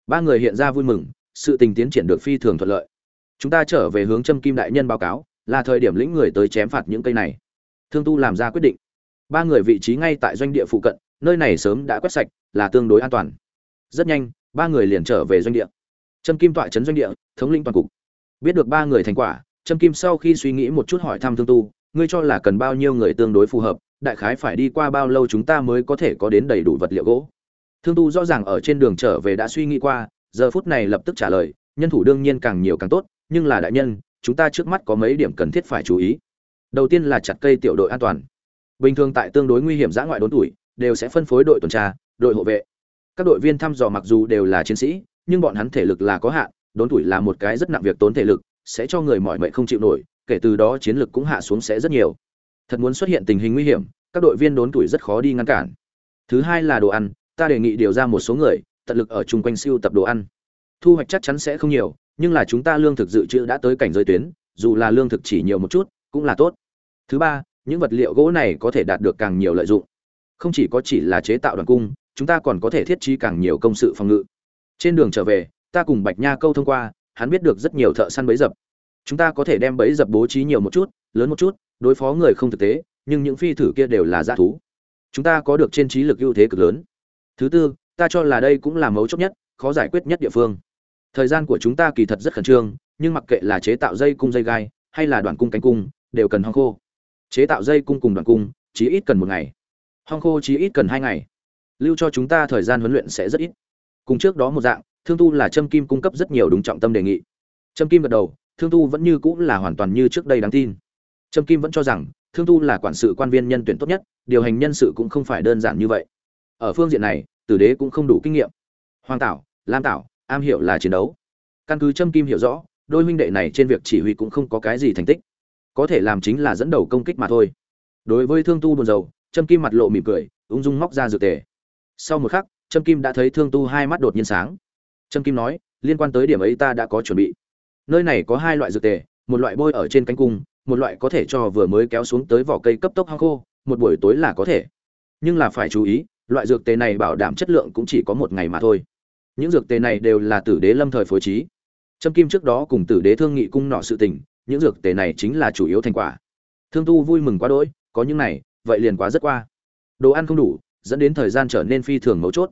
Ba người hiện ra vui mừng, sự tình tiến triển được phi thường thuận lợi. Chúng ta trở về hướng châm kim đại nhân báo cáo, là thời điểm lĩnh người tới chém phạt những cây này. Thương tu làm ra quyết định. Ba người vị trí ngay tại doanh địa phụ cận nơi này sớm đã quét sạch, là tương đối an toàn. Rất nhanh, ba người liền trở về doanh địa. Trâm kim tọa trấn doanh địa, thống lĩnh toàn cục. Biết được ba người thành quả, trâm kim sau khi suy nghĩ một chút hỏi thăm thương tu, ngươi cho là cần bao nhiêu người tương đối phù hợp, đại khái phải đi qua bao lâu chúng ta mới có thể có đến đầy đủ vật liệu gỗ? Thương tu rõ ràng ở trên đường trở về đã suy nghĩ qua, giờ phút này lập tức trả lời, nhân thủ đương nhiên càng nhiều càng tốt, nhưng là đại nhân, chúng ta trước mắt có mấy điểm cần thiết phải chú ý. Đầu tiên là chặt cây tiểu đội an toàn. Bình thường tại tương đối nguy hiểm giã ngoại đốn tuổi đều sẽ phân phối đội tuần tra, đội hộ vệ. Các đội viên thăm dò mặc dù đều là chiến sĩ, nhưng bọn hắn thể lực là có hạn, đốn tuổi là một cái rất nặng việc tốn thể lực, sẽ cho người mỏi mệt không chịu nổi, kể từ đó chiến lực cũng hạ xuống sẽ rất nhiều. Thật muốn xuất hiện tình hình nguy hiểm, các đội viên đốn tuổi rất khó đi ngăn cản. Thứ hai là đồ ăn, ta đề nghị điều ra một số người, tận lực ở chung quanh siêu tập đồ ăn. Thu hoạch chắc chắn sẽ không nhiều, nhưng là chúng ta lương thực dự trữ đã tới cảnh giới tuyến, dù là lương thực chỉ nhiều một chút, cũng là tốt. Thứ ba, những vật liệu gỗ này có thể đạt được càng nhiều lợi dụng không chỉ có chỉ là chế tạo đoàn cung, chúng ta còn có thể thiết trí càng nhiều công sự phòng ngự. Trên đường trở về, ta cùng bạch nha câu thông qua, hắn biết được rất nhiều thợ săn bẫy dập. Chúng ta có thể đem bẫy dập bố trí nhiều một chút, lớn một chút, đối phó người không thực tế, nhưng những phi thử kia đều là g thú. Chúng ta có được trên trí lực ưu thế cực lớn. Thứ tư, ta cho là đây cũng là mấu chốt nhất, khó giải quyết nhất địa phương. Thời gian của chúng ta kỳ thật rất khẩn trương, nhưng mặc kệ là chế tạo dây cung dây gai, hay là đoàn cung cánh cung, đều cần hoang khô. Chế tạo dây cung cùng đoàn cung, chỉ ít cần một ngày hong khô chỉ ít cần hai ngày. Lưu cho chúng ta thời gian huấn luyện sẽ rất ít. Cùng trước đó một dạng, thương tu là trâm kim cung cấp rất nhiều đúng trọng tâm đề nghị. Trâm kim gật đầu, thương tu vẫn như cũng là hoàn toàn như trước đây đáng tin. Trâm kim vẫn cho rằng, thương tu là quản sự quan viên nhân tuyển tốt nhất, điều hành nhân sự cũng không phải đơn giản như vậy. Ở phương diện này, tử đế cũng không đủ kinh nghiệm. Hoàng tảo, lam tảo, am hiểu là chiến đấu. Căn cứ trâm kim hiểu rõ, đôi huynh đệ này trên việc chỉ huy cũng không có cái gì thành tích. Có thể làm chính là dẫn đầu công kích mà thôi. Đối với thương tu buồn rầu trâm kim mặt lộ mỉm cười, ung dung móc ra dược tề. Sau một khắc, trâm kim đã thấy thương tu hai mắt đột nhiên sáng. Trâm kim nói, liên quan tới điểm ấy ta đã có chuẩn bị. Nơi này có hai loại dược tề, một loại bôi ở trên cánh cung, một loại có thể cho vừa mới kéo xuống tới vỏ cây cấp tốc hang khô, một buổi tối là có thể. Nhưng là phải chú ý, loại dược tề này bảo đảm chất lượng cũng chỉ có một ngày mà thôi. Những dược tề này đều là tử đế lâm thời phối trí. Trâm kim trước đó cùng tử đế thương nghị cung nọ sự tình, những dược tề này chính là chủ yếu thành quả. Thương tu vui mừng quá đỗi, có những này vậy liền quá rất qua. Đồ ăn không đủ, dẫn đến thời gian trở nên phi thường mấu chốt.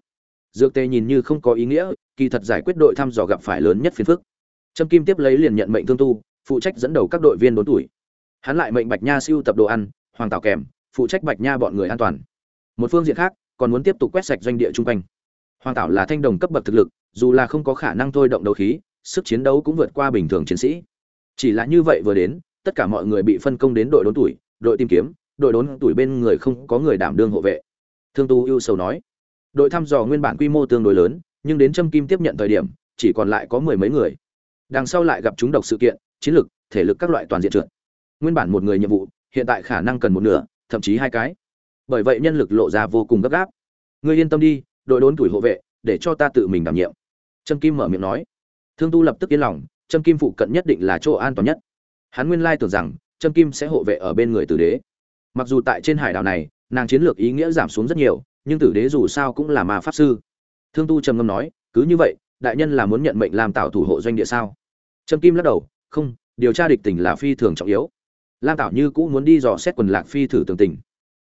Dược tê nhìn như không có ý nghĩa, kỳ thật giải quyết đội thăm dò gặp phải lớn nhất phiền phức. Trâm kim tiếp lấy liền nhận mệnh thương tu, phụ trách dẫn đầu các đội viên đốn tuổi. Hắn lại mệnh bạch nha siêu tập đồ ăn, hoàng tạo kèm, phụ trách bạch nha bọn người an toàn. Một phương diện khác, còn muốn tiếp tục quét sạch doanh địa chung quanh. Hoàng tạo là thanh đồng cấp bậc thực lực, dù là không có khả năng thôi động đấu khí, sức chiến đấu cũng vượt qua bình thường chiến sĩ. Chỉ là như vậy vừa đến, tất cả mọi người bị phân công đến đội đốn tuổi, đội tìm kiếm đội đốn tuổi bên người không có người đảm đương hộ vệ. Thương tu ưu sầu nói, đội thăm dò nguyên bản quy mô tương đối lớn, nhưng đến châm kim tiếp nhận thời điểm, chỉ còn lại có mười mấy người. Đằng sau lại gặp chúng độc sự kiện, chiến lực, thể lực các loại toàn diện trượt. Nguyên bản một người nhiệm vụ, hiện tại khả năng cần một nửa, thậm chí hai cái. Bởi vậy nhân lực lộ ra vô cùng gấp gáp. Ngươi yên tâm đi, đội đốn tuổi hộ vệ, để cho ta tự mình đảm nhiệm. Trâm kim mở miệng nói. Thương tu lập tức yên lòng trâm kim phụ cận nhất định là chỗ an toàn nhất. Hắn nguyên lai tưởng rằng trâm kim sẽ hộ vệ ở bên người tử đế mặc dù tại trên hải đảo này, nàng chiến lược ý nghĩa giảm xuống rất nhiều, nhưng tử đế dù sao cũng là ma pháp sư. Thương tu trầm ngâm nói, cứ như vậy, đại nhân là muốn nhận mệnh làm tạo thủ hộ doanh địa sao? Trâm kim lắc đầu, không, điều tra địch tình là phi thường trọng yếu. Lam tạo như cũ muốn đi dò xét quần lạc phi thử tường tình.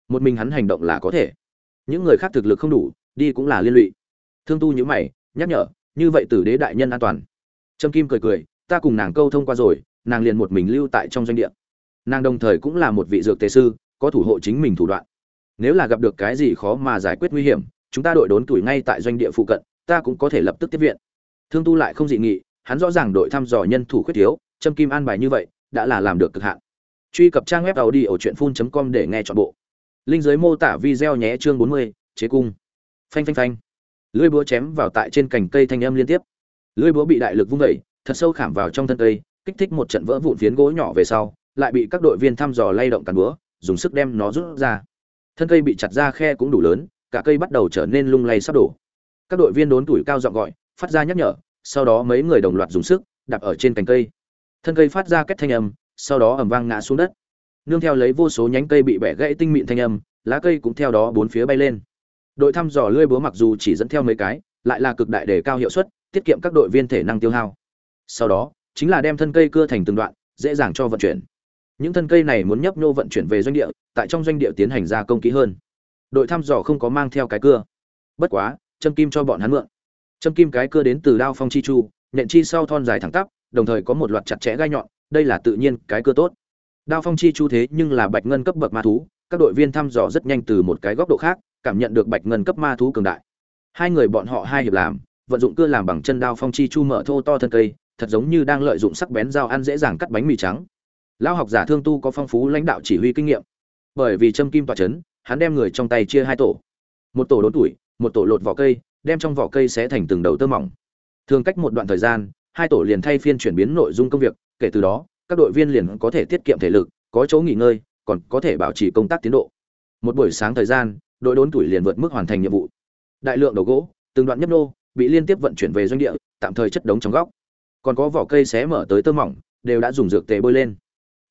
Một mình hắn hành động là có thể. Những người khác thực lực không đủ, đi cũng là liên lụy. Thương tu nhữ mày, nhắc nhở, như vậy tử đế đại nhân an toàn. Trâm kim cười cười, ta cùng nàng câu thông qua rồi, nàng liền một mình lưu tại trong doanh địa. Nàng đồng thời cũng là một vị dược tề sư có thủ hộ chính mình thủ đoạn. Nếu là gặp được cái gì khó mà giải quyết nguy hiểm chúng ta đội đốn tuổi ngay tại doanh địa phụ cận ta cũng có thể lập tức tiếp viện. Thương tu lại không dị nghị hắn rõ ràng đội thăm dò nhân thủ khuyết thiếu châm kim an bài như vậy đã là làm được cực hạn. Truy cập trang web tàu đi ở truyện phun com để nghe chọn bộ. Linh giới mô tả video nhé chương 40, chế cung. Phanh phanh phanh. Lưỡi búa chém vào tại trên cành cây thanh âm liên tiếp. Lưỡi búa bị đại lực vung vẩy thật sâu khảm vào trong thân cây kích thích một trận vỡ vụn phiến gỗ nhỏ về sau lại bị các đội viên thăm dò lay động cả búa dùng sức đem nó rút ra. Thân cây bị chặt ra khe cũng đủ lớn, cả cây bắt đầu trở nên lung lay sắp đổ. Các đội viên đốn tuổi cao giọng gọi, phát ra nhắc nhở, sau đó mấy người đồng loạt dùng sức, đạp ở trên cành cây. Thân cây phát ra kết thanh âm, sau đó ầm vang ngã xuống đất. Nương theo lấy vô số nhánh cây bị bẻ gãy tinh mịn thanh âm, lá cây cũng theo đó bốn phía bay lên. Đội thăm dò lưỡi búa mặc dù chỉ dẫn theo mấy cái, lại là cực đại để cao hiệu suất, tiết kiệm các đội viên thể năng tiêu hao. Sau đó, chính là đem thân cây cưa thành từng đoạn, dễ dàng cho vận chuyển những thân cây này muốn nhấp nhô vận chuyển về doanh địa, tại trong doanh địa tiến hành gia công kỹ hơn. Đội thăm dò không có mang theo cái cưa. Bất quá châm kim cho bọn hắn mượn. Châm kim cái cưa đến từ đao phong chi chu, nhện chi sau thon dài thẳng tắp, đồng thời có một loạt chặt chẽ gai nhọn, đây là tự nhiên cái cưa tốt. Đao phong chi chu thế nhưng là bạch ngân cấp bậc ma thú, các đội viên thăm dò rất nhanh từ một cái góc độ khác, cảm nhận được bạch ngân cấp ma thú cường đại. Hai người bọn họ hai hiệp làm, vận dụng cưa làm bằng chân đao phong chi chu mở thô to thân cây, thật giống như đang lợi dụng sắc bén dao ăn dễ dàng cắt bánh mì trắng lão học giả thương tu có phong phú lãnh đạo chỉ huy kinh nghiệm. Bởi vì châm kim tọa chấn, hắn đem người trong tay chia hai tổ. Một tổ đốn tuổi, một tổ lột vỏ cây, đem trong vỏ cây sẽ thành từng đầu tơ mỏng. Thường cách một đoạn thời gian, hai tổ liền thay phiên chuyển biến nội dung công việc, kể từ đó, các đội viên liền có thể tiết kiệm thể lực, có chỗ nghỉ ngơi, còn có thể bảo trì công tác tiến độ. Một buổi sáng thời gian, đội đốn tuổi liền vượt mức hoàn thành nhiệm vụ. Đại lượng đầu gỗ, từng đoạn nhấp nô, bị liên tiếp vận chuyển về doanh địa, tạm thời chất đống trong góc. Còn có vỏ cây xé mở tới tơ mỏng, đều đã dùng dược tề bôi lên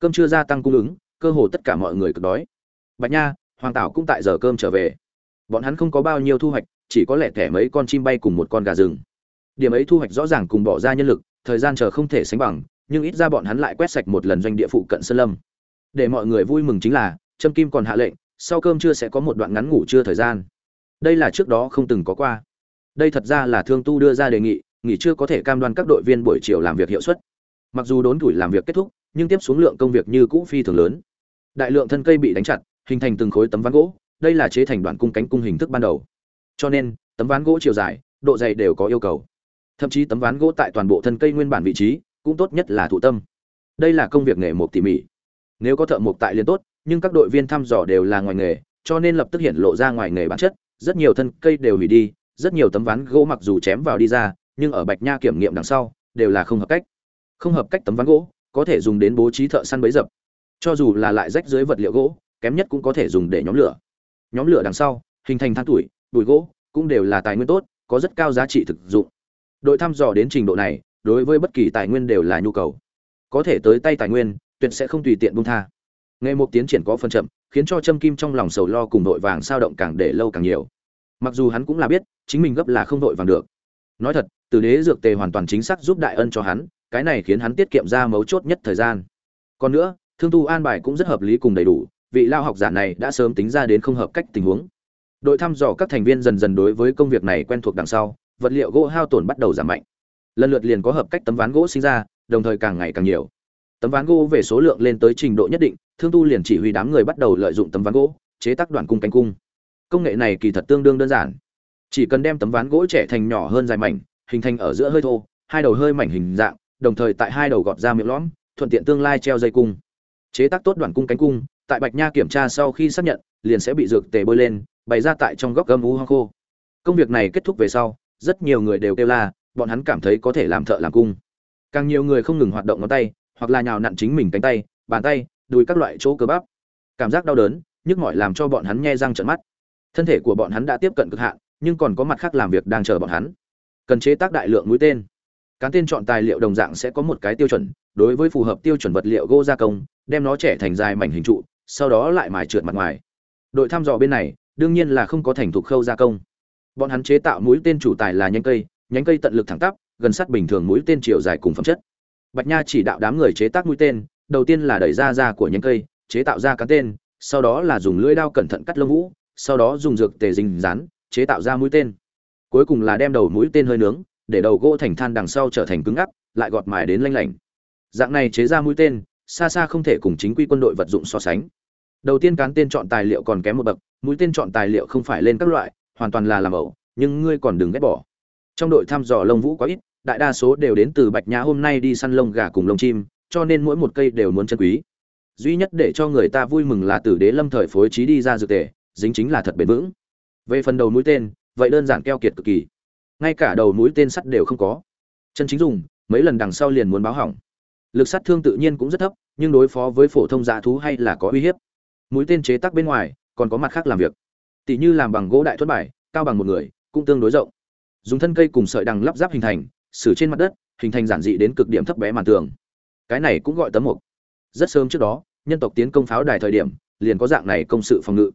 cơm chưa gia tăng cung ứng, cơ hồ tất cả mọi người cực đói. Bạch nha, hoàng tảo cũng tại giờ cơm trở về. Bọn hắn không có bao nhiêu thu hoạch, chỉ có lẻ thẻ mấy con chim bay cùng một con gà rừng. Điểm ấy thu hoạch rõ ràng cùng bỏ ra nhân lực, thời gian chờ không thể sánh bằng, nhưng ít ra bọn hắn lại quét sạch một lần doanh địa phụ cận sơn lâm. Để mọi người vui mừng chính là, trâm kim còn hạ lệnh, sau cơm trưa sẽ có một đoạn ngắn ngủ trưa thời gian. Đây là trước đó không từng có qua. Đây thật ra là thương tu đưa ra đề nghị, nghỉ trưa có thể cam đoan các đội viên buổi chiều làm việc hiệu suất. Mặc dù đốn tuổi làm việc kết thúc nhưng tiếp xuống lượng công việc như cũ phi thường lớn. Đại lượng thân cây bị đánh chặt, hình thành từng khối tấm ván gỗ, đây là chế thành đoạn cung cánh cung hình thức ban đầu. Cho nên, tấm ván gỗ chiều dài, độ dày đều có yêu cầu. Thậm chí tấm ván gỗ tại toàn bộ thân cây nguyên bản vị trí, cũng tốt nhất là thụ tâm. Đây là công việc nghề mộc tỉ mỉ. Nếu có thợ mộc tại liền tốt, nhưng các đội viên thăm dò đều là ngoài nghề, cho nên lập tức hiện lộ ra ngoài nghề bản chất, rất nhiều thân cây đều hủy đi, rất nhiều tấm ván gỗ mặc dù chém vào đi ra, nhưng ở bạch nha kiểm nghiệm đằng sau, đều là không hợp cách. Không hợp cách tấm ván gỗ có thể dùng đến bố trí thợ săn bấy dập. Cho dù là lại rách dưới vật liệu gỗ, kém nhất cũng có thể dùng để nhóm lửa. Nhóm lửa đằng sau, hình thành than tuổi, bụi gỗ cũng đều là tài nguyên tốt, có rất cao giá trị thực dụng. Đội thăm dò đến trình độ này, đối với bất kỳ tài nguyên đều là nhu cầu. Có thể tới tay tài nguyên, tuyệt sẽ không tùy tiện buông tha. Nghề mục tiến triển có phần chậm, khiến cho trâm kim trong lòng sầu lo cùng đội vàng sao động càng để lâu càng nhiều. Mặc dù hắn cũng là biết, chính mình gấp là không đội vàng được. Nói thật từ đế dược tề hoàn toàn chính xác giúp đại ân cho hắn cái này khiến hắn tiết kiệm ra mấu chốt nhất thời gian. Còn nữa, thương tu an bài cũng rất hợp lý cùng đầy đủ, vị lao học giả này đã sớm tính ra đến không hợp cách tình huống. Đội thăm dò các thành viên dần dần đối với công việc này quen thuộc đằng sau, vật liệu gỗ hao tổn bắt đầu giảm mạnh. Lần lượt liền có hợp cách tấm ván gỗ sinh ra, đồng thời càng ngày càng nhiều. Tấm ván gỗ về số lượng lên tới trình độ nhất định, thương tu liền chỉ huy đám người bắt đầu lợi dụng tấm ván gỗ, chế tác đoạn cung cánh cung. Công nghệ này kỳ thật tương đương đơn giản. Chỉ cần đem tấm ván gỗ trẻ thành nhỏ hơn dài mảnh, hình thành ở giữa hơi thô, hai đầu hơi mảnh hình dạng đồng thời tại hai đầu gọt ra miệng lõm, thuận tiện tương lai treo dây cung. Chế tác tốt đoạn cung cánh cung, tại bạch nha kiểm tra sau khi xác nhận, liền sẽ bị dược tề bơi lên, bày ra tại trong góc gâm u hoang khô. Công việc này kết thúc về sau, rất nhiều người đều kêu la, bọn hắn cảm thấy có thể làm thợ làm cung. Càng nhiều người không ngừng hoạt động ngón tay, hoặc là nhào nặn chính mình cánh tay, bàn tay, đùi các loại chỗ cơ bắp. Cảm giác đau đớn, nhức mỏi làm cho bọn hắn nghe răng trợn mắt. Thân thể của bọn hắn đã tiếp cận cực hạn, nhưng còn có mặt khác làm việc đang chờ bọn hắn. Cần chế tác đại lượng mũi tên cán tên chọn tài liệu đồng dạng sẽ có một cái tiêu chuẩn, đối với phù hợp tiêu chuẩn vật liệu gỗ gia công, đem nó trẻ thành dài mảnh hình trụ, sau đó lại mài trượt mặt ngoài. Đội thăm dò bên này, đương nhiên là không có thành thục khâu gia công. Bọn hắn chế tạo mũi tên chủ tài là nhánh cây nhánh cây tận lực thẳng tắp, gần sát bình thường mũi tên chiều dài cùng phẩm chất. Bạch nha chỉ đạo đám người chế tác mũi tên, đầu tiên là đẩy ra da của nhánh cây, chế tạo ra cán tên, sau đó là dùng lưỡi đao cẩn thận cắt lông vũ, sau đó dùng dược tề dình rán chế tạo ra mũi tên. Cuối cùng là đem đầu mũi tên hơi nướng để đầu gỗ thành than đằng sau trở thành cứng ngắc, lại gọt mài đến lanh lảnh. Dạng này chế ra mũi tên, xa xa không thể cùng chính quy quân đội vật dụng so sánh. Đầu tiên cán tên chọn tài liệu còn kém một bậc, mũi tên chọn tài liệu không phải lên các loại, hoàn toàn là làm ẩu, nhưng ngươi còn đừng ghét bỏ. Trong đội thăm dò lông vũ quá ít, đại đa số đều đến từ bạch nhã hôm nay đi săn lông gà cùng lông chim, cho nên mỗi một cây đều muốn chân quý. Duy nhất để cho người ta vui mừng là tử đế lâm thời phối trí đi ra dược tề, dính chính là thật bền vững. Về phần đầu mũi tên, vậy đơn giản keo kiệt cực kỳ ngay cả đầu mũi tên sắt đều không có. Chân chính dùng, mấy lần đằng sau liền muốn báo hỏng. Lực sát thương tự nhiên cũng rất thấp, nhưng đối phó với phổ thông dã thú hay là có uy hiếp. Mũi tên chế tác bên ngoài, còn có mặt khác làm việc. Tỷ như làm bằng gỗ đại thuất bài, cao bằng một người, cũng tương đối rộng. Dùng thân cây cùng sợi đằng lắp ráp hình thành, xử trên mặt đất, hình thành giản dị đến cực điểm thấp bé màn tường. Cái này cũng gọi tấm mục. Rất sớm trước đó, nhân tộc tiến công pháo đài thời điểm, liền có dạng này công sự phòng ngự.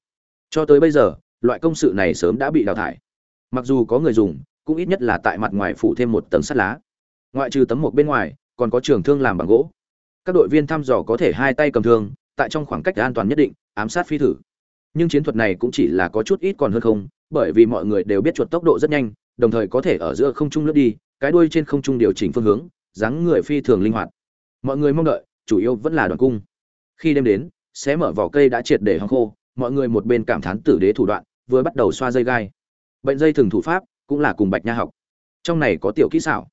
Cho tới bây giờ, loại công sự này sớm đã bị đào thải. Mặc dù có người dùng cũng ít nhất là tại mặt ngoài phủ thêm một tầng sắt lá. Ngoại trừ tấm một bên ngoài, còn có trường thương làm bằng gỗ. Các đội viên thăm dò có thể hai tay cầm thương, tại trong khoảng cách an toàn nhất định, ám sát phi thử. Nhưng chiến thuật này cũng chỉ là có chút ít còn hơn không, bởi vì mọi người đều biết chuột tốc độ rất nhanh, đồng thời có thể ở giữa không trung lướt đi, cái đuôi trên không trung điều chỉnh phương hướng, dáng người phi thường linh hoạt. Mọi người mong đợi, chủ yếu vẫn là đoàn cung. Khi đêm đến, xé mở vỏ cây đã triệt để hong khô, mọi người một bên cảm thán tử đế thủ đoạn, vừa bắt đầu xoa dây gai. Bệnh dây thường thủ pháp cũng là cùng bạch nha học. Trong này có tiểu kỹ xảo.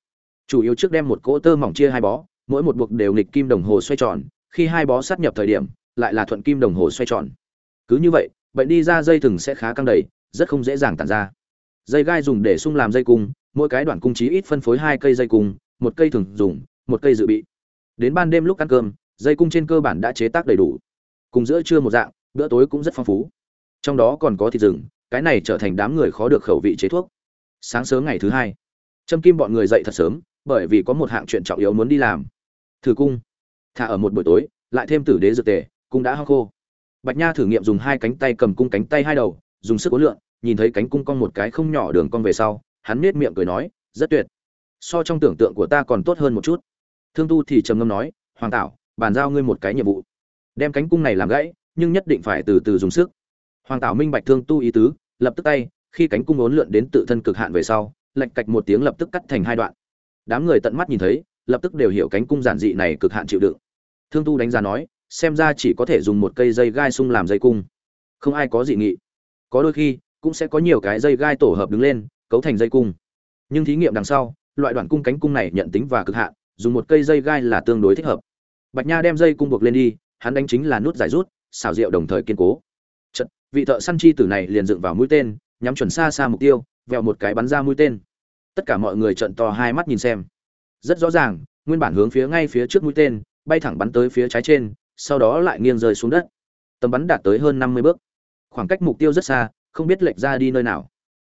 Chủ yếu trước đem một cỗ tơ mỏng chia hai bó, mỗi một buộc đều nghịch kim đồng hồ xoay tròn, khi hai bó sát nhập thời điểm, lại là thuận kim đồng hồ xoay tròn. Cứ như vậy, bệnh đi ra dây thừng sẽ khá căng đầy, rất không dễ dàng tàn ra. Dây gai dùng để sung làm dây cung, mỗi cái đoạn cung trí ít phân phối hai cây dây cung, một cây thường dùng, một cây dự bị. Đến ban đêm lúc ăn cơm, dây cung trên cơ bản đã chế tác đầy đủ. Cùng giữa trưa một dạng, bữa tối cũng rất phong phú. Trong đó còn có thịt rừng, cái này trở thành đám người khó được khẩu vị chế thuốc sáng sớm ngày thứ hai trâm kim bọn người dậy thật sớm bởi vì có một hạng chuyện trọng yếu muốn đi làm. Thử cung. Thả ở một buổi tối lại thêm tử đế dược tề cung đã hao khô. Bạch nha thử nghiệm dùng hai cánh tay cầm cung cánh tay hai đầu dùng sức uốn lượn, nhìn thấy cánh cung cong một cái không nhỏ đường cong về sau hắn nết miệng cười nói rất tuyệt. So trong tưởng tượng của ta còn tốt hơn một chút. Thương tu thì trầm ngâm nói hoàng tảo bàn giao ngươi một cái nhiệm vụ. Đem cánh cung này làm gãy nhưng nhất định phải từ từ dùng sức. Hoàng tảo minh bạch thương tu ý tứ lập tức tay khi cánh cung uốn lượn đến tự thân cực hạn về sau lạch cạch một tiếng lập tức cắt thành hai đoạn. Đám người tận mắt nhìn thấy lập tức đều hiểu cánh cung giản dị này cực hạn chịu đựng. Thương tu đánh giá nói xem ra chỉ có thể dùng một cây dây gai sung làm dây cung. Không ai có dị nghị. Có đôi khi cũng sẽ có nhiều cái dây gai tổ hợp đứng lên cấu thành dây cung. Nhưng thí nghiệm đằng sau loại đoạn cung cánh cung này nhận tính và cực hạn dùng một cây dây gai là tương đối thích hợp. Bạch nha đem dây cung buộc lên đi hắn đánh chính là nút giải rút xào rượu đồng thời kiên cố. Chợt, vị thợ săn chi tử này liền dựng vào mũi tên nhắm chuẩn xa xa mục tiêu vèo một cái bắn ra mũi tên. Tất cả mọi người trợn to hai mắt nhìn xem. Rất rõ ràng, nguyên bản hướng phía ngay phía trước mũi tên, bay thẳng bắn tới phía trái trên, sau đó lại nghiêng rơi xuống đất. Tầm bắn đạt tới hơn năm mươi bước. Khoảng cách mục tiêu rất xa, không biết lệch ra đi nơi nào.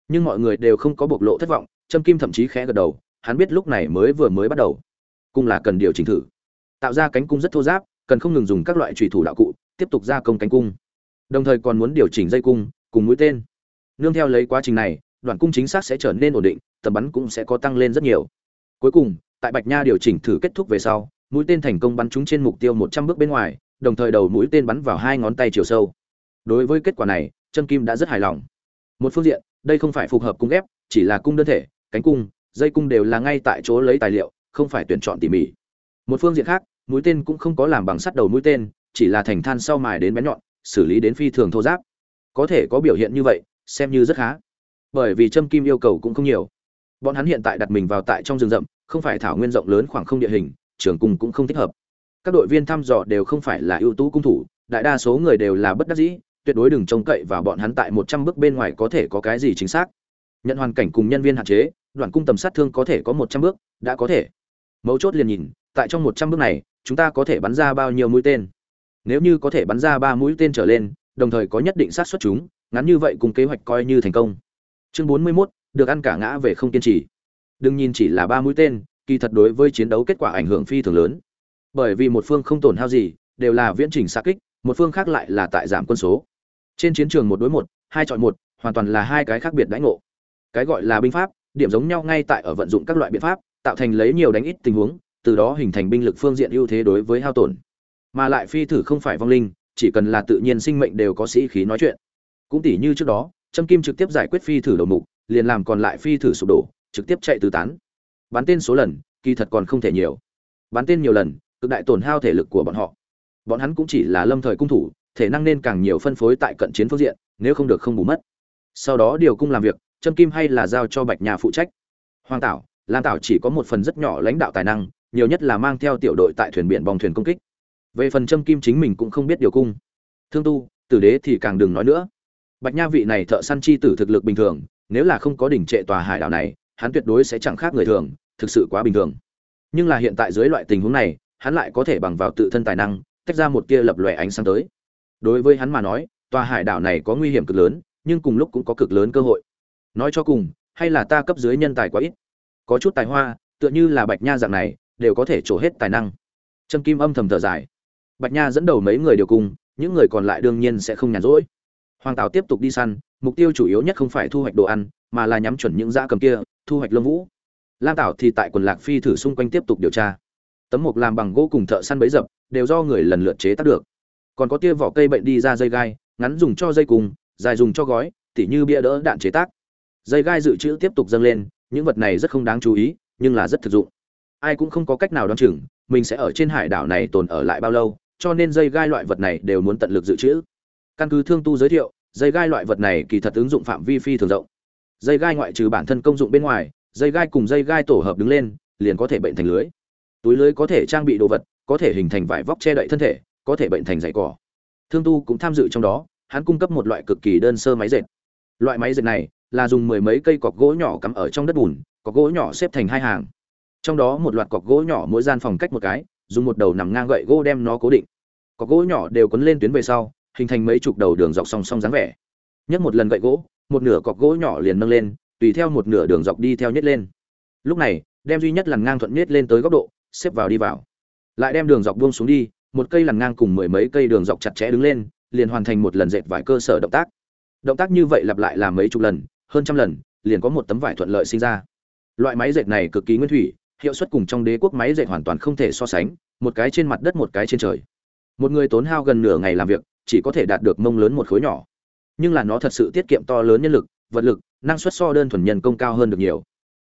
Nhưng mọi người đều không có bộc lộ thất vọng, trâm kim thậm chí khẽ gật đầu, hắn biết lúc này mới vừa mới bắt đầu. Cung là cần điều chỉnh thử. Tạo ra cánh cung rất thô giáp, cần không ngừng dùng các loại trùy thủ đạo cụ, tiếp tục gia công cánh cung. Đồng thời còn muốn điều chỉnh dây cung, cùng mũi tên nương theo lấy quá trình này, đoạn cung chính xác sẽ trở nên ổn định, tầm bắn cũng sẽ có tăng lên rất nhiều. Cuối cùng, tại bạch nha điều chỉnh thử kết thúc về sau, mũi tên thành công bắn trúng trên mục tiêu một trăm bước bên ngoài, đồng thời đầu mũi tên bắn vào hai ngón tay chiều sâu. Đối với kết quả này chân kim đã rất hài lòng. Một phương diện, đây không phải phù hợp cung ghép chỉ là cung đơn thể, cánh cung, dây cung đều là ngay tại chỗ lấy tài liệu, không phải tuyển chọn tỉ mỉ. Một phương diện khác, mũi tên cũng không có làm bằng sắt đầu mũi tên, chỉ là thành than sau mài đến bén nhọn, xử lý đến phi thường thô giáp. Có thể có biểu hiện như vậy xem như rất khá. Bởi vì châm kim yêu cầu cũng không nhiều. Bọn hắn hiện tại đặt mình vào tại trong rừng rậm, không phải thảo nguyên rộng lớn khoảng không địa hình, trường cung cũng không thích hợp. Các đội viên thăm dò đều không phải là ưu tú cung thủ, đại đa số người đều là bất đắc dĩ, tuyệt đối đừng trông cậy vào bọn hắn tại một trăm bước bên ngoài có thể có cái gì chính xác. Nhận hoàn cảnh cùng nhân viên hạn chế, đoạn cung tầm sát thương có thể có một trăm bước, đã có thể. Mấu chốt liền nhìn, tại trong một trăm bước này, chúng ta có thể bắn ra bao nhiêu mũi tên. Nếu như có thể bắn ra ba mũi tên trở lên, đồng thời có nhất định sát xuất chúng ngắn như vậy cùng kế hoạch coi như thành công. Chương bốn mươi 41, được ăn cả ngã về không kiên trì. Đừng nhìn chỉ là ba mũi tên kỳ thật đối với chiến đấu kết quả ảnh hưởng phi thường lớn. Bởi vì một phương không tổn hao gì đều là viễn trình xa kích một phương khác lại là tại giảm quân số. Trên chiến trường một đối một hai chọn một hoàn toàn là hai cái khác biệt đánh ngộ. Cái gọi là binh pháp điểm giống nhau ngay tại ở vận dụng các loại biện pháp tạo thành lấy nhiều đánh ít tình huống từ đó hình thành binh lực phương diện ưu thế đối với hao tổn. Mà lại phi thử không phải vong linh chỉ cần là tự nhiên sinh mệnh đều có sĩ khí nói chuyện cũng tỉ như trước đó châm kim trực tiếp giải quyết phi thử đầu mục, liền làm còn lại phi thử sụp đổ, trực tiếp chạy tứ tán. Bắn tên số lần, kỳ thật còn không thể nhiều. Bắn tên nhiều lần, cực đại tổn hao thể lực của bọn họ. Bọn hắn cũng chỉ là lâm thời cung thủ, thể năng nên càng nhiều phân phối tại cận chiến phương diện, nếu không được không bù mất. Sau đó điều cung làm việc châm kim hay là giao cho bạch nhà phụ trách. Hoàng tảo, lam tảo chỉ có một phần rất nhỏ lãnh đạo tài năng, nhiều nhất là mang theo tiểu đội tại thuyền biển bong thuyền công kích. Về phần châm kim chính mình cũng không biết điều cung. Thương tu, tử đế thì càng đừng nói nữa bạch nha vị này thợ săn chi tử thực lực bình thường, nếu là không có đỉnh trệ tòa hải đảo này, hắn tuyệt đối sẽ chẳng khác người thường, thực sự quá bình thường. Nhưng là hiện tại dưới loại tình huống này, hắn lại có thể bằng vào tự thân tài năng, tách ra một tia lập lòe ánh sáng tới. Đối với hắn mà nói, tòa hải đảo này có nguy hiểm cực lớn, nhưng cùng lúc cũng có cực lớn cơ hội. Nói cho cùng, hay là ta cấp dưới nhân tài quá ít. Có chút tài hoa, tựa như là bạch nha dạng này, đều có thể trổ hết tài năng. Trâm kim âm thầm thở dài. Bạch nha dẫn đầu mấy người điều cùng, những người còn lại đương nhiên sẽ không nhàn rỗi hoàng tào tiếp tục đi săn, mục tiêu chủ yếu nhất không phải thu hoạch đồ ăn, mà là nhắm chuẩn những da cầm kia, thu hoạch lông vũ. Lam tảo thì tại quần lạc phi thử xung quanh tiếp tục điều tra. Tấm mục làm bằng gỗ cùng thợ săn bấy dập, đều do người lần lượt chế tác được. Còn có tia vỏ cây bệnh đi ra dây gai, ngắn dùng cho dây cùng, dài dùng cho gói, tỉ như bia đỡ đạn chế tác. Dây gai dự trữ tiếp tục dâng lên, những vật này rất không đáng chú ý, nhưng là rất thực dụng. Ai cũng không có cách nào đoán chừng, mình sẽ ở trên hải đảo này tồn ở lại bao lâu, cho nên dây gai loại vật này đều muốn tận lực dự trữ căn cứ thương tu giới thiệu, dây gai loại vật này kỳ thật ứng dụng phạm vi phi thường rộng. Dây gai ngoại trừ bản thân công dụng bên ngoài, dây gai cùng dây gai tổ hợp đứng lên, liền có thể bệnh thành lưới. Túi lưới có thể trang bị đồ vật, có thể hình thành vải vóc che đậy thân thể, có thể bệnh thành giày cỏ. Thương tu cũng tham dự trong đó, hắn cung cấp một loại cực kỳ đơn sơ máy dệt. Loại máy dệt này là dùng mười mấy cây cọc gỗ nhỏ cắm ở trong đất bùn, cọc gỗ nhỏ xếp thành hai hàng. Trong đó một loạt cọc gỗ nhỏ mỗi gian phòng cách một cái, dùng một đầu nằm ngang gậy gỗ đem nó cố định. Cọc gỗ nhỏ đều quấn lên tuyến về sau hình thành mấy chục đầu đường dọc song song dáng vẻ. Nhấc một lần gậy gỗ, một nửa cọc gỗ nhỏ liền nâng lên, tùy theo một nửa đường dọc đi theo nhét lên. Lúc này, đem duy nhất lằn ngang thuận nhét lên tới góc độ, xếp vào đi vào. Lại đem đường dọc buông xuống đi, một cây lằn ngang cùng mười mấy cây đường dọc chặt chẽ đứng lên, liền hoàn thành một lần dệt vải cơ sở động tác. Động tác như vậy lặp lại làm mấy chục lần, hơn trăm lần, liền có một tấm vải thuận lợi sinh ra. Loại máy dệt này cực kỳ nguyên thủy, hiệu suất cùng trong đế quốc máy dệt hoàn toàn không thể so sánh, một cái trên mặt đất một cái trên trời. Một người tốn hao gần nửa ngày làm việc chỉ có thể đạt được mông lớn một khối nhỏ. Nhưng là nó thật sự tiết kiệm to lớn nhân lực, vật lực, năng suất so đơn thuần nhân công cao hơn được nhiều.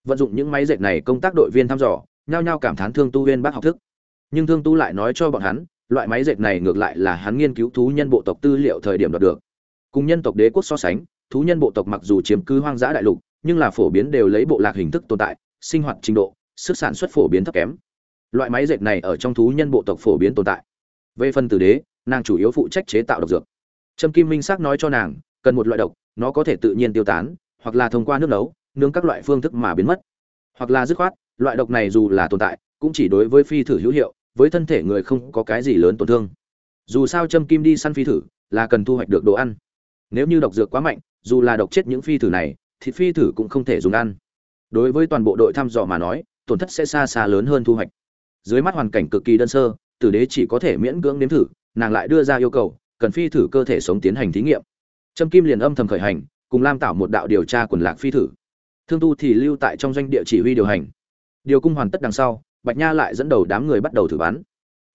Vận dụng những máy dệt này công tác đội viên thăm dò, nhao nhao cảm thán thương tu viên bác học thức. Nhưng thương tu lại nói cho bọn hắn, loại máy dệt này ngược lại là hắn nghiên cứu thú nhân bộ tộc tư liệu thời điểm đoạt được. Cùng nhân tộc đế quốc so sánh, thú nhân bộ tộc mặc dù chiếm cứ hoang dã đại lục, nhưng là phổ biến đều lấy bộ lạc hình thức tồn tại, sinh hoạt trình độ, sức sản xuất phổ biến thấp kém. Loại máy dệt này ở trong thú nhân bộ tộc phổ biến tồn tại. Về phần tử đế nàng chủ yếu phụ trách chế tạo độc dược. Trâm kim minh xác nói cho nàng, cần một loại độc, nó có thể tự nhiên tiêu tán, hoặc là thông qua nước nấu, nướng các loại phương thức mà biến mất. Hoặc là dứt khoát, loại độc này dù là tồn tại, cũng chỉ đối với phi thử hữu hiệu, với thân thể người không có cái gì lớn tổn thương. Dù sao châm kim đi săn phi thử, là cần thu hoạch được đồ ăn. Nếu như độc dược quá mạnh, dù là độc chết những phi thử này thì phi thử cũng không thể dùng ăn. Đối với toàn bộ đội thăm dò mà nói, tổn thất sẽ xa xa lớn hơn thu hoạch. Dưới mắt hoàn cảnh cực kỳ đơn sơ, tử đế chỉ có thể miễn cưỡng nếm thử nàng lại đưa ra yêu cầu, cần phi thử cơ thể sống tiến hành thí nghiệm. Trâm kim liền âm thầm khởi hành, cùng lam tạo một đạo điều tra quần lạc phi thử. Thương tu thì lưu tại trong doanh địa chỉ huy điều hành. Điều cung hoàn tất đằng sau, bạch nha lại dẫn đầu đám người bắt đầu thử bắn.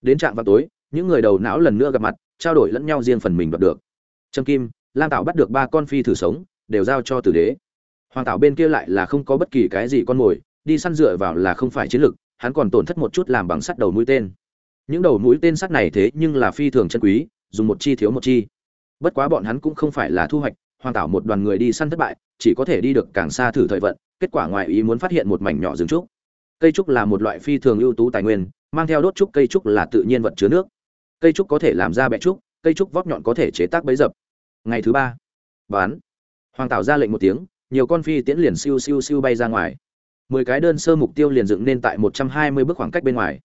Đến trạm vào tối, những người đầu não lần nữa gặp mặt, trao đổi lẫn nhau riêng phần mình đoạt được. Trâm kim, lam tạo bắt được ba con phi thử sống, đều giao cho tử đế. Hoàng tạo bên kia lại là không có bất kỳ cái gì con mồi, đi săn dựa vào là không phải chiến lực hắn còn tổn thất một chút làm bằng sắt đầu mũi tên những đầu mũi tên sắt này thế nhưng là phi thường chân quý, dùng một chi thiếu một chi. Bất quá bọn hắn cũng không phải là thu hoạch, hoàng tảo một đoàn người đi săn thất bại, chỉ có thể đi được càng xa thử thời vận, kết quả ngoài ý muốn phát hiện một mảnh nhỏ rừng trúc. Cây trúc là một loại phi thường ưu tú tài nguyên, mang theo đốt trúc, cây trúc là tự nhiên vật chứa nước. Cây trúc có thể làm ra bẹ trúc, cây trúc vóc nhọn có thể chế tác bấy dập. Ngày thứ ba bán hoàng tảo ra lệnh một tiếng, nhiều con phi tiễn liền siêu siêu siêu bay ra ngoài. Mười cái đơn sơ mục tiêu liền dựng nên tại một trăm hai mươi bước khoảng cách bên ngoài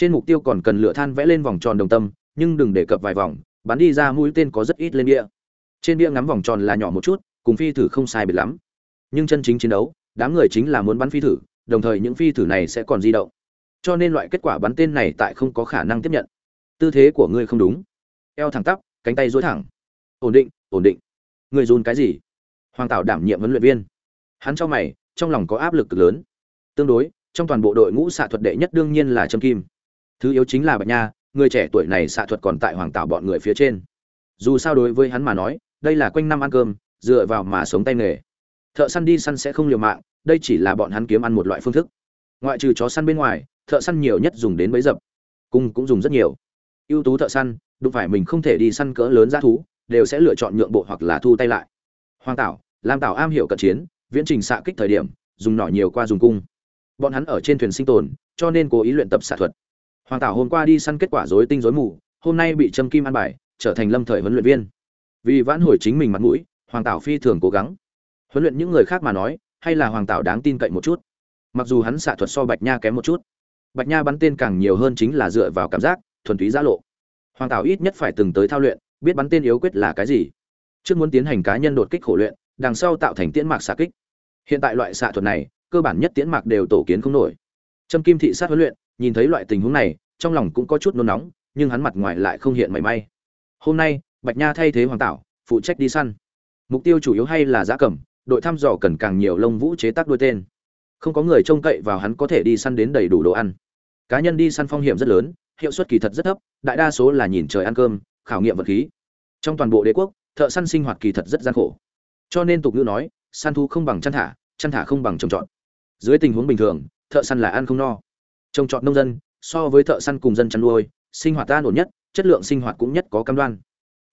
trên mục tiêu còn cần lửa than vẽ lên vòng tròn đồng tâm, nhưng đừng để cập vài vòng, bắn đi ra mũi tên có rất ít lên bia. Trên bia ngắm vòng tròn là nhỏ một chút, cùng phi thử không sai biệt lắm. Nhưng chân chính chiến đấu, đám người chính là muốn bắn phi thử, đồng thời những phi thử này sẽ còn di động. Cho nên loại kết quả bắn tên này tại không có khả năng tiếp nhận. Tư thế của ngươi không đúng. Eo thẳng tắp, cánh tay dối thẳng. Ổn định ổn định. Người dùn cái gì? Hoàng tảo đảm nhiệm huấn luyện viên. Hắn cho mày, trong lòng có áp lực cực lớn. Tương đối, trong toàn bộ đội ngũ xạ thuật đệ nhất đương nhiên là trâm kim thứ yếu chính là bạch nha, người trẻ tuổi này xạ thuật còn tại hoàng tảo bọn người phía trên. Dù sao đối với hắn mà nói, đây là quanh năm ăn cơm, dựa vào mà sống tay nghề. Thợ săn đi săn sẽ không liều mạng, đây chỉ là bọn hắn kiếm ăn một loại phương thức. Ngoại trừ chó săn bên ngoài, thợ săn nhiều nhất dùng đến bấy dập. Cung cũng dùng rất nhiều. Ưu tú thợ săn, đụng phải mình không thể đi săn cỡ lớn g thú, đều sẽ lựa chọn nhượng bộ hoặc là thu tay lại. Hoàng tảo, lam tảo am hiểu cận chiến, viễn trình xạ kích thời điểm, dùng nỏ nhiều qua dùng cung. Bọn hắn ở trên thuyền sinh tồn, cho nên cố ý luyện tập xạ thuật hoàng tảo hôm qua đi săn kết quả rối tinh rối mù, hôm nay bị châm kim ăn bài, trở thành lâm thời huấn luyện viên. Vì vãn hồi chính mình mặt mũi, hoàng tảo phi thường cố gắng. Huấn luyện những người khác mà nói, hay là hoàng tảo đáng tin cậy một chút. Mặc dù hắn xạ thuật so bạch nha kém một chút, bạch nha bắn tên càng nhiều hơn chính là dựa vào cảm giác, thuần túy giã lộ. Hoàng tảo ít nhất phải từng tới thao luyện, biết bắn tên yếu quyết là cái gì. Trước muốn tiến hành cá nhân đột kích khổ luyện, đằng sau tạo thành tiễn mạc xạ kích. Hiện tại loại xạ thuật này, cơ bản nhất tiễn mạc đều tổ kiến không nổi. Trâm kim thị sát huấn luyện nhìn thấy loại tình huống này, trong lòng cũng có chút nôn nóng, nhưng hắn mặt ngoài lại không hiện mảy may. Hôm nay, bạch nha thay thế hoàng tảo, phụ trách đi săn. Mục tiêu chủ yếu hay là giã cầm đội thăm dò cần càng nhiều lông vũ chế tác đuôi tên. Không có người trông cậy vào hắn có thể đi săn đến đầy đủ đồ ăn. Cá nhân đi săn phong hiểm rất lớn, hiệu suất kỳ thật rất thấp, đại đa số là nhìn trời ăn cơm, khảo nghiệm vật khí. Trong toàn bộ đế quốc, thợ săn sinh hoạt kỳ thật rất gian khổ. Cho nên tục ngữ nói, săn thu không bằng chăn thả chăn thả không bằng trồng trọt. Dưới tình huống bình thường, thợ săn là ăn không no trồng trọt nông dân, so với thợ săn cùng dân chăn nuôi, sinh hoạt ta ổn nhất, chất lượng sinh hoạt cũng nhất có cam đoan.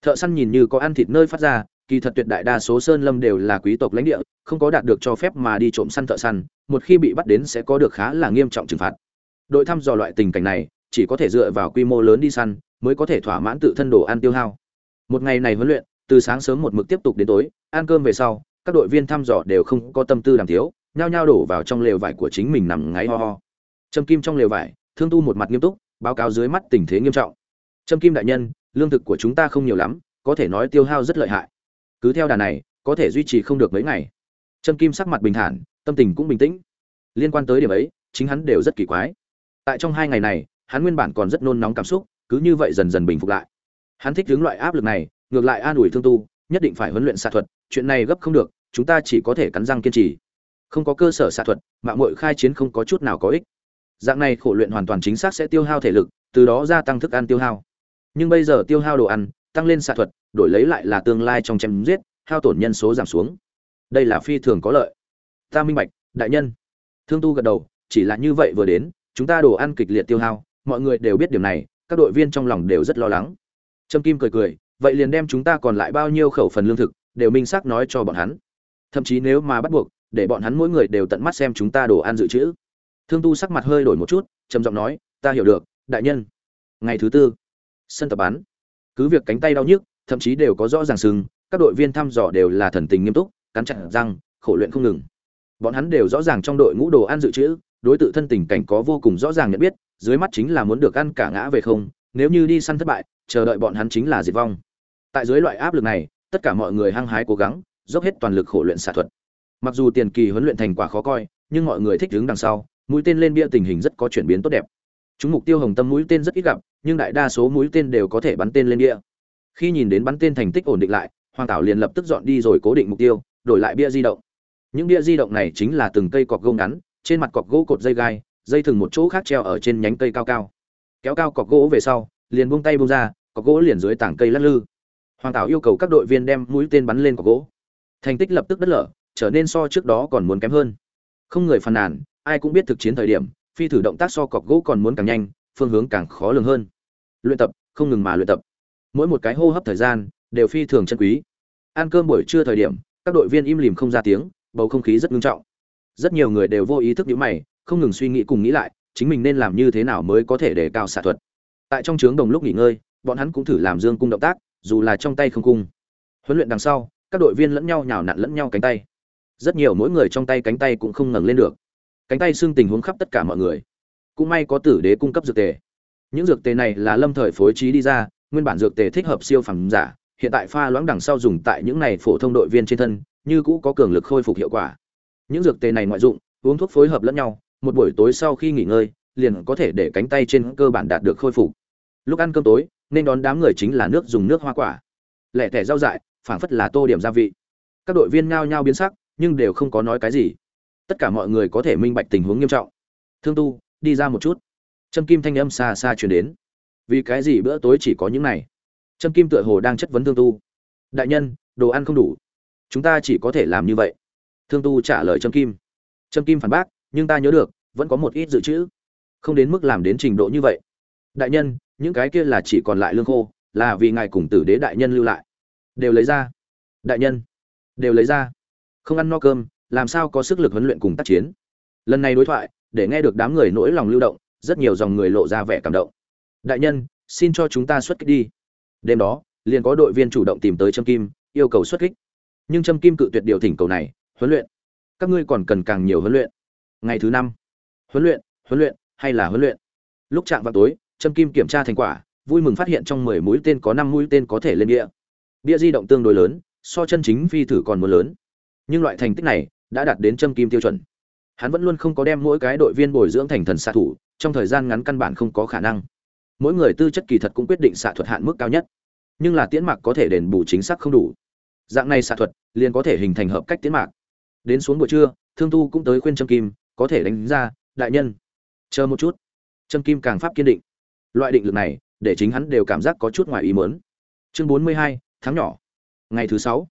Thợ săn nhìn như có ăn thịt nơi phát ra, kỳ thật tuyệt đại đa số sơn lâm đều là quý tộc lãnh địa, không có đạt được cho phép mà đi trộm săn thợ săn, một khi bị bắt đến sẽ có được khá là nghiêm trọng trừng phạt. Đội thăm dò loại tình cảnh này, chỉ có thể dựa vào quy mô lớn đi săn, mới có thể thỏa mãn tự thân đồ ăn tiêu hao. Một ngày này huấn luyện, từ sáng sớm một mực tiếp tục đến tối, ăn cơm về sau, các đội viên thăm dò đều không có tâm tư làm thiếu, nhao nhao đổ vào trong lều vải của chính mình nằm ngáy ho ho trâm kim trong lều vải, thương tu một mặt nghiêm túc, báo cáo dưới mắt tình thế nghiêm trọng. Trâm kim đại nhân, lương thực của chúng ta không nhiều lắm, có thể nói tiêu hao rất lợi hại. Cứ theo đà này, có thể duy trì không được mấy ngày. Trâm kim sắc mặt bình thản, tâm tình cũng bình tĩnh. Liên quan tới điểm ấy, chính hắn đều rất kỳ quái. Tại trong hai ngày này, hắn nguyên bản còn rất nôn nóng cảm xúc, cứ như vậy dần dần bình phục lại. Hắn thích hướng loại áp lực này, ngược lại an ủi thương tu, nhất định phải huấn luyện xạ thuật, chuyện này gấp không được, chúng ta chỉ có thể cắn răng kiên trì. Không có cơ sở xạ thuật mạng muội khai chiến không có chút nào có ích dạng này khổ luyện hoàn toàn chính xác sẽ tiêu hao thể lực, từ đó gia tăng thức ăn tiêu hao. Nhưng bây giờ tiêu hao đồ ăn, tăng lên xạ thuật, đổi lấy lại là tương lai trong chém giết, hao tổn nhân số giảm xuống. Đây là phi thường có lợi. Ta minh bạch, đại nhân. Thương tu gật đầu, chỉ là như vậy vừa đến, chúng ta đồ ăn kịch liệt tiêu hao, mọi người đều biết điểm này, các đội viên trong lòng đều rất lo lắng. Trâm kim cười cười, vậy liền đem chúng ta còn lại bao nhiêu khẩu phần lương thực, đều minh xác nói cho bọn hắn. Thậm chí nếu mà bắt buộc, để bọn hắn mỗi người đều tận mắt xem chúng ta đồ ăn dự trữ thương tu sắc mặt hơi đổi một chút, trầm giọng nói, ta hiểu được, đại nhân. Ngày thứ tư, sân tập bắn cứ việc cánh tay đau nhức, thậm chí đều có rõ ràng sừng, các đội viên thăm dò đều là thần tình nghiêm túc, cắn chặt răng, khổ luyện không ngừng. Bọn hắn đều rõ ràng trong đội ngũ đồ ăn dự trữ, đối tự thân tình cảnh có vô cùng rõ ràng nhận biết, dưới mắt chính là muốn được ăn cả ngã về không, nếu như đi săn thất bại, chờ đợi bọn hắn chính là diệt vong. Tại dưới loại áp lực này, tất cả mọi người hăng hái cố gắng, dốc hết toàn lực khổ luyện xạ thuật. Mặc dù tiền kỳ huấn luyện thành quả khó coi, nhưng mọi người thích đứng đằng sau mũi tên lên bia tình hình rất có chuyển biến tốt đẹp. Chúng mục tiêu hồng tâm mũi tên rất ít gặp, nhưng đại đa số mũi tên đều có thể bắn tên lên bia. Khi nhìn đến bắn tên thành tích ổn định lại, hoàng tảo liền lập tức dọn đi rồi cố định mục tiêu, đổi lại bia di động. Những bia di động này chính là từng cây cọc gỗ ngắn, trên mặt cọc gỗ cột dây gai, dây thừng một chỗ khác treo ở trên nhánh cây cao cao. Kéo cao cọc gỗ về sau, liền buông tay buông ra, cọc gỗ liền dưới tảng cây lắc lư. Hoàng tảo yêu cầu các đội viên đem mũi tên bắn lên cọc gỗ. Thành tích lập tức đất lở, trở nên so trước đó còn muốn kém hơn. Không người phàn nàn ai cũng biết thực chiến thời điểm, phi thử động tác so cọc gỗ còn muốn càng nhanh, phương hướng càng khó lường hơn. Luyện tập, không ngừng mà luyện tập. Mỗi một cái hô hấp thời gian, đều phi thường chân quý. Ăn cơm buổi trưa thời điểm, các đội viên im lìm không ra tiếng, bầu không khí rất nghiêm trọng. Rất nhiều người đều vô ý thức nhũ mày, không ngừng suy nghĩ cùng nghĩ lại, chính mình nên làm như thế nào mới có thể để cao xạ thuật. Tại trong trướng đồng lúc nghỉ ngơi, bọn hắn cũng thử làm dương cung động tác, dù là trong tay không cung. Huấn luyện đằng sau, các đội viên lẫn nhau nhào nặn lẫn nhau cánh tay. Rất nhiều mỗi người trong tay cánh tay cũng không ngẩng lên được cánh tay xương tình huống khắp tất cả mọi người. Cũng may có tử đế cung cấp dược tề. Những dược tề này là lâm thời phối trí đi ra, nguyên bản dược tề thích hợp siêu phẩm giả, hiện tại pha loãng đằng sau dùng tại những này phổ thông đội viên trên thân, như cũ có cường lực khôi phục hiệu quả. Những dược tề này ngoại dụng, uống thuốc phối hợp lẫn nhau, một buổi tối sau khi nghỉ ngơi, liền có thể để cánh tay trên cơ bản đạt được khôi phục. Lúc ăn cơm tối, nên đón đám người chính là nước dùng nước hoa quả. Lẻ tẻ rau dại, phảng phất là tô điểm gia vị. Các đội viên ngao nhao biến sắc, nhưng đều không có nói cái gì tất cả mọi người có thể minh bạch tình huống nghiêm trọng. Thương tu, đi ra một chút. Trâm kim thanh âm xa xa chuyển đến. Vì cái gì bữa tối chỉ có những này? Trâm kim tựa hồ đang chất vấn thương tu. Đại nhân, đồ ăn không đủ. Chúng ta chỉ có thể làm như vậy. Thương tu trả lời trâm kim. Trâm kim phản bác, nhưng ta nhớ được, vẫn có một ít dự trữ. Không đến mức làm đến trình độ như vậy. Đại nhân, những cái kia là chỉ còn lại lương khô, là vì ngài cùng tử đế đại nhân lưu lại. Đều lấy ra. Đại nhân. Đều lấy ra. Không ăn no cơm làm sao có sức lực huấn luyện cùng tác chiến. Lần này đối thoại, để nghe được đám người nỗi lòng lưu động, rất nhiều dòng người lộ ra vẻ cảm động. Đại nhân, xin cho chúng ta xuất kích đi. Đêm đó, liền có đội viên chủ động tìm tới trâm kim, yêu cầu xuất kích. Nhưng trâm kim cự tuyệt điều thỉnh cầu này, huấn luyện. Các ngươi còn cần càng nhiều huấn luyện. Ngày thứ năm, huấn luyện huấn luyện, hay là huấn luyện? Lúc chạm vào tối, trâm kim kiểm tra thành quả, vui mừng phát hiện trong mười mũi tên có năm mũi tên có thể lên bia. Bia di động tương đối lớn, so chân chính phi thử còn muốn lớn. Nhưng loại thành tích này đã đạt đến châm kim tiêu chuẩn. Hắn vẫn luôn không có đem mỗi cái đội viên bồi dưỡng thành thần xạ thủ, trong thời gian ngắn căn bản không có khả năng. Mỗi người tư chất kỳ thật cũng quyết định xạ thuật hạn mức cao nhất. Nhưng là tiễn mạc có thể đền bù chính xác không đủ. Dạng này xạ thuật, liền có thể hình thành hợp cách tiễn mạc. Đến xuống buổi trưa, thương tu cũng tới khuyên trâm kim, có thể đánh ra, đại nhân. Chờ một chút. Trâm kim càng pháp kiên định. Loại định lực này, để chính hắn đều cảm giác có chút ngoài ý mớn chương bốn mươi hai, tháng nhỏ. Ngày thứ sáu.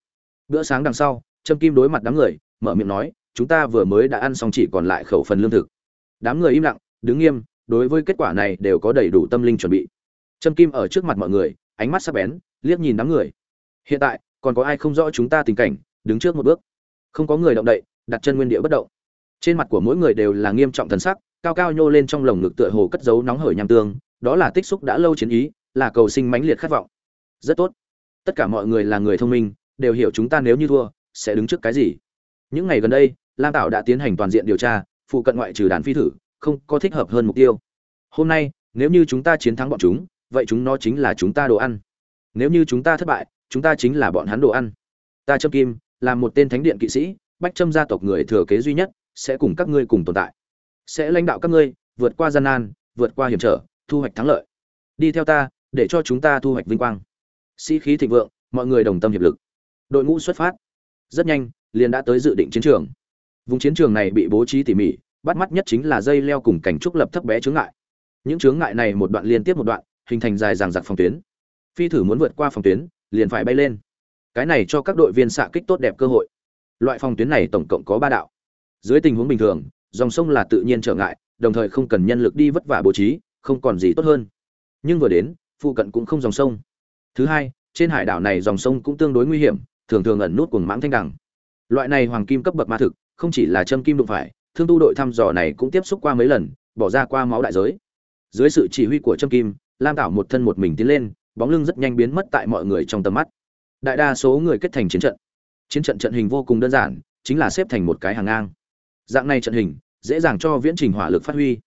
Bữa sáng đằng sau trâm kim đối mặt đám người mở miệng nói, chúng ta vừa mới đã ăn xong chỉ còn lại khẩu phần lương thực. Đám người im lặng, đứng nghiêm, đối với kết quả này đều có đầy đủ tâm linh chuẩn bị. Trâm kim ở trước mặt mọi người, ánh mắt sắc bén, liếc nhìn đám người. Hiện tại, còn có ai không rõ chúng ta tình cảnh, đứng trước một bước. Không có người động đậy, đặt chân nguyên địa bất động. Trên mặt của mỗi người đều là nghiêm trọng thần sắc, cao cao nhô lên trong lồng ngực tựa hồ cất giấu nóng hởi nham tương, đó là tích xúc đã lâu chiến ý, là cầu sinh mãnh liệt khát vọng. Rất tốt. Tất cả mọi người là người thông minh, đều hiểu chúng ta nếu như thua, sẽ đứng trước cái gì những ngày gần đây, lam tạo đã tiến hành toàn diện điều tra, phụ cận ngoại trừ đàn phi thử, không có thích hợp hơn mục tiêu. Hôm nay, nếu như chúng ta chiến thắng bọn chúng, vậy chúng nó chính là chúng ta đồ ăn. Nếu như chúng ta thất bại, chúng ta chính là bọn hắn đồ ăn. Ta trâm kim, là một tên thánh điện kỵ sĩ, bách trâm gia tộc người thừa kế duy nhất, sẽ cùng các ngươi cùng tồn tại. Sẽ lãnh đạo các ngươi, vượt qua gian nan, vượt qua hiểm trở, thu hoạch thắng lợi. Đi theo ta, để cho chúng ta thu hoạch vinh quang. Sĩ khí thịnh vượng, mọi người đồng tâm hiệp lực. Đội ngũ xuất phát. Rất nhanh liền đã tới dự định chiến trường. Vùng chiến trường này bị bố trí tỉ mỉ, bắt mắt nhất chính là dây leo cùng cảnh trúc lập thấp bé chướng ngại. Những chướng ngại này một đoạn liên tiếp một đoạn, hình thành dài dằng dặc phòng tuyến. Phi thử muốn vượt qua phòng tuyến, liền phải bay lên. Cái này cho các đội viên xạ kích tốt đẹp cơ hội. Loại phòng tuyến này tổng cộng có ba đạo. Dưới tình huống bình thường, dòng sông là tự nhiên trở ngại, đồng thời không cần nhân lực đi vất vả bố trí, không còn gì tốt hơn. Nhưng vừa đến, phụ cận cũng không dòng sông. Thứ hai, trên hải đảo này dòng sông cũng tương đối nguy hiểm, thường thường ẩn nút cuồng mãng thanh đằng loại này hoàng kim cấp bậc ma thực, không chỉ là châm kim đụng phải, thương tu đội thăm dò này cũng tiếp xúc qua mấy lần, bỏ ra qua máu đại giới. Dưới sự chỉ huy của trâm kim, lam tảo một thân một mình tiến lên, bóng lưng rất nhanh biến mất tại mọi người trong tầm mắt. Đại đa số người kết thành chiến trận. Chiến trận trận hình vô cùng đơn giản, chính là xếp thành một cái hàng ngang. Dạng này trận hình, dễ dàng cho viễn trình hỏa lực phát huy.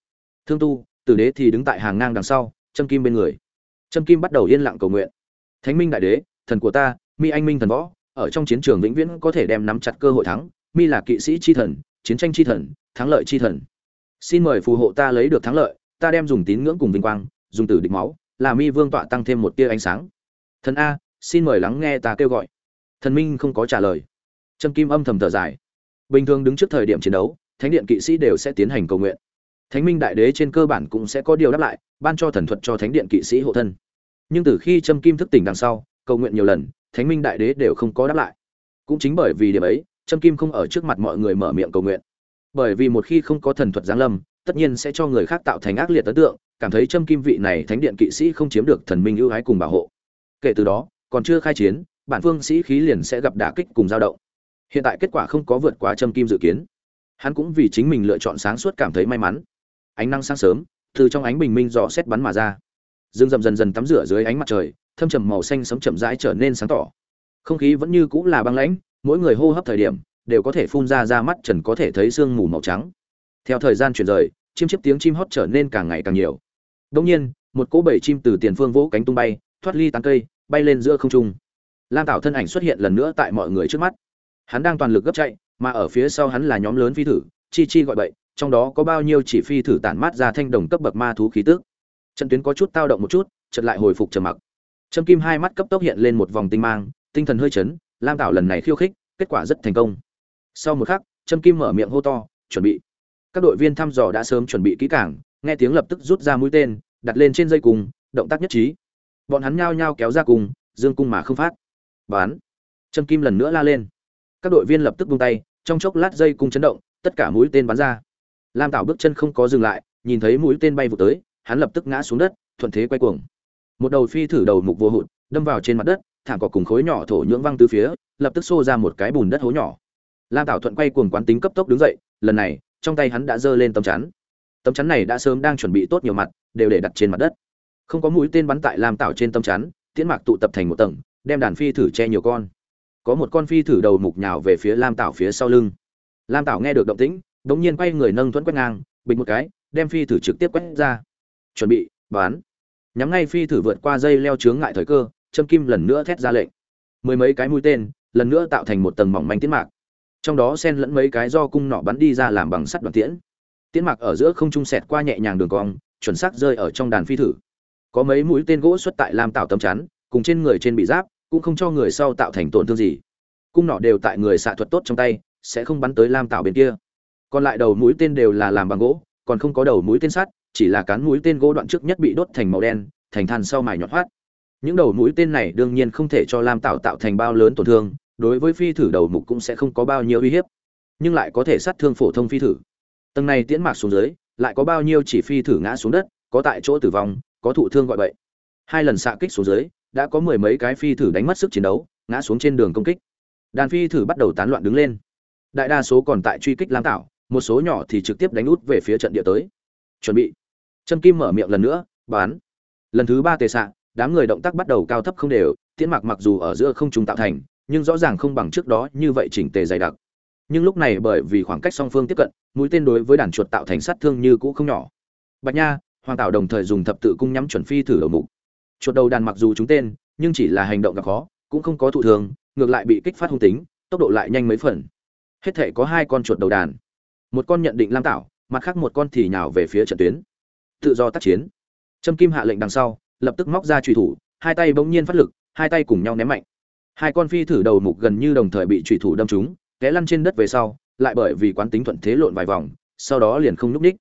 Thương tu, tử đế thì đứng tại hàng ngang đằng sau trâm kim bên người. Trâm kim bắt đầu yên lặng cầu nguyện. Thánh minh đại đế, thần của ta, mi anh minh thần võ ở trong chiến trường vĩnh viễn có thể đem nắm chặt cơ hội thắng, mi là kỵ sĩ chi thần, chiến tranh chi thần, thắng lợi chi thần. Xin mời phù hộ ta lấy được thắng lợi, ta đem dùng tín ngưỡng cùng vinh quang, dùng tử địch máu, là mi vương tọa tăng thêm một tia ánh sáng. Thần a, xin mời lắng nghe ta kêu gọi. Thần minh không có trả lời. Trâm kim âm thầm thở dài. Bình thường đứng trước thời điểm chiến đấu, thánh điện kỵ sĩ đều sẽ tiến hành cầu nguyện. Thánh minh đại đế trên cơ bản cũng sẽ có điều đáp lại, ban cho thần thuật cho thánh điện kỵ sĩ hộ thân. Nhưng từ khi trâm kim thức tỉnh đằng sau, cầu nguyện nhiều lần thánh minh đại đế đều không có đáp lại. Cũng chính bởi vì điểm ấy, trâm kim không ở trước mặt mọi người mở miệng cầu nguyện. Bởi vì một khi không có thần thuật giáng lâm, tất nhiên sẽ cho người khác tạo thành ác liệt ấn tượng, cảm thấy trâm kim vị này thánh điện kỵ sĩ không chiếm được thần minh ưu ái cùng bảo hộ. Kể từ đó, còn chưa khai chiến, bản phương sĩ khí liền sẽ gặp đả kích cùng dao động. Hiện tại kết quả không có vượt quá trâm kim dự kiến. Hắn cũng vì chính mình lựa chọn sáng suốt cảm thấy may mắn. Ánh năng sáng sớm, từ trong ánh bình minh rõ xét bắn mà ra dương dầm dần dần tắm rửa dưới ánh mặt trời, thâm trầm màu xanh sấm chậm rãi trở nên sáng tỏ. Không khí vẫn như cũng là băng lãnh, mỗi người hô hấp thời điểm đều có thể phun ra ra mắt trần có thể thấy sương mù màu trắng. Theo thời gian chuyển rời, chim chiếc tiếng chim hót trở nên càng ngày càng nhiều. Đông nhiên, một cỗ bầy chim từ tiền phương vỗ cánh tung bay, thoát ly tán cây, bay lên giữa không trung. Lam tảo thân ảnh xuất hiện lần nữa tại mọi người trước mắt. Hắn đang toàn lực gấp chạy, mà ở phía sau hắn là nhóm lớn phi thử, chi chi gọi bậy, trong đó có bao nhiêu chỉ phi thử tản mát ra thanh đồng cấp bậc ma thú khí tức trận tuyến có chút tao động một chút, chợt lại hồi phục trầm mặc. Trâm kim hai mắt cấp tốc hiện lên một vòng tinh mang, tinh thần hơi chấn, lam tảo lần này khiêu khích, kết quả rất thành công. Sau một khắc, trâm kim mở miệng hô to, chuẩn bị. Các đội viên thăm dò đã sớm chuẩn bị kỹ càng, nghe tiếng lập tức rút ra mũi tên, đặt lên trên dây cung động tác nhất trí. Bọn hắn nhao nhao kéo ra cung dương cung mà không phát. Bán. Trâm kim lần nữa la lên. Các đội viên lập tức buông tay, trong chốc lát dây cung chấn động, tất cả mũi tên bắn ra. Lam tảo bước chân không có dừng lại, nhìn thấy mũi tên bay vụ tới hắn lập tức ngã xuống đất, thuận thế quay cuồng. Một đầu phi thử đầu mục vô hụt, đâm vào trên mặt đất, thảm cỏ cùng khối nhỏ thổ nhưỡng văng từ phía, lập tức xô ra một cái bùn đất hố nhỏ. Lam tảo thuận quay cuồng quán tính cấp tốc đứng dậy, lần này, trong tay hắn đã giơ lên tấm chắn. Tấm chắn này đã sớm đang chuẩn bị tốt nhiều mặt, đều để đặt trên mặt đất. Không có mũi tên bắn tại lam tảo trên tấm chắn, tiễn mạc tụ tập thành một tầng, đem đàn phi thử che nhiều con. Có một con phi thử đầu mục nhào về phía lam tảo phía sau lưng. Lam tảo nghe được động tĩnh đ ỗ n g nhiên quay người nâng thuẫn quét ngang bịch một cái, đem phi thử trực tiếp quét ra chuẩn bị, bán. Nhắm ngay phi thử vượt qua dây leo chướng ngại thời cơ châm kim lần nữa thét ra lệnh. Mười mấy cái mũi tên, lần nữa tạo thành một tầng mỏng manh tiễn mạc. Trong đó xen lẫn mấy cái do cung nọ bắn đi ra làm bằng sắt đoàn tiễn. Tiễn mạc ở giữa không trung sẹt qua nhẹ nhàng đường cong, chuẩn xác rơi ở trong đàn phi thử. Có mấy mũi tên gỗ xuất tại lam tạo tấm chắn, cùng trên người trên bị giáp, cũng không cho người sau tạo thành tổn thương gì. Cung nọ đều tại người xạ thuật tốt trong tay, sẽ không bắn tới lam tạo bên kia. Còn lại đầu mũi tên đều là làm bằng gỗ, còn không có đầu mũi tên sắt chỉ là cán mũi tên gỗ đoạn trước nhất bị đốt thành màu đen, thành than sau mài nhọn hoắt. Những đầu mũi tên này đương nhiên không thể cho lam tạo tạo thành bao lớn tổn thương, đối với phi thử đầu mục cũng sẽ không có bao nhiêu uy hiếp, nhưng lại có thể sát thương phổ thông phi thử. Tầng này tiễn mạc xuống dưới, lại có bao nhiêu chỉ phi thử ngã xuống đất, có tại chỗ tử vong, có thụ thương gọi bệnh. hai lần xạ kích xuống dưới, đã có mười mấy cái phi thử đánh mất sức chiến đấu, ngã xuống trên đường công kích. Đàn phi thử bắt đầu tán loạn đứng lên. Đại đa số còn tại truy kích lam tạo một số nhỏ thì trực tiếp đánh út về phía trận địa tới. Chuẩn bị. Trâm kim mở miệng lần nữa, bán. Lần thứ ba tề xạ, đám người động tác bắt đầu cao thấp không đều, tiễn mạc mặc dù ở giữa không trung tạo thành, nhưng rõ ràng không bằng trước đó như vậy chỉnh tề dày đặc. Nhưng lúc này bởi vì khoảng cách song phương tiếp cận, mũi tên đối với đàn chuột tạo thành sát thương như cũ không nhỏ. Bạch nha, hoàng tạo đồng thời dùng thập tự cung nhắm chuẩn phi thử đầu mục. Chuột đầu đàn mặc dù chúng tên, nhưng chỉ là hành động gặp khó, cũng không có thụ thường ngược lại bị kích phát hung tính, tốc độ lại nhanh mấy phần. Hết thể có hai con chuột đầu đàn. Một con nhận định lam tạo mặt khác một con thì nhào về phía trận tuyến tự do tác chiến. Trâm kim hạ lệnh đằng sau, lập tức móc ra truy thủ, hai tay bỗng nhiên phát lực, hai tay cùng nhau ném mạnh. Hai con phi thử đầu mục gần như đồng thời bị truy thủ đâm trúng, té lăn trên đất về sau, lại bởi vì quán tính thuận thế lộn vài vòng, sau đó liền không nhúc ních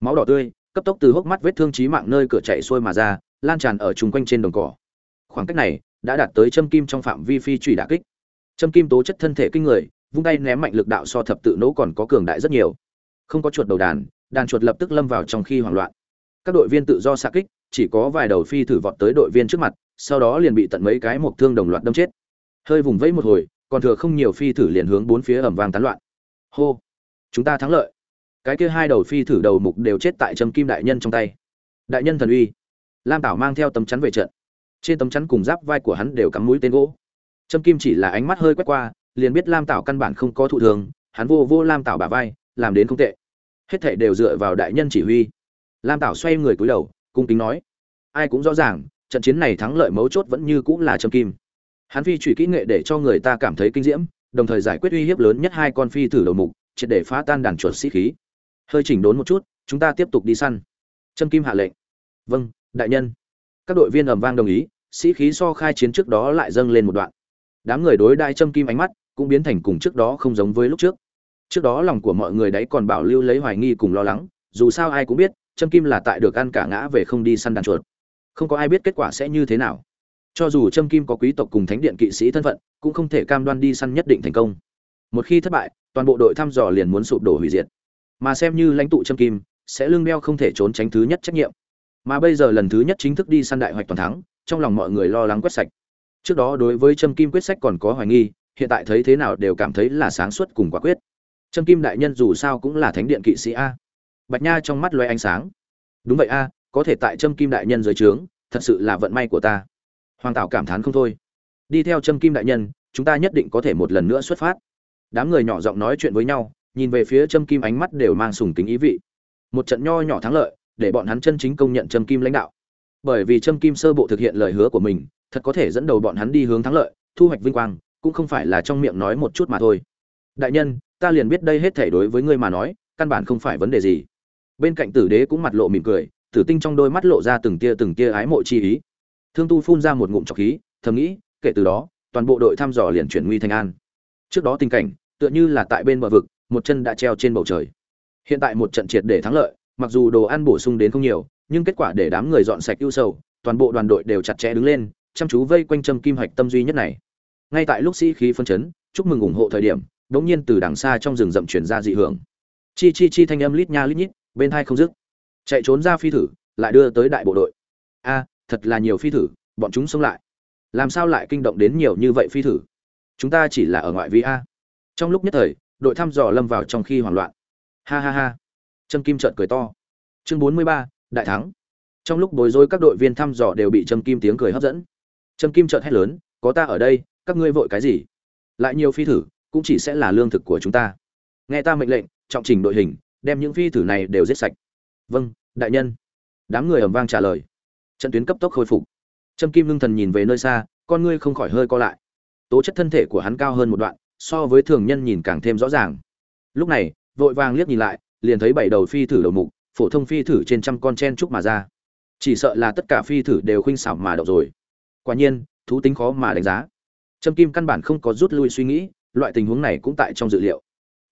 máu đỏ tươi, cấp tốc từ hốc mắt vết thương chí mạng nơi cửa chạy xuôi mà ra, lan tràn ở chung quanh trên đồng cỏ. Khoảng cách này đã đạt tới châm kim trong phạm vi phi truy đả kích. Châm kim tố chất thân thể kinh người, vung tay ném mạnh lực đạo so thập tự nỗ còn có cường đại rất nhiều. Không có chuột đầu đàn đàn chuột lập tức lâm vào trong khi hoảng loạn các đội viên tự do xạ kích, chỉ có vài đầu phi thử vọt tới đội viên trước mặt, sau đó liền bị tận mấy cái mộc thương đồng loạt đâm chết. Hơi vùng vẫy một hồi, còn thừa không nhiều phi thử liền hướng bốn phía ẩm vang tán loạn. Hô! Chúng ta thắng lợi. Cái kia hai đầu phi thử đầu mục đều chết tại trâm kim đại nhân trong tay. Đại nhân thần uy. Lam tảo mang theo tấm chắn về trận. Trên tấm chắn cùng giáp vai của hắn đều cắm mũi tên gỗ. Trâm kim chỉ là ánh mắt hơi quét qua, liền biết lam tảo căn bản không có thụ thường hắn vô vô lam tảo bả vai, làm đến không tệ. Hết thảy đều dựa vào đại nhân chỉ huy lam tảo xoay người cúi đầu, cung kính nói, ai cũng rõ ràng, trận chiến này thắng lợi mấu chốt vẫn như cũng là trâm kim. Hắn phi trụy kỹ nghệ để cho người ta cảm thấy kinh diễm, đồng thời giải quyết uy hiếp lớn nhất hai con phi thử đầu mục, triệt để phá tan đàn chuột sĩ khí. Hơi chỉnh đốn một chút, chúng ta tiếp tục đi săn. Trâm kim hạ lệnh vâng đại nhân. Các đội viên ầm vang đồng ý, sĩ khí so khai chiến trước đó lại dâng lên một đoạn. Đám người đối đại trâm kim ánh mắt cũng biến thành cùng trước đó không giống với lúc trước. Trước đó lòng của mọi người đấy còn bảo lưu lấy hoài nghi cùng lo lắng, dù sao ai cũng biết trâm kim là tại được ăn cả ngã về không đi săn đàn chuột. Không có ai biết kết quả sẽ như thế nào. Cho dù trâm kim có quý tộc cùng thánh điện kỵ sĩ thân phận, cũng không thể cam đoan đi săn nhất định thành công. Một khi thất bại, toàn bộ đội thăm dò liền muốn sụp đổ hủy diệt. Mà xem như lãnh tụ trâm kim, sẽ lương đeo không thể trốn tránh thứ nhất trách nhiệm. Mà bây giờ lần thứ nhất chính thức đi săn đại hoạch toàn thắng, trong lòng mọi người lo lắng quét sạch. Trước đó đối với trâm kim quyết sách còn có hoài nghi, hiện tại thấy thế nào đều cảm thấy là sáng suốt cùng quả quyết. Trâm kim đại nhân dù sao cũng là thánh điện kỵ sĩ a bạch nha trong mắt loe ánh sáng. Đúng vậy a à, có thể tại trâm kim đại nhân dưới trướng, thật sự là vận may của ta. Hoàng tảo cảm thán không thôi. Đi theo trâm kim đại nhân, chúng ta nhất định có thể một lần nữa xuất phát. Đám người nhỏ giọng nói chuyện với nhau, nhìn về phía trâm kim ánh mắt đều mang sùng kính ý vị. Một trận nho nhỏ thắng lợi, để bọn hắn chân chính công nhận trâm kim lãnh đạo. Bởi vì trâm kim sơ bộ thực hiện lời hứa của mình, thật có thể dẫn đầu bọn hắn đi hướng thắng lợi, thu hoạch vinh quang, cũng không phải là trong miệng nói một chút mà thôi. Đại nhân, ta liền biết đây hết thể đối với ngươi mà nói, căn bản không phải vấn đề gì bên cạnh tử đế cũng mặt lộ mỉm cười, tử tinh trong đôi mắt lộ ra từng tia từng tia ái mộ chi ý. Thương tu phun ra một ngụm trọc khí, thầm nghĩ, kể từ đó, toàn bộ đội thăm dò liền chuyển nguy thành an. Trước đó tình cảnh, tựa như là tại bên bờ vực, một chân đã treo trên bầu trời. Hiện tại một trận triệt để thắng lợi, mặc dù đồ ăn bổ sung đến không nhiều, nhưng kết quả để đám người dọn sạch ưu sầu, toàn bộ đoàn đội đều chặt chẽ đứng lên, chăm chú vây quanh châm kim hạch tâm duy nhất này. Ngay tại lúc sĩ khí phân chấn, chúc mừng ủng hộ thời điểm, đống nhiên từ đằng xa trong rừng rậm chuyển ra dị hưởng. Chi chi chi thanh âm lít nha lít nhít bên hai không dứt. Chạy trốn ra phi thử, lại đưa tới đại bộ đội. A, thật là nhiều phi thử, bọn chúng xông lại. Làm sao lại kinh động đến nhiều như vậy phi thử? Chúng ta chỉ là ở ngoại vi a. Trong lúc nhất thời, đội thăm dò lâm vào trong khi hoảng loạn. Ha ha ha. Trâm kim trợn cười to. Chương bốn mươi ba, đại thắng. Trong lúc bối rối các đội viên thăm dò đều bị trâm kim tiếng cười hấp dẫn. Trâm kim trợn hét lớn, có ta ở đây, các ngươi vội cái gì? Lại nhiều phi thử, cũng chỉ sẽ là lương thực của chúng ta. Nghe ta mệnh lệnh, trọng trình đội hình đem những phi thử này đều giết sạch. Vâng đại nhân. Đám người ầm vang trả lời. Trận tuyến cấp tốc khôi phục. Trâm kim ngưng thần nhìn về nơi xa, con ngươi không khỏi hơi co lại. Tố chất thân thể của hắn cao hơn một đoạn, so với thường nhân nhìn càng thêm rõ ràng. Lúc này, vội vàng liếc nhìn lại, liền thấy bảy đầu phi thử đầu mục, phổ thông phi thử trên trăm con chen trúc mà ra. Chỉ sợ là tất cả phi thử đều khinh xảo mà đậu rồi. Quả nhiên, thú tính khó mà đánh giá. Trâm kim căn bản không có rút lui suy nghĩ, loại tình huống này cũng tại trong dự liệu.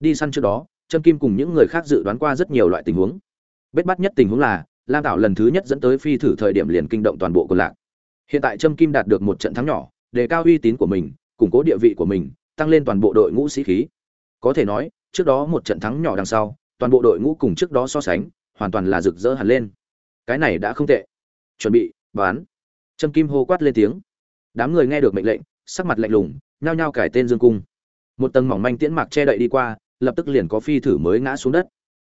Đi săn trước đó trâm kim cùng những người khác dự đoán qua rất nhiều loại tình huống. Bết bắt nhất tình huống là, lam tạo lần thứ nhất dẫn tới phi thử thời điểm liền kinh động toàn bộ quân lạc. Hiện tại trâm kim đạt được một trận thắng nhỏ, đề cao uy tín của mình, củng cố địa vị của mình, tăng lên toàn bộ đội ngũ sĩ khí. Có thể nói, trước đó một trận thắng nhỏ đằng sau, toàn bộ đội ngũ cùng trước đó so sánh, hoàn toàn là rực rỡ hẳn lên. Cái này đã không tệ. Chuẩn bị, bán. Trâm kim hô quát lên tiếng. Đám người nghe được mệnh lệnh, sắc mặt lạnh lùng, nhao nhao cải tên dương cung. Một tầng mỏng manh tiễn mạc che đậy đi qua lập tức liền có phi thử mới ngã xuống đất.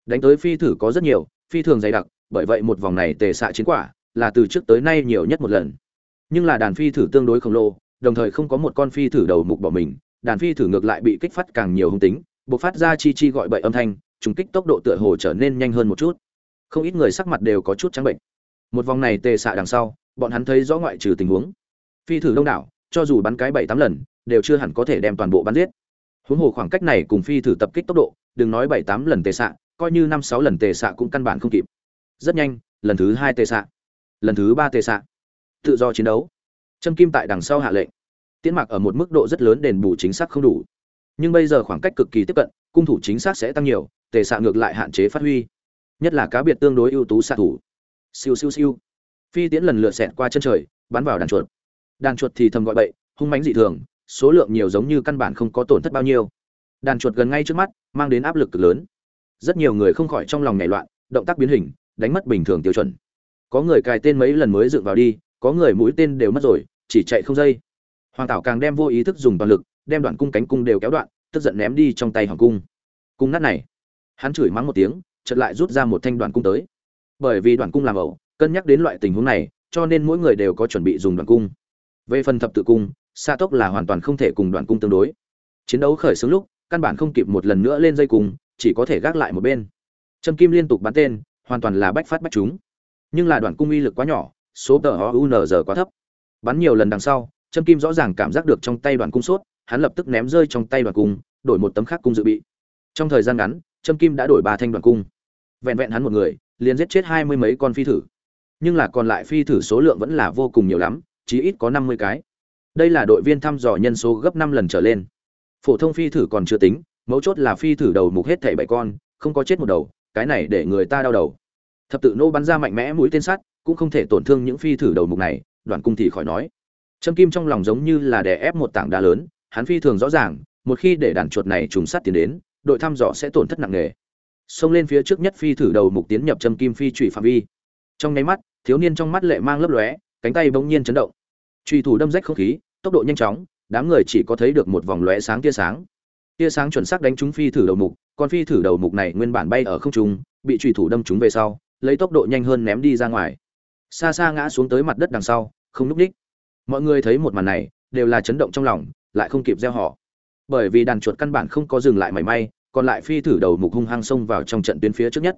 Đánh tới phi thử có rất nhiều, phi thường dày đặc, bởi vậy một vòng này tề xạ chiến quả là từ trước tới nay nhiều nhất một lần. Nhưng là đàn phi thử tương đối khổng lồ, đồng thời không có một con phi thử đầu mục bỏ mình, đàn phi thử ngược lại bị kích phát càng nhiều hung tính buộc phát ra chi chi gọi bậy âm thanh, trùng kích tốc độ tựa hồ trở nên nhanh hơn một chút. Không ít người sắc mặt đều có chút trắng bệnh. Một vòng này tề xạ đằng sau, bọn hắn thấy rõ ngoại trừ tình huống. Phi thử đông đảo, cho dù bắn cái bảy tám lần, đều chưa hẳn có thể đem toàn bộ bắn giết huống hồ khoảng cách này cùng phi thử tập kích tốc độ, đừng nói bảy tám lần tề xạ, coi như năm sáu lần tề xạ cũng căn bản không kịp. Rất nhanh, lần thứ hai tề xạ, lần thứ ba tề xạ. Tự do chiến đấu. Trâm kim tại đằng sau hạ lệnh. Tiễn mạc ở một mức độ rất lớn đền bù chính xác không đủ. Nhưng bây giờ khoảng cách cực kỳ tiếp cận, cung thủ chính xác sẽ tăng nhiều, tề xạ ngược lại hạn chế phát huy. Nhất là cá biệt tương đối ưu tú xạ thủ. Siêu siêu siêu. Phi tiễn lần lượt xẹt qua chân trời, bắn vào đàn chuột. Đàn chuột thì thầm gọi bậy, hung mánh dị thường số lượng nhiều giống như căn bản không có tổn thất bao nhiêu. Đàn chuột gần ngay trước mắt, mang đến áp lực cực lớn. Rất nhiều người không khỏi trong lòng nhảy loạn, động tác biến hình, đánh mất bình thường tiêu chuẩn. Có người cài tên mấy lần mới dựng vào đi, có người mũi tên đều mất rồi, chỉ chạy không dây. Hoàng tảo càng đem vô ý thức dùng toàn lực, đem đoạn cung cánh cung đều kéo đoạn, tức giận ném đi trong tay hoàng cung. Cung nát này, hắn chửi mắng một tiếng, chợt lại rút ra một thanh đoạn cung tới. Bởi vì đoạn cung làm ẩu, cân nhắc đến loại tình huống này, cho nên mỗi người đều có chuẩn bị dùng đoạn cung. Về phần thập tự cung xa tốc là hoàn toàn không thể cùng đoạn cung tương đối. Chiến đấu khởi xướng lúc, căn bản không kịp một lần nữa lên dây cung chỉ có thể gác lại một bên. Trâm kim liên tục bắn tên, hoàn toàn là bách phát bách chúng. Nhưng là đoạn cung uy lực quá nhỏ, số tờ o u n giờ quá thấp. Bắn nhiều lần đằng sau, trâm kim rõ ràng cảm giác được trong tay đoạn cung sốt, hắn lập tức ném rơi trong tay đoạn cung, đổi một tấm khác cung dự bị. Trong thời gian ngắn, trâm kim đã đổi ba thanh đoạn cung. Vẹn vẹn hắn một người, liền giết chết hai mươi mấy con phi thử. Nhưng là còn lại phi thử số lượng vẫn là vô cùng nhiều lắm, chí ít có năm mươi cái đây là đội viên thăm dò nhân số gấp năm lần trở lên. Phổ thông phi thử còn chưa tính, mấu chốt là phi thử đầu mục hết thảy bảy con, không có chết một đầu, cái này để người ta đau đầu. Thập tự nô bắn ra mạnh mẽ mũi tên sắt, cũng không thể tổn thương những phi thử đầu mục này đoàn cung thì khỏi nói. Trâm kim trong lòng giống như là đè ép một tảng đá lớn, hắn phi thường rõ ràng, một khi để đàn chuột này trùng sát tiến đến, đội thăm dò sẽ tổn thất nặng nề. Xông lên phía trước nhất phi thử đầu mục tiến nhập trâm kim phi trụy phạm vi. Trong nháy mắt, thiếu niên trong mắt lệ mang lấp lóe, cánh tay bỗng nhiên chấn động truy thủ đâm rách không khí, tốc độ nhanh chóng, đám người chỉ có thấy được một vòng lóe sáng tia sáng. Tia sáng chuẩn xác đánh trúng phi thử đầu mục Con phi thử đầu mục này nguyên bản bay ở không trung, bị truy thủ đâm trúng về sau, lấy tốc độ nhanh hơn ném đi ra ngoài. Xa xa ngã xuống tới mặt đất đằng sau, không núp đích mọi người thấy một màn này, đều là chấn động trong lòng, lại không kịp gieo họ. Bởi vì đàn chuột căn bản không có dừng lại mảy may, còn lại phi thử đầu mục hung hăng xông vào trong trận tuyến phía trước nhất.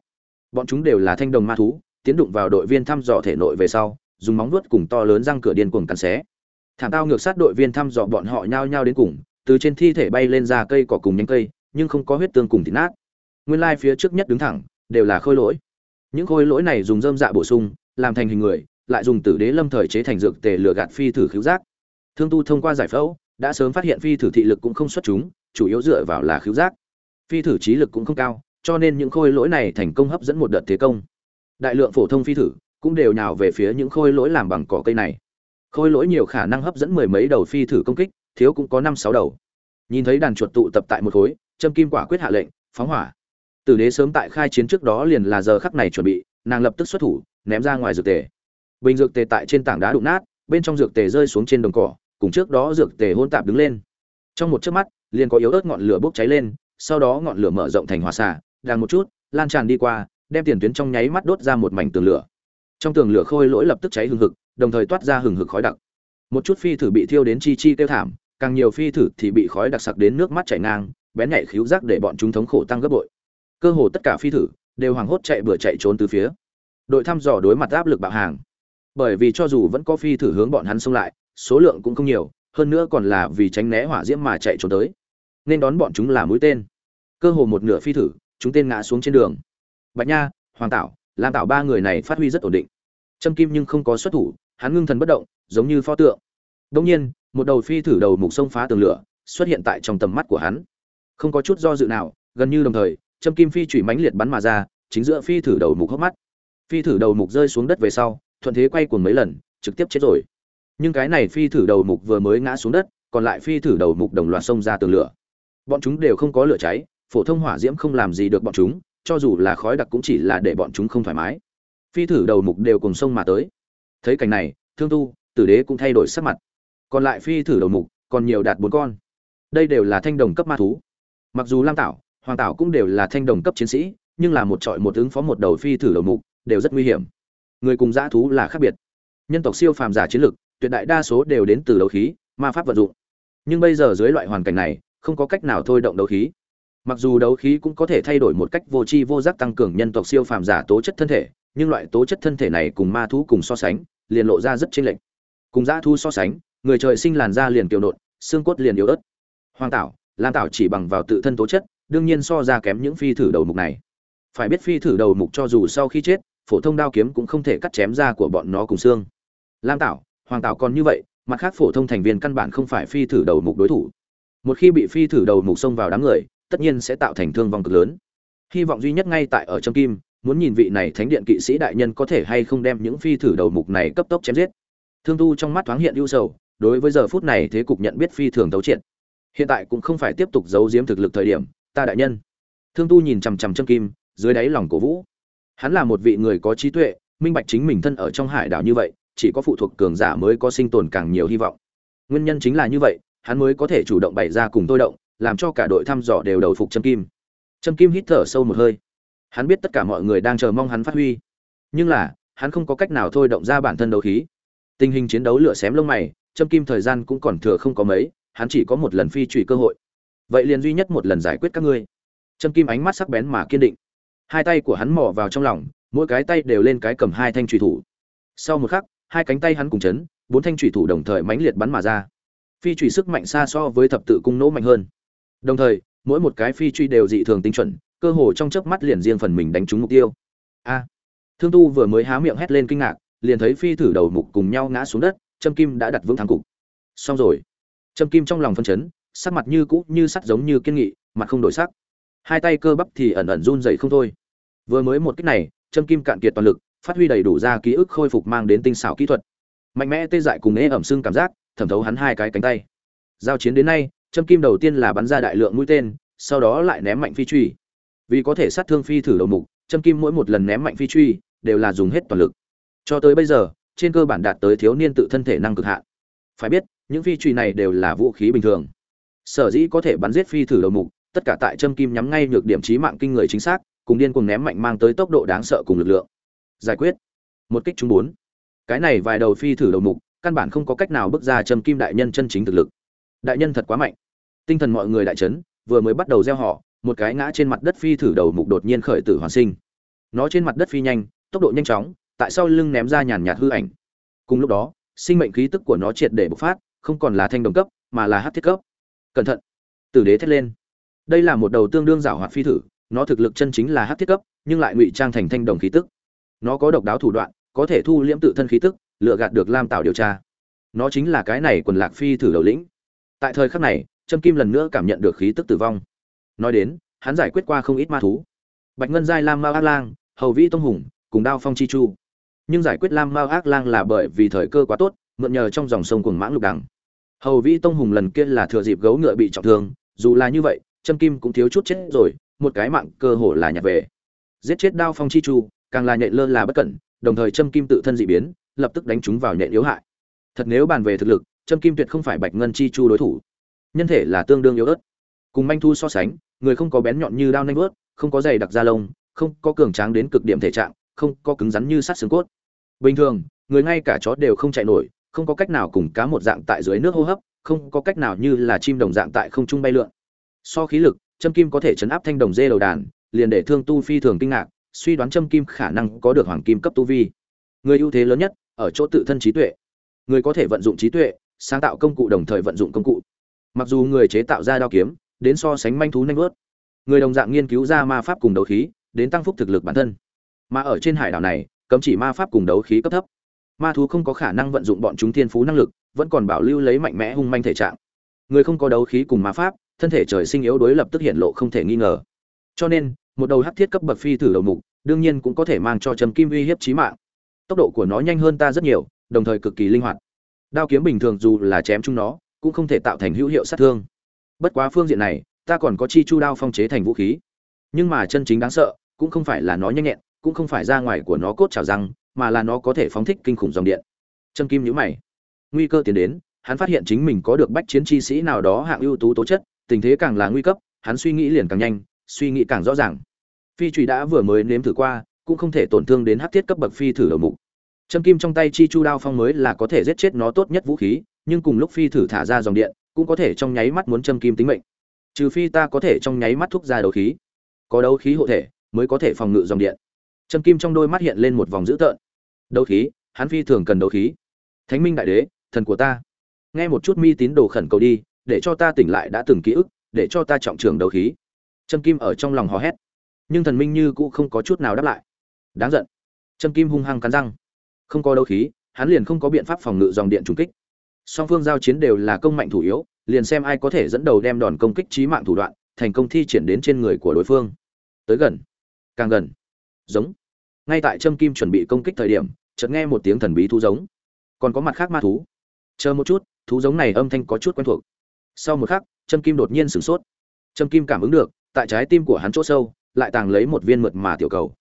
Bọn chúng đều là thanh đồng ma thú, tiến đụng vào đội viên thăm dò thể nội về sau dùng móng vuốt cùng to lớn răng cửa điên cuồng cắn xé. Thảm tao ngược sát đội viên thăm dò bọn họ nhao nhao đến cùng, từ trên thi thể bay lên ra cây cỏ cùng nhánh cây, nhưng không có huyết tương cùng thịt nát. Nguyên lai phía trước nhất đứng thẳng, đều là khôi lỗi. Những khôi lỗi này dùng dơm dạ bổ sung, làm thành hình người, lại dùng tử đế lâm thời chế thành dược tề lừa gạt phi thử khiếu giác. Thương tu thông qua giải phẫu, đã sớm phát hiện phi thử thị lực cũng không xuất chúng, chủ yếu dựa vào là khiếu giác. Phi thử trí lực cũng không cao, cho nên những khôi lỗi này thành công hấp dẫn một đợt thế công. Đại lượng phổ thông phi thử cũng đều nhào về phía những khôi lỗi làm bằng cỏ cây này. Khôi lỗi nhiều khả năng hấp dẫn mười mấy đầu phi thử công kích, thiếu cũng có năm sáu đầu. Nhìn thấy đàn chuột tụ tập tại một khối, trâm kim quả quyết hạ lệnh, phóng hỏa. Tử đế sớm tại khai chiến trước đó liền là giờ khắc này chuẩn bị, nàng lập tức xuất thủ, ném ra ngoài dược tề. Bình dược tề tại trên tảng đá đụng nát, bên trong dược tề rơi xuống trên đồng cỏ, cùng trước đó dược tề hôn tạp đứng lên. Trong một chớp mắt, liền có yếu ớt ngọn lửa bốc cháy lên, sau đó ngọn lửa mở rộng thành hòa xả đang một chút, lan tràn đi qua, đem tiền tuyến trong nháy mắt đốt ra một mảnh tường lửa trong tường lửa khôi lỗi lập tức cháy hừng hực, đồng thời toát ra hừng hực khói đặc. Một chút phi thử bị thiêu đến chi chi kêu thảm, càng nhiều phi thử thì bị khói đặc sặc đến nước mắt chảy ngang, bén nhảy khíu giác để bọn chúng thống khổ tăng gấp bội. Cơ hồ tất cả phi thử đều hoảng hốt chạy bừa chạy trốn từ phía. Đội thăm dò đối mặt áp lực bạo hàng. Bởi vì cho dù vẫn có phi thử hướng bọn hắn xông lại, số lượng cũng không nhiều, hơn nữa còn là vì tránh né hỏa diễm mà chạy trốn tới. Nên đón bọn chúng là mũi tên. Cơ hồ một nửa phi thử, chúng tên ngã xuống trên đường. Bạch nha, hoàng tảo làm tạo ba người này phát huy rất ổn định. Trâm kim nhưng không có xuất thủ, hắn ngưng thần bất động, giống như pho tượng. Đông nhiên, một đầu phi thử đầu mục sông phá tường lửa xuất hiện tại trong tầm mắt của hắn. Không có chút do dự nào, gần như đồng thời, trâm kim phi chủy mãnh liệt bắn mà ra, chính giữa phi thử đầu mục hốc mắt. Phi thử đầu mục rơi xuống đất về sau, thuận thế quay cuồng mấy lần, trực tiếp chết rồi. Nhưng cái này phi thử đầu mục vừa mới ngã xuống đất, còn lại phi thử đầu mục đồng loạt xông ra tường lửa. Bọn chúng đều không có lửa cháy, phổ thông hỏa diễm không làm gì được bọn chúng cho dù là khói đặc cũng chỉ là để bọn chúng không thoải mái. Phi thử đầu mục đều cùng sông mà tới. Thấy cảnh này, thương tu, tử đế cũng thay đổi sắc mặt. Còn lại phi thử đầu mục, còn nhiều đạt bốn con. Đây đều là thanh đồng cấp ma thú. Mặc dù lam tảo, hoàng tảo cũng đều là thanh đồng cấp chiến sĩ, nhưng là một trọi một ứng phó một đầu phi thử đầu mục đều rất nguy hiểm. Người cùng dã thú là khác biệt. Nhân tộc siêu phàm giả chiến lực, tuyệt đại đa số đều đến từ đấu khí, ma pháp vận dụng. Nhưng bây giờ dưới loại hoàn cảnh này, không có cách nào thôi động đấu khí mặc dù đấu khí cũng có thể thay đổi một cách vô tri vô giác tăng cường nhân tộc siêu phàm giả tố chất thân thể, nhưng loại tố chất thân thể này cùng ma thú cùng so sánh, liền lộ ra rất chênh lệch. Cùng dã thú so sánh, người trời sinh làn da liền kiều nộn, xương cốt liền yếu ớt. Hoàng tảo, lam tảo chỉ bằng vào tự thân tố chất, đương nhiên so ra kém những phi thử đầu mục này. Phải biết phi thử đầu mục cho dù sau khi chết, phổ thông đao kiếm cũng không thể cắt chém da của bọn nó cùng xương. Lam tảo, hoàng tảo còn như vậy, mặt khác phổ thông thành viên căn bản không phải phi thử đầu mục đối thủ. Một khi bị phi thử đầu mục xông vào đám người tất nhiên sẽ tạo thành thương vong cực lớn. Hy vọng duy nhất ngay tại ở trong kim, muốn nhìn vị này thánh điện kỵ sĩ đại nhân có thể hay không đem những phi thử đầu mục này cấp tốc chém giết. Thương tu trong mắt thoáng hiện ưu sầu, đối với giờ phút này thế cục nhận biết phi thường thấu triệt. Hiện tại cũng không phải tiếp tục giấu giếm thực lực thời điểm, ta đại nhân. Thương tu nhìn chằm chằm châm kim, dưới đáy lòng cổ vũ. Hắn là một vị người có trí tuệ, minh bạch chính mình thân ở trong hải đảo như vậy, chỉ có phụ thuộc cường giả mới có sinh tồn càng nhiều hy vọng. Nguyên nhân chính là như vậy, hắn mới có thể chủ động bày ra cùng tôi động làm cho cả đội thăm dò đều đầu phục Trâm kim. Trâm kim hít thở sâu một hơi. Hắn biết tất cả mọi người đang chờ mong hắn phát huy. Nhưng là, hắn không có cách nào thôi động ra bản thân đấu khí. Tình hình chiến đấu lửa xém lông mày, Trâm kim thời gian cũng còn thừa không có mấy, hắn chỉ có một lần phi truy cơ hội. Vậy liền duy nhất một lần giải quyết các ngươi. Trâm kim ánh mắt sắc bén mà kiên định. Hai tay của hắn mò vào trong lòng, mỗi cái tay đều lên cái cầm hai thanh chủy thủ. Sau một khắc, hai cánh tay hắn cùng chấn, bốn thanh chủy thủ đồng thời mãnh liệt bắn mà ra. Phi chủy sức mạnh xa so với thập tự cung nỗ mạnh hơn đồng thời, mỗi một cái phi truy đều dị thường tinh chuẩn, cơ hồ trong chớp mắt liền riêng phần mình đánh trúng mục tiêu. A. Thương tu vừa mới há miệng hét lên kinh ngạc, liền thấy phi thử đầu mục cùng nhau ngã xuống đất châm kim đã đặt vững thắng cục. Xong rồi. Châm kim trong lòng phân chấn, sắc mặt như cũ như sắt giống như kiên nghị, mặt không đổi sắc. Hai tay cơ bắp thì ẩn ẩn run dậy không thôi. Vừa mới một cách này châm kim cạn kiệt toàn lực, phát huy đầy đủ ra ký ức khôi phục mang đến tinh xảo kỹ thuật. Mạnh mẽ tê dại cùng ế ẩm xương cảm giác, thẩm thấu hắn hai cái cánh tay. Giao chiến đến nay châm kim đầu tiên là bắn ra đại lượng mũi tên, sau đó lại ném mạnh phi truy. Vì có thể sát thương phi thử đầu mục, châm kim mỗi một lần ném mạnh phi truy, đều là dùng hết toàn lực. Cho tới bây giờ, trên cơ bản đạt tới thiếu niên tự thân thể năng cực hạn. Phải biết, những phi truy này đều là vũ khí bình thường. Sở dĩ có thể bắn giết phi thử đầu mục, tất cả tại châm kim nhắm ngay nhược điểm trí mạng kinh người chính xác, cùng điên cùng ném mạnh mang tới tốc độ đáng sợ cùng lực lượng. Giải quyết. Một kích chúng bốn. Cái này vài đầu phi thử đầu mục, căn bản không có cách nào bước ra châm kim đại nhân chân chính thực lực. Đại nhân thật quá mạnh tinh thần mọi người đại chấn, vừa mới bắt đầu gieo họ, một cái ngã trên mặt đất phi thử đầu mục đột nhiên khởi tử hoàn sinh. Nó trên mặt đất phi nhanh, tốc độ nhanh chóng, tại sau lưng ném ra nhàn nhạt hư ảnh. Cùng lúc đó, sinh mệnh khí tức của nó triệt để bộc phát, không còn là thanh đồng cấp, mà là hát thiết cấp. Cẩn thận! Tử đế thét lên. Đây là một đầu tương đương giảo hoạt phi thử, nó thực lực chân chính là hắc thiết cấp, nhưng lại ngụy trang thành thanh đồng khí tức. Nó có độc đáo thủ đoạn, có thể thu liễm tự thân khí tức, lựa gạt được lam tạo điều tra. Nó chính là cái này quần lạc phi thử đầu lĩnh. Tại thời khắc này trâm kim lần nữa cảm nhận được khí tức tử vong. Nói đến, hắn giải quyết qua không ít ma thú. Bạch ngân giai lam mao ác lang, hầu vĩ tông hùng, cùng đao phong chi chu. Nhưng giải quyết lam mao ác lang là bởi vì thời cơ quá tốt, mượn nhờ trong dòng sông cuồng mãng lục đằng hầu vĩ tông hùng lần kia là thừa dịp gấu ngựa bị trọng thương, dù là như vậy, trâm kim cũng thiếu chút chết rồi, một cái mạng cơ hồ là nhặt về. Giết chết đao phong chi chu, càng là nhện lơ là bất cẩn, đồng thời trâm kim tự thân dị biến, lập tức đánh chúng vào nhện yếu hại. Thật nếu bàn về thực lực, trâm kim tuyệt không phải bạch ngân chi chu đối thủ nhân thể là tương đương yếu ớt. Cùng manh thu so sánh, người không có bén nhọn như đao nanh vớt, không có dày đặc da lông, không có cường tráng đến cực điểm thể trạng, không có cứng rắn như sắt xương cốt. Bình thường, người ngay cả chó đều không chạy nổi, không có cách nào cùng cá một dạng tại dưới nước hô hấp, không có cách nào như là chim đồng dạng tại không trung bay lượn. So khí lực, châm kim có thể chấn áp thanh đồng dê đầu đàn, liền để thương tu phi thường kinh ngạc, suy đoán châm kim khả năng có được hoàng kim cấp tu vi. Người ưu thế lớn nhất, ở chỗ tự thân trí tuệ. Người có thể vận dụng trí tuệ, sáng tạo công cụ đồng thời vận dụng công cụ mặc dù người chế tạo ra đao kiếm, đến so sánh manh thú nanh vớt, người đồng dạng nghiên cứu ra ma pháp cùng đấu khí, đến tăng phúc thực lực bản thân. Mà ở trên hải đảo này, cấm chỉ ma pháp cùng đấu khí cấp thấp. Ma thú không có khả năng vận dụng bọn chúng thiên phú năng lực, vẫn còn bảo lưu lấy mạnh mẽ hung manh thể trạng. Người không có đấu khí cùng ma pháp, thân thể trời sinh yếu đối lập tức hiện lộ không thể nghi ngờ. Cho nên, một đầu hắc thiết cấp bậc phi thử đầu mục, đương nhiên cũng có thể mang cho trầm kim uy hiếp chí mạng. Tốc độ của nó nhanh hơn ta rất nhiều, đồng thời cực kỳ linh hoạt. Đao kiếm bình thường dù là chém chúng nó cũng không thể tạo thành hữu hiệu sát thương. Bất quá phương diện này, ta còn có chi chu đao phong chế thành vũ khí. Nhưng mà chân chính đáng sợ, cũng không phải là nó nhanh nhẹn, cũng không phải ra ngoài của nó cốt trào răng, mà là nó có thể phóng thích kinh khủng dòng điện. Trâm kim nhữ mày. Nguy cơ tiến đến, hắn phát hiện chính mình có được bách chiến chi sĩ nào đó hạng ưu tú tố chất, tình thế càng là nguy cấp, hắn suy nghĩ liền càng nhanh, suy nghĩ càng rõ ràng. Phi trùy đã vừa mới nếm thử qua, cũng không thể tổn thương đến hát thiết cấp bậc phi thử đầu mục. Trâm kim trong tay chi chu đao phong mới là có thể giết chết nó tốt nhất vũ khí nhưng cùng lúc phi thử thả ra dòng điện, cũng có thể trong nháy mắt muốn châm kim tính mệnh. Trừ phi ta có thể trong nháy mắt thúc ra đấu khí. Có đấu khí hộ thể, mới có thể phòng ngự dòng điện. Châm kim trong đôi mắt hiện lên một vòng dữ tợn. Đấu khí, hắn phi thường cần đấu khí. Thánh minh đại đế, thần của ta. Nghe một chút mi tín đồ khẩn cầu đi, để cho ta tỉnh lại đã từng ký ức, để cho ta trọng trường đấu khí. Châm kim ở trong lòng hò hét. Nhưng thần minh như cũng không có chút nào đáp lại. Đáng giận. Châm kim hung hăng cắn răng. Không có đấu khí, hắn liền không có biện pháp phòng ngự dòng điện trùng kích song phương giao chiến đều là công mạnh thủ yếu, liền xem ai có thể dẫn đầu đem đòn công kích trí mạng thủ đoạn, thành công thi triển đến trên người của đối phương. Tới gần. Càng gần. Giống. Ngay tại trâm kim chuẩn bị công kích thời điểm, chợt nghe một tiếng thần bí thú giống. Còn có mặt khác ma thú. Chờ một chút, thú giống này âm thanh có chút quen thuộc. Sau một khắc, trâm kim đột nhiên sửng sốt. Trâm kim cảm ứng được, tại trái tim của hắn chỗ sâu, lại tàng lấy một viên mượt mà tiểu cầu.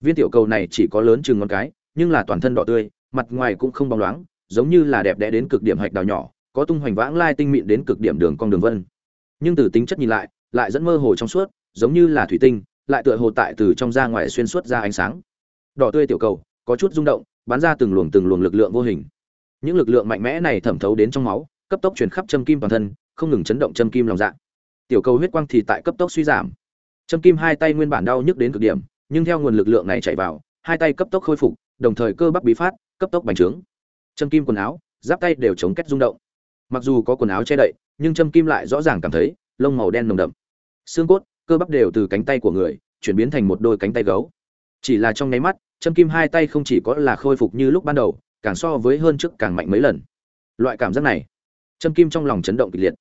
Viên tiểu cầu này chỉ có lớn chừng ngón cái, nhưng là toàn thân đỏ tươi, mặt ngoài cũng không bóng loáng giống như là đẹp đẽ đến cực điểm hạch đào nhỏ, có tung hoành vãng lai tinh mịn đến cực điểm đường cong đường vân. Nhưng từ tính chất nhìn lại lại dẫn mơ hồ trong suốt, giống như là thủy tinh, lại tựa hồ tại từ trong ra ngoài xuyên suốt ra ánh sáng. Đỏ tươi tiểu cầu, có chút rung động, bắn ra từng luồng từng luồng lực lượng vô hình. Những lực lượng mạnh mẽ này thẩm thấu đến trong máu, cấp tốc truyền khắp châm kim toàn thân, không ngừng chấn động châm kim lòng dạ. Tiểu cầu huyết quang thì tại cấp tốc suy giảm. Châm kim hai tay nguyên bản đau nhức đến cực điểm, nhưng theo nguồn lực lượng này chạy vào, hai tay cấp tốc khôi phục, đồng thời cơ bắp bí phát, cấp tốc bành trướng châm kim quần áo, giáp tay đều chống kết rung động. Mặc dù có quần áo che đậy, nhưng châm kim lại rõ ràng cảm thấy lông màu đen nồng đậm. Xương cốt, cơ bắp đều từ cánh tay của người, chuyển biến thành một đôi cánh tay gấu. Chỉ là trong nháy mắt, châm kim hai tay không chỉ có là khôi phục như lúc ban đầu, càng so với hơn trước càng mạnh mấy lần. Loại cảm giác này, châm kim trong lòng chấn động kịch liệt.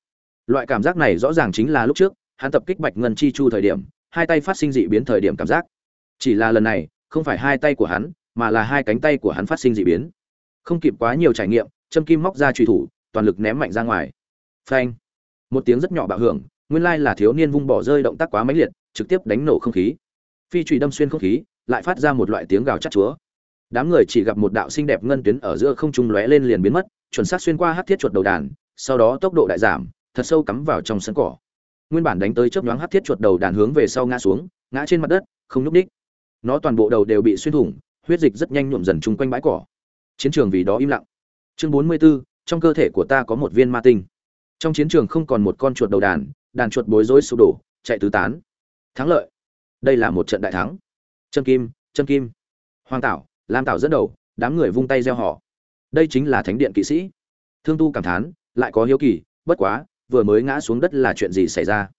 Loại cảm giác này rõ ràng chính là lúc trước, hắn tập kích bạch ngân chi chu thời điểm, hai tay phát sinh dị biến thời điểm cảm giác. Chỉ là lần này, không phải hai tay của hắn, mà là hai cánh tay của hắn phát sinh dị biến không kịp quá nhiều trải nghiệm, châm kim móc ra truy thủ, toàn lực ném mạnh ra ngoài. Phanh. Một tiếng rất nhỏ bạo hưởng, nguyên lai là thiếu niên vung bỏ rơi động tác quá mãnh liệt, trực tiếp đánh nổ không khí. Phi trụy đâm xuyên không khí, lại phát ra một loại tiếng gào chắc chúa. Đám người chỉ gặp một đạo xinh đẹp ngân tuyến ở giữa không trung lóe lên liền biến mất, chuẩn xác xuyên qua hát thiết chuột đầu đàn, sau đó tốc độ đại giảm, thật sâu cắm vào trong sân cỏ. Nguyên bản đánh tới chớp nhoáng hát thiết chuột đầu đàn hướng về sau ngã xuống, ngã trên mặt đất, không nhúc đích nó toàn bộ đầu đều bị xuyên thủng, huyết dịch rất nhanh nhuộm dần chung quanh bãi cỏ chiến trường vì đó im lặng. Chương bốn mươi 44, trong cơ thể của ta có một viên ma tinh. Trong chiến trường không còn một con chuột đầu đàn đàn chuột bối rối sụp đổ chạy tứ tán. Thắng lợi. Đây là một trận đại thắng. Chân kim chân kim. Hoàng tảo lam tảo dẫn đầu đám người vung tay gieo họ. Đây chính là thánh điện kỵ sĩ. Thương tu cảm thán lại có hiếu kỳ bất quá vừa mới ngã xuống đất là chuyện gì xảy ra?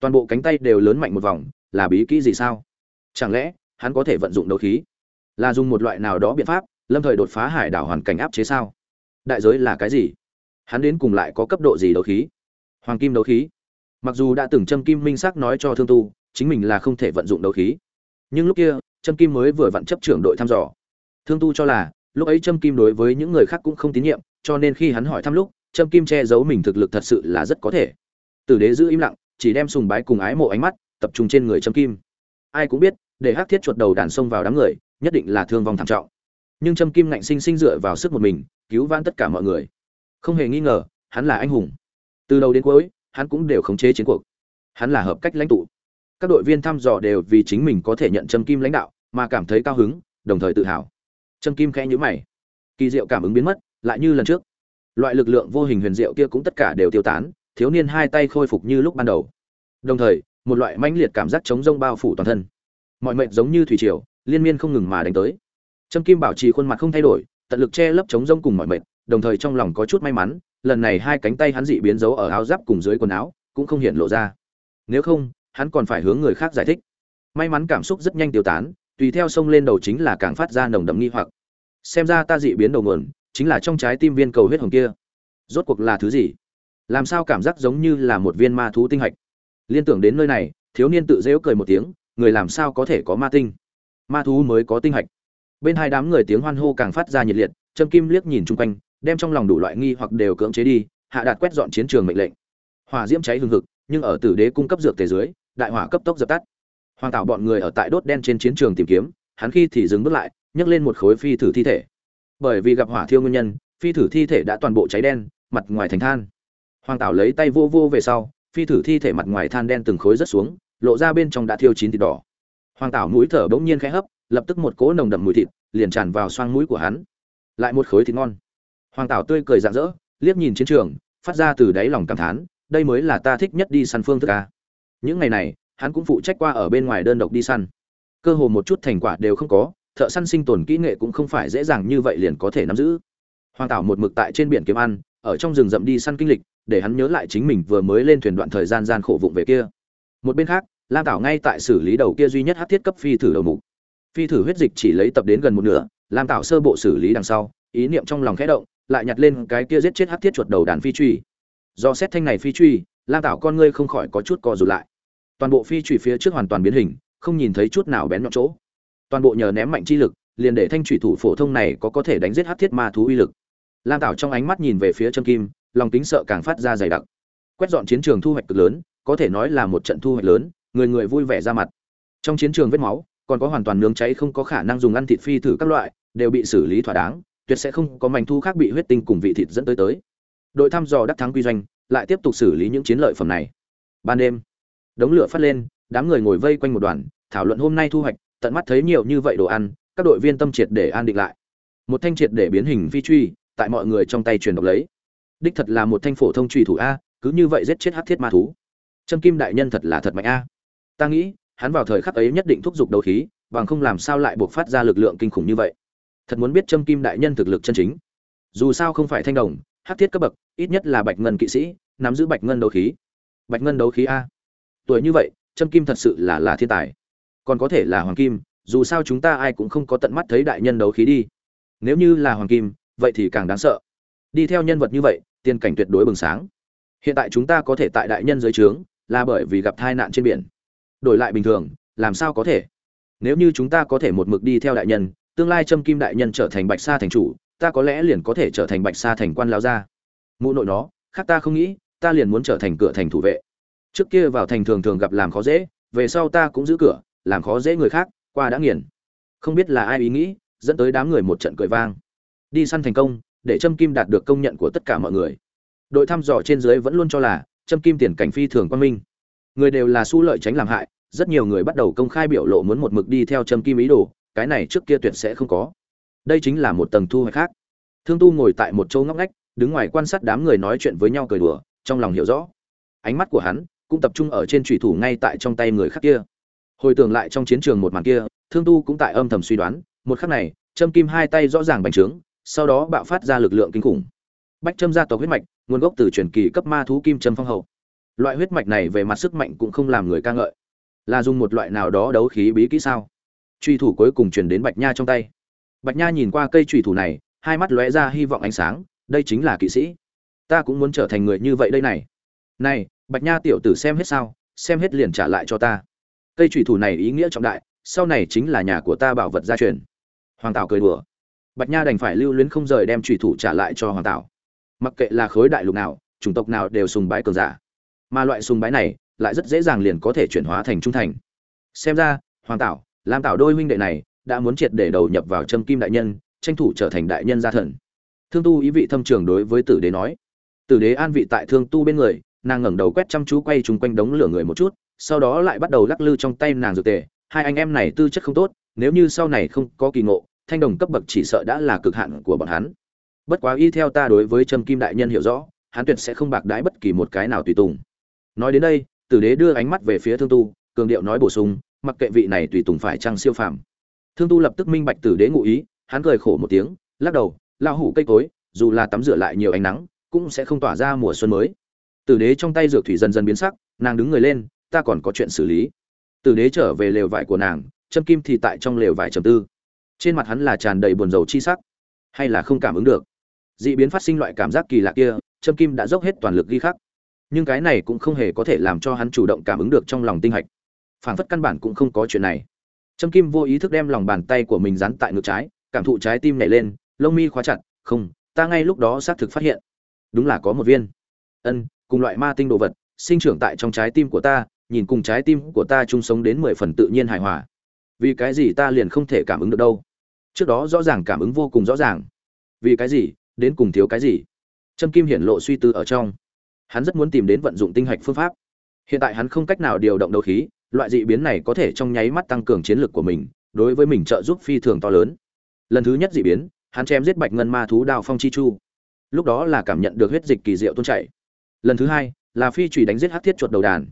Toàn bộ cánh tay đều lớn mạnh một vòng là bí kỹ gì sao? Chẳng lẽ hắn có thể vận dụng đấu khí? Là dùng một loại nào đó biện pháp lâm thời đột phá hải đảo hoàn cảnh áp chế sao? Đại giới là cái gì? Hắn đến cùng lại có cấp độ gì đấu khí? Hoàng kim đấu khí. Mặc dù đã từng châm kim minh xác nói cho thương tu, chính mình là không thể vận dụng đấu khí. Nhưng lúc kia châm kim mới vừa vặn chấp trưởng đội thăm dò. Thương tu cho là, lúc ấy châm kim đối với những người khác cũng không tín nhiệm, cho nên khi hắn hỏi thăm lúc châm kim che giấu mình thực lực thật sự là rất có thể. Tử đế giữ im lặng, chỉ đem sùng bái cùng ái mộ ánh mắt, tập trung trên người châm kim. Ai cũng biết, để hắc thiết chuột đầu đàn sông vào đám người, nhất định là thương vong thảm trọng nhưng châm kim ngạnh sinh sinh dựa vào sức một mình, cứu vãn tất cả mọi người. Không hề nghi ngờ, hắn là anh hùng. Từ đầu đến cuối, hắn cũng đều khống chế chiến cuộc. Hắn là hợp cách lãnh tụ. Các đội viên thăm dò đều vì chính mình có thể nhận châm kim lãnh đạo, mà cảm thấy cao hứng, đồng thời tự hào. Châm kim khẽ nhíu mày. Kỳ diệu cảm ứng biến mất, lại như lần trước. Loại lực lượng vô hình huyền diệu kia cũng tất cả đều tiêu tán, thiếu niên hai tay khôi phục như lúc ban đầu. Đồng thời, một loại mãnh liệt cảm giác chống rông bao phủ toàn thân. Mọi mệnh giống như thủy triều, liên miên không ngừng mà đánh tới trâm kim bảo trì khuôn mặt không thay đổi, tận lực che lấp chống rông cùng mọi mệnh đồng thời trong lòng có chút may mắn, lần này hai cánh tay hắn dị biến dấu ở áo giáp cùng dưới quần áo, cũng không hiện lộ ra. Nếu không, hắn còn phải hướng người khác giải thích. May mắn cảm xúc rất nhanh tiêu tán, tùy theo sông lên đầu chính là càng phát ra nồng đậm nghi hoặc. Xem ra ta dị biến đầu nguồn, chính là trong trái tim viên cầu huyết hồng kia. Rốt cuộc là thứ gì? Làm sao cảm giác giống như là một viên ma thú tinh hạch? Liên tưởng đến nơi này, thiếu niên tự giễu cười một tiếng, người làm sao có thể có ma tinh? Ma thú mới có tinh hạch bên hai đám người tiếng hoan hô càng phát ra nhiệt liệt, trâm kim liếc nhìn chung quanh, đem trong lòng đủ loại nghi hoặc đều cưỡng chế đi, hạ đạt quét dọn chiến trường mệnh lệnh. Hỏa diễm cháy hừng hực, nhưng ở tử đế cung cấp dược tề dưới, đại hỏa cấp tốc dập tắt. Hoàng tạo bọn người ở tại đốt đen trên chiến trường tìm kiếm, hắn khi thì dừng bước lại, nhấc lên một khối phi thử thi thể. Bởi vì gặp hỏa thiêu nguyên nhân, phi thử thi thể đã toàn bộ cháy đen, mặt ngoài thành than. Hoàng tạo lấy tay vô vô về sau, phi thử thi thể mặt ngoài than đen từng khối rất xuống, lộ ra bên trong đã thiêu chín thịt đỏ. Hoàng tạo mũi thở bỗng nhiên khẽ hấp lập tức một cỗ nồng đậm mùi thịt liền tràn vào xoang mũi của hắn. Lại một khối thịt ngon. Hoàng tảo tươi cười rạng rỡ, liếc nhìn chiến trường, phát ra từ đáy lòng cảm thán, đây mới là ta thích nhất đi săn phương thức ca những ngày này, hắn cũng phụ trách qua ở bên ngoài đơn độc đi săn. Cơ hồ một chút thành quả đều không có, thợ săn sinh tồn kỹ nghệ cũng không phải dễ dàng như vậy liền có thể nắm giữ. Hoàng tảo một mực tại trên biển kiếm ăn, ở trong rừng rậm đi săn kinh lịch, để hắn nhớ lại chính mình vừa mới lên thuyền đoạn thời gian gian khổ vụng về kia. Một bên khác, lam tảo ngay tại xử lý đầu kia duy nhất hát thiết cấp phi thử đầu mục phi thử huyết dịch chỉ lấy tập đến gần một nửa lam Tạo sơ bộ xử lý đằng sau, ý niệm trong lòng khẽ động, lại nhặt lên cái kia giết chết hát thiết chuột đầu đàn phi truy. Do xét thanh này phi truy, lam Tạo con ngươi không khỏi có chút co rụt lại. Toàn bộ phi truy phía trước hoàn toàn biến hình, không nhìn thấy chút nào bén nhọn chỗ. Toàn bộ nhờ ném mạnh chi lực, liền để thanh thủy thủ phổ thông này có có thể đánh giết hát thiết ma thú uy lực. Lam Tạo trong ánh mắt nhìn về phía trâm kim, lòng tính sợ càng phát ra dày đặc. Quét dọn chiến trường thu hoạch cực lớn, có thể nói là một trận thu hoạch lớn, người người vui vẻ ra mặt. Trong chiến trường vết máu còn có hoàn toàn nướng cháy không có khả năng dùng ăn thịt phi thử các loại, đều bị xử lý thỏa đáng, tuyệt sẽ không có mảnh thu khác bị huyết tinh cùng vị thịt dẫn tới tới. Đội thăm dò đắc thắng quy doanh, lại tiếp tục xử lý những chiến lợi phẩm này. Ban đêm, đống lửa phát lên, đám người ngồi vây quanh một đoàn, thảo luận hôm nay thu hoạch, tận mắt thấy nhiều như vậy đồ ăn, các đội viên tâm triệt để an định lại. Một thanh triệt để biến hình phi truy, tại mọi người trong tay truyền độc lấy. Đích thật là một thanh phổ thông truy thủ a, cứ như vậy giết chết hắc thiết ma thú. Trâm kim đại nhân thật là thật mạnh a. Ta nghĩ hắn vào thời khắc ấy nhất định thúc giục đấu khí, bằng không làm sao lại buộc phát ra lực lượng kinh khủng như vậy. Thật muốn biết trâm kim đại nhân thực lực chân chính. Dù sao không phải thanh đồng, hắc thiết cấp bậc, ít nhất là bạch ngân kỵ sĩ, nắm giữ bạch ngân đấu khí. Bạch ngân đấu khí a. Tuổi như vậy trâm kim thật sự là là thiên tài. Còn có thể là hoàng kim, dù sao chúng ta ai cũng không có tận mắt thấy đại nhân đấu khí đi. Nếu như là hoàng kim, vậy thì càng đáng sợ. Đi theo nhân vật như vậy, tiên cảnh tuyệt đối bừng sáng. Hiện tại chúng ta có thể tại đại nhân dưới trướng, là bởi vì gặp tai nạn trên biển đổi lại bình thường, làm sao có thể? Nếu như chúng ta có thể một mực đi theo đại nhân, tương lai trâm kim đại nhân trở thành bạch sa thành chủ, ta có lẽ liền có thể trở thành bạch sa thành quan lao gia. Mụ nội nó, khác ta không nghĩ, ta liền muốn trở thành cửa thành thủ vệ. Trước kia vào thành thường thường gặp làm khó dễ, về sau ta cũng giữ cửa, làm khó dễ người khác, qua đã nghiền. Không biết là ai ý nghĩ, dẫn tới đám người một trận cười vang. Đi săn thành công, để trâm kim đạt được công nhận của tất cả mọi người. Đội thăm dò trên dưới vẫn luôn cho là trâm kim tiền cảnh phi thường quan minh người đều là su lợi tránh làm hại, rất nhiều người bắt đầu công khai biểu lộ muốn một mực đi theo trâm kim ý đồ, cái này trước kia tuyệt sẽ không có. Đây chính là một tầng thu hoạch khác. Thương tu ngồi tại một chỗ ngóc ngách, đứng ngoài quan sát đám người nói chuyện với nhau cười đùa, trong lòng hiểu rõ. Ánh mắt của hắn cũng tập trung ở trên thủy thủ ngay tại trong tay người khác kia. Hồi tưởng lại trong chiến trường một màn kia, thương tu cũng tại âm thầm suy đoán, một khắc này, châm kim hai tay rõ ràng bành trướng, sau đó bạo phát ra lực lượng kinh khủng. Bách châm gia tộc huyết mạch, nguồn gốc từ truyền kỳ cấp ma thú kim châm phong hậu loại huyết mạch này về mặt sức mạnh cũng không làm người ca ngợi. Là dùng một loại nào đó đấu khí bí kỹ sao? Truy thủ cuối cùng truyền đến bạch nha trong tay. Bạch nha nhìn qua cây truy thủ này, hai mắt lóe ra hy vọng ánh sáng, đây chính là kỵ sĩ. Ta cũng muốn trở thành người như vậy đây này. Này, bạch nha tiểu tử xem hết sao, xem hết liền trả lại cho ta. Cây truy thủ này ý nghĩa trọng đại, sau này chính là nhà của ta bảo vật gia truyền. Hoàng tảo cười đùa. Bạch nha đành phải lưu luyến không rời đem truy thủ trả lại cho hoàng tảo. Mặc kệ là khối đại lục nào, chủng tộc nào đều sùng bái cường giả mà loại sùng bái này lại rất dễ dàng liền có thể chuyển hóa thành trung thành. Xem ra, hoàng tảo, lam tảo đôi huynh đệ này đã muốn triệt để đầu nhập vào châm kim đại nhân, tranh thủ trở thành đại nhân gia thần. Thương tu ý vị thâm trường đối với tử đế nói. Tử đế an vị tại thương tu bên người, nàng ngẩng đầu quét chăm chú quay chung quanh đống lửa người một chút, sau đó lại bắt đầu lắc lư trong tay nàng dược tề. Hai anh em này tư chất không tốt, nếu như sau này không có kỳ ngộ, thanh đồng cấp bậc chỉ sợ đã là cực hạn của bọn hắn. Bất quá y theo ta đối với trâm kim đại nhân hiểu rõ, hắn tuyệt sẽ không bạc đái bất kỳ một cái nào tùy tùng nói đến đây, tử đế đưa ánh mắt về phía thương tu, cường điệu nói bổ sung, mặc kệ vị này tùy tùng phải trăng siêu phàm. Thương tu lập tức minh bạch tử đế ngụ ý, hắn cười khổ một tiếng, lắc đầu lao hủ cây cối, dù là tắm rửa lại nhiều ánh nắng, cũng sẽ không tỏa ra mùa xuân mới. Tử đế trong tay dược thủy dần dần biến sắc, nàng đứng người lên, ta còn có chuyện xử lý. Tử đế trở về lều vải của nàng, châm kim thì tại trong lều vải trầm tư. Trên mặt hắn là tràn đầy buồn rầu chi sắc. Hay là không cảm ứng được? Dị biến phát sinh loại cảm giác kỳ lạ kia, châm kim đã dốc hết toàn lực ghi khắc nhưng cái này cũng không hề có thể làm cho hắn chủ động cảm ứng được trong lòng tinh hạch. Phảng phất căn bản cũng không có chuyện này. Trâm kim vô ý thức đem lòng bàn tay của mình dán tại ngực trái, cảm thụ trái tim nhảy lên, lông mi khóa chặt, không, ta ngay lúc đó xác thực phát hiện. Đúng là có một viên. Ân, cùng loại ma tinh đồ vật, sinh trưởng tại trong trái tim của ta, nhìn cùng trái tim của ta chung sống đến mười phần tự nhiên hài hòa. Vì cái gì ta liền không thể cảm ứng được đâu? Trước đó rõ ràng cảm ứng vô cùng rõ ràng. Vì cái gì? Đến cùng thiếu cái gì? Trâm kim hiển lộ suy tư ở trong hắn rất muốn tìm đến vận dụng tinh hạch phương pháp. Hiện tại hắn không cách nào điều động đấu khí, loại dị biến này có thể trong nháy mắt tăng cường chiến lược của mình, đối với mình trợ giúp phi thường to lớn. Lần thứ nhất dị biến, hắn chém giết bạch ngân ma thú đào phong chi chu. Lúc đó là cảm nhận được huyết dịch kỳ diệu tuôn chảy. Lần thứ hai, là phi trùy đánh giết hát thiết chuột đầu đàn.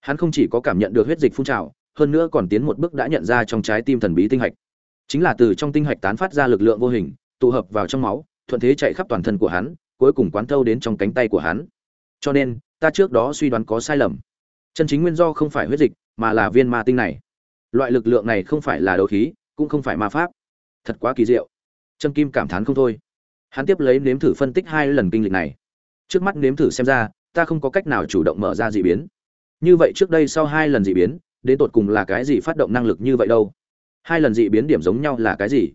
Hắn không chỉ có cảm nhận được huyết dịch phun trào, hơn nữa còn tiến một bước đã nhận ra trong trái tim thần bí tinh hạch. Chính là từ trong tinh hạch tán phát ra lực lượng vô hình, tụ hợp vào trong máu, thuận thế chạy khắp toàn thân của hắn, cuối cùng quán thâu đến trong cánh tay của hắn cho nên, ta trước đó suy đoán có sai lầm. Chân chính nguyên do không phải huyết dịch, mà là viên ma tinh này. Loại lực lượng này không phải là đấu khí, cũng không phải ma pháp. Thật quá kỳ diệu. Trâm kim cảm thán không thôi. Hắn tiếp lấy nếm thử phân tích hai lần kinh lịch này. Trước mắt nếm thử xem ra, ta không có cách nào chủ động mở ra d ị biến. Như vậy trước đây sau hai lần d ị biến, đến tột cùng là cái gì phát động năng lực như vậy đâu? Hai lần d ị biến điểm giống nhau là cái gì?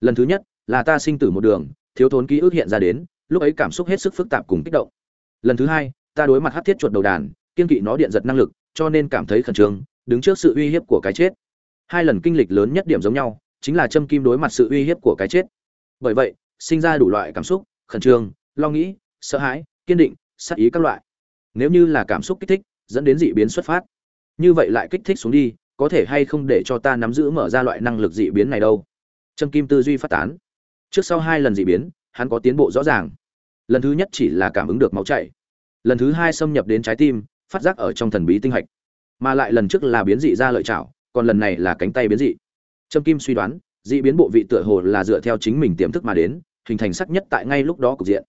Lần thứ nhất, là ta sinh tử một đường, thiếu thốn ký ức hiện ra đến, lúc ấy cảm xúc hết sức phức tạp cùng kích động lần thứ hai, ta đối mặt hát thiết chuột đầu đàn, kiên kỵ nó điện giật năng lực, cho nên cảm thấy khẩn trương, đứng trước sự uy hiếp của cái chết. Hai lần kinh lịch lớn nhất điểm giống nhau, chính là châm kim đối mặt sự uy hiếp của cái chết. Bởi vậy, sinh ra đủ loại cảm xúc, khẩn trương, lo nghĩ, sợ hãi, kiên định, sát ý các loại. Nếu như là cảm xúc kích thích, dẫn đến dị biến xuất phát. Như vậy lại kích thích xuống đi, có thể hay không để cho ta nắm giữ mở ra loại năng lực dị biến này đâu? Trâm kim tư duy phát tán. Trước sau hai lần dị biến, hắn có tiến bộ rõ ràng lần thứ nhất chỉ là cảm ứng được máu chảy, lần thứ hai xâm nhập đến trái tim, phát giác ở trong thần bí tinh hạch, mà lại lần trước là biến dị ra lợi chảo còn lần này là cánh tay biến dị. Trâm kim suy đoán, dị biến bộ vị tựa hồ là dựa theo chính mình tiềm thức mà đến, hình thành sắc nhất tại ngay lúc đó cục diện.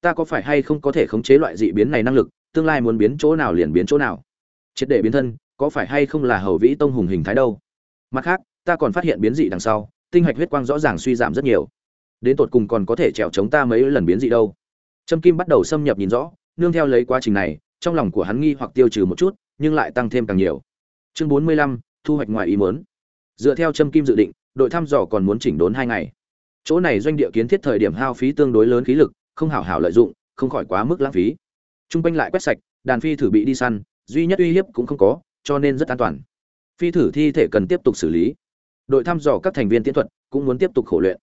Ta có phải hay không có thể khống chế loại dị biến này năng lực, tương lai muốn biến chỗ nào liền biến chỗ nào. Triệt để biến thân, có phải hay không là hầu vĩ tông hùng hình thái đâu? Mặt khác, ta còn phát hiện biến dị đằng sau, tinh hạch huyết quang rõ ràng suy giảm rất nhiều. Đến tột cùng còn có thể trèo chống ta mấy lần biến dị đâu? Trâm kim bắt đầu xâm nhập nhìn rõ nương theo lấy quá trình này trong lòng của hắn nghi hoặc tiêu trừ một chút nhưng lại tăng thêm càng nhiều chương bốn mươi lăm thu hoạch ngoài ý muốn dựa theo trâm kim dự định đội thăm dò còn muốn chỉnh đốn hai ngày chỗ này doanh địa kiến thiết thời điểm hao phí tương đối lớn khí lực không hảo hảo lợi dụng không khỏi quá mức lãng phí Trung quanh lại quét sạch, đàn phi thử bị đi săn, duy nhất uy hiếp cũng không có, cho nên rất an toàn. Phi thử thi thể cần tiếp tục xử lý. Đội thăm dò các thành viên tiến thuật cũng muốn tiếp tục khổ luyện.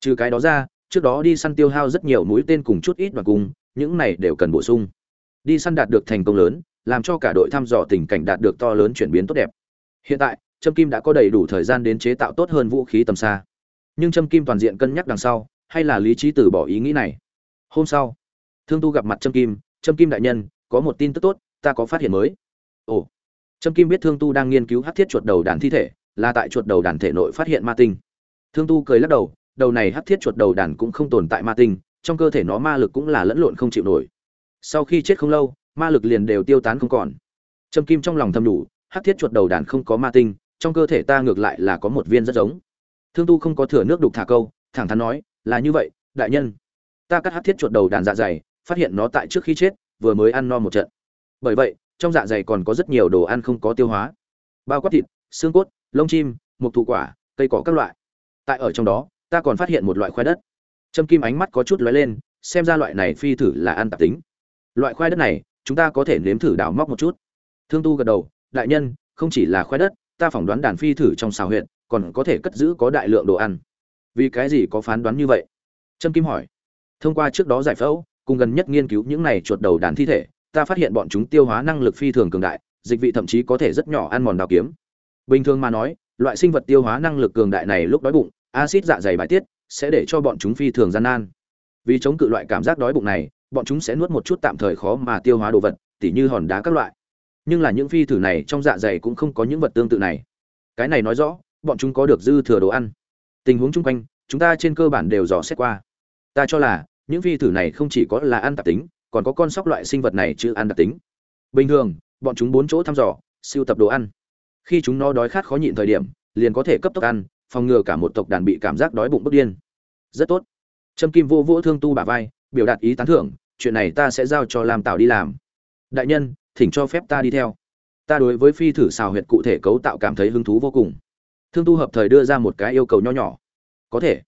Trừ cái đó ra, trước đó đi săn tiêu hao rất nhiều mũi tên cùng chút ít đoàn cung, những này đều cần bổ sung. Đi săn đạt được thành công lớn, làm cho cả đội thăm dò tình cảnh đạt được to lớn chuyển biến tốt đẹp. Hiện tại, Trâm Kim đã có đầy đủ thời gian đến chế tạo tốt hơn vũ khí tầm xa. Nhưng Trâm Kim toàn diện cân nhắc đằng sau, hay là lý trí từ bỏ ý nghĩ này. Hôm sau, Thương Tu gặp mặt Trâm Kim, Trâm Kim đại nhân, có một tin tức tốt, ta có phát hiện mới. Ồ. Trâm Kim biết Thương Tu đang nghiên cứu hắc thiết chuột đầu đàn thi thể, là tại chuột đầu đàn thể nội phát hiện ma tinh. Thương Tu cười lắc đầu, đầu này hắc thiết chuột đầu đàn cũng không tồn tại ma tinh, trong cơ thể nó ma lực cũng là lẫn lộn không chịu nổi. Sau khi chết không lâu, ma lực liền đều tiêu tán không còn. Trâm kim trong lòng thầm đủ hắc thiết chuột đầu đàn không có ma tinh trong cơ thể ta ngược lại là có một viên rất giống. Thương tu không có thừa nước đục thả câu thẳng thắn nói là như vậy đại nhân. Ta cắt hắc thiết chuột đầu đàn dạ dày phát hiện nó tại trước khi chết vừa mới ăn no một trận. Bởi vậy trong dạ dày còn có rất nhiều đồ ăn không có tiêu hóa. Bao quát thịt xương cốt lông chim mục thụ quả cây cỏ các loại. Tại ở trong đó ta còn phát hiện một loại khoai đất. Trâm kim ánh mắt có chút lóe lên, xem ra loại này phi thử là ăn tạp tính. Loại khoai đất này, chúng ta có thể nếm thử đào móc một chút. Thương tu gật đầu, đại nhân, không chỉ là khoai đất, ta phỏng đoán đàn phi thử trong xào huyện còn có thể cất giữ có đại lượng đồ ăn. Vì cái gì có phán đoán như vậy? Trâm kim hỏi. Thông qua trước đó giải phẫu, cùng gần nhất nghiên cứu những này chuột đầu đàn thi thể, ta phát hiện bọn chúng tiêu hóa năng lực phi thường cường đại, dịch vị thậm chí có thể rất nhỏ ăn mòn đào kiếm. Bình thường mà nói, loại sinh vật tiêu hóa năng lực cường đại này lúc đói bụng acid dạ dày bài tiết sẽ để cho bọn chúng phi thường gian nan. Vì chống cự loại cảm giác đói bụng này, bọn chúng sẽ nuốt một chút tạm thời khó mà tiêu hóa đồ vật, tỉ như hòn đá các loại. Nhưng là những phi thử này trong dạ dày cũng không có những vật tương tự này. Cái này nói rõ, bọn chúng có được dư thừa đồ ăn. Tình huống chung quanh, chúng ta trên cơ bản đều dò xét qua. Ta cho là, những phi thử này không chỉ có là ăn tạp tính, còn có con sóc loại sinh vật này chứ ăn đặc tính. Bình thường, bọn chúng bốn chỗ thăm dò, siêu tập đồ ăn. Khi chúng nó đói khát khó nhịn thời điểm, liền có thể cấp tốc ăn phòng ngừa cả một tộc đàn bị cảm giác đói bụng bức điên. Rất tốt. Trâm kim vô vỗ thương tu bả vai, biểu đạt ý tán thưởng, chuyện này ta sẽ giao cho làm tạo đi làm. Đại nhân, thỉnh cho phép ta đi theo. Ta đối với phi thử xào huyệt cụ thể cấu tạo cảm thấy hứng thú vô cùng. Thương tu hợp thời đưa ra một cái yêu cầu nho nhỏ. Có thể.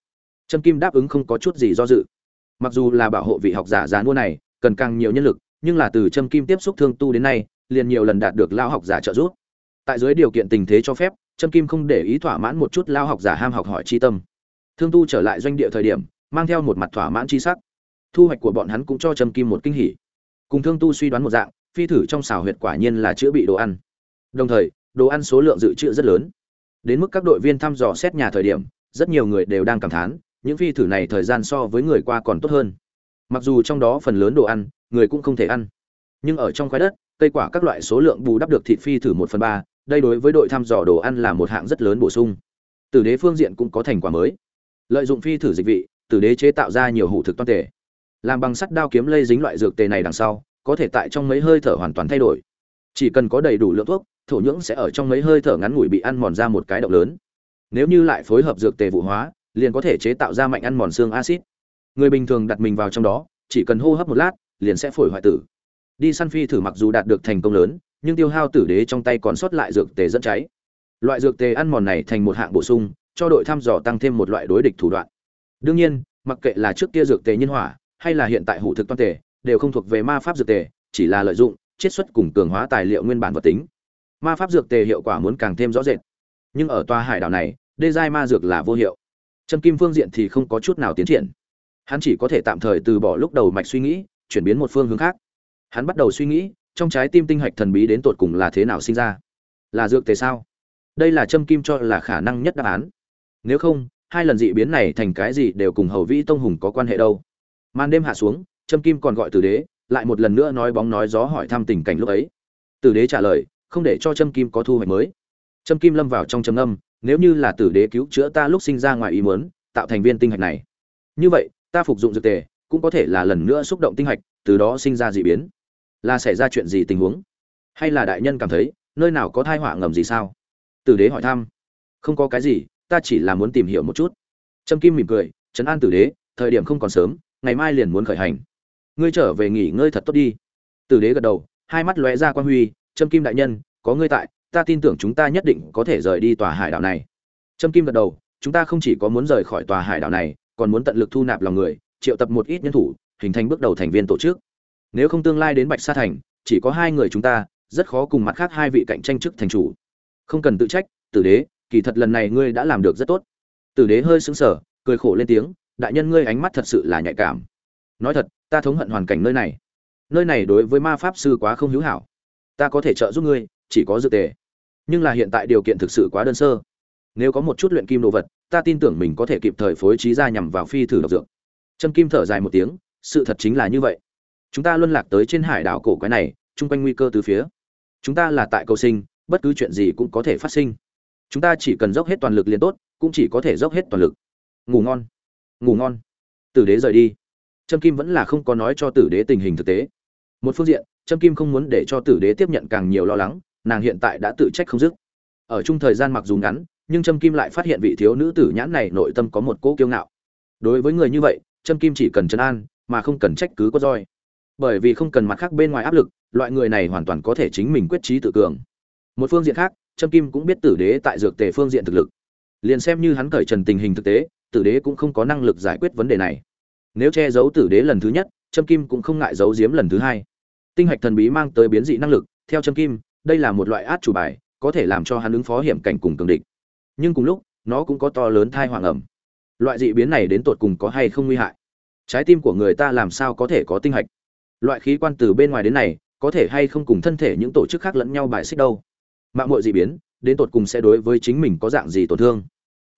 Trâm kim đáp ứng không có chút gì do dự. Mặc dù là bảo hộ vị học giả già mua này, cần càng nhiều nhân lực, nhưng là từ trâm kim tiếp xúc thương tu đến nay, liền nhiều lần đạt được lao học giả trợ giúp. Tại dưới điều kiện tình thế cho phép trâm kim không để ý thỏa mãn một chút lao học giả ham học hỏi chi tâm. Thương tu trở lại doanh địa thời điểm, mang theo một mặt thỏa mãn chi sắc. Thu hoạch của bọn hắn cũng cho trâm kim một kinh hỉ. Cùng thương tu suy đoán một dạng, phi thử trong xào huyệt quả nhiên là chữa bị đồ ăn. Đồng thời, đồ ăn số lượng dự trữ rất lớn. Đến mức các đội viên thăm dò xét nhà thời điểm, rất nhiều người đều đang cảm thán, những phi thử này thời gian so với người qua còn tốt hơn. Mặc dù trong đó phần lớn đồ ăn, người cũng không thể ăn. Nhưng ở trong khoái đất, cây quả các loại số lượng bù đắp được thịt phi thử một phần ba đây đối với đội thăm dò đồ ăn là một hạng rất lớn bổ sung. Tử đế phương diện cũng có thành quả mới. Lợi dụng phi thử dịch vị, tử đế chế tạo ra nhiều hủ thực toan tề. Làm bằng sắt đao kiếm lây dính loại dược tề này đằng sau, có thể tại trong mấy hơi thở hoàn toàn thay đổi. Chỉ cần có đầy đủ lượng thuốc, thổ nhưỡng sẽ ở trong mấy hơi thở ngắn ngủi bị ăn mòn ra một cái động lớn. Nếu như lại phối hợp dược tề vụ hóa, liền có thể chế tạo ra mạnh ăn mòn xương acid người bình thường đặt mình vào trong đó, chỉ cần hô hấp một lát, liền sẽ phổi hoại tử. Đi săn phi thử mặc dù đạt được thành công lớn nhưng tiêu hao tử đế trong tay còn sót lại dược tề dẫn cháy. Loại dược tề ăn mòn này thành một hạng bổ sung, cho đội thăm dò tăng thêm một loại đối địch thủ đoạn. Đương nhiên, mặc kệ là trước kia dược tề nhân hỏa, hay là hiện tại hủ thực toàn tề, đều không thuộc về ma pháp dược tề, chỉ là lợi dụng, chiết xuất cùng cường hóa tài liệu nguyên bản vật tính. Ma pháp dược tề hiệu quả muốn càng thêm rõ rệt. Nhưng ở tòa hải đảo này, đê giai ma dược là vô hiệu. Trần kim phương diện thì không có chút nào tiến triển. Hắn chỉ có thể tạm thời từ bỏ lúc đầu mạch suy nghĩ, chuyển biến một phương hướng khác. Hắn bắt đầu suy nghĩ trong trái tim tinh hạch thần bí đến tột cùng là thế nào sinh ra? Là dược tề sao? Đây là trâm kim cho là khả năng nhất đáp án. Nếu không, hai lần dị biến này thành cái gì đều cùng hầu vĩ tông hùng có quan hệ đâu. Màn đêm hạ xuống trâm kim còn gọi tử đế, lại một lần nữa nói bóng nói gió hỏi thăm tình cảnh lúc ấy. Tử đế trả lời, không để cho trâm kim có thu hoạch mới. Trâm kim lâm vào trong châm âm nếu như là tử đế cứu chữa ta lúc sinh ra ngoài ý muốn, tạo thành viên tinh hạch này. Như vậy, ta phục dụng dược tề, cũng có thể là lần nữa xúc động tinh hạch, từ đó sinh ra dị biến là xảy ra chuyện gì tình huống? Hay là đại nhân cảm thấy, nơi nào có thai họa ngầm gì sao? Tử đế hỏi thăm. Không có cái gì, ta chỉ là muốn tìm hiểu một chút. Trâm kim mỉm cười, trấn an tử đế, thời điểm không còn sớm, ngày mai liền muốn khởi hành. Ngươi trở về nghỉ ngơi thật tốt đi. Tử đế gật đầu, hai mắt lóe ra quan huy, trâm kim đại nhân, có ngươi tại, ta tin tưởng chúng ta nhất định có thể rời đi tòa hải đảo này. Trâm kim gật đầu, chúng ta không chỉ có muốn rời khỏi tòa hải đảo này, còn muốn tận lực thu nạp lòng người, triệu tập một ít nhân thủ, hình thành bước đầu thành viên tổ chức nếu không tương lai đến bạch sa thành, chỉ có hai người chúng ta, rất khó cùng mặt khác hai vị cạnh tranh chức thành chủ. Không cần tự trách, tử đế, kỳ thật lần này ngươi đã làm được rất tốt. Tử đế hơi sững sờ, cười khổ lên tiếng, đại nhân ngươi ánh mắt thật sự là nhạy cảm. Nói thật, ta thống hận hoàn cảnh nơi này. Nơi này đối với ma pháp sư quá không hữu hảo. Ta có thể trợ giúp ngươi, chỉ có dự tề. Nhưng là hiện tại điều kiện thực sự quá đơn sơ. Nếu có một chút luyện kim đồ vật, ta tin tưởng mình có thể kịp thời phối trí ra nhằm vào phi thử độc dược. Trâm kim thở dài một tiếng, sự thật chính là như vậy chúng ta luân lạc tới trên hải đảo cổ quái này, chung quanh nguy cơ từ phía. Chúng ta là tại cầu sinh, bất cứ chuyện gì cũng có thể phát sinh. Chúng ta chỉ cần dốc hết toàn lực liền tốt, cũng chỉ có thể dốc hết toàn lực. Ngủ ngon. Ngủ ngon. Tử đế rời đi. Trâm kim vẫn là không có nói cho tử đế tình hình thực tế. Một phương diện, trâm kim không muốn để cho tử đế tiếp nhận càng nhiều lo lắng, nàng hiện tại đã tự trách không dứt. Ở chung thời gian mặc dù ngắn, nhưng trâm kim lại phát hiện vị thiếu nữ tử nhãn này nội tâm có một cỗ kiêu ngạo. Đối với người như vậy, trâm kim chỉ cần trấn an, mà không cần trách cứ có roi bởi vì không cần mặt khác bên ngoài áp lực, loại người này hoàn toàn có thể chính mình quyết trí tự cường. Một phương diện khác, trâm kim cũng biết tử đế tại dược tề phương diện thực lực. Liền xem như hắn cởi trần tình hình thực tế, tử đế cũng không có năng lực giải quyết vấn đề này. Nếu che giấu tử đế lần thứ nhất, trâm kim cũng không ngại giấu giếm lần thứ hai. Tinh hạch thần bí mang tới biến dị năng lực, theo trâm kim, đây là một loại át chủ bài, có thể làm cho hắn ứng phó hiểm cảnh cùng cường địch. Nhưng cùng lúc, nó cũng có to lớn thai hoàng ẩm. Loại dị biến này đến tột cùng có hay không nguy hại? Trái tim của người ta làm sao có thể có tinh hạch? Loại khí quan từ bên ngoài đến này, có thể hay không cùng thân thể những tổ chức khác lẫn nhau bài xích đâu. Mạng mội dị biến, đến tột cùng sẽ đối với chính mình có dạng gì tổn thương?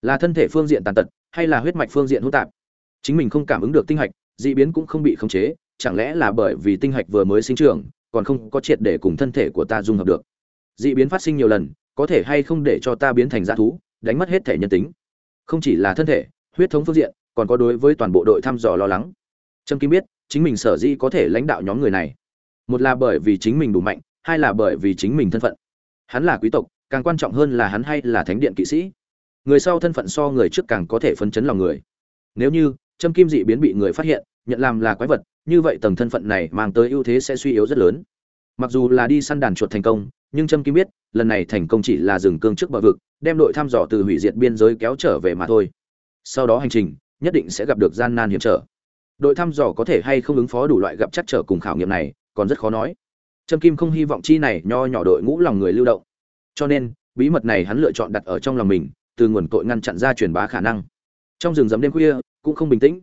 Là thân thể phương diện tàn tật, hay là huyết mạch phương diện hỗn tạp? Chính mình không cảm ứng được tinh hạch, dị biến cũng không bị khống chế, chẳng lẽ là bởi vì tinh hạch vừa mới sinh trưởng, còn không có triệt để cùng thân thể của ta dung hợp được? Dị biến phát sinh nhiều lần, có thể hay không để cho ta biến thành dã thú, đánh mất hết thể nhân tính? Không chỉ là thân thể, huyết thống phương diện, còn có đối với toàn bộ đội thăm dò lo lắng. Trâm kim biết chính mình sở dĩ có thể lãnh đạo nhóm người này. Một là bởi vì chính mình đủ mạnh, hai là bởi vì chính mình thân phận. Hắn là quý tộc, càng quan trọng hơn là hắn hay là thánh điện kỵ sĩ. Người sau thân phận so người trước càng có thể phân chấn lòng người. Nếu như trâm kim dị biến bị người phát hiện, nhận làm là quái vật, như vậy tầng thân phận này mang tới ưu thế sẽ suy yếu rất lớn. Mặc dù là đi săn đàn chuột thành công, nhưng trâm kim biết, lần này thành công chỉ là dừng cương trước bờ vực, đem đội thăm dò từ hủy diệt biên giới kéo trở về mà thôi. Sau đó hành trình, nhất định sẽ gặp được gian nan hiểm trở đội thăm dò có thể hay không ứng phó đủ loại gặp chắc trở cùng khảo nghiệm này, còn rất khó nói. Trâm kim không hy vọng chi này nho nhỏ đội ngũ lòng người lưu động. Cho nên, bí mật này hắn lựa chọn đặt ở trong lòng mình, từ nguồn cội ngăn chặn ra truyền bá khả năng. Trong rừng rậm đêm khuya, cũng không bình tĩnh.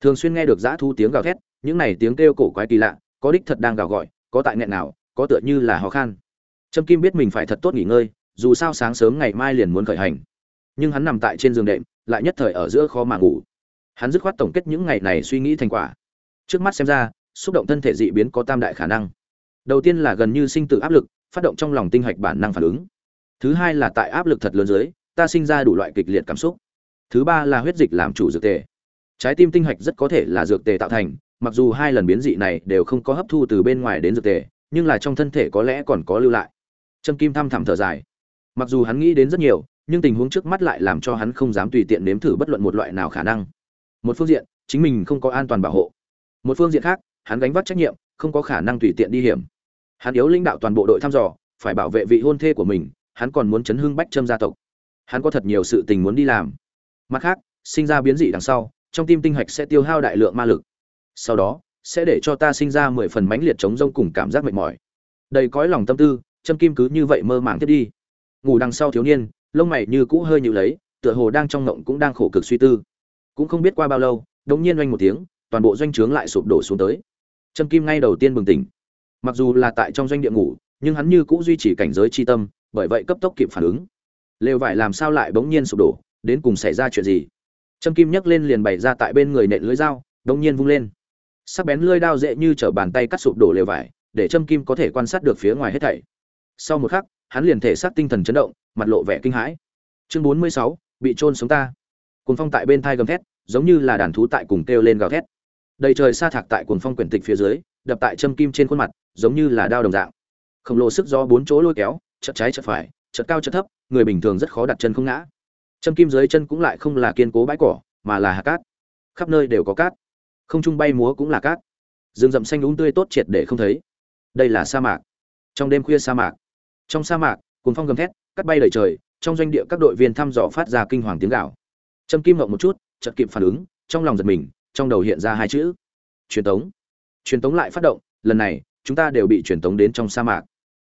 Thường xuyên nghe được dã thu tiếng gào thét, những này tiếng kêu cổ quái kỳ lạ, có đích thật đang gào gọi, có tại nghẹn nào, có tựa như là ho khan. Trâm kim biết mình phải thật tốt nghỉ ngơi, dù sao sáng sớm ngày mai liền muốn khởi hành. Nhưng hắn nằm tại trên giường đệm, lại nhất thời ở giữa khó mà ngủ hắn dứt khoát tổng kết những ngày này suy nghĩ thành quả. Trước mắt xem ra, xúc động thân thể dị biến có tam đại khả năng. Đầu tiên là gần như sinh tử áp lực, phát động trong lòng tinh hạch bản năng phản ứng. Thứ hai là tại áp lực thật lớn dưới, ta sinh ra đủ loại kịch liệt cảm xúc. Thứ ba là huyết dịch làm chủ dược tề. Trái tim tinh hạch rất có thể là dược tề tạo thành, mặc dù hai lần biến dị này đều không có hấp thu từ bên ngoài đến dược tề, nhưng là trong thân thể có lẽ còn có lưu lại. Trâm kim thăm thẳm thở dài. Mặc dù hắn nghĩ đến rất nhiều, nhưng tình huống trước mắt lại làm cho hắn không dám tùy tiện nếm thử bất luận một loại nào khả năng một phương diện, chính mình không có an toàn bảo hộ. Một phương diện khác, hắn gánh vác trách nhiệm, không có khả năng tùy tiện đi hiểm. Hắn yếu lãnh đạo toàn bộ đội thăm dò, phải bảo vệ vị hôn thê của mình, hắn còn muốn chấn hưng bách trâm gia tộc. Hắn có thật nhiều sự tình muốn đi làm. Mặt khác, sinh ra biến dị đằng sau, trong tim tinh hạch sẽ tiêu hao đại lượng ma lực. Sau đó, sẽ để cho ta sinh ra mười phần mãnh liệt chống rông cùng cảm giác mệt mỏi. Đầy cõi lòng tâm tư châm kim cứ như vậy mơ màng tiếp đi. Ngủ đằng sau thiếu niên, lông mày như cũ hơi nhịu lấy, tựa hồ đang trong ngộng cũng đang khổ cực suy tư cũng không biết qua bao lâu, đống nhiên oanh một tiếng, toàn bộ doanh trướng lại sụp đổ xuống tới. Trâm kim ngay đầu tiên bừng tỉnh. Mặc dù là tại trong doanh địa ngủ, nhưng hắn như cũng duy trì cảnh giới chi tâm, bởi vậy cấp tốc kịp phản ứng. Lều vải làm sao lại bỗng nhiên sụp đổ, đến cùng xảy ra chuyện gì? Trâm kim nhấc lên liền bày ra tại bên người nện lưới dao, đống nhiên vung lên. Sắc bén lưỡi đao dễ như trở bàn tay cắt sụp đổ lều vải, để Trâm kim có thể quan sát được phía ngoài hết thảy. Sau một khắc, hắn liền thể xác tinh thần chấn động, mặt lộ vẻ kinh hãi. Chương bốn mươi sáu, bị trôn sống ta cuồng phong tại bên thai gầm thét, giống như là đàn thú tại cùng kêu lên gào thét. Đầy trời sa thạc tại cuồng phong quyển tịch phía dưới, đập tại châm kim trên khuôn mặt, giống như là đao đồng dạng. Khổng lồ sức do bốn chỗ lôi kéo chật trái chật phải chật cao chật thấp, người bình thường rất khó đặt chân không ngã. Châm kim dưới chân cũng lại không là kiên cố bãi cỏ, mà là hạt cát. Khắp nơi đều có cát. Không trung bay múa cũng là cát. Rừng rậm xanh úng tươi tốt triệt để không thấy. Đây là sa mạc. Trong đêm khuya sa mạc. Trong sa mạc, cuồng phong gầm thét cắt bay đầy trời, trong doanh địa các đội viên thăm dò phát ra kinh hoàng tiếng gào trâm kim ngậm một chút, chợt kịp phản ứng, trong lòng giật mình, trong đầu hiện ra hai chữ. Truyền tống. Truyền tống lại phát động, lần này, chúng ta đều bị truyền tống đến trong sa mạc.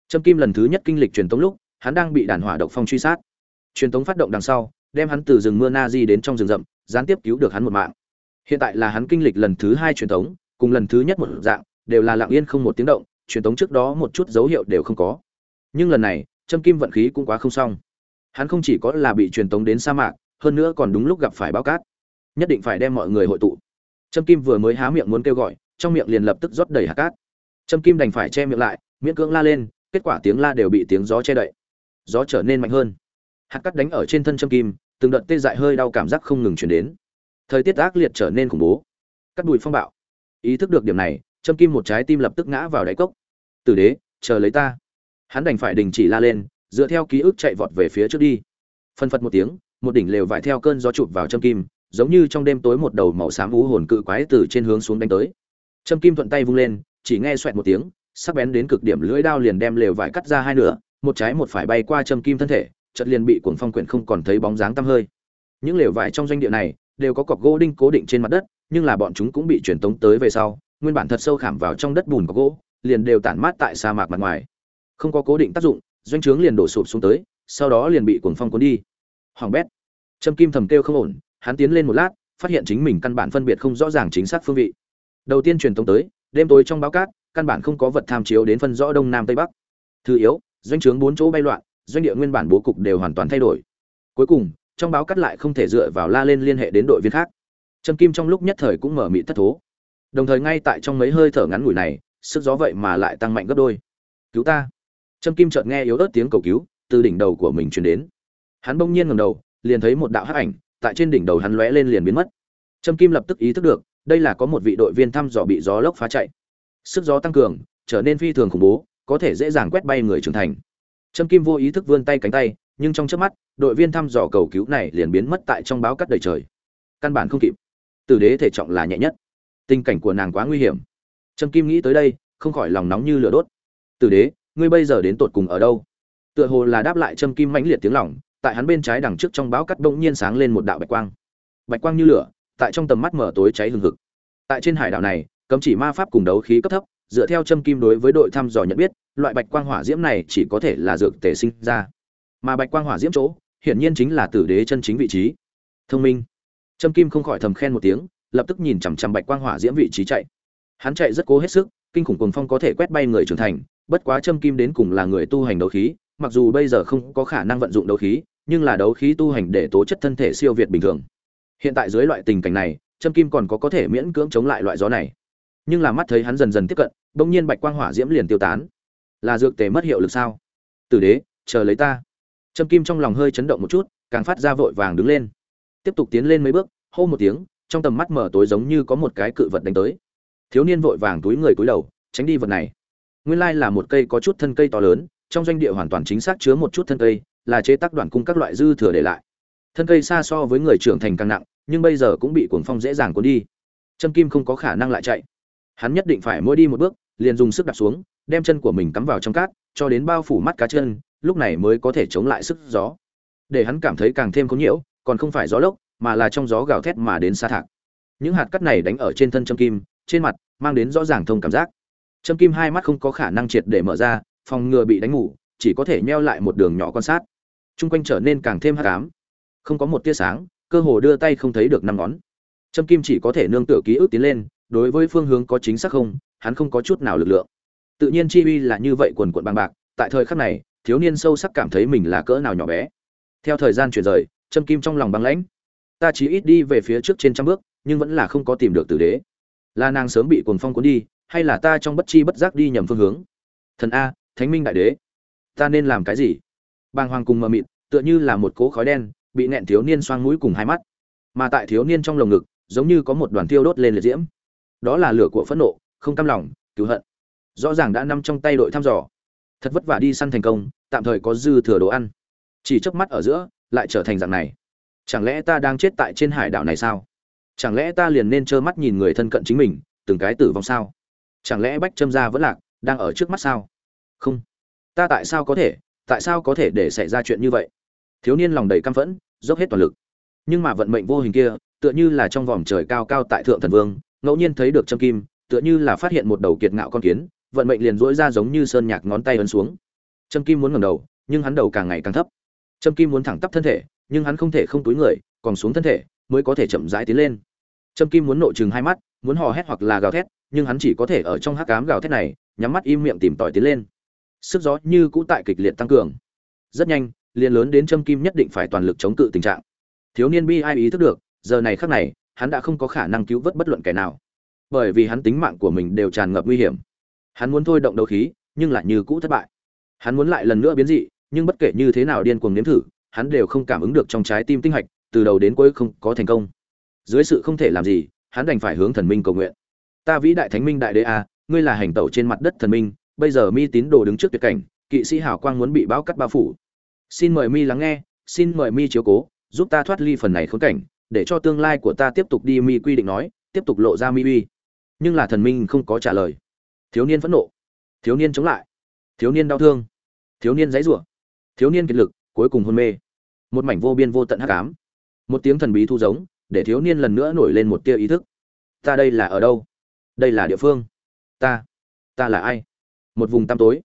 Trâm kim lần thứ nhất kinh lịch truyền tống lúc, hắn đang bị đàn hỏa độc phong truy sát. Truyền tống phát động đằng sau, đem hắn từ rừng mưa na di đến trong rừng rậm, gián tiếp cứu được hắn một mạng. Hiện tại là hắn kinh lịch lần thứ hai truyền tống, cùng lần thứ nhất một dạng, đều là lặng yên không một tiếng động, truyền tống trước đó một chút dấu hiệu đều không có. Nhưng lần này trâm kim vận khí cũng quá không xong. Hắn không chỉ có là bị truyền tống đến sa mạc hơn nữa còn đúng lúc gặp phải báo cát. Nhất định phải đem mọi người hội tụ. Trâm kim vừa mới há miệng muốn kêu gọi, trong miệng liền lập tức rót đầy hạt cát. Trâm kim đành phải che miệng lại, miễn cưỡng la lên, kết quả tiếng la đều bị tiếng gió che đậy. Gió trở nên mạnh hơn. Hạt cát đánh ở trên thân trâm kim, từng đợt tê dại hơi đau cảm giác không ngừng chuyển đến. Thời tiết ác liệt trở nên khủng bố. Cắt đùi phong bạo. Ý thức được điểm này, trâm kim một trái tim lập tức ngã vào đáy cốc. Tử đế, chờ lấy ta. Hắn đành phải đình chỉ la lên, dựa theo ký ức chạy vọt về phía trước đi. Phân phật một tiếng một đỉnh lều vải theo cơn gió chụp vào châm kim, giống như trong đêm tối một đầu màu xám ú hồn cự quái từ trên hướng xuống đánh tới. Châm kim thuận tay vung lên, chỉ nghe xoẹt một tiếng, sắc bén đến cực điểm lưỡi đao liền đem lều vải cắt ra hai nửa, một trái một phải bay qua châm kim thân thể, chợt liền bị cuồng phong quyển không còn thấy bóng dáng tăm hơi. Những lều vải trong doanh địa này đều có cọc gỗ đinh cố định trên mặt đất, nhưng là bọn chúng cũng bị truyền tống tới về sau, nguyên bản thật sâu khảm vào trong đất bùn có gỗ, liền đều tản mát tại sa mạc mặt ngoài. Không có cố định tác dụng, doanh trướng liền đổ sụp xuống tới, sau đó liền bị cuồng phong cuốn đi hoàng bét. Trâm kim thầm kêu không ổn, hắn tiến lên một lát, phát hiện chính mình căn bản phân biệt không rõ ràng chính xác phương vị. Đầu tiên truyền tống tới, đêm tối trong báo cát, căn bản không có vật tham chiếu đến phân rõ đông nam tây bắc. Thứ yếu, doanh trướng bốn chỗ bay loạn, doanh địa nguyên bản bố cục đều hoàn toàn thay đổi. Cuối cùng, trong báo cắt lại không thể dựa vào la lên liên hệ đến đội viên khác. Trâm kim trong lúc nhất thời cũng mở mị thất thố. Đồng thời ngay tại trong mấy hơi thở ngắn ngủi này, sức gió vậy mà lại tăng mạnh gấp đôi. Cứu ta. Trâm kim chợt nghe yếu ớt tiếng cầu cứu, từ đỉnh đầu của mình truyền đến hắn bỗng nhiên ngẩng đầu, liền thấy một đạo hắc ảnh, tại trên đỉnh đầu hắn lóe lên liền biến mất. Trâm kim lập tức ý thức được, đây là có một vị đội viên thăm dò bị gió lốc phá chạy. Sức gió tăng cường, trở nên phi thường khủng bố, có thể dễ dàng quét bay người trưởng thành. Trâm kim vô ý thức vươn tay cánh tay, nhưng trong chớp mắt, đội viên thăm dò cầu cứu này liền biến mất tại trong báo cắt đầy trời. Căn bản không kịp. Tử đế thể trọng là nhẹ nhất. Tình cảnh của nàng quá nguy hiểm. Trâm kim nghĩ tới đây, không khỏi lòng nóng như lửa đốt. Tử đế, ngươi bây giờ đến tột cùng ở đâu? Tựa hồ là đáp lại trâm kim mãnh liệt tiếng lòng tại hắn bên trái đằng trước trong báo cắt bỗng nhiên sáng lên một đạo bạch quang. Bạch quang như lửa, tại trong tầm mắt mở tối cháy hừng hực. Tại trên hải đảo này, cấm chỉ ma pháp cùng đấu khí cấp thấp, dựa theo châm kim đối với đội thăm dò nhận biết, loại bạch quang hỏa diễm này chỉ có thể là dược tề sinh ra. Mà bạch quang hỏa diễm chỗ, hiển nhiên chính là tử đế chân chính vị trí. Thông minh. Châm kim không khỏi thầm khen một tiếng, lập tức nhìn chằm chằm bạch quang hỏa diễm vị trí chạy. Hắn chạy rất cố hết sức, kinh khủng cuồng phong có thể quét bay người trưởng thành, bất quá châm kim đến cùng là người tu hành đấu khí, mặc dù bây giờ không có khả năng vận dụng đấu khí nhưng là đấu khí tu hành để tố chất thân thể siêu việt bình thường. Hiện tại dưới loại tình cảnh này châm kim còn có có thể miễn cưỡng chống lại loại gió này. Nhưng là mắt thấy hắn dần dần tiếp cận, bỗng nhiên bạch quang hỏa diễm liền tiêu tán. Là dược tề mất hiệu lực sao? Tử đế, chờ lấy ta. Châm kim trong lòng hơi chấn động một chút, càng phát ra vội vàng đứng lên. Tiếp tục tiến lên mấy bước, hô một tiếng, trong tầm mắt mở tối giống như có một cái cự vật đánh tới. Thiếu niên vội vàng túi người túi đầu, tránh đi vật này. Nguyên lai là một cây có chút thân cây to lớn, trong doanh địa hoàn toàn chính xác chứa một chút thân cây là chế tác đoạn cung các loại dư thừa để lại. Thân cây xa so với người trưởng thành càng nặng, nhưng bây giờ cũng bị cuồng phong dễ dàng cuốn đi. Trâm kim không có khả năng lại chạy. Hắn nhất định phải mỗi đi một bước, liền dùng sức đạp xuống, đem chân của mình cắm vào trong cát, cho đến bao phủ mắt cá chân, lúc này mới có thể chống lại sức gió. Để hắn cảm thấy càng thêm khốn nhiễu, còn không phải gió lốc, mà là trong gió gào thét mà đến xa thạc. Những hạt cát này đánh ở trên thân trâm kim, trên mặt mang đến rõ ràng thông cảm giác. Trâm kim hai mắt không có khả năng triệt để mở ra, phòng ngừa bị đánh ngủ, chỉ có thể nheo lại một đường nhỏ quan sát chung quanh trở nên càng thêm hắc ám. Không có một tia sáng, cơ hồ đưa tay không thấy được năm ngón. Trâm kim chỉ có thể nương tựa ký ức tiến lên, đối với phương hướng có chính xác không, hắn không có chút nào lực lượng. Tự nhiên chi uy là như vậy quần quận bằng bạc, tại thời khắc này, thiếu niên sâu sắc cảm thấy mình là cỡ nào nhỏ bé. Theo thời gian chuyển rời, trâm kim trong lòng băng lãnh. Ta chỉ ít đi về phía trước trên trăm bước, nhưng vẫn là không có tìm được tử đế. Là nàng sớm bị cuồng phong cuốn đi, hay là ta trong bất chi bất giác đi nhầm phương hướng? Thần a, thánh minh đại đế, ta nên làm cái gì? Bàng hoàng cùng mờ mịt, tựa như là một cỗ khói đen, bị nẹn thiếu niên xoang mũi cùng hai mắt. Mà tại thiếu niên trong lồng ngực, giống như có một đoàn tiêu đốt lên liệt diễm. Đó là lửa của phẫn nộ, không cam lòng, cứu hận. Rõ ràng đã nằm trong tay đội thăm dò. Thật vất vả đi săn thành công, tạm thời có dư thừa đồ ăn. Chỉ chớp mắt ở giữa, lại trở thành dạng này. Chẳng lẽ ta đang chết tại trên hải đảo này sao? Chẳng lẽ ta liền nên trơ mắt nhìn người thân cận chính mình, từng cái tử vong sao? Chẳng lẽ bách châm gia vẫn lạc, đang ở trước mắt sao? Không. Ta tại sao có thể tại sao có thể để xảy ra chuyện như vậy? Thiếu niên lòng đầy căm phẫn, dốc hết toàn lực. Nhưng mà vận mệnh vô hình kia, tựa như là trong vòm trời cao cao tại thượng thần vương, ngẫu nhiên thấy được châm kim, tựa như là phát hiện một đầu kiệt ngạo con kiến, vận mệnh liền dỗi ra giống như sơn nhạc ngón tay ấn xuống. Châm kim muốn ngẩng đầu, nhưng hắn đầu càng ngày càng thấp. Châm kim muốn thẳng tắp thân thể, nhưng hắn không thể không túi người, còn xuống thân thể, mới có thể chậm rãi tiến lên. Châm kim muốn nộ chừng hai mắt, muốn hò hét hoặc là gào thét, nhưng hắn chỉ có thể ở trong hắc cám gào thét này, nhắm mắt im miệng tìm tòi tiến lên sức gió như cũ tại kịch liệt tăng cường. Rất nhanh, liền lớn đến châm kim nhất định phải toàn lực chống cự tình trạng. Thiếu niên bi ai ý thức được, giờ này khác này, hắn đã không có khả năng cứu vớt bất luận kẻ nào. Bởi vì hắn tính mạng của mình đều tràn ngập nguy hiểm. Hắn muốn thôi động đấu khí, nhưng lại như cũ thất bại. Hắn muốn lại lần nữa biến dị, nhưng bất kể như thế nào điên cuồng nếm thử, hắn đều không cảm ứng được trong trái tim tinh hạch, từ đầu đến cuối không có thành công. Dưới sự không thể làm gì, hắn đành phải hướng thần minh cầu nguyện. Ta vĩ đại thánh minh đại đế a, ngươi là hành tẩu trên mặt đất thần minh bây giờ mi tín đồ đứng trước tuyệt cảnh, kỵ sĩ hảo quang muốn bị bão cắt bao phủ. Xin mời mi lắng nghe, xin mời mi chiếu cố, giúp ta thoát ly phần này khốn cảnh, để cho tương lai của ta tiếp tục đi mi quy định nói, tiếp tục lộ ra mi uy. Nhưng là thần minh không có trả lời. Thiếu niên phẫn nộ. Thiếu niên chống lại. Thiếu niên đau thương. Thiếu niên dãy rủa. Thiếu niên kiệt lực, cuối cùng hôn mê. Một mảnh vô biên vô tận hắc ám. Một tiếng thần bí thu giống, để thiếu niên lần nữa nổi lên một tia ý thức. Ta đây là ở đâu? Đây là địa phương. Ta. Ta là ai? Một vùng tăm tối.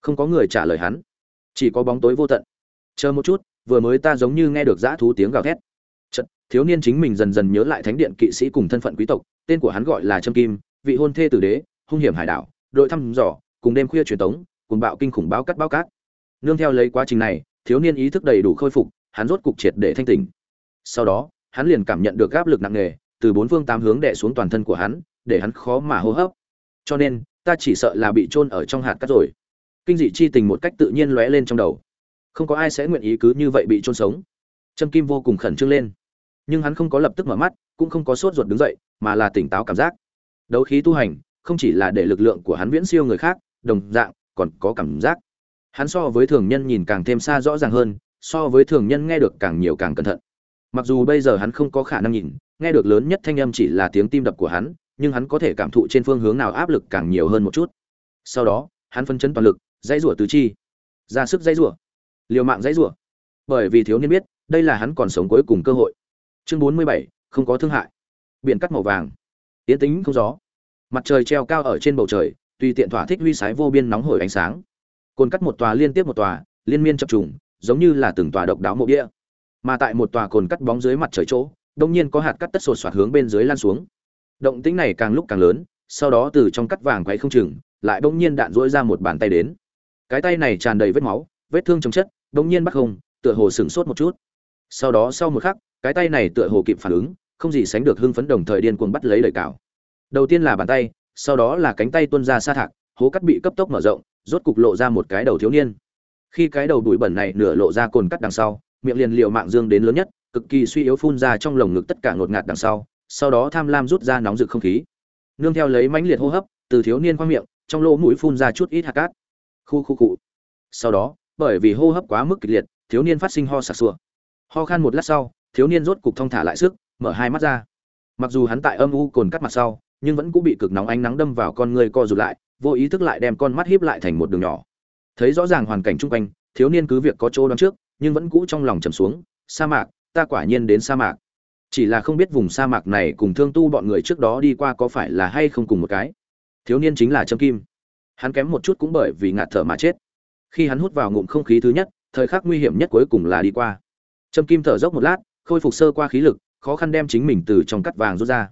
Không có người trả lời hắn chỉ có bóng tối vô tận. Chờ một chút vừa mới ta giống như nghe được dã thú tiếng gào thét. Chật, thiếu niên chính mình dần dần nhớ lại thánh điện kỵ sĩ cùng thân phận quý tộc tên của hắn gọi là trâm kim vị hôn thê tử đế hung hiểm hải đảo đội thăm dò cùng đêm khuya truyền tống cùng bạo kinh khủng báo cắt báo cát. Nương theo lấy quá trình này thiếu niên ý thức đầy đủ khôi phục hắn rốt cục triệt để thanh tỉnh. Sau đó hắn liền cảm nhận được áp lực nặng nề từ bốn phương tám hướng đè xuống toàn thân của hắn để hắn khó mà hô hấp. Cho nên ta chỉ sợ là bị chôn ở trong hạt cát rồi. Kinh dị chi tình một cách tự nhiên lóe lên trong đầu. Không có ai sẽ nguyện ý cứ như vậy bị chôn sống. Trâm kim vô cùng khẩn trương lên. Nhưng hắn không có lập tức mở mắt, cũng không có sốt ruột đứng dậy, mà là tỉnh táo cảm giác. Đấu khí tu hành, không chỉ là để lực lượng của hắn viễn siêu người khác, đồng dạng, còn có cảm giác. Hắn so với thường nhân nhìn càng thêm xa rõ ràng hơn, so với thường nhân nghe được càng nhiều càng cẩn thận. Mặc dù bây giờ hắn không có khả năng nhìn, nghe được lớn nhất thanh âm chỉ là tiếng tim đập của hắn nhưng hắn có thể cảm thụ trên phương hướng nào áp lực càng nhiều hơn một chút. Sau đó, hắn phân chấn toàn lực, dãy rủa tứ chi. Ra sức dãy rủa. Liều mạng dãy rủa. Bởi vì thiếu niên biết, đây là hắn còn sống cuối cùng cơ hội. Chương bốn mươi bảy, không có thương hại. Biển cắt màu vàng. Tiến tính không gió. Mặt trời treo cao ở trên bầu trời, tùy tiện thỏa thích huy sái vô biên nóng hổi ánh sáng. Cồn cắt một tòa liên tiếp một tòa, liên miên chập trùng, giống như là từng tòa độc đáo mộ địa mà tại một tòa cồn cắt bóng dưới mặt trời chỗ, đông nhiên có hạt cắt tất sột soạt hướng bên dưới lan xuống động tĩnh này càng lúc càng lớn, sau đó từ trong cắt vàng quấy không chừng, lại bỗng nhiên đạn dỗi ra một bàn tay đến. Cái tay này tràn đầy vết máu, vết thương chồng chất, bỗng nhiên bắt không tựa hồ sửng sốt một chút. Sau đó sau một khắc, cái tay này tựa hồ kịp phản ứng, không gì sánh được hưng phấn đồng thời điên cuồng bắt lấy lời cào. Đầu tiên là bàn tay, sau đó là cánh tay tuôn ra sa thạc, hố cắt bị cấp tốc mở rộng, rốt cục lộ ra một cái đầu thiếu niên. Khi cái đầu đuổi bẩn này nửa lộ ra cồn cắt đằng sau, miệng liền liệu mạng dương đến lớn nhất, cực kỳ suy yếu phun ra trong lồng ngực tất cả ngột ngạt đằng sau sau đó tham lam rút ra nóng rực không khí. Nương theo lấy mãnh liệt hô hấp, từ thiếu niên qua miệng, trong lỗ mũi phun ra chút ít hạt cát. Khu khu cụ sau đó, bởi vì hô hấp quá mức kịch liệt, thiếu niên phát sinh ho sặc sụa. Ho khan một lát sau, thiếu niên rốt cục thong thả lại sức, mở hai mắt ra. Mặc dù hắn tại âm u cồn cắt mặt sau, nhưng vẫn cũng bị cực nóng ánh nắng đâm vào con người co rụt lại, vô ý thức lại đem con mắt híp lại thành một đường nhỏ. Thấy rõ ràng hoàn cảnh chung quanh, thiếu niên cứ việc có chỗ đón trước, nhưng vẫn cũ trong lòng trầm xuống. Sa mạc, ta quả nhiên đến sa mạc chỉ là không biết vùng sa mạc này cùng thương tu bọn người trước đó đi qua có phải là hay không cùng một cái. Thiếu niên chính là trâm kim. Hắn kém một chút cũng bởi vì ngạt thở mà chết. Khi hắn hút vào ngụm không khí thứ nhất, thời khắc nguy hiểm nhất cuối cùng là đi qua. Trâm kim thở dốc một lát, khôi phục sơ qua khí lực, khó khăn đem chính mình từ trong cắt vàng rút ra.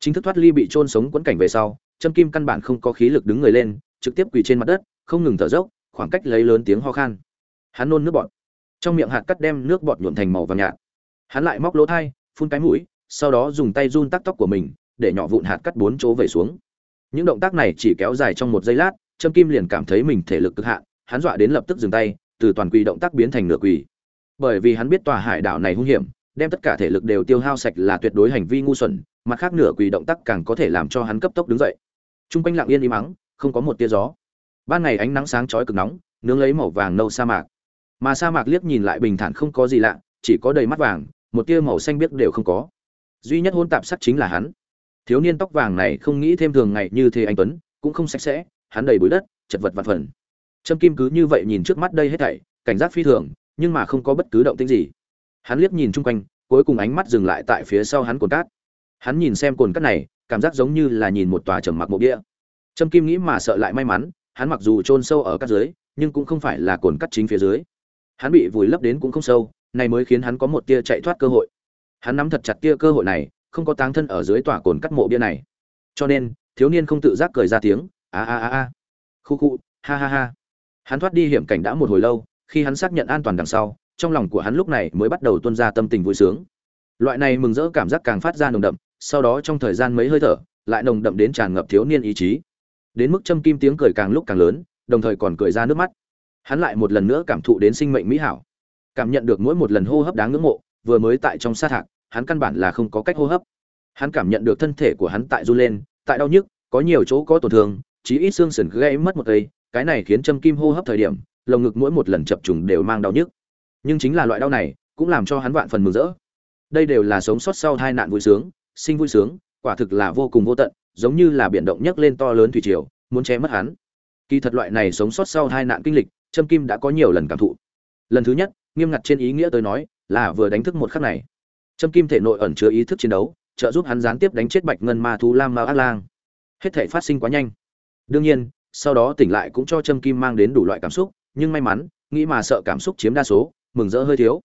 Chính thức thoát ly bị trôn sống quẫn cảnh về sau, trâm kim căn bản không có khí lực đứng người lên, trực tiếp quỳ trên mặt đất, không ngừng thở dốc, khoảng cách lấy lớn tiếng ho khan. Hắn nôn nước bọt. Trong miệng hạt cắt đem nước bọt nhuộn thành màu vàng nhạt. Hắn lại móc lỗ thai phun cái mũi, sau đó dùng tay run tắc tóc của mình, để nhỏ vụn hạt cắt bốn chỗ về xuống. Những động tác này chỉ kéo dài trong một giây lát, trâm kim liền cảm thấy mình thể lực cực hạn, hắn dọa đến lập tức dừng tay, từ toàn quỳ động tác biến thành nửa quỳ bởi vì hắn biết tòa hải đảo này hung hiểm, đem tất cả thể lực đều tiêu hao sạch là tuyệt đối hành vi ngu xuẩn, mặt khác nửa quỳ động tác càng có thể làm cho hắn cấp tốc đứng dậy. T r u n g quanh lặng yên im mắng không có một tia gió. Ban ngày ánh nắng sáng chói cực nóng, nướng lấy màu vàng nâu sa mạc. Mà sa mạc liếc nhìn lại bình thản không có gì lạ, chỉ có đầy mắt vàng một tia màu xanh biếc đều không có. Duy nhất hôn tạp sắc chính là hắn. Thiếu niên tóc vàng này không nghĩ thêm thường ngày như thế anh tuấn, cũng không sạch sẽ, hắn đầy bụi đất, chật vật vặt phần. Trâm kim cứ như vậy nhìn trước mắt đây hết thảy, cảnh giác phi thường, nhưng mà không có bất cứ động tĩnh gì. Hắn liếc nhìn chung quanh, cuối cùng ánh mắt dừng lại tại phía sau hắn cồn cát. Hắn nhìn xem cồn cát này, cảm giác giống như là nhìn một tòa trầm mặc mộ bia trâm kim nghĩ mà sợ lại may mắn, hắn mặc dù chôn sâu ở các dưới, nhưng cũng không phải là cồn cát chính phía dưới. Hắn bị vùi lấp đến cũng không sâu này mới khiến hắn có một tia chạy thoát cơ hội. Hắn nắm thật chặt tia cơ hội này, không có táng thân ở dưới tòa cồn cắt mộ bia này. Cho nên, thiếu niên không tự giác cười ra tiếng, a a a a. Khu khu, ha ha ha. Hắn thoát đi hiểm cảnh đã một hồi lâu, khi hắn xác nhận an toàn đằng sau, trong lòng của hắn lúc này mới bắt đầu tuôn ra tâm tình vui sướng. Loại này mừng rỡ cảm giác càng phát ra nồng đậm, sau đó trong thời gian mấy hơi thở, lại nồng đậm đến tràn ngập thiếu niên ý chí. Đến mức châm kim tiếng cười càng lúc càng lớn, đồng thời còn cười ra nước mắt. Hắn lại một lần nữa cảm thụ đến sinh mệnh mỹ hảo cảm nhận được mỗi một lần hô hấp đáng ngưỡng mộ, vừa mới tại trong sát hạc, hắn căn bản là không có cách hô hấp. Hắn cảm nhận được thân thể của hắn tại run lên, tại đau nhức, có nhiều chỗ có tổn thương, chí ít xương sườn gãy mất một cây, cái này khiến châm kim hô hấp thời điểm, lồng ngực mỗi một lần chập trùng đều mang đau nhức. Nhưng chính là loại đau này, cũng làm cho hắn vạn phần mừng rỡ. Đây đều là sống sót sau tai nạn vui sướng, sinh vui sướng, quả thực là vô cùng vô tận, giống như là biển động nhấc lên to lớn thủy triều, muốn che mất hắn. Kỳ thật loại này sống sót sau tai nạn kinh lịch, châm kim đã có nhiều lần cảm thụ. Lần thứ nhất nghiêm ngặt trên ý nghĩa tôi nói, là vừa đánh thức một khắc này. Châm kim thể nội ẩn chứa ý thức chiến đấu, trợ giúp hắn gián tiếp đánh chết bạch ngân ma thú lam ma ác lang. Hết thể phát sinh quá nhanh. Đương nhiên, sau đó tỉnh lại cũng cho châm kim mang đến đủ loại cảm xúc, nhưng may mắn, nghĩ mà sợ cảm xúc chiếm đa số, mừng rỡ hơi thiếu.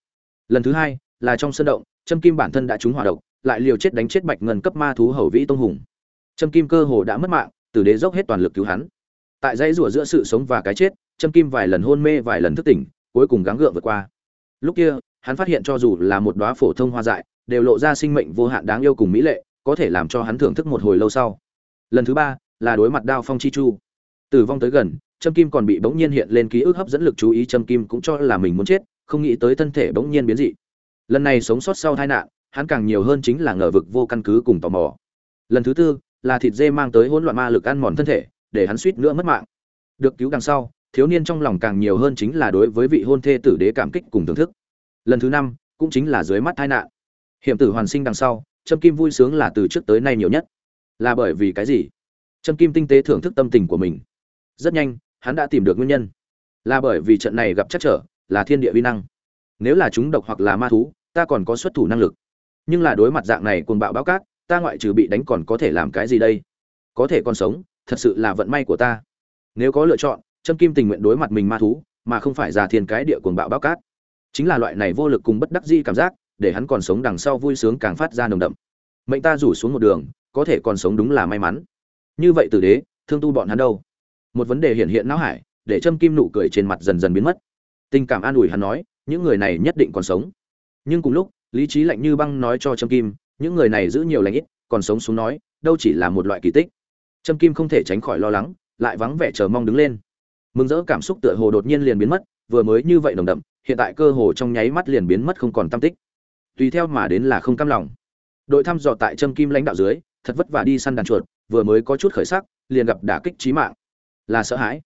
Lần thứ hai, là trong sân động, châm kim bản thân đã trúng hỏa độc, lại liều chết đánh chết bạch ngân cấp ma thú hầu vĩ tông hùng. Châm kim cơ hồ đã mất mạng từ đế dốc hết toàn lực cứu hắn. Tại dãy rủa giữa sự sống và cái chết, châm kim vài lần hôn mê vài lần thức tỉnh, cuối cùng gắng gượng vượt qua lúc kia, hắn phát hiện cho dù là một đóa phổ thông hoa dại, đều lộ ra sinh mệnh vô hạn đáng yêu cùng mỹ lệ, có thể làm cho hắn thưởng thức một hồi lâu sau. Lần thứ ba, là đối mặt đao phong chi chu. Tử vong tới gần, trâm kim còn bị bỗng nhiên hiện lên ký ức hấp dẫn lực chú ý, trâm kim cũng cho là mình muốn chết, không nghĩ tới thân thể bỗng nhiên biến dị. Lần này sống sót sau tai nạn, hắn càng nhiều hơn chính là ngờ vực vô căn cứ cùng tò mò. Lần thứ tư, là thịt dê mang tới hỗn loạn ma lực ăn mòn thân thể, để hắn suýt nữa mất mạng. Được cứu đằng sau thiếu niên trong lòng càng nhiều hơn chính là đối với vị hôn thê tử đế cảm kích cùng thưởng thức. Lần thứ năm, cũng chính là dưới mắt tai nạn. Hiểm tử hoàn sinh đằng sau, trâm kim vui sướng là từ trước tới nay nhiều nhất. Là bởi vì cái gì? Trâm kim tinh tế thưởng thức tâm tình của mình. Rất nhanh, hắn đã tìm được nguyên nhân. Là bởi vì trận này gặp chắc trở, là thiên địa vi năng. Nếu là chúng độc hoặc là ma thú, ta còn có xuất thủ năng lực. Nhưng là đối mặt dạng này cuồng bạo báo cát, ta ngoại trừ bị đánh còn có thể làm cái gì đây? Có thể còn sống, thật sự là vận may của ta. Nếu có lựa chọn trâm kim tình nguyện đối mặt mình ma thú, mà không phải già thiên cái địa cuồng bạo báo cát. Chính là loại này vô lực cùng bất đắc dĩ cảm giác, để hắn còn sống đằng sau vui sướng càng phát ra nồng đậm. Mệnh ta rủ xuống một đường, có thể còn sống đúng là may mắn. Như vậy tử đế, thương tu bọn hắn đâu? Một vấn đề hiện hiện não hải, để Trâm kim nụ cười trên mặt dần dần biến mất. Tình cảm an ủi hắn nói, những người này nhất định còn sống. Nhưng cùng lúc, lý trí lạnh như băng nói cho trâm kim, những người này giữ nhiều lành ít, còn sống xuống nói, đâu chỉ là một loại kỳ tích. Trâm kim không thể tránh khỏi lo lắng, lại vắng vẻ chờ mong đứng lên mừng rỡ cảm xúc tựa hồ đột nhiên liền biến mất, vừa mới như vậy nồng đậm, hiện tại cơ hồ trong nháy mắt liền biến mất không còn tâm tích. Tùy theo mà đến là không cam lòng. Đội thăm dò tại trâm kim lãnh đạo dưới, thật vất vả đi săn đàn chuột, vừa mới có chút khởi sắc, liền gặp đả kích trí mạng. Là sợ hãi.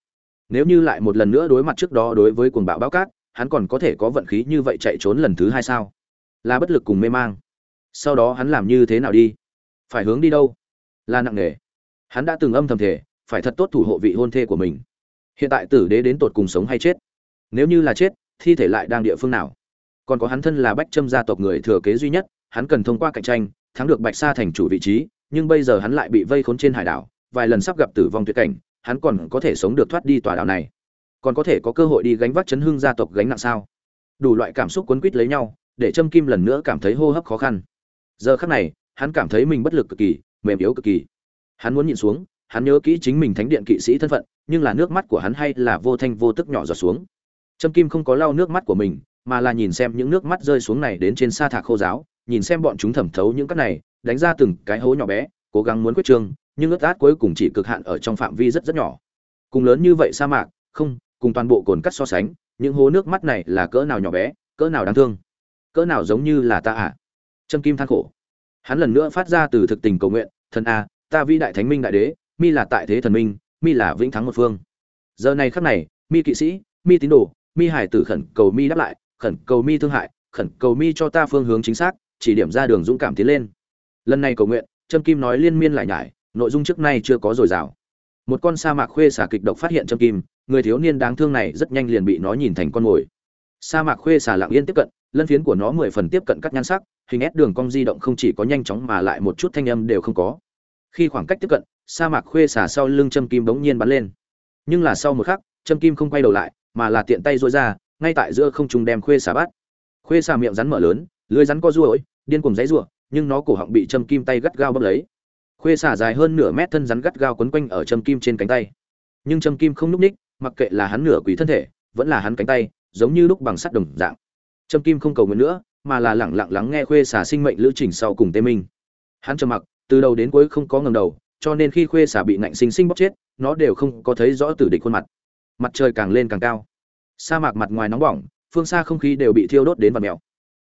Nếu như lại một lần nữa đối mặt trước đó đối với cuồng bạo báo cát, hắn còn có thể có vận khí như vậy chạy trốn lần thứ hai sao? Là bất lực cùng mê mang. Sau đó hắn làm như thế nào đi? Phải hướng đi đâu? Là nặng nề. Hắn đã từng âm thầm thể phải thật tốt thủ hộ vị hôn thê của mình hiện tại tử đế đến tột cùng sống hay chết? Nếu như là chết, thi thể lại đang địa phương nào? Còn có hắn thân là bách trâm gia tộc người thừa kế duy nhất, hắn cần thông qua cạnh tranh, thắng được bạch sa thành chủ vị trí, nhưng bây giờ hắn lại bị vây khốn trên hải đảo, vài lần sắp gặp tử vong tuyệt cảnh, hắn còn có thể sống được thoát đi tòa đảo này. Còn có thể có cơ hội đi gánh vác chấn hưng gia tộc gánh nặng sao? Đủ loại cảm xúc quấn quýt lấy nhau, để trâm kim lần nữa cảm thấy hô hấp khó khăn. Giờ khắc này, hắn cảm thấy mình bất lực cực kỳ, mềm yếu cực kỳ. Hắn muốn nhịn xuống hắn nhớ kỹ chính mình thánh điện kỵ sĩ thân phận, nhưng là nước mắt của hắn hay là vô thanh vô tức nhỏ giọt xuống. Trâm kim không có lau nước mắt của mình, mà là nhìn xem những nước mắt rơi xuống này đến trên sa thạc khô giáo, nhìn xem bọn chúng thẩm thấu những cắt này, đánh ra từng cái hố nhỏ bé, cố gắng muốn quyết trương nhưng ướt át cuối cùng chỉ cực hạn ở trong phạm vi rất rất nhỏ. Cùng lớn như vậy sa mạc, không, cùng toàn bộ cồn cắt so sánh, những hố nước mắt này là cỡ nào nhỏ bé, cỡ nào đáng thương, cỡ nào giống như là ta ạ. À. trâm kim than khổ. Hắn lần nữa phát ra từ thực tình cầu nguyện, thần a, ta vĩ đại thánh minh đại đế mi là tại thế thần minh, mi là vĩnh thắng một phương. Giờ này khắc này, mi kỵ sĩ, mi tín đồ, mi hải tử khẩn cầu mi đáp lại, khẩn cầu mi thương hại, khẩn cầu mi cho ta phương hướng chính xác, chỉ điểm ra đường dũng cảm tiến lên. Lần này cầu nguyện, trâm kim nói liên miên lại nhải, nội dung trước nay chưa có dồi dào. Một con sa mạc khuê xả kịch độc phát hiện trâm kim, người thiếu niên đáng thương này rất nhanh liền bị nó nhìn thành con mồi. Sa mạc khuê xả lặng yên tiếp cận, lân phiến của nó mười phần tiếp cận các nhan sắc, hình ép đường cong di động không chỉ có nhanh chóng mà lại một chút thanh âm đều không có khi khoảng cách tiếp cận, sa mạc khuê xả sau lưng châm kim bỗng nhiên bắn lên. Nhưng là sau một khắc châm kim không quay đầu lại, mà là tiện tay dối ra, ngay tại giữa không trung đem khuê xả bắt. Khuê xả miệng rắn mở lớn, lưới rắn co ruồi điên cùng dãy ruộng nhưng nó cổ họng bị châm kim tay gắt gao bấm lấy. Khuê xả dài hơn nửa mét thân rắn gắt gao quấn quanh ở châm kim trên cánh tay. Nhưng châm kim không n ú c ních, mặc kệ là hắn nửa quỷ thân thể, vẫn là hắn cánh tay, giống như lúc bằng sắt đồng dạng. Châm kim không cầu nguyện nữa, mà là lẳng lặng lắng nghe khuê xả sinh mệnh lữ trình sau cùng tê minh. Hắn trầm mặc từ đầu đến cuối không có ngầm đầu, cho nên khi khuê xả bị nạnh sinh sinh bóc chết, nó đều không có thấy rõ tử địch khuôn mặt. Mặt trời càng lên càng cao. Sa mạc mặt ngoài nóng bỏng, phương xa không khí đều bị thiêu đốt đến và mèo.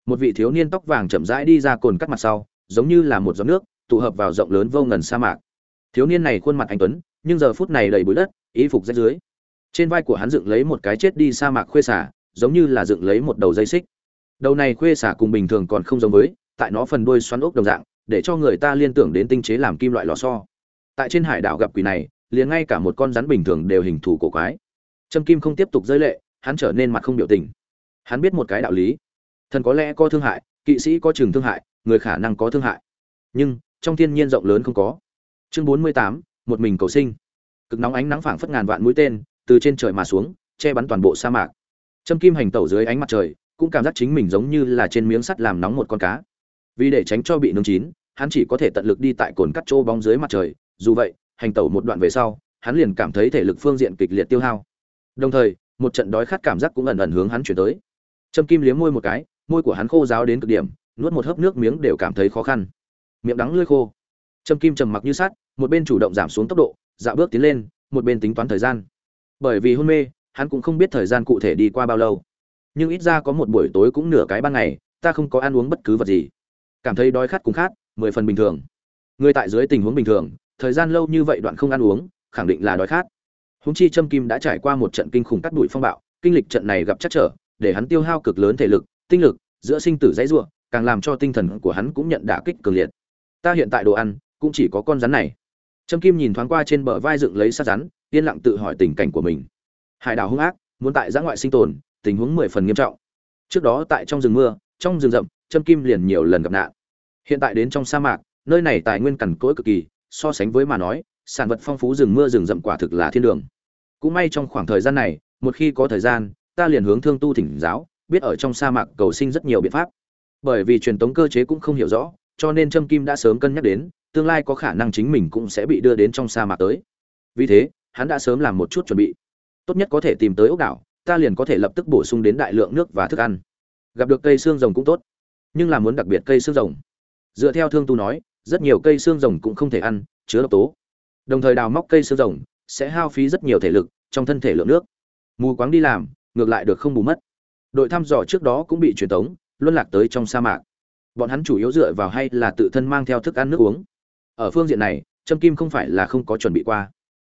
Một vị thiếu niên tóc vàng chậm rãi đi ra cồn cắt mặt sau, giống như là một giọt nước, tụ hợp vào rộng lớn vô ngần sa mạc. Thiếu niên này khuôn mặt anh tuấn, nhưng giờ phút này đầy bụi đất, y phục rách dưới trên vai của hắn dựng lấy một cái chết đi sa mạc khuê xả, giống như là dựng lấy một đầu dây xích. Đầu này khuê xả cùng bình thường còn không giống với, tại nó phần đuôi xoắn ốc đồng dạng để cho người ta liên tưởng đến tinh chế làm kim loại lò xo. Tại trên hải đảo gặp quỷ này, liền ngay cả một con rắn bình thường đều hình thù cổ quái. Trâm kim không tiếp tục rơi lệ, hắn trở nên mặt không biểu tình. Hắn biết một cái đạo lý. Thần có lẽ có thương hại, kỵ sĩ có chừng thương hại, người khả năng có thương hại. Nhưng, trong thiên nhiên rộng lớn không có. Chương bốn mươi tám, một mình cầu sinh. Cực nóng ánh nắng phảng phất ngàn vạn mũi tên, từ trên trời mà xuống, che bắn toàn bộ sa mạc. Trâm kim hành tẩu dưới ánh mặt trời, cũng cảm giác chính mình giống như là trên miếng sắt làm nóng một con cá vì để tránh cho bị nướng chín, hắn chỉ có thể tận lực đi tại cồn cắt chỗ bóng dưới mặt trời. Dù vậy, hành tẩu một đoạn về sau, hắn liền cảm thấy thể lực phương diện kịch liệt tiêu hao. Đồng thời, một trận đói khát cảm giác cũng ẩn ẩn hướng hắn chuyển tới. Trâm kim liếm môi một cái, môi của hắn khô ráo đến cực điểm, nuốt một hớp nước miếng đều cảm thấy khó khăn. Miệng đắng lưỡi khô. Trâm kim trầm mặc như sắt, một bên chủ động giảm xuống tốc độ dạo bước tiến lên, một bên tính toán thời gian. Bởi vì hôn mê, hắn cũng không biết thời gian cụ thể đi qua bao lâu. Nhưng ít ra có một buổi tối cũng nửa cái ban ngày, ta không có ăn uống bất cứ vật gì cảm thấy đói khát cùng khát, mười phần bình thường. Người tại dưới tình huống bình thường, thời gian lâu như vậy đoạn không ăn uống, khẳng định là đói khát. Húng chi trâm kim đã trải qua một trận kinh khủng cắt đuổi phong bạo, kinh lịch trận này gặp chắc trở, để hắn tiêu hao cực lớn thể lực, tinh lực, giữa sinh tử dãy ruộng càng làm cho tinh thần của hắn cũng nhận đả kích cường liệt. Ta hiện tại đồ ăn, cũng chỉ có con rắn này. Trâm kim nhìn thoáng qua trên bờ vai dựng lấy sát rắn, yên lặng tự hỏi tình cảnh của mình. Hải đảo hung ác, muốn tại giã ngoại sinh tồn, tình huống mười phần nghiêm trọng. Trước đó tại trong rừng mưa, trong rừng rậm, trâm kim liền nhiều lần gặp nạn hiện tại đến trong sa mạc, nơi này tài nguyên cằn cỗi cực kỳ, so sánh với mà nói, sản vật phong phú rừng mưa rừng rậm quả thực là thiên đường. Cũng may trong khoảng thời gian này, một khi có thời gian, ta liền hướng thương tu thỉnh giáo, biết ở trong sa mạc cầu sinh rất nhiều biện pháp. Bởi vì truyền thống cơ chế cũng không hiểu rõ, cho nên trâm kim đã sớm cân nhắc đến, tương lai có khả năng chính mình cũng sẽ bị đưa đến trong sa mạc tới. Vì thế, hắn đã sớm làm một chút chuẩn bị. Tốt nhất có thể tìm tới ốc đảo, ta liền có thể lập tức bổ sung đến đại lượng nước và thức ăn. Gặp được cây xương rồng cũng tốt, nhưng là muốn đặc biệt cây xương rồng dựa theo thương tu nói, rất nhiều cây xương rồng cũng không thể ăn, chứa độc tố. Đồng thời đào móc cây xương rồng sẽ hao phí rất nhiều thể lực trong thân thể lượng nước. Mù quáng đi làm, ngược lại được không bù mất. Đội thăm dò trước đó cũng bị truyền tống, luân lạc tới trong sa mạc. Bọn hắn chủ yếu dựa vào hay là tự thân mang theo thức ăn nước uống. Ở phương diện này, trâm kim không phải là không có chuẩn bị qua.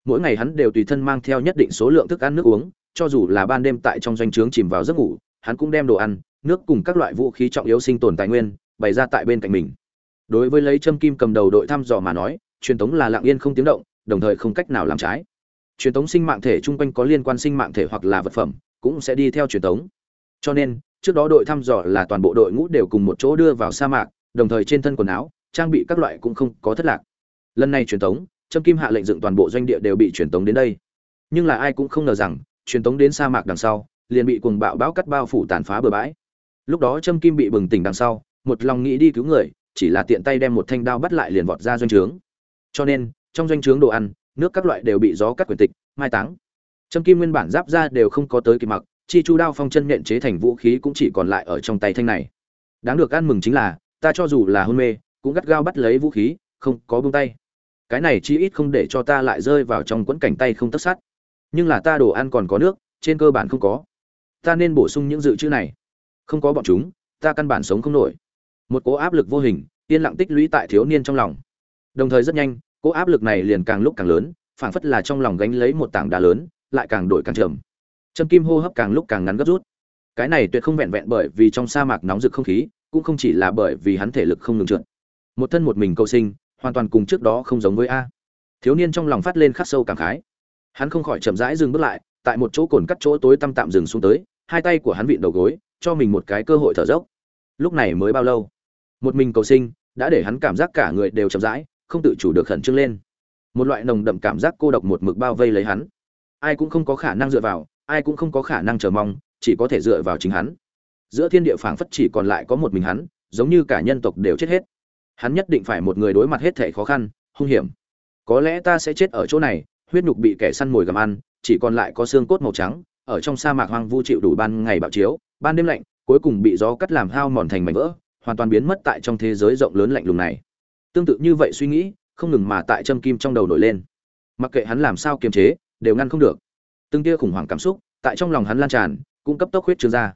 Mỗi ngày hắn đều tùy thân mang theo nhất định số lượng thức ăn nước uống, cho dù là ban đêm tại trong doanh trướng chìm vào giấc ngủ, hắn cũng đem đồ ăn, nước cùng các loại vũ khí trọng yếu sinh tồn tài nguyên, bày ra tại bên cạnh mình đối với lấy trâm kim cầm đầu đội thăm dò mà nói, truyền tống là lặng yên không tiếng động, đồng thời không cách nào làm trái. Truyền tống sinh mạng thể chung quanh có liên quan sinh mạng thể hoặc là vật phẩm, cũng sẽ đi theo truyền tống. Cho nên, trước đó đội thăm dò là toàn bộ đội ngũ đều cùng một chỗ đưa vào sa mạc, đồng thời trên thân quần áo, trang bị các loại cũng không có thất lạc. Lần này truyền tống, trâm kim hạ lệnh dựng toàn bộ doanh địa đều bị truyền tống đến đây. Nhưng là ai cũng không ngờ rằng, truyền tống đến sa mạc đằng sau, liền bị cuồng bạo bão cắt bao phủ tàn phá bừa bãi. Lúc đó trâm kim bị bừng tỉnh đằng sau, một lòng nghĩ đi cứu người chỉ là tiện tay đem một thanh đao bắt lại liền vọt ra doanh trướng. Cho nên, trong doanh trướng đồ ăn, nước các loại đều bị gió cắt quyền tịch, mai táng. Trâm kim nguyên bản giáp ra đều không có tới kịp mặc, chi chu đao phong chân nện chế thành vũ khí cũng chỉ còn lại ở trong tay thanh này. Đáng được ăn mừng chính là, ta cho dù là hôn mê, cũng gắt gao bắt lấy vũ khí, không có buông tay. Cái này chi ít không để cho ta lại rơi vào trong quẫn cảnh tay không tất sát. Nhưng là ta đồ ăn còn có nước, trên cơ bản không có. Ta nên bổ sung những dự trữ này. Không có bọn chúng, ta căn bản sống không nổi một cố áp lực vô hình, yên lặng tích lũy tại thiếu niên trong lòng. Đồng thời rất nhanh cố áp lực này liền càng lúc càng lớn, phảng phất là trong lòng gánh lấy một tảng đá lớn, lại càng đổi càng trầm châm kim hô hấp càng lúc càng ngắn gấp rút. Cái này tuyệt không vẹn vẹn bởi vì trong sa mạc nóng rực không khí, cũng không chỉ là bởi vì hắn thể lực không ngừng trượt. Một thân một mình cầu sinh, hoàn toàn cùng trước đó không giống với a. Thiếu niên trong lòng phát lên khắc sâu cảm khái. Hắn không khỏi chậm rãi dừng bước lại, tại một chỗ cồn cắt chỗ tối tăm tạm dừng xuống tới, hai tay của hắn vịn đầu gối, cho mình một cái cơ hội thở dốc. Lúc này mới bao lâu? Một mình cầu sinh, đã để hắn cảm giác cả người đều chậm rãi, không tự chủ được khẩn trương lên. Một loại nồng đậm cảm giác cô độc một mực bao vây lấy hắn. Ai cũng không có khả năng dựa vào, ai cũng không có khả năng chờ mong, chỉ có thể dựa vào chính hắn. Giữa thiên địa phảng phất chỉ còn lại có một mình hắn, giống như cả nhân tộc đều chết hết. Hắn nhất định phải một người đối mặt hết thể khó khăn, hung hiểm. Có lẽ ta sẽ chết ở chỗ này, huyết nhục bị kẻ săn mồi gặm ăn, chỉ còn lại có xương cốt màu trắng, ở trong sa mạc hoang vu chịu đủ ban ngày bạo chiếu, ban đêm lạnh, cuối cùng bị gió cắt làm hao mòn thành mảnh vỡ hoàn toàn biến mất tại trong thế giới rộng lớn lạnh lùng này. Tương tự như vậy suy nghĩ, không ngừng mà tại châm kim trong đầu nổi lên. Mặc kệ hắn làm sao kiềm chế, đều ngăn không được. Từng tia khủng hoảng cảm xúc tại trong lòng hắn lan tràn, cũng cấp tốc huyết trương ra.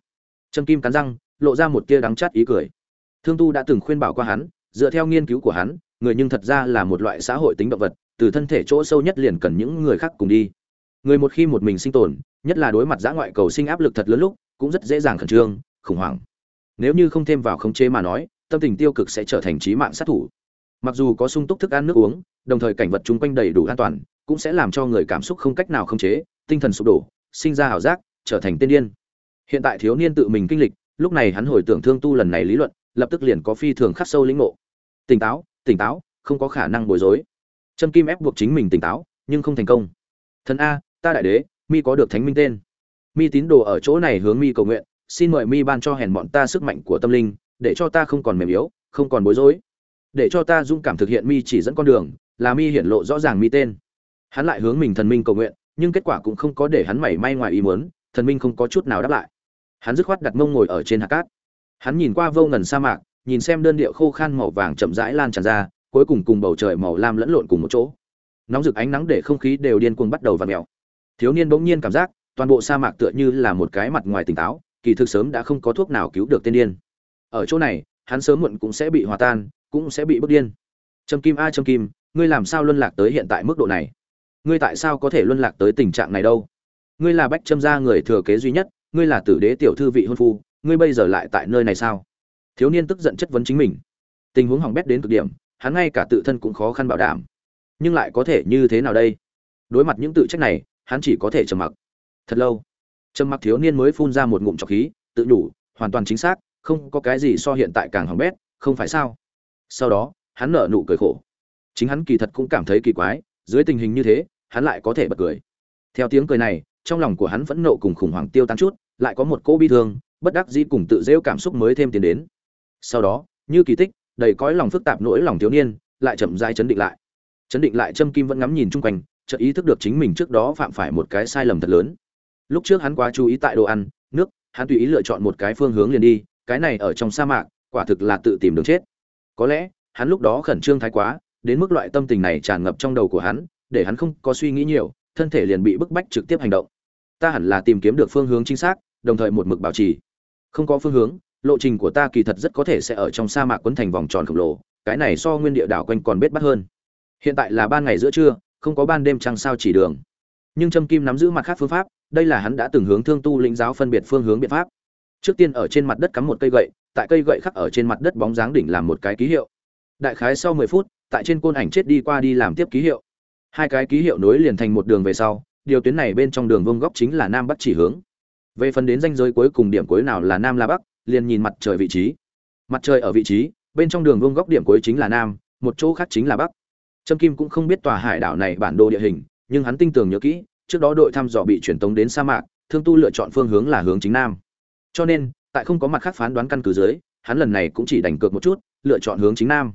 Châm kim cắn răng, lộ ra một tia đắng chát ý cười. Thương tu đã từng khuyên bảo qua hắn, dựa theo nghiên cứu của hắn, người nhưng thật ra là một loại xã hội tính động vật, từ thân thể chỗ sâu nhất liền cần những người khác cùng đi. Người một khi một mình sinh tồn, nhất là đối mặt giã ngoại cầu sinh áp lực thật lớn lúc, cũng rất dễ dàng khẩn trương, khủng hoảng nếu như không thêm vào khống chế mà nói, tâm tình tiêu cực sẽ trở thành trí mạng sát thủ. Mặc dù có sung túc thức ăn nước uống, đồng thời cảnh vật chung quanh đầy đủ an toàn, cũng sẽ làm cho người cảm xúc không cách nào khống chế, tinh thần sụp đổ, sinh ra ảo giác, trở thành tên điên. Hiện tại thiếu niên tự mình kinh lịch, lúc này hắn hồi tưởng thương tu lần này lý luận, lập tức liền có phi thường khắc sâu lĩnh ngộ. Tỉnh táo tỉnh táo, không có khả năng bối rối. Trâm kim ép buộc chính mình tỉnh táo, nhưng không thành công. Thần a, ta đại đế, mi có được thánh minh tên. Mi tín đồ ở chỗ này hướng mi cầu nguyện xin mời mi ban cho hèn bọn ta sức mạnh của tâm linh, để cho ta không còn mềm yếu, không còn bối rối. Để cho ta dũng cảm thực hiện mi chỉ dẫn con đường, là mi hiển lộ rõ ràng mi tên. Hắn lại hướng mình thần minh cầu nguyện, nhưng kết quả cũng không có để hắn mảy may ngoài ý muốn, thần minh không có chút nào đáp lại. Hắn dứt khoát đặt mông ngồi ở trên hạt cát. Hắn nhìn qua vô ngần sa mạc, nhìn xem đơn điệu khô khan màu vàng chậm rãi lan tràn ra, cuối cùng cùng bầu trời màu lam lẫn lộn cùng một chỗ. Nóng rực ánh nắng để không khí đều điên cuồng bắt đầu và mèo. Thiếu niên bỗng nhiên cảm giác, toàn bộ sa mạc tựa như là một cái mặt ngoài tỉnh táo kỳ thực sớm đã không có thuốc nào cứu được tên điên. Ở chỗ này, hắn sớm muộn cũng sẽ bị hòa tan, cũng sẽ bị bức điên. Trâm kim a trâm kim, ngươi làm sao luân lạc tới hiện tại mức độ này? Ngươi tại sao có thể luân lạc tới tình trạng này đâu? Ngươi là bách trâm gia người thừa kế duy nhất, ngươi là tử đế tiểu thư vị hôn phu, ngươi bây giờ lại tại nơi này sao? Thiếu niên tức giận chất vấn chính mình. Tình huống hỏng bét đến cực điểm, hắn ngay cả tự thân cũng khó khăn bảo đảm. Nhưng lại có thể như thế nào đây? Đối mặt những tự trách này, hắn chỉ có thể trầm mặc. Thật lâu trầm mặc thiếu niên mới phun ra một ngụm trọc khí, tự nhủ, hoàn toàn chính xác, không có cái gì so hiện tại càng hỏng bét, không phải sao? Sau đó, hắn nở nụ cười khổ. Chính hắn kỳ thật cũng cảm thấy kỳ quái, dưới tình hình như thế, hắn lại có thể bật cười. Theo tiếng cười này, trong lòng của hắn vẫn nộ cùng khủng hoảng tiêu tan chút, lại có một cỗ bi thương, bất đắc dĩ cùng tự rêu cảm xúc mới thêm tiến đến. Sau đó, như kỳ tích, đầy cõi lòng phức tạp nỗi lòng thiếu niên lại chậm rãi chấn định lại. Chấn định lại Trâm kim vẫn ngắm nhìn chung quanh, chợt ý thức được chính mình trước đó phạm phải một cái sai lầm thật lớn lúc trước hắn quá chú ý tại đồ ăn, nước, hắn tùy ý lựa chọn một cái phương hướng liền đi, cái này ở trong sa mạc, quả thực là tự tìm đường chết. Có lẽ, hắn lúc đó khẩn trương thái quá, đến mức loại tâm tình này tràn ngập trong đầu của hắn, để hắn không có suy nghĩ nhiều, thân thể liền bị bức bách trực tiếp hành động. Ta hẳn là tìm kiếm được phương hướng chính xác, đồng thời một mực bảo trì. Không có phương hướng, lộ trình của ta kỳ thật rất có thể sẽ ở trong sa mạc quấn thành vòng tròn khổng lồ, cái này so nguyên địa đảo quanh còn bết bắt hơn. Hiện tại là ban ngày giữa trưa, không có ban đêm trăng sao chỉ đường. Nhưng trâm kim nắm giữ mặt khác phương pháp đây là hắn đã từng hướng thương tu lĩnh giáo phân biệt phương hướng biện pháp. Trước tiên ở trên mặt đất cắm một cây gậy, tại cây gậy khắc ở trên mặt đất bóng dáng đỉnh làm một cái ký hiệu. Đại khái sau mười phút, tại trên côn ảnh chết đi qua đi làm tiếp ký hiệu. Hai cái ký hiệu nối liền thành một đường về sau, điều tuyến này bên trong đường vông góc chính là nam bắc chỉ hướng. Về phần đến danh giới cuối cùng điểm cuối nào là nam là bắc, liền nhìn mặt trời vị trí. Mặt trời ở vị trí, bên trong đường vông góc điểm cuối chính là nam, một chỗ khác chính là bắc. Trâm kim cũng không biết tòa hải đảo này bản đồ địa hình, nhưng hắn tin tưởng nhớ kỹ trước đó đội thăm dò bị truyền tống đến sa mạc, thương tu lựa chọn phương hướng là hướng chính nam. Cho nên, tại không có mặt khác phán đoán căn cứ dưới, hắn lần này cũng chỉ đánh cược một chút, lựa chọn hướng chính nam.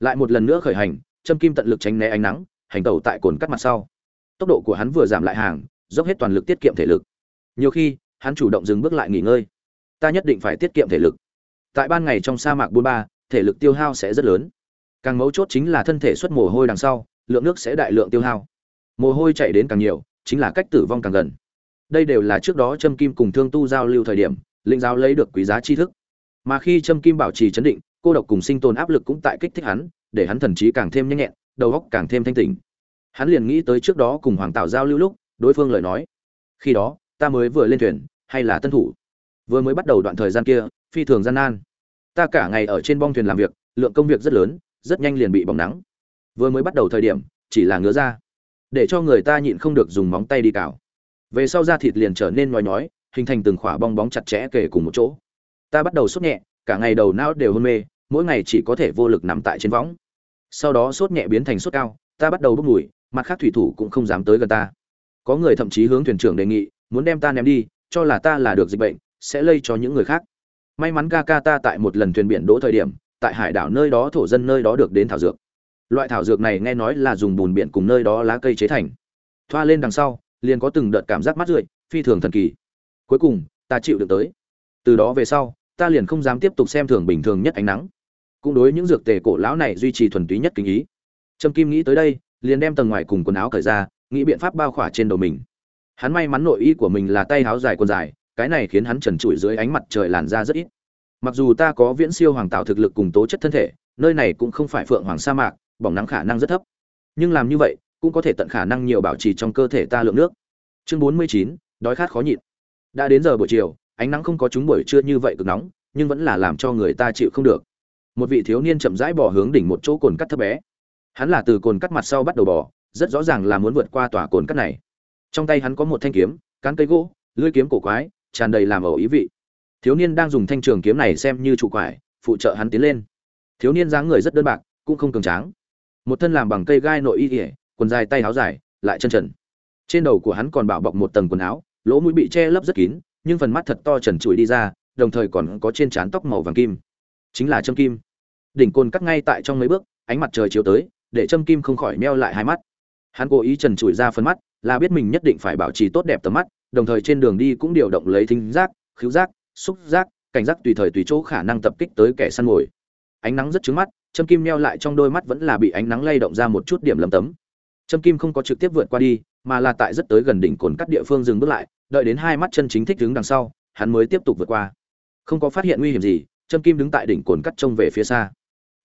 Lại một lần nữa khởi hành, trâm kim tận lực tránh né ánh nắng, hành tẩu tại cồn cắt mặt sau. Tốc độ của hắn vừa giảm lại hàng, dốc hết toàn lực tiết kiệm thể lực. Nhiều khi, hắn chủ động dừng bước lại nghỉ ngơi. Ta nhất định phải tiết kiệm thể lực. Tại ban ngày trong sa mạc buôn ba, thể lực tiêu hao sẽ rất lớn. Càng mấu chốt chính là thân thể xuất mồ hôi đằng sau, lượng nước sẽ đại lượng tiêu hao. Mồ hôi chảy đến càng nhiều chính là cách tử vong càng gần. Đây đều là trước đó trâm kim cùng thương tu giao lưu thời điểm linh giáo lấy được quý giá tri thức. Mà khi trâm kim bảo trì chấn định, cô độc cùng sinh tồn áp lực cũng tại kích thích hắn, để hắn thần trí càng thêm nhanh nhẹn, đầu óc càng thêm thanh tỉnh hắn liền nghĩ tới trước đó cùng hoàng tạo giao lưu lúc, đối phương lời nói, khi đó, ta mới vừa lên thuyền, hay là tân thủ? Vừa mới bắt đầu đoạn thời gian kia, phi thường gian nan. Ta cả ngày ở trên bong thuyền làm việc, lượng công việc rất lớn, rất nhanh liền bị bỏng nắng. Vừa mới bắt đầu thời điểm, chỉ là ngứa ra để cho người ta nhịn không được dùng móng tay đi cào. Về sau da thịt liền trở nên nhói nhói, hình thành từng khỏa bong bóng chặt chẽ kề cùng một chỗ. Ta bắt đầu sốt nhẹ, cả ngày đầu não đều hôn mê, mỗi ngày chỉ có thể vô lực nằm tại trên võng. Sau đó sốt nhẹ biến thành sốt cao, ta bắt đầu bốc mùi, mặt khác thủy thủ cũng không dám tới gần ta. Có người thậm chí hướng thuyền trưởng đề nghị, muốn đem ta ném đi, cho là ta là được dịch bệnh, sẽ lây cho những người khác. May mắn ca ca ta tại một lần thuyền biển đỗ thời điểm, tại hải đảo nơi đó thổ dân nơi đó được đến thảo dược loại thảo dược này nghe nói là dùng bùn biển cùng nơi đó lá cây chế thành. Thoa lên đằng sau, liền có từng đợt cảm giác mát rượi, phi thường thần kỳ. Cuối cùng, ta chịu được tới. Từ đó về sau, ta liền không dám tiếp tục xem thường bình thường nhất ánh nắng. Cũng đối những dược tề cổ lão này duy trì thuần túy nhất kính ý. Trâm kim nghĩ tới đây, liền đem tầng ngoài cùng quần áo cởi ra, nghĩ biện pháp bao khỏa trên đầu mình. Hắn may mắn nội y của mình là tay áo dài quần dài, cái này khiến hắn trần trụi dưới ánh mặt trời làn ra rất ít. Mặc dù ta có viễn siêu hoàng tạo thực lực cùng tố chất thân thể, nơi này cũng không phải phượng hoàng sa mạc bỏng nắng khả năng rất thấp. Nhưng làm như vậy, cũng có thể tận khả năng nhiều bảo trì trong cơ thể ta lượng nước. Chương bốn mươi chín, đói khát khó nhịn. Đã đến giờ buổi chiều, ánh nắng không có chúng buổi trưa như vậy cực nóng, nhưng vẫn là làm cho người ta chịu không được. Một vị thiếu niên chậm rãi bỏ hướng đỉnh một chỗ cồn cắt thấp bé. Hắn là từ cồn cắt mặt sau bắt đầu bỏ rất rõ ràng là muốn vượt qua tòa cồn cắt này. Trong tay hắn có một thanh kiếm, cán cây gỗ, lưỡi kiếm cổ quái, tràn đầy làm ẩu ý vị. Thiếu niên đang dùng thanh trường kiếm này xem như trụ quải, phụ trợ hắn tiến lên. Thiếu niên dáng người rất đơn bạc, cũng không cường tráng một thân làm bằng cây gai nội y ỉa, quần dài tay áo dài, lại chân trần. Trên đầu của hắn còn bảo bọc một tầng quần áo, lỗ mũi bị che lấp rất kín, nhưng phần mắt thật to trần trụi đi ra, đồng thời còn có trên trán tóc màu vàng kim. Chính là châm kim. Đỉnh côn cắt ngay tại trong mấy bước, ánh mặt trời chiếu tới, để châm kim không khỏi meo lại hai mắt. Hắn cố ý trần trụi ra phần mắt, là biết mình nhất định phải bảo trì tốt đẹp tầm mắt, đồng thời trên đường đi cũng điều động lấy thính giác, khứu giác, xúc giác, cảnh giác tùy thời tùy chỗ khả năng tập kích tới kẻ săn mồi. Ánh nắng rất trứng mắt châm kim neo lại trong đôi mắt vẫn là bị ánh nắng lay động ra một chút điểm lấm tấm. Châm kim không có trực tiếp vượt qua đi, mà là tại rất tới gần đỉnh cồn cắt địa phương dừng bước lại, đợi đến hai mắt chân chính thích đứng đằng sau, hắn mới tiếp tục vượt qua. Không có phát hiện nguy hiểm gì châm kim đứng tại đỉnh cồn cắt trông về phía xa.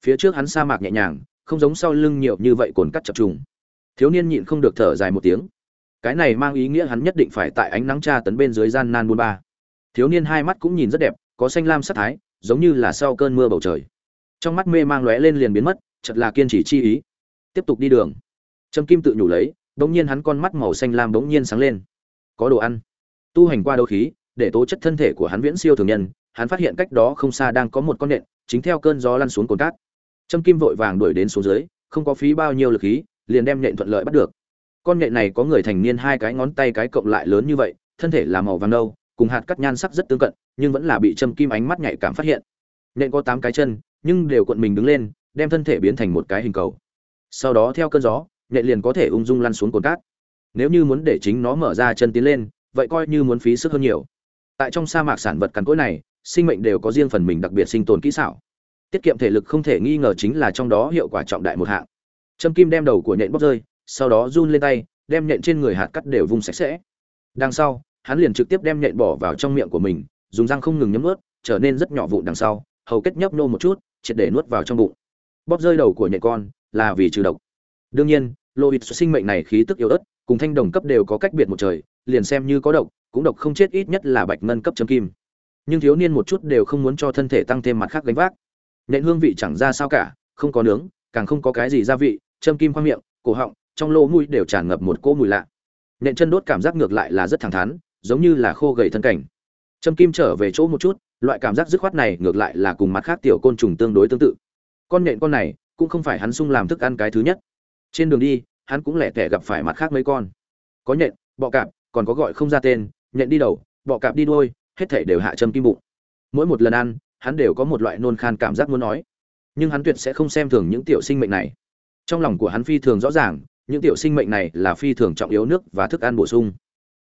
Phía trước hắn sa mạc nhẹ nhàng, không giống sau lưng nhiều như vậy cồn cắt chập trùng. Thiếu niên nhịn không được thở dài một tiếng. Cái này mang ý nghĩa hắn nhất định phải tại ánh nắng tra tấn bên dưới gian nan buôn ba. Thiếu niên hai mắt cũng nhìn rất đẹp, có xanh lam sắc thái, giống như là sau cơn mưa bầu trời trong mắt mê mang lóe lên liền biến mất chật là kiên trì chi ý. Tiếp tục đi đường. Trâm kim tự nhủ lấy bỗng nhiên hắn con mắt màu xanh lam bỗng nhiên sáng lên. Có đồ ăn. Tu hành qua đấu khí, để tố chất thân thể của hắn viễn siêu thường nhân, hắn phát hiện cách đó không xa đang có một con nện, chính theo cơn gió lăn xuống cồn cát. Trâm kim vội vàng đuổi đến xuống dưới, không có phí bao nhiêu lực khí, liền đem nện thuận lợi bắt được. Con nện này có người thành niên hai cái ngón tay cái cộng lại lớn như vậy, thân thể là màu vàng nâu, cùng hạt cắt nhan sắc rất tương cận, nhưng vẫn là bị trâm kim ánh mắt nhạy cảm phát hiện. Nện có tám cái chân nhưng đều cuộn mình đứng lên, đem thân thể biến thành một cái hình cầu. Sau đó theo cơn gió nện liền có thể ung dung lăn xuống cồn cát. Nếu như muốn để chính nó mở ra chân tiến lên, vậy coi như muốn phí sức hơn nhiều. Tại trong sa mạc sản vật cằn cỗi này, sinh mệnh đều có riêng phần mình đặc biệt sinh tồn kỹ xảo. Tiết kiệm thể lực không thể nghi ngờ chính là trong đó hiệu quả trọng đại một hạng. Trâm kim đem đầu của nhện bóc rơi, sau đó run lên tay, đem nhện trên người hạt cắt đều vung sạch sẽ. Đằng sau, hắn liền trực tiếp đem nhện bỏ vào trong miệng của mình, dùng răng không ngừng nhấm ướt trở nên rất nhỏ vụn đằng sau, hầu kết nhấp nô một chút triệt để nuốt vào trong bụng. Bóp rơi đầu của nhện con là vì trừ độc. Đương nhiên, lô ít sinh mệnh này khí tức yếu ớt, cùng thanh đồng cấp đều có cách biệt một trời, liền xem như có độc, cũng độc không chết ít nhất là bạch ngân cấp chấm kim. Nhưng thiếu niên một chút đều không muốn cho thân thể tăng thêm mặt khác gánh vác. Nện hương vị chẳng ra sao cả, không có nướng, càng không có cái gì gia vị, châm kim khoang miệng, cổ họng, trong lỗ mũi đều tràn ngập một cỗ mùi lạ. Nện chân đốt cảm giác ngược lại là rất thẳng thắn, giống như là khô gầy thân cảnh. Châm kim trở về chỗ một chút loại cảm giác dứt khoát này ngược lại là cùng mặt khác tiểu côn trùng tương đối tương tự. Con nện con này cũng không phải hắn sung làm thức ăn cái thứ nhất. Trên đường đi, hắn cũng lẻ tẻ gặp phải mặt khác mấy con. Có nhện, bọ cạp, còn có gọi không ra tên, nhện đi đầu, bọ cạp đi đuôi, hết thảy đều hạ châm kim bụng. Mỗi một lần ăn, hắn đều có một loại nôn khan cảm giác muốn nói. Nhưng hắn tuyệt sẽ không xem thường những tiểu sinh mệnh này. Trong lòng của hắn phi thường rõ ràng, những tiểu sinh mệnh này là phi thường trọng yếu nước và thức ăn bổ sung.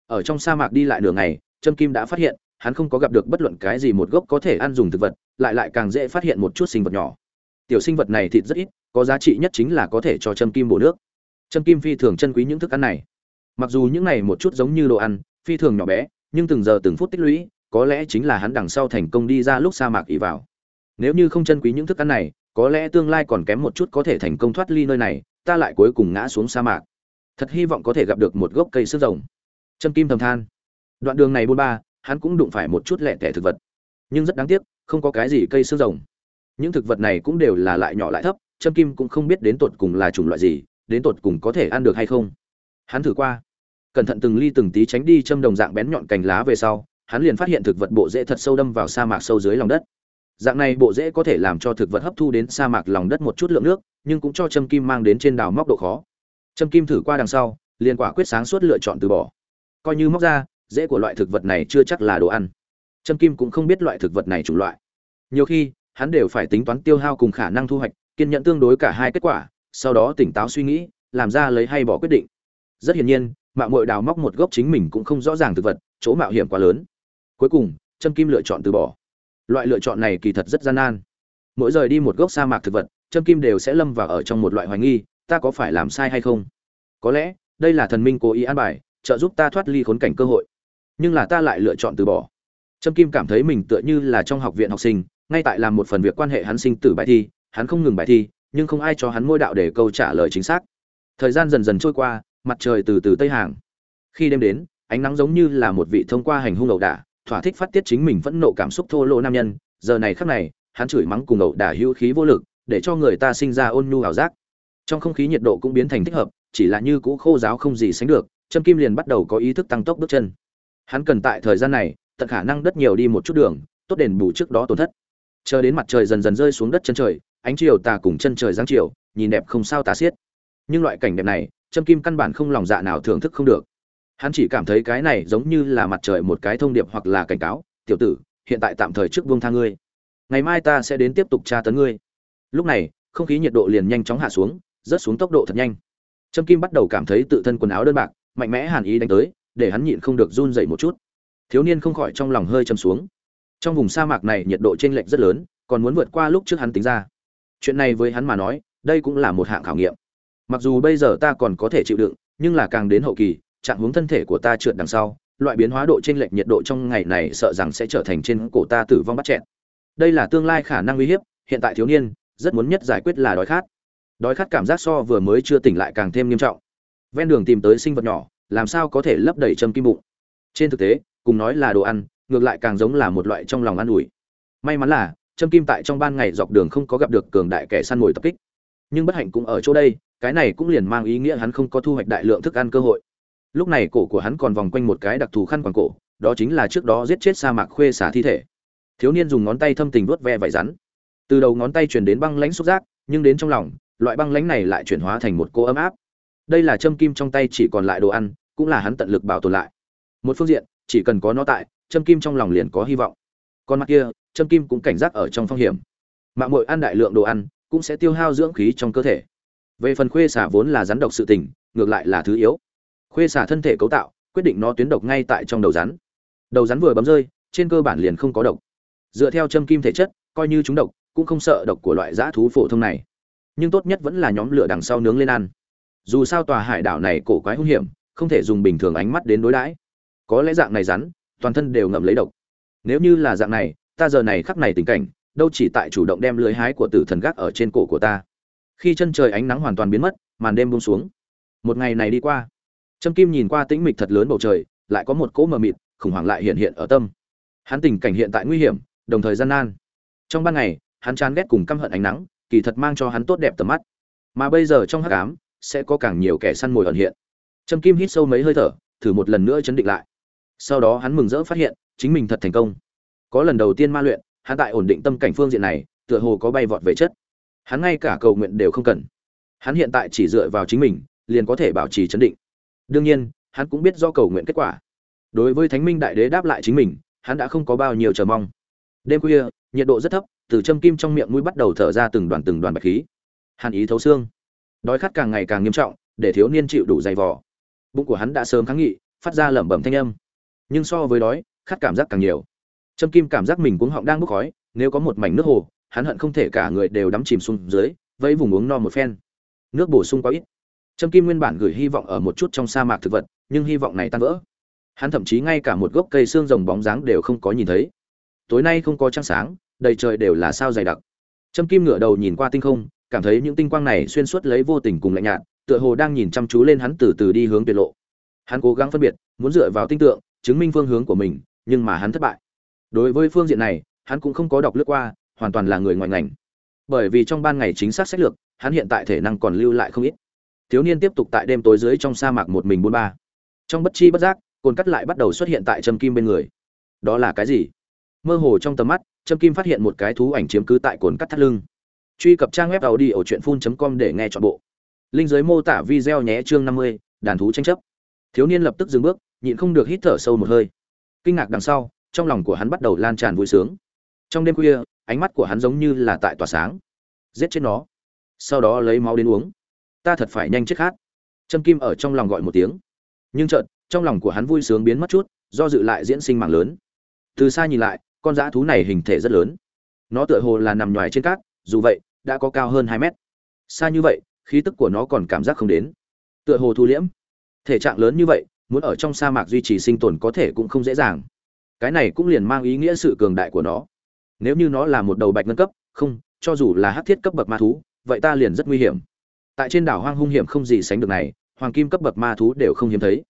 Ở trong sa mạc đi lại nửa ngày trâm kim đã phát hiện hắn không có gặp được bất luận cái gì một gốc có thể ăn dùng thực vật, lại lại càng dễ phát hiện một chút sinh vật nhỏ. Tiểu sinh vật này thịt rất ít, có giá trị nhất chính là có thể cho châm kim bổ nước. Châm kim phi thường chân quý những thức ăn này. Mặc dù những này một chút giống như đồ ăn, phi thường nhỏ bé, nhưng từng giờ từng phút tích lũy, có lẽ chính là hắn đằng sau thành công đi ra lúc sa mạc ỉ vào. Nếu như không chân quý những thức ăn này, có lẽ tương lai còn kém một chút có thể thành công thoát ly nơi này, ta lại cuối cùng ngã xuống sa mạc. Thật hy vọng có thể gặp được một gốc cây xương rồng. Châm kim thầm than. Đoạn đường này buôn ba hắn cũng đụng phải một chút lẻ tẻ thực vật. Nhưng rất đáng tiếc, không có cái gì cây xương rồng. Những thực vật này cũng đều là lại nhỏ lại thấp, trâm kim cũng không biết đến tột cùng là chủng loại gì, đến tột cùng có thể ăn được hay không. Hắn thử qua. Cẩn thận từng ly từng tí tránh đi châm đồng dạng bén nhọn cành lá về sau, hắn liền phát hiện thực vật bộ rễ thật sâu đâm vào sa mạc sâu dưới lòng đất. Dạng này bộ rễ có thể làm cho thực vật hấp thu đến sa mạc lòng đất một chút lượng nước, nhưng cũng cho châm kim mang đến trên đào móc độ khó. Châm kim thử qua đằng sau, liền quả quyết sáng suốt lựa chọn từ bỏ. Coi như móc ra rễ của loại thực vật này chưa chắc là đồ ăn. Trâm kim cũng không biết loại thực vật này chủng loại. Nhiều khi, hắn đều phải tính toán tiêu hao cùng khả năng thu hoạch, kiên nhẫn tương đối cả hai kết quả, sau đó tỉnh táo suy nghĩ, làm ra lấy hay bỏ quyết định. Rất hiển nhiên, mạo muội đào móc một gốc chính mình cũng không rõ ràng thực vật, chỗ mạo hiểm quá lớn. Cuối cùng, trâm kim lựa chọn từ bỏ. Loại lựa chọn này kỳ thật rất gian nan. Mỗi rời đi một gốc sa mạc thực vật, trâm kim đều sẽ lâm vào ở trong một loại hoài nghi, ta có phải làm sai hay không? Có lẽ, đây là thần minh cố ý an bài, trợ giúp ta thoát ly khốn cảnh cơ hội nhưng là ta lại lựa chọn từ bỏ. Trâm kim cảm thấy mình tựa như là trong học viện học sinh, ngay tại làm một phần việc quan hệ hắn sinh tử bài thi, hắn không ngừng bài thi, nhưng không ai cho hắn môi đạo để câu trả lời chính xác. Thời gian dần dần trôi qua, mặt trời từ từ tây hàng. Khi đêm đến, ánh nắng giống như là một vị thông qua hành hung ẩu đả, thỏa thích phát tiết chính mình phẫn nộ cảm xúc thô lỗ nam nhân. Giờ này khắc này, hắn chửi mắng cùng ẩu đả hữu khí vô lực, để cho người ta sinh ra ôn nhu ảo giác. Trong không khí nhiệt độ cũng biến thành thích hợp, chỉ là như cũ khô giáo không gì sánh được châm kim liền bắt đầu có ý thức tăng tốc bước chân hắn cần tại thời gian này, tận khả năng đất nhiều đi một chút đường, tốt đền bù trước đó tổn thất. Chờ đến mặt trời dần dần rơi xuống đất chân trời, ánh chiều tà cùng chân trời giáng chiều, nhìn đẹp không sao tà xiết. Nhưng loại cảnh đẹp này, Trâm kim căn bản không lòng dạ nào thưởng thức không được. Hắn chỉ cảm thấy cái này giống như là mặt trời một cái thông điệp hoặc là cảnh cáo, tiểu tử, hiện tại tạm thời trước buông tha ngươi. Ngày mai ta sẽ đến tiếp tục tra tấn ngươi. Lúc này, không khí nhiệt độ liền nhanh chóng hạ xuống, rớt xuống tốc độ thật nhanh. Trâm kim bắt đầu cảm thấy tự thân quần áo đơn bạc, mạnh mẽ hàn ý đánh tới để hắn nhịn không được run dậy một chút. Thiếu niên không khỏi trong lòng hơi châm xuống. Trong vùng sa mạc này nhiệt độ t r ê n lệch rất lớn, còn muốn vượt qua lúc trước hắn tính ra. Chuyện này với hắn mà nói, đây cũng là một hạng khảo nghiệm. Mặc dù bây giờ ta còn có thể chịu đựng, nhưng là càng đến hậu kỳ, trạng hướng thân thể của ta trượt đằng sau, loại biến hóa độ t r ê n lệch nhiệt độ trong ngày này sợ rằng sẽ trở thành trên cổ ta tử vong bắt chẹn đây là tương lai khả năng uy hiếp, hiện tại thiếu niên, rất muốn nhất giải quyết là đói khát. Đói khát cảm giác so vừa mới chưa tỉnh lại càng thêm nghiêm trọng. Ven đường tìm tới sinh vật nhỏ làm sao có thể lấp đầy châm kim bụng? Trên thực tế, cùng nói là đồ ăn, ngược lại càng giống là một loại trong lòng ăn ủi. May mắn là, châm kim tại trong ban ngày dọc đường không có gặp được cường đại kẻ săn mồi tập kích. Nhưng bất hạnh cũng ở chỗ đây, cái này cũng liền mang ý nghĩa hắn không có thu hoạch đại lượng thức ăn cơ hội. Lúc này cổ của hắn còn vòng quanh một cái đặc thù khăn quàng cổ, đó chính là trước đó giết chết sa mạc khuê xả thi thể. Thiếu niên dùng ngón tay thâm tình vuốt ve vải rắn. Từ đầu ngón tay truyền đến băng lãnh xúc giác, nhưng đến trong lòng, loại băng lãnh này lại chuyển hóa thành một cô ấm áp đây là châm kim trong tay chỉ còn lại đồ ăn, cũng là hắn tận lực bảo tồn lại. Một phương diện, chỉ cần có nó tại, châm kim trong lòng liền có hy vọng. Còn mặt kia, châm kim cũng cảnh giác ở trong phong hiểm. Mạng mội ăn đại lượng đồ ăn, cũng sẽ tiêu hao dưỡng khí trong cơ thể. Về phần khuê xả vốn là rắn độc sự tình, ngược lại là thứ yếu. Khuê xả thân thể cấu tạo, quyết định nó tuyến độc ngay tại trong đầu rắn. Đầu rắn vừa bấm rơi, trên cơ bản liền không có độc. Dựa theo châm kim thể chất, coi như chúng độc, cũng không sợ độc của loại dã thú phổ thông này. Nhưng tốt nhất vẫn là nhóm lửa đằng sau nướng lên ăn dù sao tòa hải đảo này cổ quái hung hiểm, không thể dùng bình thường ánh mắt đến đối đãi. Có lẽ dạng này rắn, toàn thân đều ngậm lấy độc. Nếu như là dạng này, ta giờ này khắc này tình cảnh, đâu chỉ tại chủ động đem lưới hái của tử thần gác ở trên cổ của ta. Khi chân trời ánh nắng hoàn toàn biến mất, màn đêm buông xuống. Một ngày này đi qua, trâm kim nhìn qua tĩnh mịch thật lớn bầu trời, lại có một cỗ mờ mịt, khủng hoảng lại hiện hiện ở tâm. Hắn tình cảnh hiện tại nguy hiểm, đồng thời gian nan. Trong ban ngày, hắn chán ghét cùng căm hận ánh nắng, kỳ thật mang cho hắn tốt đẹp tầm mắt. Mà bây giờ trong hắc ám sẽ có càng nhiều kẻ săn mồi ẩn hiện. Trâm kim hít sâu mấy hơi thở, thử một lần nữa chấn định lại. Sau đó hắn mừng rỡ phát hiện, chính mình thật thành công. Có lần đầu tiên ma luyện, hắn tại ổn định tâm cảnh phương diện này, tựa hồ có bay vọt về chất. Hắn ngay cả cầu nguyện đều không cần. Hắn hiện tại chỉ dựa vào chính mình, liền có thể bảo trì chấn định. Đương nhiên, hắn cũng biết do cầu nguyện kết quả. Đối với thánh minh đại đế đáp lại chính mình, hắn đã không có bao nhiêu chờ mong. Đêm khuya, nhiệt độ rất thấp, từ châm kim trong miệng mũi bắt đầu thở ra từng đoàn từng đoàn bạch khí. Hàn ý thấu xương đói khát càng ngày càng nghiêm trọng, để thiếu niên chịu đủ dày vò. Bụng của hắn đã sớm kháng nghị, phát ra lẩm bẩm thanh âm. Nhưng so với đói, khát cảm giác càng nhiều. Trâm kim cảm giác mình cuống họng đang bốc khói, nếu có một mảnh nước hồ, hắn hận không thể cả người đều đắm chìm xuống dưới, vẫy vùng uống no một phen. Nước bổ sung quá ít. Trâm kim nguyên bản gửi hy vọng ở một chút trong sa mạc thực vật, nhưng hy vọng này tan vỡ. Hắn thậm chí ngay cả một gốc cây xương rồng bóng dáng đều không có nhìn thấy. Tối nay không có trăng sáng, đầy trời đều là sao dày đặc. Trâm kim ngửa đầu nhìn qua tinh không cảm thấy những tinh quang này xuyên suốt lấy vô tình cùng lạnh nhạt, tựa hồ đang nhìn chăm chú lên hắn từ từ đi hướng tuyệt lộ. Hắn cố gắng phân biệt, muốn dựa vào tinh tượng, chứng minh phương hướng của mình, nhưng mà hắn thất bại. Đối với phương diện này, hắn cũng không có đọc lướt qua, hoàn toàn là người ngoài ngành. Bởi vì trong ban ngày chính xác sách lược, hắn hiện tại thể năng còn lưu lại không ít. Thiếu niên tiếp tục tại đêm tối dưới trong sa mạc một mình buôn ba. Trong bất chi bất giác, cồn cắt lại bắt đầu xuất hiện tại trâm kim bên người. Đó là cái gì? Mơ hồ trong tầm mắt, trâm kim phát hiện một cái thú ảnh chiếm cứ tại cồn cắt thắt lưng truy cập trang web tàu đi ở truyện com để nghe chọn bộ. Linh giới mô tả video nhé chương năm mươi, đàn thú tranh chấp. Thiếu niên lập tức dừng bước, nhịn không được hít thở sâu một hơi. Kinh ngạc đằng sau, trong lòng của hắn bắt đầu lan tràn vui sướng. Trong đêm khuya, ánh mắt của hắn giống như là tại tỏa sáng. Giết chết nó. Sau đó lấy máu đến uống. Ta thật phải nhanh chết khát. Trâm kim ở trong lòng gọi một tiếng. Nhưng chợt, trong lòng của hắn vui sướng biến mất chút, do dự lại diễn sinh mạng lớn. Từ xa nhìn lại, con dã thú này hình thể rất lớn. Nó tựa hồ là nằm ngoài trên cát dù vậy, đã có cao hơn hai mét. Xa như vậy, khí tức của nó còn cảm giác không đến. Tựa hồ thu liễm. Thể trạng lớn như vậy, muốn ở trong sa mạc duy trì sinh tồn có thể cũng không dễ dàng. Cái này cũng liền mang ý nghĩa sự cường đại của nó. Nếu như nó là một đầu bạch ngân cấp, không, cho dù là hát thiết cấp bậc ma thú, vậy ta liền rất nguy hiểm. Tại trên đảo hoang hung hiểm không gì sánh được này, hoàng kim cấp bậc ma thú đều không hiếm thấy.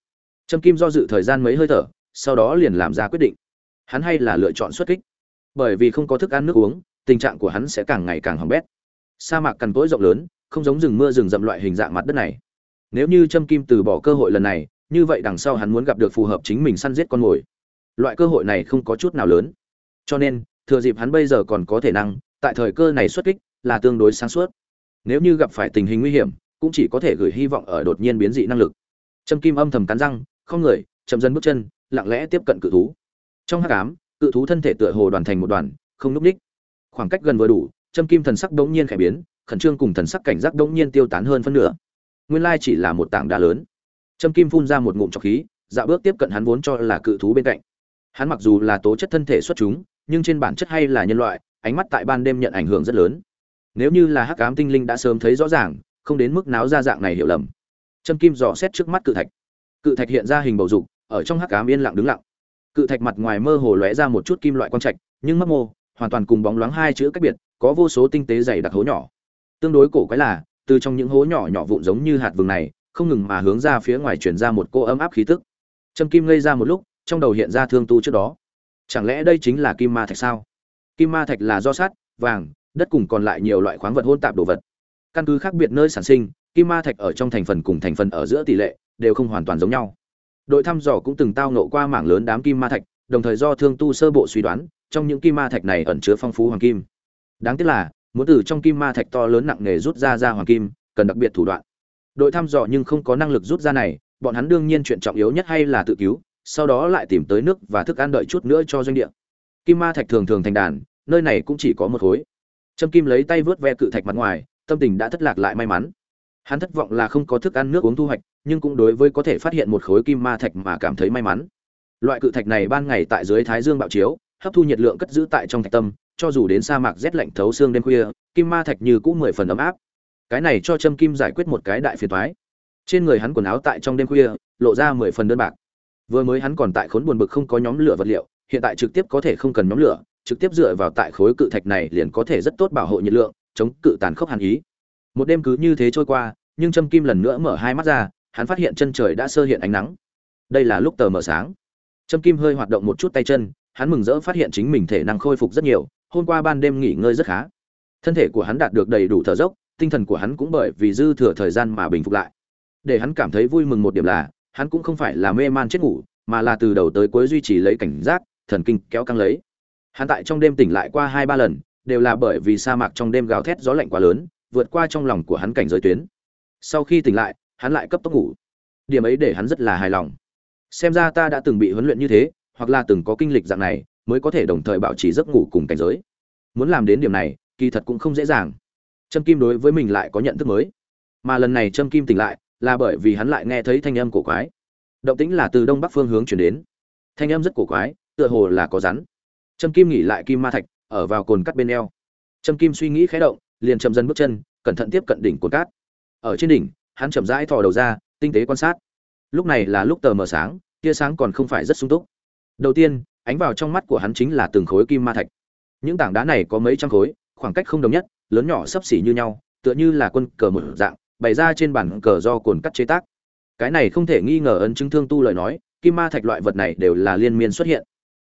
Trâm kim do dự thời gian mấy hơi thở, sau đó liền làm ra quyết định. Hắn hay là lựa chọn xuất kích. Bởi vì không có thức ăn nước uống tình trạng của hắn sẽ càng ngày càng hỏng bét. Sa mạc cằn cỗi rộng lớn, không giống rừng mưa rừng rậm loại hình dạng mặt đất này. Nếu như trâm kim từ bỏ cơ hội lần này, như vậy đằng sau hắn muốn gặp được phù hợp chính mình săn giết con mồi. Loại cơ hội này không có chút nào lớn. Cho nên, thừa dịp hắn bây giờ còn có thể năng, tại thời cơ này xuất kích, là tương đối sáng suốt. Nếu như gặp phải tình hình nguy hiểm, cũng chỉ có thể gửi hy vọng ở đột nhiên biến dị năng lực. Trâm kim âm thầm cắn răng, không người, chậm dần bước chân, lặng lẽ tiếp cận cự thú. Trong hắc ám, cự thú thân thể tựa hồ đoàn thành một đoàn, không núp ních khoảng cách gần vừa đủ trâm kim thần sắc đống nhiên khẽ biến, khẩn trương cùng thần sắc cảnh giác đống nhiên tiêu tán hơn phân nửa. Nguyên lai chỉ là một tảng đá lớn. Trâm kim phun ra một ngụm trọc khí dạo bước tiếp cận hắn vốn cho là cự thú bên cạnh. Hắn mặc dù là tố chất thân thể xuất chúng, nhưng trên bản chất hay là nhân loại, ánh mắt tại ban đêm nhận ảnh hưởng rất lớn. Nếu như là hắc ám tinh linh đã sớm thấy rõ ràng, không đến mức náo ra dạng này hiểu lầm. Trâm kim dò xét trước mắt cự thạch. Cự thạch hiện ra hình bầu dục, ở trong hắc ám yên lặng đứng lặng. Cự thạch mặt ngoài mơ hồ lóe ra một chút kim loại quang trạch, nhưng mấp mô hoàn toàn cùng bóng loáng hai chữ cách biệt, có vô số tinh tế dày đặc hố nhỏ. Tương đối cổ quái là, từ trong những hố nhỏ nhỏ vụn giống như hạt vừng này, không ngừng mà hướng ra phía ngoài chuyển ra một cô ấm áp khí tức. Trâm kim ngây ra một lúc, trong đầu hiện ra thương tu trước đó. Chẳng lẽ đây chính là kim ma thạch sao? Kim ma thạch là do sắt, vàng, đất cùng còn lại nhiều loại khoáng vật hôn tạp đồ vật. Căn cứ khác biệt nơi sản sinh, kim ma thạch ở trong thành phần cùng thành phần ở giữa tỷ lệ đều không hoàn toàn giống nhau. Đội thăm dò cũng từng tao nộ qua mảng lớn đám kim ma thạch, đồng thời do thương tu sơ bộ suy đoán trong những kim ma thạch này ẩn chứa phong phú hoàng kim. Đáng tiếc là, muốn từ trong kim ma thạch to lớn nặng nề rút ra ra hoàng kim, cần đặc biệt thủ đoạn. Đội thăm dò nhưng không có năng lực rút ra này, bọn hắn đương nhiên chuyện trọng yếu nhất hay là tự cứu, sau đó lại tìm tới nước và thức ăn đợi chút nữa cho doanh địa. Kim ma thạch thường thường thành đàn, nơi này cũng chỉ có một khối. Trâm kim lấy tay vớt ve cự thạch mặt ngoài, tâm tình đã thất lạc lại may mắn. Hắn thất vọng là không có thức ăn nước uống thu hoạch, nhưng cũng đối với có thể phát hiện một khối kim ma thạch mà cảm thấy may mắn. Loại cự thạch này ban ngày tại dưới thái dương bạo chiếu hấp thu nhiệt lượng cất giữ tại trong thạch tâm, cho dù đến sa mạc rét lạnh thấu xương đêm khuya, kim ma thạch như cũ mười phần ấm áp. Cái này cho trâm kim giải quyết một cái đại phiền thoái trên người hắn quần áo tại trong đêm khuya, lộ ra mười phần đơn bạc. Vừa mới hắn còn tại khốn buồn bực không có nhóm lửa vật liệu, hiện tại trực tiếp có thể không cần nhóm lửa, trực tiếp dựa vào tại khối cự thạch này liền có thể rất tốt bảo hộ nhiệt lượng, chống cự tàn khốc hàn ý. Một đêm cứ như thế trôi qua, nhưng trâm kim lần nữa mở hai mắt ra, hắn phát hiện chân trời đã sơ hiện ánh nắng. Đây là lúc tờ mờ sáng. Trâm kim hơi hoạt động một chút tay chân hắn mừng rỡ phát hiện chính mình thể năng khôi phục rất nhiều, hôm qua ban đêm nghỉ ngơi rất khá. Thân thể của hắn đạt được đầy đủ thở dốc, tinh thần của hắn cũng bởi vì dư thừa thời gian mà bình phục lại. Để hắn cảm thấy vui mừng một điểm là, hắn cũng không phải là mê man chết ngủ, mà là từ đầu tới cuối duy trì lấy cảnh giác, thần kinh kéo căng lấy. Hắn tại trong đêm tỉnh lại qua hai ba lần, đều là bởi vì sa mạc trong đêm gào thét gió lạnh quá lớn, vượt qua trong lòng của hắn cảnh giới tuyến. Sau khi tỉnh lại, hắn lại cấp tốc ngủ. Điểm ấy để hắn rất là hài lòng. Xem ra ta đã từng bị huấn luyện như thế hoặc là từng có kinh lịch dạng này, mới có thể đồng thời bảo trì giấc ngủ cùng cảnh giới. Muốn làm đến điểm này, kỳ thật cũng không dễ dàng. Trâm kim đối với mình lại có nhận thức mới. Mà lần này trâm kim tỉnh lại, là bởi vì hắn lại nghe thấy thanh âm cổ quái. Động tĩnh là từ đông bắc phương hướng chuyển đến. Thanh âm rất cổ quái, tựa hồ là có rắn. Trâm kim nghỉ lại kim ma thạch, ở vào cồn cắt bên eo. Trâm kim suy nghĩ khé động, liền chậm dần bước chân, cẩn thận tiếp cận đỉnh cồn cát. Ở trên đỉnh, hắn chậm rãi thò đầu ra, tinh tế quan sát. Lúc này là lúc tờ mờ sáng, tia sáng còn không phải rất sung túc đầu tiên, ánh vào trong mắt của hắn chính là từng khối kim ma thạch. Những tảng đá này có mấy trăm khối, khoảng cách không đồng nhất, lớn nhỏ sấp xỉ như nhau, tựa như là quân cờ một dạng, bày ra trên bản cờ do cồn cắt chế tác. Cái này không thể nghi ngờ ấn chứng thương tu lời nói, kim ma thạch loại vật này đều là liên miên xuất hiện.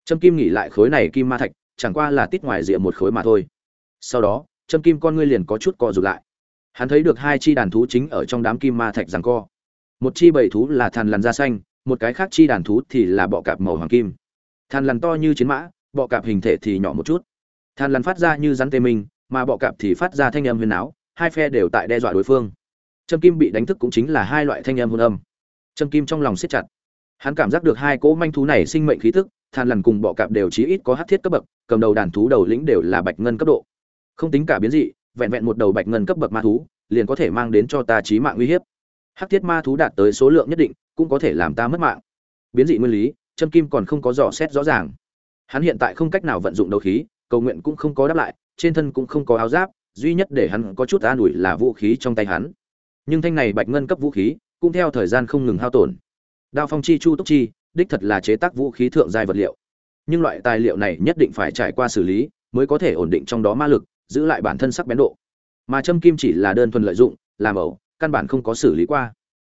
Trâm kim nghỉ lại khối này kim ma thạch, chẳng qua là tít ngoài rìa một khối mà thôi. Sau đó, trâm kim con ngươi liền có chút co rụt lại. Hắn thấy được hai chi đàn thú chính ở trong đám kim ma thạch rằng co. Một chi bầy thú là thằn lằn da xanh một cái khác chi đàn thú thì là bọ cạp màu hoàng kim. Than lằn to như chiến mã, bọ cạp hình thể thì nhỏ một chút. Than lằn phát ra như rắn tê minh, mà bọ cạp thì phát ra thanh âm huyền áo, hai phe đều tại đe dọa đối phương. Trâm kim bị đánh thức cũng chính là hai loại thanh âm hôn âm. Trâm kim trong lòng siết chặt. Hắn cảm giác được hai cỗ manh thú này sinh mệnh khí thức than lằn cùng bọ cạp đều chí ít có hát thiết cấp bậc, cầm đầu đàn thú đầu lĩnh đều là bạch ngân cấp độ. Không tính cả biến dị, vẹn vẹn một đầu bạch ngân cấp bậc ma thú, liền có thể mang đến cho ta chí mạng uy hiếp. Hắc thiết ma thú đạt tới số lượng nhất định, cũng có thể làm ta mất mạng. Biến dị nguyên lý trâm kim còn không có dò xét rõ ràng. Hắn hiện tại không cách nào vận dụng đấu khí, cầu nguyện cũng không có đáp lại, trên thân cũng không có áo giáp, duy nhất để hắn có chút an ủi là vũ khí trong tay hắn. Nhưng thanh này bạch ngân cấp vũ khí, cũng theo thời gian không ngừng hao tổn. Đao phong chi, chu túc chi, đích thật là chế tác vũ khí thượng giai vật liệu. Nhưng loại tài liệu này nhất định phải trải qua xử lý, mới có thể ổn định trong đó ma lực, giữ lại bản thân sắc bén độ. Mà châm kim chỉ là đơn thuần lợi dụng, làm ẩu căn bản không có xử lý qua.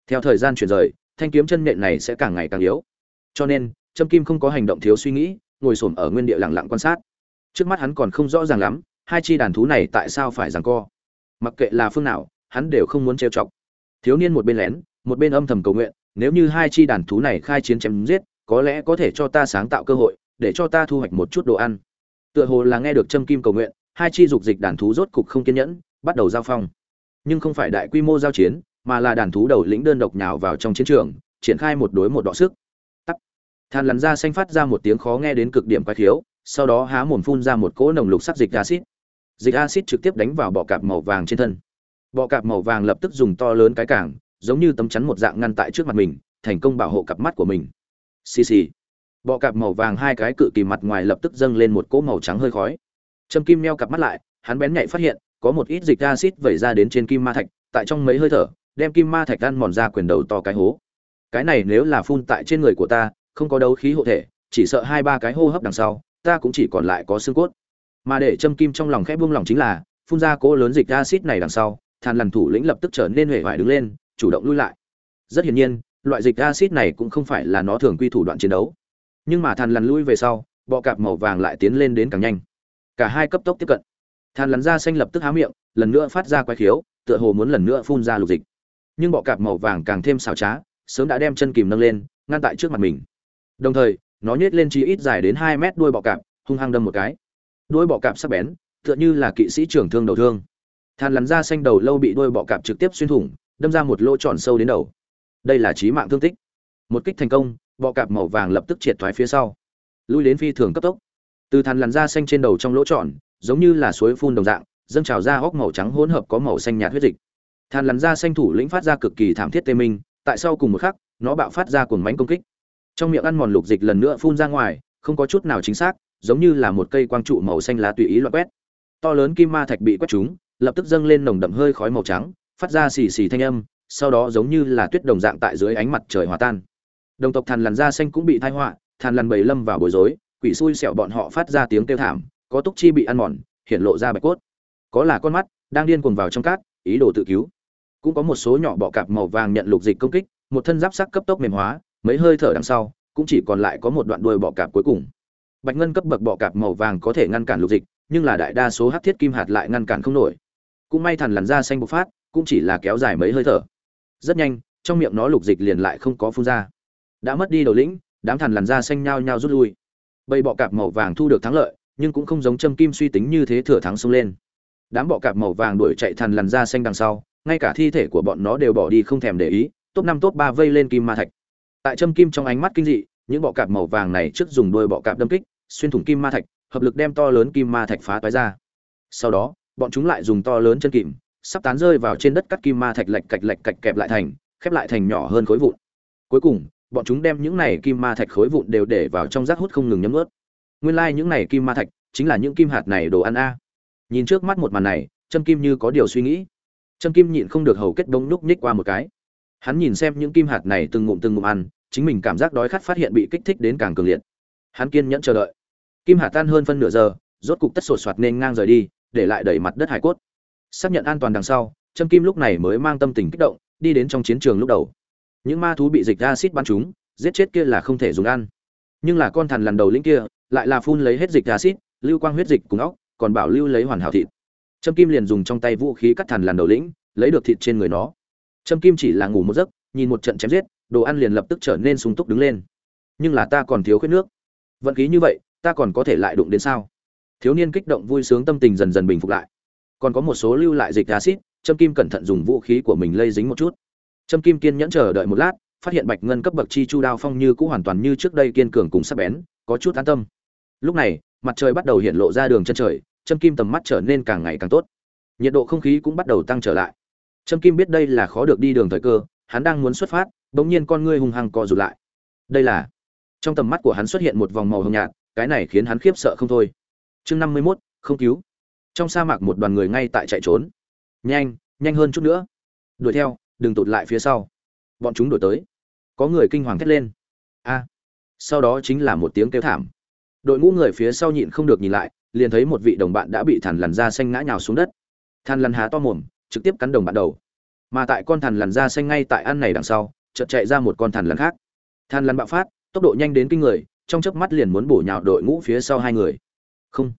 Theo thời gian chuyển rời, thanh kiếm chân nện này sẽ càng ngày càng yếu. Cho nên, trâm kim không có hành động thiếu suy nghĩ, ngồi s ở nguyên địa lặng lặng quan sát. Trước mắt hắn còn không rõ ràng lắm, hai chi đàn thú này tại sao phải giằng co. Mặc kệ là phương nào, hắn đều không muốn trêu chọc. Thiếu niên một bên lén, một bên âm thầm cầu nguyện, nếu như hai chi đàn thú này khai chiến chém giết, có lẽ có thể cho ta sáng tạo cơ hội, để cho ta thu hoạch một chút đồ ăn. Tựa hồ là nghe được trâm kim cầu nguyện, hai chi dục dịch đàn thú rốt cục không kiên nhẫn, bắt đầu giao phong nhưng không phải đại quy mô giao chiến mà là đàn thú đầu lĩnh đơn độc nhào vào trong chiến trường triển khai một đối một đọ sức. Tắt than lắn ra xanh phát ra một tiếng khó nghe đến cực điểm quái thiếu, sau đó há mồm phun ra một cỗ nồng lục sắc dịch axit. dịch axit trực tiếp đánh vào bọ cạp màu vàng trên thân. Bọ cạp màu vàng lập tức dùng to lớn cái cảng giống như tấm chắn một dạng ngăn tại trước mặt mình thành công bảo hộ cặp mắt của mình. Xì xì. Bọ cạp màu vàng hai cái cự kỳ mặt ngoài lập tức dâng lên một cỗ màu trắng hơi khói. Trâm kim neo cặp mắt lại hắn bén nhạy phát hiện có một ít dịch acid vẩy ra đến trên kim ma thạch, tại trong mấy hơi thở, đem kim ma thạch ăn mòn ra quyền đầu to cái hố. Cái này nếu là phun tại trên người của ta, không có đấu khí hộ thể, chỉ sợ hai ba cái hô hấp đằng sau, ta cũng chỉ còn lại có xương cốt. Mà để châm kim trong lòng khẽ buông lòng chính là, phun ra cỗ lớn dịch acid này đằng sau, than lần thủ lĩnh lập tức trở nên huệ vải đứng lên, chủ động lui lại. Rất hiển nhiên, loại dịch acid này cũng không phải là nó thường quy thủ đoạn chiến đấu. Nhưng mà than lần lui về sau, bọ cạp màu vàng lại tiến lên đến càng nhanh. Cả hai cấp tốc tiếp cận than lằn da xanh lập tức há miệng, lần nữa phát ra quái khiếu, tựa hồ muốn lần nữa phun ra lục dịch. Nhưng bọ cạp màu vàng càng thêm xảo trá, sớm đã đem chân kìm nâng lên, ngăn tại trước mặt mình. Đồng thời, nó nhét lên chi ít dài đến hai mét đuôi bọ cạp, hung hăng đâm một cái. Đuôi bọ cạp sắc bén, tựa như là kỵ sĩ trưởng thương đầu thương. Than lắn da xanh đầu lâu bị đuôi bọ cạp trực tiếp xuyên thủng, đâm ra một lỗ tròn sâu đến đầu. Đây là chí mạng thương tích. Một kích thành công, bọ cạp màu vàng lập tức triệt thoái phía sau. Lui đến phi thường cấp tốc. Từ than lắn da xanh trên đầu trong lỗ tròn giống như là suối phun đồng dạng, dâng trào ra hốc màu trắng hỗn hợp có màu xanh nhạt huyết dịch. Than lắn ra xanh thủ lĩnh phát ra cực kỳ thảm thiết tê minh, tại sau cùng một khắc, nó bạo phát ra cuồng mánh công kích. Trong miệng ăn mòn lục dịch lần nữa phun ra ngoài, không có chút nào chính xác, giống như là một cây quang trụ màu xanh lá tùy ý loại quét. To lớn kim ma thạch bị quét trúng, lập tức dâng lên nồng đậm hơi khói màu trắng, phát ra xì xì thanh âm, sau đó giống như là tuyết đồng dạng tại dưới ánh mặt trời hòa tan. Đồng tộc thàn lằn da xanh cũng bị thai họa thàn lằn bầy lâm vào bối rối, quỷ xui xẻo bọn họ phát ra tiếng kêu thảm có túc chi bị ăn mòn, hiện lộ ra bạch cốt. Có là con mắt đang điên cuồng vào trong cát, ý đồ tự cứu. Cũng có một số nhỏ bọ cạp màu vàng nhận lục dịch công kích, một thân giáp sắc cấp tốc mềm hóa, mấy hơi thở đằng sau, cũng chỉ còn lại có một đoạn đuôi bọ cạp cuối cùng. Bạch ngân cấp bậc bọ cạp màu vàng có thể ngăn cản lục dịch, nhưng là đại đa số hắc thiết kim hạt lại ngăn cản không nổi. Cũng may thằn lằn da xanh bộc phát, cũng chỉ là kéo dài mấy hơi thở. Rất nhanh, trong miệng nó lục dịch liền lại không có phun ra. Đã mất đi đầu lĩnh, đám thằn lằn da xanh nhao nhao rút lui. Bầy bọ cạp màu vàng thu được thắng lợi nhưng cũng không giống châm kim suy tính như thế thừa thắng xông lên. Đám bọ cạp màu vàng đuổi chạy thằn lằn ra xanh đằng sau, ngay cả thi thể của bọn nó đều bỏ đi không thèm để ý, top năm, top ba vây lên kim ma thạch. Tại châm kim trong ánh mắt kinh dị, những bọ cạp màu vàng này trước dùng đôi bọ cạp đâm kích, xuyên thủng kim ma thạch, hợp lực đem to lớn kim ma thạch phá toái ra. Sau đó, bọn chúng lại dùng to lớn chân kìm, sắp tán rơi vào trên đất cắt kim ma thạch lạch cạch lạch cạch kẹp lại thành, khép lại thành nhỏ hơn khối vụn. Cuối cùng, bọn chúng đem những này kim ma thạch khối vụn đều để vào trong rác hút không ngừng nhấm ướt nguyên lai những này kim ma thạch chính là những kim hạt này đồ ăn a. Nhìn trước mắt một màn này, trâm kim như có điều suy nghĩ. Trâm kim nhịn không được hầu kết bông núc nhích qua một cái. Hắn nhìn xem những kim hạt này từng ngụm từng ngụm ăn, chính mình cảm giác đói khát phát hiện bị kích thích đến càng cường liệt. Hắn kiên nhẫn chờ đợi. Kim hạt tan hơn phân nửa giờ, rốt cục tất sột soạt nên ngang rời đi, để lại đẩy mặt đất hải cốt. Xác nhận an toàn đằng sau, trâm kim lúc này mới mang tâm tình kích động, đi đến trong chiến trường lúc đầu. Những ma thú bị dịch acid bắn chúng giết chết kia là không thể dùng ăn nhưng là con thằn lần đầu lĩnh kia lại là phun lấy hết dịch acid lưu quang huyết dịch cùng óc, còn bảo lưu lấy hoàn hảo thịt. Trâm kim liền dùng trong tay vũ khí cắt thằn lần đầu lĩnh, lấy được thịt trên người nó. Trâm kim chỉ là ngủ một giấc, nhìn một trận chém giết, đồ ăn liền lập tức trở nên sung túc đứng lên. Nhưng là ta còn thiếu khuyết nước. Vận khí như vậy, ta còn có thể lại đụng đến sao? Thiếu niên kích động vui sướng tâm tình dần dần bình phục lại. Còn có một số lưu lại dịch acid trâm kim cẩn thận dùng vũ khí của mình lây dính một chút. Trâm kim kiên nhẫn chờ đợi một lát phát hiện bạch ngân cấp bậc chi chu đao phong như cũ hoàn toàn như trước đây kiên cường cùng sắc bén, có chút an tâm. Lúc này, mặt trời bắt đầu hiện lộ ra đường chân trời, trâm kim tầm mắt trở nên càng ngày càng tốt. Nhiệt độ không khí cũng bắt đầu tăng trở lại. Trâm kim biết đây là khó được đi đường thời cơ, hắn đang muốn xuất phát, bỗng nhiên con ngươi hung hăng co rụt lại. Đây là, trong tầm mắt của hắn xuất hiện một vòng màu hồng nhạt, cái này khiến hắn khiếp sợ không thôi. Chương năm mươi mốt, không cứu. Trong sa mạc một đoàn người ngay tại chạy trốn. Nhanh nhanh hơn chút nữa. Đuổi theo, đừng tụt lại phía sau bọn chúng đuổi tới. Có người kinh hoàng thét lên. A, sau đó chính là một tiếng kêu thảm. Đội ngũ người phía sau nhịn không được nhìn lại, liền thấy một vị đồng bạn đã bị thằn lằn da xanh ngã nhào xuống đất. Thằn lằn há to mồm, trực tiếp cắn đồng bạn đầu. Mà tại con thằn lằn da xanh ngay tại ăn này đằng sau, chợt chạy ra một con thằn lằn khác. Thằn lằn bạo phát, tốc độ nhanh đến kinh người, trong chớp mắt liền muốn bổ nhào đội ngũ phía sau hai người. Không.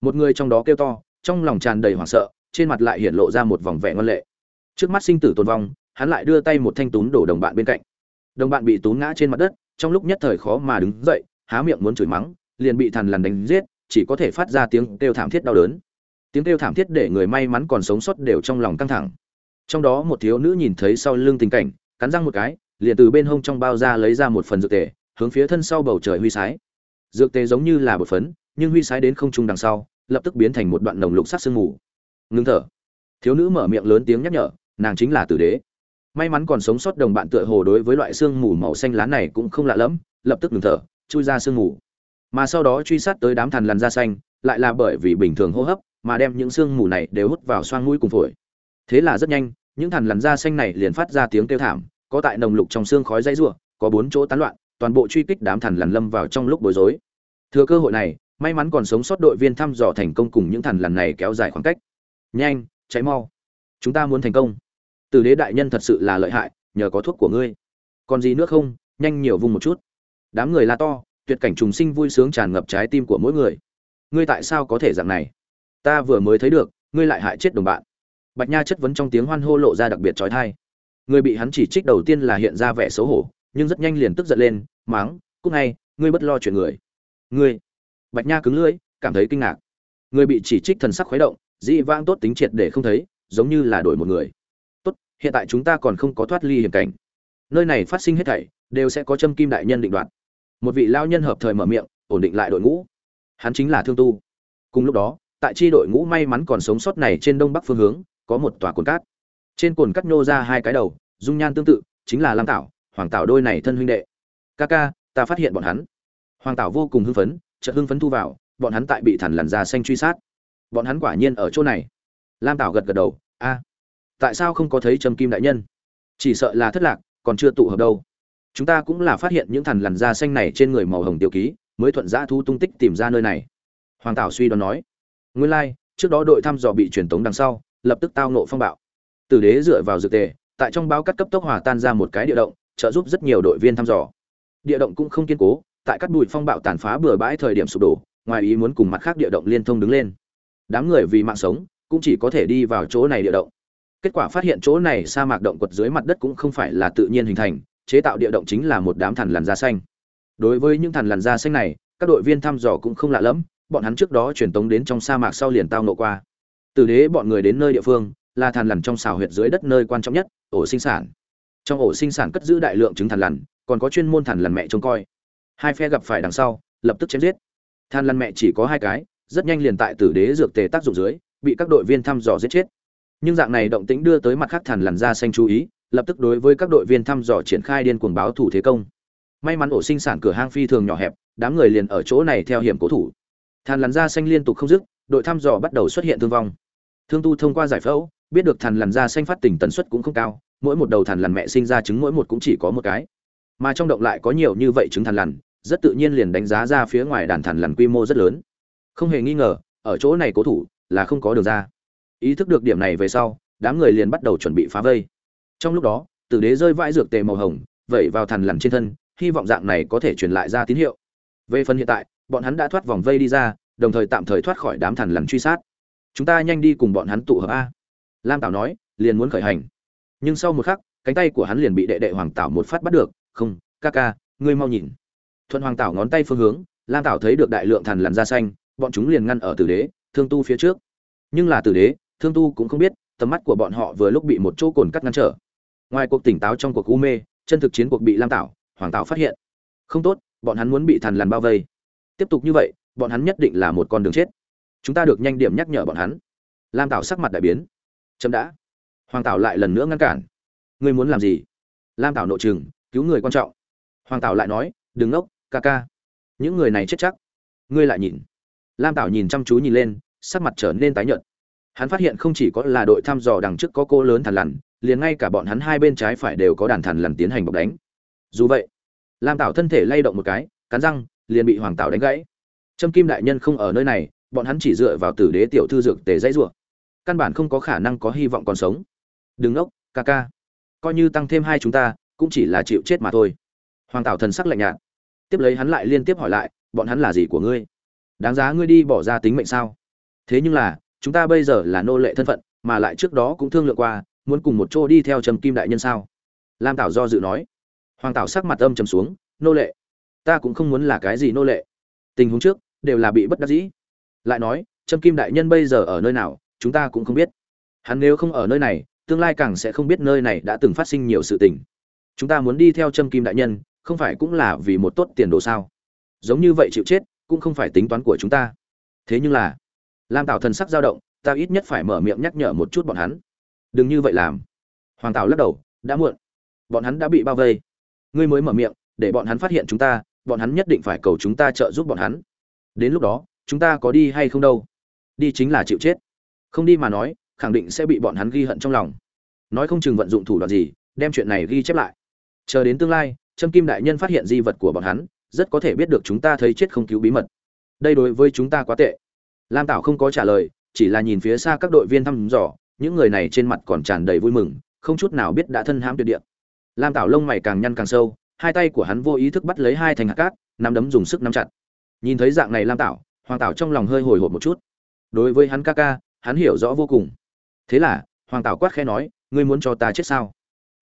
Một người trong đó kêu to, trong lòng tràn đầy hoảng sợ, trên mặt lại hiện lộ ra một vòng vẻ ngoan lệ. Trước mắt sinh tử tồn vong hắn lại đưa tay một thanh túm đổ đồng bạn bên cạnh. Đồng bạn bị túm ngã trên mặt đất, trong lúc nhất thời khó mà đứng dậy, há miệng muốn chửi mắng, liền bị thằn lằn đánh giết, chỉ có thể phát ra tiếng kêu thảm thiết đau đớn. Tiếng kêu thảm thiết để người may mắn còn sống sót đều trong lòng căng thẳng. Trong đó một thiếu nữ nhìn thấy sau lưng tình cảnh, cắn răng một cái, liền từ bên hông trong bao ra lấy ra một phần dược tề, hướng phía thân sau bầu trời huy sái. Dược tề giống như là bột phấn, nhưng huy sái đến không trung đằng sau, lập tức biến thành một đoạn nồng lục sắc sương mù. Ngưng thở. Thiếu nữ mở miệng lớn tiếng nhắc nhở, nàng chính là tử đế may mắn còn sống sót đồng bạn tựa hồ đối với loại sương mù màu xanh lá này cũng không lạ lẫm, lập tức ngừng thở, chui ra sương mù. Mà sau đó truy sát tới đám thằn lằn da xanh, lại là bởi vì bình thường hô hấp mà đem những sương mù này đều hút vào xoang mũi cùng phổi. Thế là rất nhanh, những thằn lằn da xanh này liền phát ra tiếng kêu thảm, có tại nồng lục trong xương khói dãy rủa, có bốn chỗ tán loạn, toàn bộ truy kích đám thằn lằn lâm vào trong lúc bối rối. Thừa cơ hội này, may mắn còn sống sót đội viên thăm dò thành công cùng những thằn lằn này kéo dài khoảng cách. Nhanh cháy mau. Chúng ta muốn thành công tử đế đại nhân thật sự là lợi hại, nhờ có thuốc của ngươi. Còn gì nữa không, nhanh nhiều vùng một chút. Đám người la to, tuyệt cảnh trùng sinh vui sướng tràn ngập trái tim của mỗi người. Ngươi tại sao có thể dạng này? Ta vừa mới thấy được, ngươi lại hại chết đồng bạn. Bạch nha chất vấn trong tiếng hoan hô lộ ra đặc biệt trói thai. Người bị hắn chỉ trích đầu tiên là hiện ra vẻ xấu hổ, nhưng rất nhanh liền tức giận lên, máng cúc ngay, ngươi bất lo chuyện người. Ngươi? Bạch nha cứng lưỡi, cảm thấy kinh ngạc. Người bị chỉ trích thần sắc khuấy động, dĩ vãng tốt tính triệt để không thấy, giống như là đổi một người hiện tại chúng ta còn không có thoát ly hiểm cảnh. Nơi này phát sinh hết thảy, đều sẽ có châm kim đại nhân định đoạt. Một vị lao nhân hợp thời mở miệng, ổn định lại đội ngũ. Hắn chính là thương tu. Cùng lúc đó, tại chi đội ngũ may mắn còn sống sót này trên đông bắc phương hướng, có một tòa cồn cát. Trên cồn cắt nhô ra hai cái đầu, dung nhan tương tự, chính là lam tảo, hoàng tảo đôi này thân huynh đệ. Ca ca, ta phát hiện bọn hắn. Hoàng tảo vô cùng hưng phấn, chợt hưng phấn thu vào, bọn hắn tại bị thằn lằn ra xanh truy sát. Bọn hắn quả nhiên ở chỗ này. Lam tảo gật gật đầu, a tại sao không có thấy trầm kim đại nhân? Chỉ sợ là thất lạc, còn chưa tụ hợp đâu. Chúng ta cũng là phát hiện những thằn lằn da xanh này trên người màu hồng tiêu ký, mới thuận giã thu tung tích tìm ra nơi này. Hoàng tảo suy đoán nói. Nguyên lai, trước đó đội thăm dò bị truyền tống đằng sau, lập tức tao nộ phong bạo. Tử đế dựa vào dược tề, tại trong báo cắt cấp tốc hòa tan ra một cái địa động, trợ giúp rất nhiều đội viên thăm dò. Địa động cũng không kiên cố, tại các bụi phong bạo tàn phá bừa bãi thời điểm sụp đổ, ngoài ý muốn cùng mặt khác địa động liên thông đứng lên. Đám người vì mạng sống, cũng chỉ có thể đi vào chỗ này địa động kết quả phát hiện chỗ này sa mạc động quật dưới mặt đất cũng không phải là tự nhiên hình thành, chế tạo địa động chính là một đám thằn lằn da xanh. Đối với những thằn lằn da xanh này, các đội viên thăm dò cũng không lạ lẫm, bọn hắn trước đó truyền tống đến trong sa mạc sau liền tao nộ qua. Từ đế bọn người đến nơi địa phương, là thằn lằn trong xào huyệt dưới đất nơi quan trọng nhất, ổ sinh sản. Trong ổ sinh sản cất giữ đại lượng trứng thằn lằn, còn có chuyên môn thằn lằn mẹ trông coi. Hai phe gặp phải đằng sau, lập tức chém giết. Thằn lằn mẹ chỉ có hai cái, rất nhanh liền tại tử đế dược tề tác dụng dưới, bị các đội viên thăm dò giết chết nhưng dạng này động tĩnh đưa tới mặt khác thằn lằn ra xanh chú ý, lập tức đối với các đội viên thăm dò triển khai điên cuồng báo thủ thế công. May mắn ổ sinh sản cửa hang phi thường nhỏ hẹp, đám người liền ở chỗ này theo hiểm cố thủ. Thằn lằn da xanh liên tục không dứt, đội thăm dò bắt đầu xuất hiện thương vong. Thương tu thông qua giải phẫu, biết được thằn lằn da xanh phát tình tần suất cũng không cao, mỗi một đầu thằn lằn mẹ sinh ra trứng mỗi một cũng chỉ có một cái. Mà trong động lại có nhiều như vậy trứng thằn lằn rất tự nhiên liền đánh giá ra phía ngoài đàn thằn lằn quy mô rất lớn. Không hề nghi ngờ, ở chỗ này cố thủ là không có đường ra ý thức được điểm này về sau, đám người liền bắt đầu chuẩn bị phá vây. Trong lúc đó, tử đế rơi vãi dược tề màu hồng, vẩy vào thằn lằn trên thân, hy vọng dạng này có thể truyền lại ra tín hiệu. Về phần hiện tại, bọn hắn đã thoát vòng vây đi ra, đồng thời tạm thời thoát khỏi đám thằn lằn truy sát. Chúng ta nhanh đi cùng bọn hắn tụ hợp a. Lam tảo nói, liền muốn khởi hành. Nhưng sau một khắc, cánh tay của hắn liền bị đệ đệ hoàng tảo một phát bắt được. Không, ca ca, ngươi mau nhìn. Thuận hoàng tảo ngón tay phương hướng, lam tảo thấy được đại lượng thằn lằn da xanh, bọn chúng liền ngăn ở tử đế, thương tu phía trước. Nhưng là tử đế thương tu cũng không biết, tầm mắt của bọn họ vừa lúc bị một chỗ cồn cắt ngăn trở. Ngoài cuộc tỉnh táo trong cuộc u mê, chân thực chiến cuộc bị lam tảo, hoàng tảo phát hiện. Không tốt, bọn hắn muốn bị thằn lằn bao vây. Tiếp tục như vậy, bọn hắn nhất định là một con đường chết. Chúng ta được nhanh điểm nhắc nhở bọn hắn. Lam tảo sắc mặt đại biến. Chậm đã. Hoàng tảo lại lần nữa ngăn cản. Ngươi muốn làm gì? Lam tảo nội chừng cứu người quan trọng. Hoàng tảo lại nói, đừng ngốc, ca ca. Những người này chết chắc. Ngươi lại nhìn. Lam tảo nhìn chăm chú nhìn lên, sắc mặt trở nên tái nhợt hắn phát hiện không chỉ có là đội thăm dò đằng trước có cô lớn thằn lằn, liền ngay cả bọn hắn hai bên trái phải đều có đàn thằn lằn tiến hành bọc đánh. Dù vậy, lam tảo thân thể lay động một cái, cắn răng, liền bị hoàng tảo đánh gãy. Trâm kim đại nhân không ở nơi này, bọn hắn chỉ dựa vào tử đế tiểu thư dược tề dãy rủa. Căn bản không có khả năng có hy vọng còn sống. Đừng ngốc, ca ca. Coi như tăng thêm hai chúng ta, cũng chỉ là chịu chết mà thôi. Hoàng tảo thần sắc lạnh nhạt. Tiếp lấy hắn lại liên tiếp hỏi lại, bọn hắn là gì của ngươi? Đáng giá ngươi đi bỏ ra tính mệnh sao? Thế nhưng là chúng ta bây giờ là nô lệ thân phận, mà lại trước đó cũng thương lượng qua, muốn cùng một chỗ đi theo trầm kim đại nhân sao? Lam tảo do dự nói. Hoàng tảo sắc mặt âm trầm xuống, nô lệ? Ta cũng không muốn là cái gì nô lệ. Tình huống trước, đều là bị bất đắc dĩ. Lại nói trâm kim đại nhân bây giờ ở nơi nào, chúng ta cũng không biết. Hắn nếu không ở nơi này, tương lai càng sẽ không biết nơi này đã từng phát sinh nhiều sự tình. Chúng ta muốn đi theo trâm kim đại nhân, không phải cũng là vì một tốt tiền đồ sao? Giống như vậy chịu chết, cũng không phải tính toán của chúng ta. Thế nhưng là lam tảo thần sắc dao động, ta ít nhất phải mở miệng nhắc nhở một chút bọn hắn. Đừng như vậy làm. Hoàng tảo lắc đầu, đã muộn. Bọn hắn đã bị bao vây. Ngươi mới mở miệng, để bọn hắn phát hiện chúng ta, bọn hắn nhất định phải cầu chúng ta trợ giúp bọn hắn. Đến lúc đó, chúng ta có đi hay không đâu? Đi chính là chịu chết. Không đi mà nói, khẳng định sẽ bị bọn hắn ghi hận trong lòng. Nói không chừng vận dụng thủ đoạn gì, đem chuyện này ghi chép lại. Chờ đến tương lai, trâm kim đại nhân phát hiện di vật của bọn hắn, rất có thể biết được chúng ta thấy chết không cứu bí mật. Đây đối với chúng ta quá tệ lam tảo không có trả lời, chỉ là nhìn phía xa các đội viên thăm dò, những người này trên mặt còn tràn đầy vui mừng, không chút nào biết đã thân hãm tuyệt địa. Lam tảo lông mày càng nhăn càng sâu, hai tay của hắn vô ý thức bắt lấy hai thành hạt cát, nắm đấm dùng sức nắm chặt. Nhìn thấy dạng này lam tảo, hoàng tảo trong lòng hơi hồi hộp một chút. Đối với hắn ca ca, hắn hiểu rõ vô cùng. Thế là, hoàng tảo quát khẽ nói, ngươi muốn cho ta chết sao?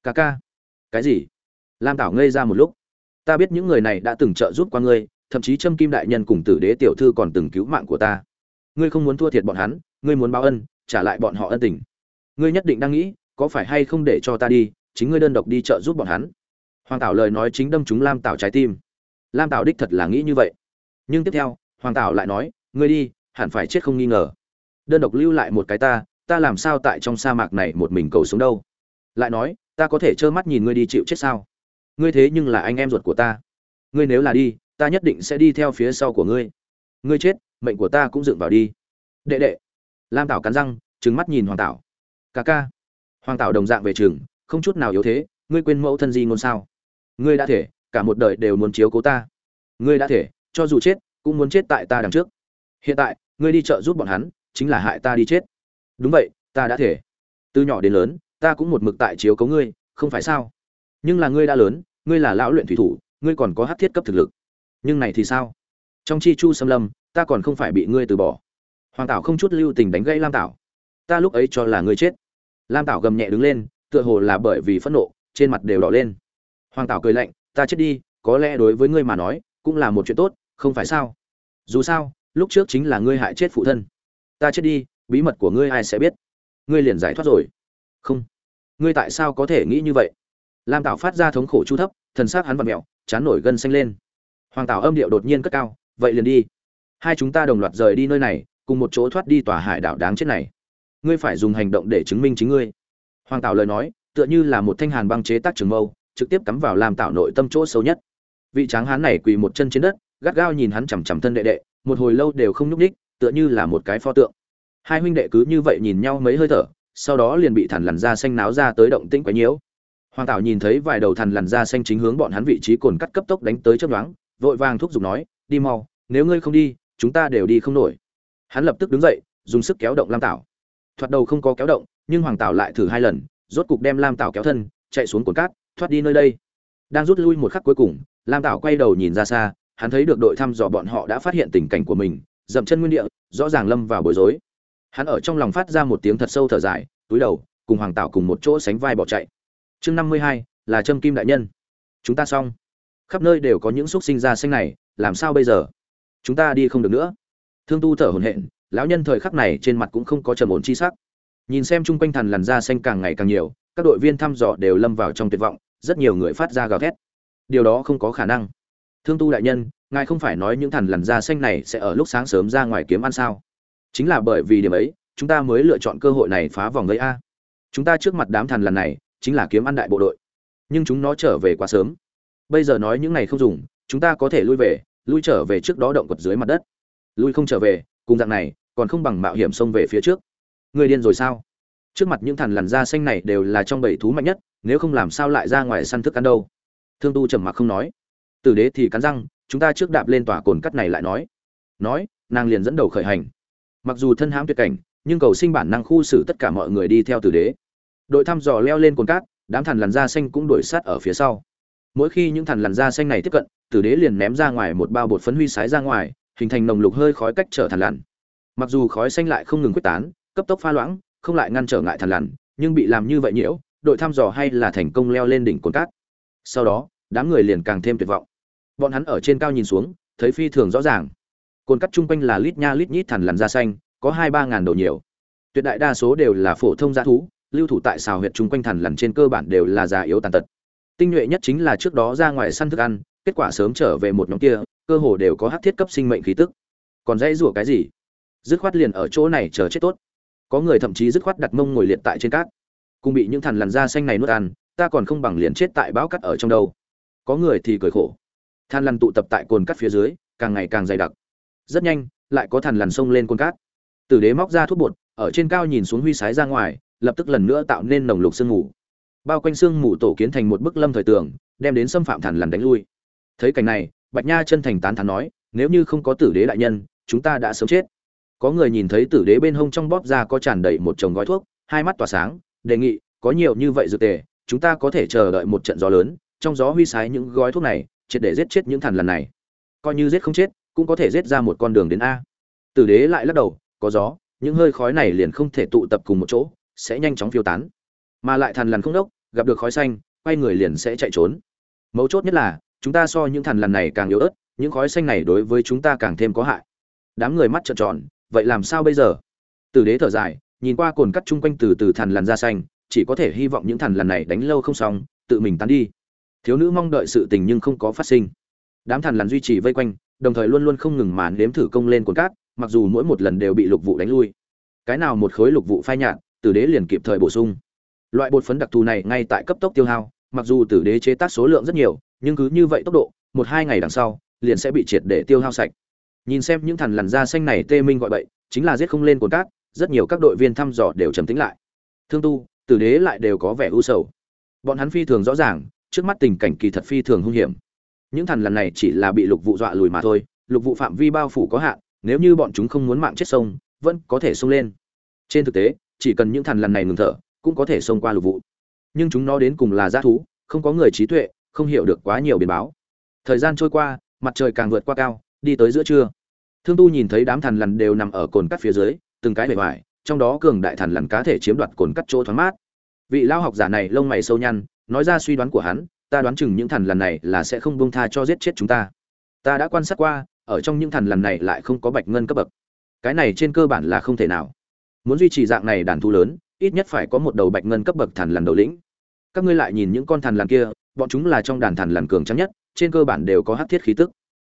Ca ca. Cái gì? Lam tảo ngây ra một lúc. Ta biết những người này đã từng trợ giúp qua ngươi, thậm chí trâm kim đại nhân cùng tử đế tiểu thư còn từng cứu mạng của ta ngươi không muốn thua thiệt bọn hắn, ngươi muốn báo ân, trả lại bọn họ ân tình. Ngươi nhất định đang nghĩ, có phải hay không để cho ta đi, chính ngươi đơn độc đi chợ giúp bọn hắn. Hoàng tảo lời nói chính đâm chúng lam tảo trái tim. Lam tảo đích thật là nghĩ như vậy. Nhưng tiếp theo, hoàng tảo lại nói, ngươi đi, hẳn phải chết không nghi ngờ. Đơn độc lưu lại một cái ta ta làm sao tại trong sa mạc này một mình cầu xuống đâu? Lại nói, ta có thể trơ mắt nhìn ngươi đi chịu chết sao? Ngươi thế nhưng là anh em ruột của ta. Ngươi nếu là đi, ta nhất định sẽ đi theo phía sau của ngươi. Ngươi chết mệnh của ta cũng dựng vào đi. Đệ đệ. Lam tảo cắn răng trứng mắt nhìn hoàng tảo. Ca ca. Hoàng tảo đồng dạng về trường, không chút nào yếu thế, ngươi quên mẫu thân di ngôn sao? Ngươi đã thể, cả một đời đều muốn chiếu cố ta. Ngươi đã thể, cho dù chết, cũng muốn chết tại ta đằng trước. Hiện tại, ngươi đi chợ giúp bọn hắn, chính là hại ta đi chết. Đúng vậy, ta đã thể. Từ nhỏ đến lớn, ta cũng một mực tại chiếu cố ngươi, không phải sao? Nhưng là ngươi đã lớn, ngươi là lão luyện thủy thủ, ngươi còn có hát thiết cấp thực lực. Nhưng này thì sao? Trong chi chu xâm lâm ta còn không phải bị ngươi từ bỏ. Hoàng tảo không chút lưu tình đánh gây lam tảo. Ta lúc ấy cho là ngươi chết. Lam tảo gầm nhẹ đứng lên, tựa hồ là bởi vì phẫn nộ, trên mặt đều đỏ lên. Hoàng tảo cười lạnh, ta chết đi, có lẽ đối với ngươi mà nói, cũng là một chuyện tốt, không phải sao? Dù sao, lúc trước chính là ngươi hại chết phụ thân. Ta chết đi, bí mật của ngươi ai sẽ biết? Ngươi liền giải thoát rồi. Không. Ngươi tại sao có thể nghĩ như vậy? Lam tảo phát ra thống khổ chu thấp, thần xác hắn vặn mẹo, chán nổi gân xanh lên. Hoàng tảo âm điệu đột nhiên cất cao, vậy liền đi hai chúng ta đồng loạt rời đi nơi này, cùng một chỗ thoát đi tòa hải đảo đáng chết này. Ngươi phải dùng hành động để chứng minh chính ngươi. Hoàng tảo lời nói, tựa như là một thanh hàn băng chế tác trường mâu, trực tiếp cắm vào làm tạo nội tâm chỗ sâu nhất. Vị tráng hán này quỳ một chân trên đất, gắt gao nhìn hắn chằm chằm thân đệ đệ, một hồi lâu đều không nhúc ních tựa như là một cái pho tượng. Hai huynh đệ cứ như vậy nhìn nhau mấy hơi thở, sau đó liền bị thằn lằn da xanh náo ra tới động tĩnh quấy nhiễu. Hoàng tảo nhìn thấy vài đầu thằn lằn da xanh chính hướng bọn hắn vị trí cồn cắt cấp tốc đánh tới chấp đoán vội vàng thúc giục nói, đi mau, nếu ngươi không đi chúng ta đều đi không nổi. Hắn lập tức đứng dậy, dùng sức kéo động lam tảo. Thoạt đầu không có kéo động, nhưng hoàng tảo lại thử hai lần, rốt cục đem lam tảo kéo thân, chạy xuống cồn cát, thoát đi nơi đây. Đang rút lui một khắc cuối cùng, lam tảo quay đầu nhìn ra xa, hắn thấy được đội thăm dò bọn họ đã phát hiện tình cảnh của mình, dậm chân nguyên địa, rõ ràng lâm vào bối rối. Hắn ở trong lòng phát ra một tiếng thật sâu thở dài, túi đầu, cùng hoàng tảo cùng một chỗ sánh vai bỏ chạy. Chương năm mươi hai, là trâm kim đại nhân. Chúng ta xong. Khắp nơi đều có những xúc sinh ra xanh này, làm sao bây giờ? Chúng ta đi không được nữa. Thương tu thở hổn hển, lão nhân thời khắc này trên mặt cũng không có trầm ổn chi sắc. Nhìn xem chung quanh thần làn da xanh càng ngày càng nhiều, các đội viên thăm dò đều lâm vào trong tuyệt vọng, rất nhiều người phát ra gào thét. Điều đó không có khả năng. Thương tu đại nhân, ngài không phải nói những thần làn da xanh này sẽ ở lúc sáng sớm ra ngoài kiếm ăn sao? Chính là bởi vì điểm ấy, chúng ta mới lựa chọn cơ hội này phá vòng gây a. Chúng ta trước mặt đám thần lần này, chính là kiếm ăn đại bộ đội. Nhưng chúng nó trở về quá sớm. Bây giờ nói những này không dùng, chúng ta có thể lui về lui trở về trước đó động quật dưới mặt đất. Lui không trở về, cùng dạng này, còn không bằng mạo hiểm xông về phía trước. Người điên rồi sao? Trước mặt những thằn lằn da xanh này đều là trong bảy thú mạnh nhất, nếu không làm sao lại ra ngoài săn thức ăn đâu? Thương tu trầm mặc không nói. Tử đế thì cắn răng, chúng ta trước đạp lên tòa cồn cắt này lại nói. Nói, nàng liền dẫn đầu khởi hành. Mặc dù thân hãm tuyệt cảnh, nhưng cầu sinh bản năng khu xử tất cả mọi người đi theo tử đế. Đội thăm dò leo lên cồn cát, đám thằn lằn da xanh cũng đuổi sát ở phía sau. Mỗi khi những thằn lằn da xanh này tiếp cận tử đế liền ném ra ngoài một bao bột phấn huy sái ra ngoài, hình thành nồng lục hơi khói cách trở thằn lằn. Mặc dù khói xanh lại không ngừng quyết tán, cấp tốc pha loãng, không lại ngăn trở ngại thằn lằn, nhưng bị làm như vậy nhiễu, đội thăm dò hay là thành công leo lên đỉnh cồn cát. Sau đó, đám người liền càng thêm tuyệt vọng. Bọn hắn ở trên cao nhìn xuống, thấy phi thường rõ ràng. Cồn cắt chung quanh là lít nha lít nhít thằn lằn da xanh, có hai ba ngàn đầu nhiều. Tuyệt đại đa số đều là phổ thông g thú, lưu thủ tại xào huyệt chung quanh thằn lằn trên cơ bản đều là già yếu tàn tật. Tinh nhuệ nhất chính là trước đó ra ngoài săn thức ăn kết quả sớm trở về một nhóm kia, cơ hồ đều có hát thiết cấp sinh mệnh khí tức. Còn dãy rủa cái gì? Dứt khoát liền ở chỗ này chờ chết tốt. Có người thậm chí dứt khoát đặt mông ngồi liệt tại trên cát. Cùng bị những thằn lằn da xanh này nuốt ăn, ta còn không bằng liền chết tại bão cắt ở trong đâu. Có người thì cười khổ. Than lằn tụ tập tại cồn cắt phía dưới, càng ngày càng dày đặc. Rất nhanh, lại có thằn lằn sông lên cồn cát. Tử đế móc ra thuốc bột, ở trên cao nhìn xuống huy sái ra ngoài, lập tức lần nữa tạo nên nồng lục sương mù. Bao quanh sương mù tổ kiến thành một bức lâm thời tường, đem đến xâm phạm thằn lằn đánh lui thấy cảnh này, bạch nha chân thành tán thán nói, nếu như không có tử đế đại nhân, chúng ta đã sớm chết. Có người nhìn thấy tử đế bên hông trong bóp ra có tràn đầy một chồng gói thuốc, hai mắt tỏa sáng, đề nghị, có nhiều như vậy dược tề, chúng ta có thể chờ đợi một trận gió lớn, trong gió huy sái những gói thuốc này, triệt để giết chết những thằn lằn này. Coi như giết không chết, cũng có thể giết ra một con đường đến a. Tử đế lại lắc đầu, có gió, những hơi khói này liền không thể tụ tập cùng một chỗ, sẽ nhanh chóng phiêu tán. Mà lại thằn lằn không đốc, gặp được khói xanh, quay người liền sẽ chạy trốn. Mấu chốt nhất là chúng ta so những thằn lằn này càng yếu ớt, những khói xanh này đối với chúng ta càng thêm có hại. Đám người mắt trợn tròn, vậy làm sao bây giờ? Tử đế thở dài, nhìn qua cồn cắt chung quanh từ từ thằn lằn ra xanh, chỉ có thể hy vọng những thằn lằn này đánh lâu không xong, tự mình tán đi. Thiếu nữ mong đợi sự tình nhưng không có phát sinh. Đám thằn lằn duy trì vây quanh, đồng thời luôn luôn không ngừng màn đếm thử công lên cồn cát, mặc dù mỗi một lần đều bị lục vụ đánh lui. Cái nào một khối lục vụ phai nhạt, tử đế liền kịp thời bổ sung. Loại bột phấn đặc thù này ngay tại cấp tốc tiêu hao, mặc dù tử đế chế tác số lượng rất nhiều nhưng cứ như vậy tốc độ, một hai ngày đằng sau, liền sẽ bị triệt để tiêu hao sạch. Nhìn xem những thằn lằn da xanh này tê minh gọi bậy, chính là giết không lên cồn cát, rất nhiều các đội viên thăm dò đều trầm tính lại. Thương tu, tử đế lại đều có vẻ u sầu. Bọn hắn phi thường rõ ràng, trước mắt tình cảnh kỳ thật phi thường hung hiểm. Những thằn lằn này chỉ là bị lục vụ dọa lùi mà thôi, lục vụ phạm vi bao phủ có hạn, nếu như bọn chúng không muốn mạng chết sông, vẫn có thể sông lên. Trên thực tế, chỉ cần những thằn lằn này ngừng thở, cũng có thể xông qua lục vụ. Nhưng chúng nó đến cùng là g thú, không có người trí tuệ không hiểu được quá nhiều biến báo. Thời gian trôi qua, mặt trời càng vượt qua cao, đi tới giữa trưa. Thương tu nhìn thấy đám thằn lằn đều nằm ở cồn cắt phía dưới, từng cái bề ngoài, trong đó cường đại thằn lằn cá thể chiếm đoạt cồn cắt chỗ thoáng mát. Vị lao học giả này lông mày sâu nhăn, nói ra suy đoán của hắn, ta đoán chừng những thằn lằn này là sẽ không buông tha cho giết chết chúng ta. Ta đã quan sát qua, ở trong những thằn lằn này lại không có bạch ngân cấp bậc. Cái này trên cơ bản là không thể nào. Muốn duy trì dạng này đàn thu lớn, ít nhất phải có một đầu bạch ngân cấp bậc thằn lằn đầu lĩnh. Các ngươi lại nhìn những con thằn lằn kia bọn chúng là trong đàn thằn lằn cường trắng nhất, trên cơ bản đều có hắc thiết khí tức.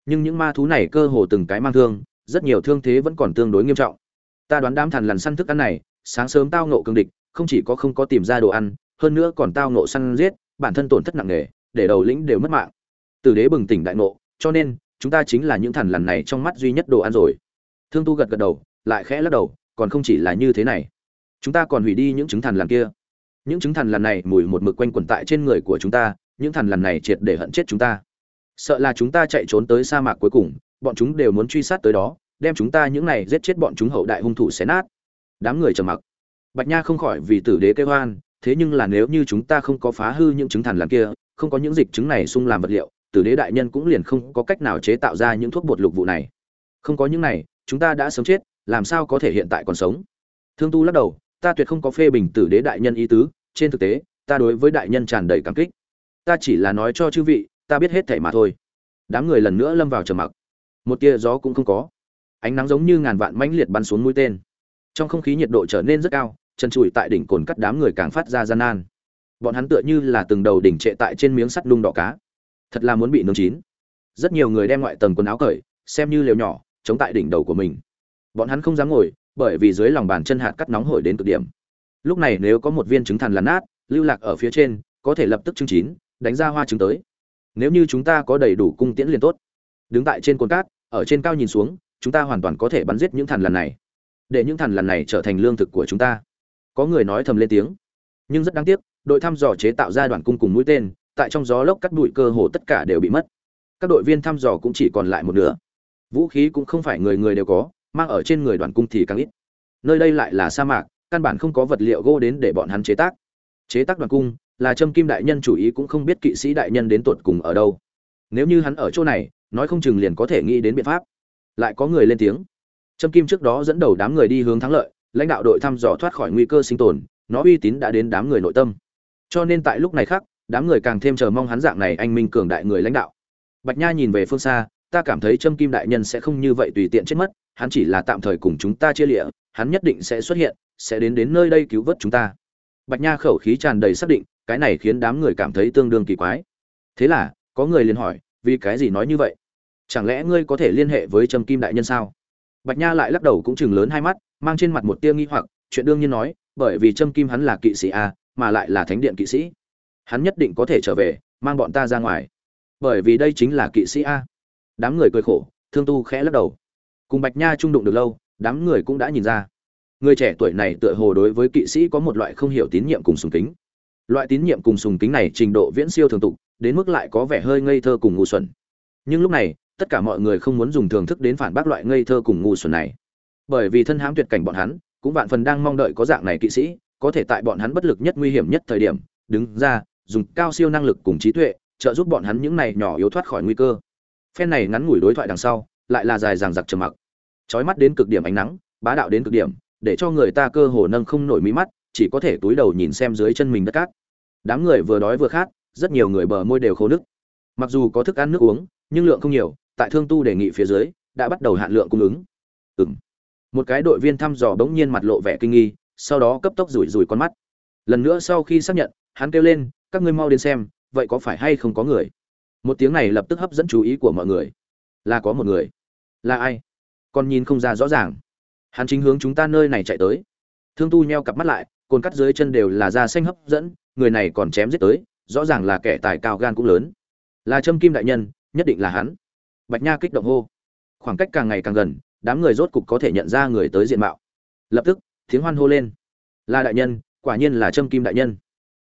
Nhưng những ma thú này cơ hồ từng cái mang thương, rất nhiều thương thế vẫn còn tương đối nghiêm trọng. Ta đoán đám thằn lằn săn thức ăn này, sáng sớm tao nộ cương địch, không chỉ có không có tìm ra đồ ăn, hơn nữa còn tao nộ săn giết, bản thân tổn thất nặng nề, để đầu lĩnh đều mất mạng. Tử đế bừng tỉnh đại nộ cho nên, chúng ta chính là những thằn lằn này trong mắt duy nhất đồ ăn rồi. Thương tu gật gật đầu, lại khẽ lắc đầu, còn không chỉ là như thế này. Chúng ta còn hủy đi những trứng thằn lằn kia. Những trứng thằn lằn này mùi một mực quanh quẩn tại trên người của chúng ta những thằn lằn này triệt để hận chết chúng ta. Sợ là chúng ta chạy trốn tới sa mạc cuối cùng, bọn chúng đều muốn truy sát tới đó, đem chúng ta những này giết chết bọn chúng hậu đại hung thủ xé nát. Đám người trầm mặc. Bạch nha không khỏi vì tử đế kêu hoan thế nhưng là nếu như chúng ta không có phá hư những chứng thằn lằn kia, không có những dịch chứng này xung làm vật liệu, tử đế đại nhân cũng liền không có cách nào chế tạo ra những thuốc bột lục vụ này. Không có những này, chúng ta đã sớm chết, làm sao có thể hiện tại còn sống? Thương tu lắc đầu, ta tuyệt không có phê bình tử đế đại nhân ý tứ, trên thực tế, ta đối với đại nhân tràn đầy cảm kích ta chỉ là nói cho chư vị, ta biết hết thảy mà thôi. Đám người lần nữa lâm vào trầm mặc. Một tia gió cũng không có. Ánh nắng giống như ngàn vạn mãnh liệt bắn xuống mũi tên. Trong không khí nhiệt độ trở nên rất cao, chân trụi tại đỉnh cồn cắt đám người càng phát ra gian nan. Bọn hắn tựa như là từng đầu đỉnh trệ tại trên miếng sắt lung đỏ cá. Thật là muốn bị nướng chín. Rất nhiều người đem ngoại tầng quần áo cởi, xem như lều nhỏ, chống tại đỉnh đầu của mình. Bọn hắn không dám ngồi, bởi vì dưới lòng bàn chân hạt cắt nóng hổi đến cực điểm. Lúc này nếu có một viên trứng thằn lằn nát, lưu lạc ở phía trên, có thể lập tức trứng chín đánh ra hoa trứng tới. Nếu như chúng ta có đầy đủ cung tiễn liền tốt. Đứng tại trên cồn cát, ở trên cao nhìn xuống, chúng ta hoàn toàn có thể bắn giết những thằn lằn này. Để những thằn lằn này trở thành lương thực của chúng ta. Có người nói thầm lên tiếng. Nhưng rất đáng tiếc, đội thăm dò chế tạo ra đoàn cung cùng mũi tên, tại trong gió lốc cắt bụi cơ hồ tất cả đều bị mất. Các đội viên thăm dò cũng chỉ còn lại một nửa. Vũ khí cũng không phải người người đều có, mang ở trên người đoàn cung thì càng ít. Nơi đây lại là sa mạc, căn bản không có vật liệu gỗ đến để bọn hắn chế tác. Chế tác đoàn cung là trâm kim đại nhân chủ ý cũng không biết kỵ sĩ đại nhân đến tuột cùng ở đâu. Nếu như hắn ở chỗ này, nói không chừng liền có thể nghĩ đến biện pháp. Lại có người lên tiếng. Trâm kim trước đó dẫn đầu đám người đi hướng thắng lợi, lãnh đạo đội thăm dò thoát khỏi nguy cơ sinh tồn, nó uy tín đã đến đám người nội tâm. Cho nên tại lúc này khác, đám người càng thêm chờ mong hắn dạng này anh minh cường đại người lãnh đạo. Bạch nha nhìn về phương xa, ta cảm thấy trâm kim đại nhân sẽ không như vậy tùy tiện chết mất, hắn chỉ là tạm thời cùng chúng ta chia lịa, hắn nhất định sẽ xuất hiện, sẽ đến đến nơi đây cứu vớt chúng ta. Bạch nha khẩu khí tràn đầy xác định cái này khiến đám người cảm thấy tương đương kỳ quái. Thế là, có người liền hỏi, vì cái gì nói như vậy? Chẳng lẽ ngươi có thể liên hệ với trâm kim đại nhân sao? Bạch nha lại lắc đầu cũng chừng lớn hai mắt, mang trên mặt một tia nghi hoặc, chuyện đương nhiên nói, bởi vì trâm kim hắn là kỵ sĩ a, mà lại là thánh điện kỵ sĩ. Hắn nhất định có thể trở về, mang bọn ta ra ngoài. Bởi vì đây chính là kỵ sĩ a. Đám người cười khổ, thương tu khẽ lắc đầu. Cùng bạch nha trung đụng được lâu, đám người cũng đã nhìn ra. Người trẻ tuổi này tựa hồ đối với kỵ sĩ có một loại không hiểu tín nhiệm cùng sùng kính loại tín nhiệm cùng sùng kính này trình độ viễn siêu thường tục, đến mức lại có vẻ hơi ngây thơ cùng ngu xuẩn. Nhưng lúc này, tất cả mọi người không muốn dùng thưởng thức đến phản bác loại ngây thơ cùng ngu xuẩn này. Bởi vì thân hãm tuyệt cảnh bọn hắn, cũng vạn phần đang mong đợi có dạng này kỵ sĩ, có thể tại bọn hắn bất lực nhất nguy hiểm nhất thời điểm, đứng ra, dùng cao siêu năng lực cùng trí tuệ, trợ giúp bọn hắn những này nhỏ yếu thoát khỏi nguy cơ. Phen này ngắn ngủi đối thoại đằng sau, lại là dài dằng dặc trầm mặc. Trói mắt đến cực điểm ánh nắng, bá đạo đến cực điểm, để cho người ta cơ hồ nâng không nổi mí mắt, chỉ có thể túi đầu nhìn xem dưới chân mình đất cát đám người vừa đói vừa khát, rất nhiều người bờ môi đều khô nước mặc dù có thức ăn nước uống, nhưng lượng không nhiều, tại thương tu đề nghị phía dưới, đã bắt đầu hạn lượng cung ứng. Ừng một cái đội viên thăm dò bỗng nhiên mặt lộ vẻ kinh nghi, sau đó cấp tốc rủi rủi con mắt. Lần nữa sau khi xác nhận, hắn kêu lên, các ngươi mau đến xem, vậy có phải hay không có người? Một tiếng này lập tức hấp dẫn chú ý của mọi người. Là có một người. Là ai? Con nhìn không ra rõ ràng. Hắn chính hướng chúng ta nơi này chạy tới. Thương tu nheo cặp mắt lại, cồn cắt dưới chân đều là da xanh hấp dẫn người này còn chém giết tới, rõ ràng là kẻ tài cao gan cũng lớn. Là trâm kim đại nhân, nhất định là hắn. Bạch nha kích động hô. Khoảng cách càng ngày càng gần, đám người rốt cục có thể nhận ra người tới diện mạo. Lập tức, tiếng hoan hô lên. Là đại nhân, quả nhiên là trâm kim đại nhân.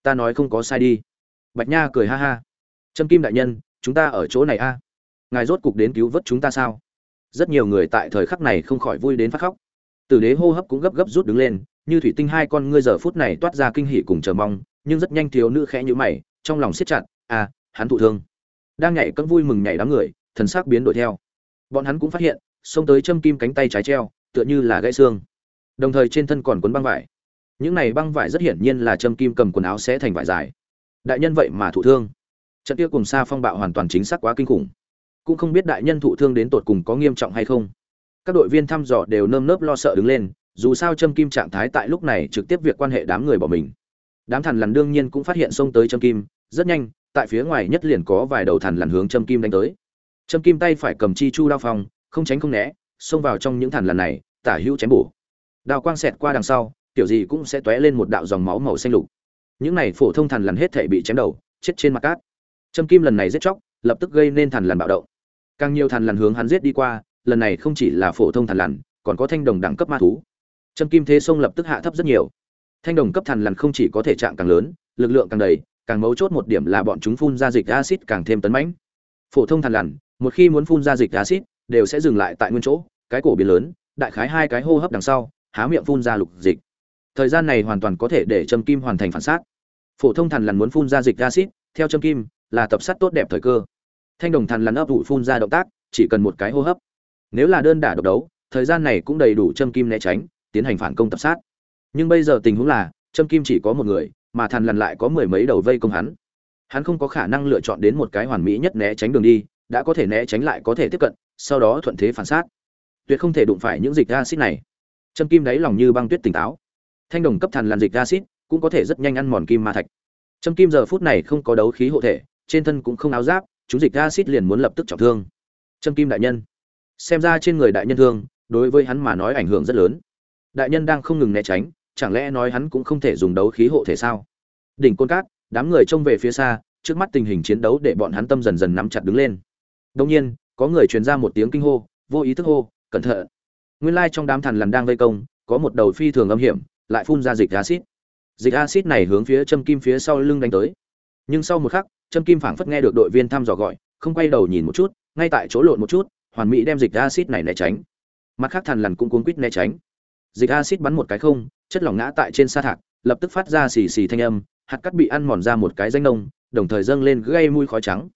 Ta nói không có sai đi. Bạch nha cười ha ha. Trâm kim đại nhân, chúng ta ở chỗ này a. Ngài rốt cục đến cứu vớt chúng ta sao? Rất nhiều người tại thời khắc này không khỏi vui đến phát khóc. Tử đế hô hấp cũng gấp gấp rút đứng lên như thủy tinh hai con ngươi giờ phút này toát ra kinh hỉ cùng chờ mong, nhưng rất nhanh thiếu nữ khẽ nhíu mày, trong lòng siết chặt à hắn thụ thương. Đang nhảy cơn vui mừng nhảy đám người, thần sắc biến đổi theo. Bọn hắn cũng phát hiện, xông tới châm kim cánh tay trái treo, tựa như là gãy xương. Đồng thời trên thân còn cuốn băng vải. Những này băng vải rất hiển nhiên là châm kim cầm quần áo sẽ thành vải dài. Đại nhân vậy mà thụ thương. Trận kia cùng xa phong bạo hoàn toàn chính xác quá kinh khủng. Cũng không biết đại nhân thụ thương đến tột cùng có nghiêm trọng hay không. Các đội viên thăm dò đều nơm nớp lo sợ đứng lên dù sao châm kim trạng thái tại lúc này trực tiếp việc quan hệ đám người bỏ mình. Đám thằn lằn đương nhiên cũng phát hiện xông tới châm kim, rất nhanh, tại phía ngoài nhất liền có vài đầu thằn lằn hướng châm kim đánh tới. Châm kim tay phải cầm chi chu đao phong, không tránh không né, xông vào trong những thằn lằn này, tả hữu chém bổ. Đao quang xẹt qua đằng sau, kiểu gì cũng sẽ tóe lên một đạo dòng máu màu xanh lục. Những này phổ thông thằn lằn hết thể bị chém đầu, chết trên mặt cát. Châm kim lần này giết chóc, lập tức gây nên thằn lằn bạo động. Càng nhiều thằn lằn hướng hắn giết đi qua, lần này không chỉ là phổ thông thằn lằn, còn có thanh đồng đẳng cấp ma thú. Trâm kim thế sông lập tức hạ thấp rất nhiều. Thanh đồng cấp thần lần không chỉ có thể trạng càng lớn lực lượng càng đầy càng mấu chốt một điểm là bọn chúng phun ra dịch axit càng thêm tấn mãnh. Phổ thông thần lần, một khi muốn phun ra dịch axit, đều sẽ dừng lại tại nguyên chỗ cái cổ biến lớn đại khái hai cái hô hấp đằng sau há miệng phun ra lục dịch. Thời gian này hoàn toàn có thể để châm kim hoàn thành phản sát phổ thông thần lần muốn phun ra dịch axit, theo châm kim là tập sát tốt đẹp thời cơ. Thanh đồng thần lần ấp ủ phun ra động tác chỉ cần một cái hô hấp. Nếu là đơn đả độc đấu thời gian này cũng đầy đủ châm kim né tránh tiến hành phản công tập sát. Nhưng bây giờ tình huống là, Trâm kim chỉ có một người, mà thần lằn lại có mười mấy đầu vây công hắn. Hắn không có khả năng lựa chọn đến một cái hoàn mỹ nhất né tránh đường đi, đã có thể né tránh lại có thể tiếp cận, sau đó thuận thế phản sát. Tuyệt không thể đụng phải những dịch acid này. Trâm kim đáy lòng như băng tuyết tỉnh táo. Thanh đồng cấp thần làn dịch acid cũng có thể rất nhanh ăn mòn kim ma thạch. Trâm kim giờ phút này không có đấu khí hộ thể, trên thân cũng không áo giáp, chúng dịch acid liền muốn lập tức trọng thương. Trâm kim đại nhân. Xem ra trên người đại nhân thương, đối với hắn mà nói ảnh hưởng rất lớn đại nhân đang không ngừng né tránh, chẳng lẽ nói hắn cũng không thể dùng đấu khí hộ thể sao? Đỉnh côn cát, đám người trông về phía xa, trước mắt tình hình chiến đấu để bọn hắn tâm dần dần nắm chặt đứng lên. Đông nhiên, có người truyền ra một tiếng kinh hô, vô ý thức hô, cẩn thận! Nguyên lai trong đám thằn lằn đang vây công, có một đầu phi thường âm hiểm, lại phun ra dịch acid dịch acid này hướng phía châm kim phía sau lưng đánh tới. Nhưng sau một khắc, châm kim phảng phất nghe được đội viên thăm dò gọi, không quay đầu nhìn một chút, ngay tại chỗ lộn một chút, hoàn mỹ đem dịch acid này né tránh. Mặt khác thằn lằn cũng cuốn quýt né tránh dịch acid bắn một cái không, chất lỏng ngã tại trên sa thạc, lập tức phát ra xì xì thanh âm, hạt cắt bị ăn mòn ra một cái danh nông, đồng thời dâng lên gây mùi khói trắng.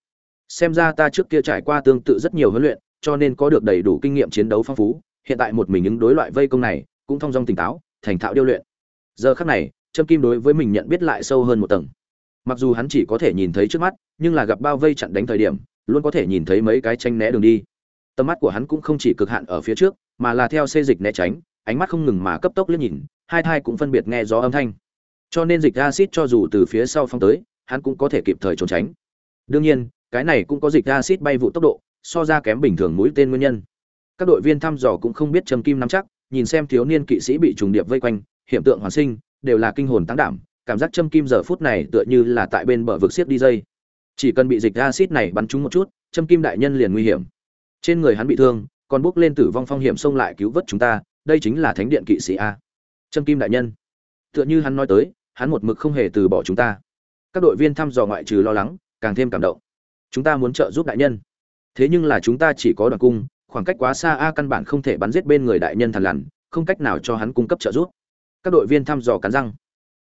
Xem ra ta trước kia trải qua tương tự rất nhiều huấn luyện, cho nên có được đầy đủ kinh nghiệm chiến đấu phong phú, hiện tại một mình ứng đối loại vây công này, cũng thong dong tỉnh táo, thành thạo điêu luyện. Giờ khắc này, trâm kim đối với mình nhận biết lại sâu hơn một tầng. Mặc dù hắn chỉ có thể nhìn thấy trước mắt, nhưng là gặp bao vây chặn đánh thời điểm, luôn có thể nhìn thấy mấy cái tranh né đường đi. Tầm mắt của hắn cũng không chỉ cực hạn ở phía trước, mà là theo xê dịch né tránh ánh mắt không ngừng mà cấp tốc liếc nhìn, hai thai cũng phân biệt nghe gió âm thanh. Cho nên dịch acid cho dù từ phía sau phong tới, hắn cũng có thể kịp thời trốn tránh. Đương nhiên, cái này cũng có dịch acid bay vụ tốc độ, so ra kém bình thường mũi tên nguyên nhân. Các đội viên thăm dò cũng không biết châm kim nắm chắc, nhìn xem thiếu niên kỵ sĩ bị trùng điệp vây quanh hiện tượng hoàn sinh, đều là kinh hồn tăng đảm, cảm giác châm kim giờ phút này tựa như là tại bên bờ vực xiết đi dây. Chỉ cần bị dịch acid này bắn trúng một chút, châm kim đại nhân liền nguy hiểm. Trên người hắn bị thương, còn bước lên tử vong phong hiểm xông lại cứu vớt chúng ta đây chính là thánh điện kỵ sĩ a. Trâm kim đại nhân. Tựa như hắn nói tới, hắn một mực không hề từ bỏ chúng ta. Các đội viên thăm dò ngoại trừ lo lắng, càng thêm cảm động. Chúng ta muốn trợ giúp đại nhân. Thế nhưng là chúng ta chỉ có đoàn cung, khoảng cách quá xa a, căn bản không thể bắn giết bên người đại nhân thằn lằn, không cách nào cho hắn cung cấp trợ giúp. Các đội viên thăm dò cắn răng.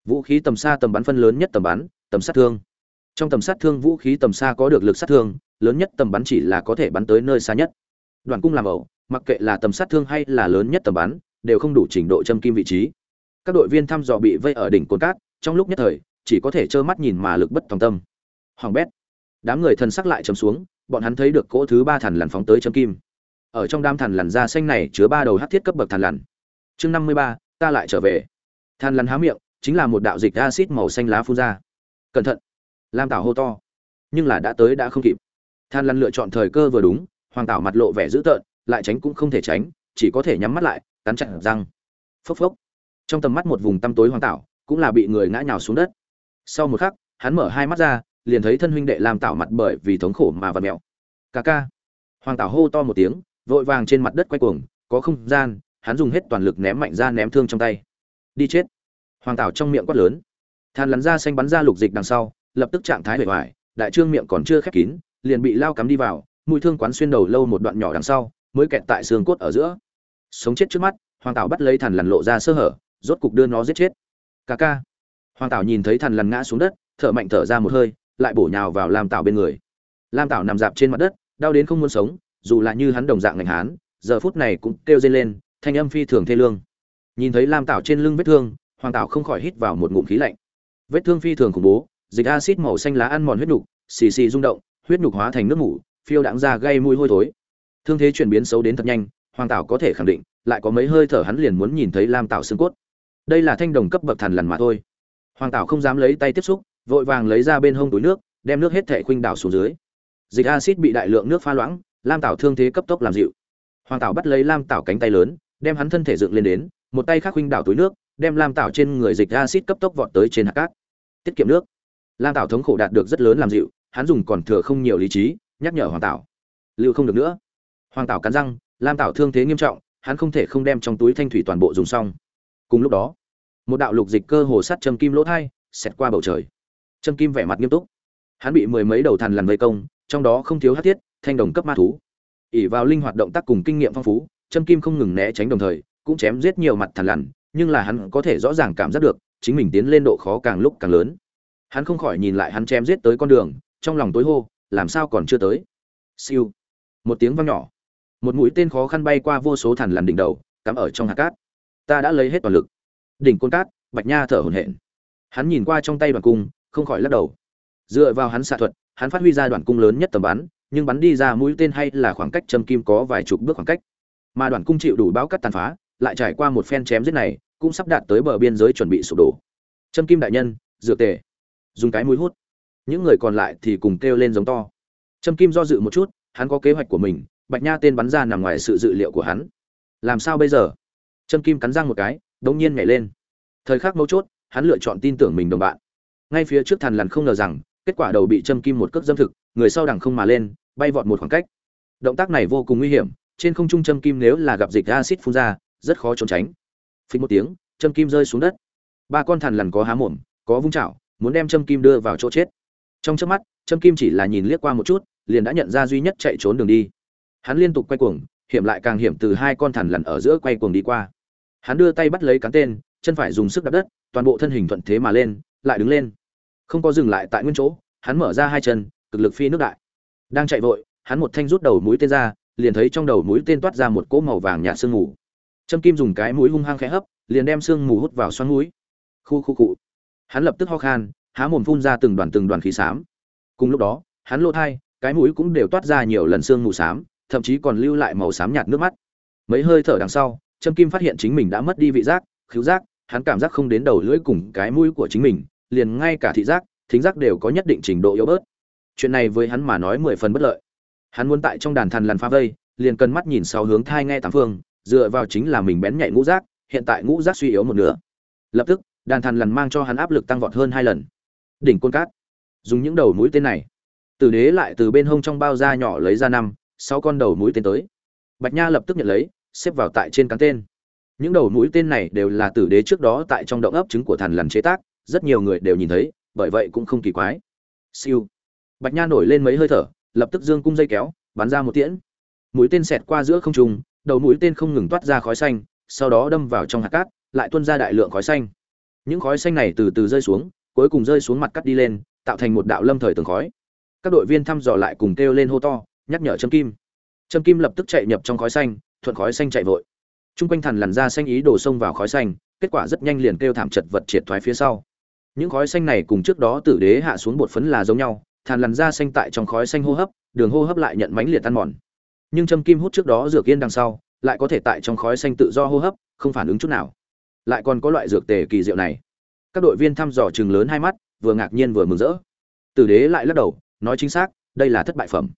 Vũ khí tầm xa tầm bắn phân lớn nhất tầm bắn, tầm sát thương. Trong tầm sát thương vũ khí tầm xa có được lực sát thương, lớn nhất tầm bắn chỉ là có thể bắn tới nơi xa nhất. Đoàn cung làm ẩu mặc kệ là tầm sát thương hay là lớn nhất tầm bắn, đều không đủ trình độ châm kim vị trí. Các đội viên thăm dò bị vây ở đỉnh cồn cát, trong lúc nhất thời, chỉ có thể trơ mắt nhìn mà lực bất tòng tâm. Hoàng bét. Đám người thân sắc lại chấm xuống, bọn hắn thấy được cỗ thứ ba thằn lằn phóng tới châm kim. Ở trong đám thằn lằn da xanh này chứa ba đầu hát thiết cấp bậc thằn lằn. Chương năm mươi ba, ta lại trở về. Thằn lằn há miệng, chính là một đạo dịch acid màu xanh lá phun ra. Cẩn thận. Lam tảo hô to. Nhưng là đã tới đã không kịp. Than lăn lựa chọn thời cơ vừa đúng, hoàng tảo mặt lộ vẻ dữ tợn lại tránh cũng không thể tránh, chỉ có thể nhắm mắt lại, cắn chặt răng. Phốc phốc. Trong tầm mắt một vùng tăm tối hoàng tảo cũng là bị người ngã nhào xuống đất. Sau một khắc, hắn mở hai mắt ra, liền thấy thân huynh đệ làm tảo mặt bởi vì thống khổ mà vật mẹo. Ca ca. Hoàng tảo hô to một tiếng, vội vàng trên mặt đất quay cuồng, có không gian, hắn dùng hết toàn lực ném mạnh ra ném thương trong tay. Đi chết. Hoàng tảo trong miệng quát lớn. Than lắn ra xanh bắn ra lục dịch đằng sau, lập tức trạng thái bề ngoài đại trương miệng còn chưa khép kín, liền bị lao cắm đi vào, mũi thương quán xuyên đầu lâu một đoạn nhỏ đằng sau mới kẹt tại xương cốt ở giữa. Sống chết trước mắt, hoàng tảo bắt lấy thằn lằn lộ ra sơ hở, rốt cục đưa nó giết chết. Ca ca. Hoàng tảo nhìn thấy thằn lằn ngã xuống đất, thở mạnh thở ra một hơi, lại bổ nhào vào lam tảo bên người. Lam tảo nằm dạp trên mặt đất, đau đến không muốn sống, dù là như hắn đồng dạng ngành hán, giờ phút này cũng kêu dây lên, thanh âm phi thường thê lương. Nhìn thấy lam tảo trên lưng vết thương, hoàng tảo không khỏi hít vào một ngụm khí lạnh. Vết thương phi thường khủng bố, dịch axit màu xanh lá ăn mòn huyết nhục xì xì rung động, huyết nhục hóa thành nước mủ, phiêu đãng ra gây mùi hôi thối thương thế chuyển biến xấu đến thật nhanh, hoàng tảo có thể khẳng định, lại có mấy hơi thở hắn liền muốn nhìn thấy lam tảo xương cốt. Đây là thanh đồng cấp bậc thần lần mà thôi. Hoàng tảo không dám lấy tay tiếp xúc, vội vàng lấy ra bên hông túi nước, đem nước hết thể khuynh đảo xuống dưới. Dịch axit bị đại lượng nước pha loãng, lam tảo thương thế cấp tốc làm dịu. Hoàng tảo bắt lấy lam tảo cánh tay lớn, đem hắn thân thể dựng lên đến, một tay khác khuynh đảo túi nước, đem lam tảo trên người dịch axit cấp tốc vọt tới trên hạt cát. Tiết kiệm nước. Lam tảo thống khổ đạt được rất lớn làm dịu, hắn dùng còn thừa không nhiều lý trí, nhắc nhở hoàng tảo. Lưu không được nữa hoàng tảo cắn răng, lam tảo thương thế nghiêm trọng, hắn không thể không đem trong túi thanh thủy toàn bộ dùng xong. Cùng lúc đó, một đạo lục dịch cơ hồ sắt châm kim lỗ thai, xẹt qua bầu trời. Châm kim vẻ mặt nghiêm túc. Hắn bị mười mấy đầu thằn lằn vây công, trong đó không thiếu hát thiết, thanh đồng cấp ma thú. Ỉ vào linh hoạt động tác cùng kinh nghiệm phong phú, châm kim không ngừng né tránh đồng thời, cũng chém giết nhiều mặt thằn lằn, nhưng là hắn có thể rõ ràng cảm giác được, chính mình tiến lên độ khó càng lúc càng lớn. Hắn không khỏi nhìn lại hắn chém giết tới con đường, trong lòng tối hô, làm sao còn chưa tới? Siêu. Một tiếng vang nhỏ một mũi tên khó khăn bay qua vô số thằn lằn đỉnh đầu, cắm ở trong hạt cát. Ta đã lấy hết toàn lực. Đỉnh côn cát, bạch nha thở hổn hển. Hắn nhìn qua trong tay đoàn cung, không khỏi lắc đầu. Dựa vào hắn xạ thuật, hắn phát huy ra đoàn cung lớn nhất tầm bắn, nhưng bắn đi ra mũi tên hay là khoảng cách châm kim có vài chục bước khoảng cách. Mà đoàn cung chịu đủ bão cắt tàn phá, lại trải qua một phen chém giết này, cũng sắp đạt tới bờ biên giới chuẩn bị sụp đổ. Châm kim đại nhân dựa tề. Dùng cái mũi hút. Những người còn lại thì cùng kêu lên giống to. Trâm kim do dự một chút, hắn có kế hoạch của mình bạch nha tên bắn ra nằm ngoài sự dự liệu của hắn. Làm sao bây giờ? Trâm kim cắn răng một cái, đống nhiên nhảy lên. Thời khắc mấu chốt, hắn lựa chọn tin tưởng mình đồng bạn. Ngay phía trước thằn lằn không ngờ rằng, kết quả đầu bị trâm kim một cước dâm thực, người sau đằng không mà lên, bay vọt một khoảng cách. Động tác này vô cùng nguy hiểm, trên không trung trâm kim nếu là gặp dịch acid phun ra, rất khó trốn tránh. Phình một tiếng, trâm kim rơi xuống đất. Ba con thằn lằn có há mồm, có vung chảo, muốn đem châm kim đưa vào chỗ chết. Trong trước mắt châm kim chỉ là nhìn liếc qua một chút, liền đã nhận ra duy nhất chạy trốn đường đi hắn liên tục quay cuồng hiểm lại càng hiểm từ hai con thằn lằn ở giữa quay cuồng đi qua hắn đưa tay bắt lấy cán tên chân phải dùng sức đạp đất toàn bộ thân hình thuận thế mà lên lại đứng lên không có dừng lại tại nguyên chỗ hắn mở ra hai chân cực lực phi nước đại đang chạy vội hắn một thanh rút đầu mũi tên ra liền thấy trong đầu mũi tên toát ra một cỗ màu vàng nhạt sương mù Trâm Kim dùng cái mũi hung hăng khẽ hấp, liền đem sương mù hút vào xoắn mũi. Khu khu cụ. Hắn lập tức ho khan, há mồm phun ra từng đoàn từng đoàn khí xám. Cùng lúc đó, hắn lỗ thai, cái mũi cũng đều toát ra nhiều lần sương mù xám, thậm chí còn lưu lại màu xám nhạt nước mắt. Mấy hơi thở đằng sau, Trâm Kim phát hiện chính mình đã mất đi vị giác, khứu giác, hắn cảm giác không đến đầu lưỡi cùng cái mũi của chính mình, liền ngay cả thị giác, thính giác đều có nhất định trình độ yếu bớt. Chuyện này với hắn mà nói mười phần bất lợi. Hắn muốn tại trong đàn thần lần phá vây, liền cần mắt nhìn sau hướng thai nghe tám phương, dựa vào chính là mình bén nhạy ngũ giác, hiện tại ngũ giác suy yếu một nửa. Lập tức, đàn thần lần mang cho hắn áp lực tăng vọt hơn hai lần. Đỉnh côn cát, dùng những đầu mũi tên này, Tử Đế lại từ bên hông trong bao da nhỏ lấy ra năm, sáu con đầu mũi tên tới. Bạch Nha lập tức nhận lấy, xếp vào tại trên cán tên. Những đầu mũi tên này đều là Tử Đế trước đó tại trong động ấp trứng của thần làm chế tác, rất nhiều người đều nhìn thấy, bởi vậy cũng không kỳ quái. Siêu. Bạch Nha nổi lên mấy hơi thở, lập tức dương cung dây kéo, bắn ra một tiễn. Mũi tên xẹt qua giữa không trung, đầu mũi tên không ngừng toát ra khói xanh, sau đó đâm vào trong hạt cát, lại tuôn ra đại lượng khói xanh. Những khói xanh này từ từ rơi xuống, cuối cùng rơi xuống mặt cắt đi lên, tạo thành một đạo lâm thời tường khói. Các đội viên thăm dò lại cùng kêu lên hô to, nhắc nhở Trâm Kim. Trâm Kim lập tức chạy nhập trong khói xanh, thuận khói xanh chạy vội. Trung quanh thần lằn ra xanh ý đổ xông vào khói xanh, kết quả rất nhanh liền kêu thảm chật vật triệt thoái phía sau. Những khói xanh này cùng trước đó tử đế hạ xuống bột phấn là giống nhau, thần lằn ra xanh tại trong khói xanh hô hấp, đường hô hấp lại nhận mãnh liệt tan mòn. Nhưng Trâm Kim hút trước đó dược yên đằng sau, lại có thể tại trong khói xanh tự do hô hấp không phản ứng chút nào lại còn có loại dược tề kỳ diệu này các đội viên thăm dò chừng lớn hai mắt vừa ngạc nhiên vừa mừng rỡ tử đế lại lắc đầu nói chính xác đây là thất bại phẩm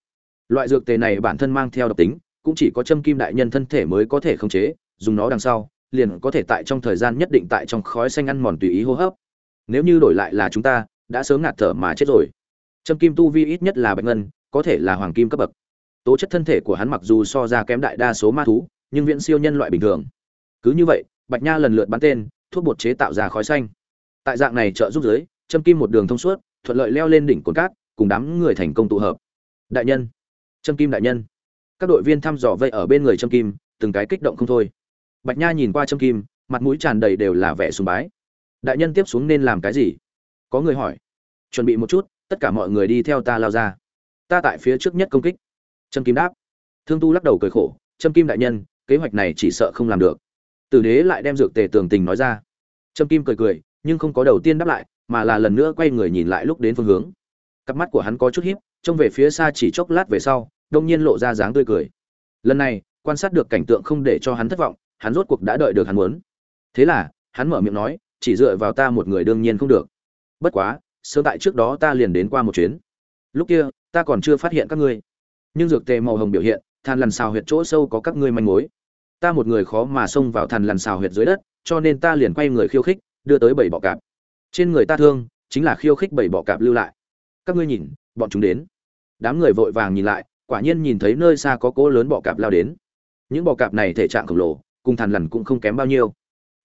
loại dược tề này bản thân mang theo độc tính, cũng chỉ có châm kim đại nhân thân thể mới có thể khống chế, dùng nó đằng sau, liền có thể tại trong thời gian nhất định tại trong khói xanh ăn mòn tùy ý hô hấp. Nếu như đổi lại là chúng ta, đã sớm ngạt thở mà chết rồi. Châm kim tu vi ít nhất là bạch ngân, có thể là hoàng kim cấp bậc. Tố chất thân thể của hắn mặc dù so ra kém đại đa số ma thú, nhưng viễn siêu nhân loại bình thường. Cứ như vậy, bạch nha lần lượt bắn tên, thuốc bột chế tạo ra khói xanh. Tại dạng này trợ giúp giới, châm kim một đường thông suốt, thuận lợi leo lên đỉnh cồn cát, cùng đám người thành công tụ hợp. Đại nhân Trâm kim đại nhân. Các đội viên thăm dò vây ở bên người Trâm kim, từng cái kích động không thôi. Bạch nha nhìn qua Trâm kim, mặt mũi tràn đầy đều là vẻ sùng bái. Đại nhân tiếp xuống nên làm cái gì? Có người hỏi. Chuẩn bị một chút, tất cả mọi người đi theo ta lao ra. Ta tại phía trước nhất công kích. Trâm kim đáp. Thương tu lắc đầu cười khổ. Trâm kim đại nhân, kế hoạch này chỉ sợ không làm được. Tử đế lại đem dược tề tường tình nói ra. Trâm kim cười cười, nhưng không có đầu tiên đáp lại, mà là lần nữa quay người nhìn lại lúc đến phương hướng. Cặp mắt của hắn có chút hiếp trông về phía xa chỉ chốc lát về sau đông nhiên lộ ra dáng tươi cười. Lần này, quan sát được cảnh tượng không để cho hắn thất vọng, hắn rốt cuộc đã đợi được hắn muốn. Thế là, hắn mở miệng nói, chỉ dựa vào ta một người đương nhiên không được. Bất quá, sớm tại trước đó ta liền đến qua một chuyến. Lúc kia, ta còn chưa phát hiện các ngươi. Nhưng dược tề màu hồng biểu hiện than lằn xào huyệt chỗ sâu có các ngươi manh mối. Ta một người khó mà xông vào than lằn xào huyệt dưới đất, cho nên ta liền quay người khiêu khích, đưa tới bảy bọ cạp. Trên người ta thương, chính là khiêu khích bảy bọ cạp lưu lại. Các ngươi nhìn, bọn chúng đến. Đám người vội vàng nhìn lại quả nhiên nhìn thấy nơi xa có cỗ lớn bọ cạp lao đến. Những bọ cạp này thể trạng khổng lồ, cùng thằn lằn cũng không kém bao nhiêu.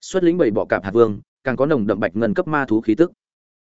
Xuất lĩnh bảy bọ cạp hạt vương, càng có nồng đậm bạch ngân cấp ma thú khí tức.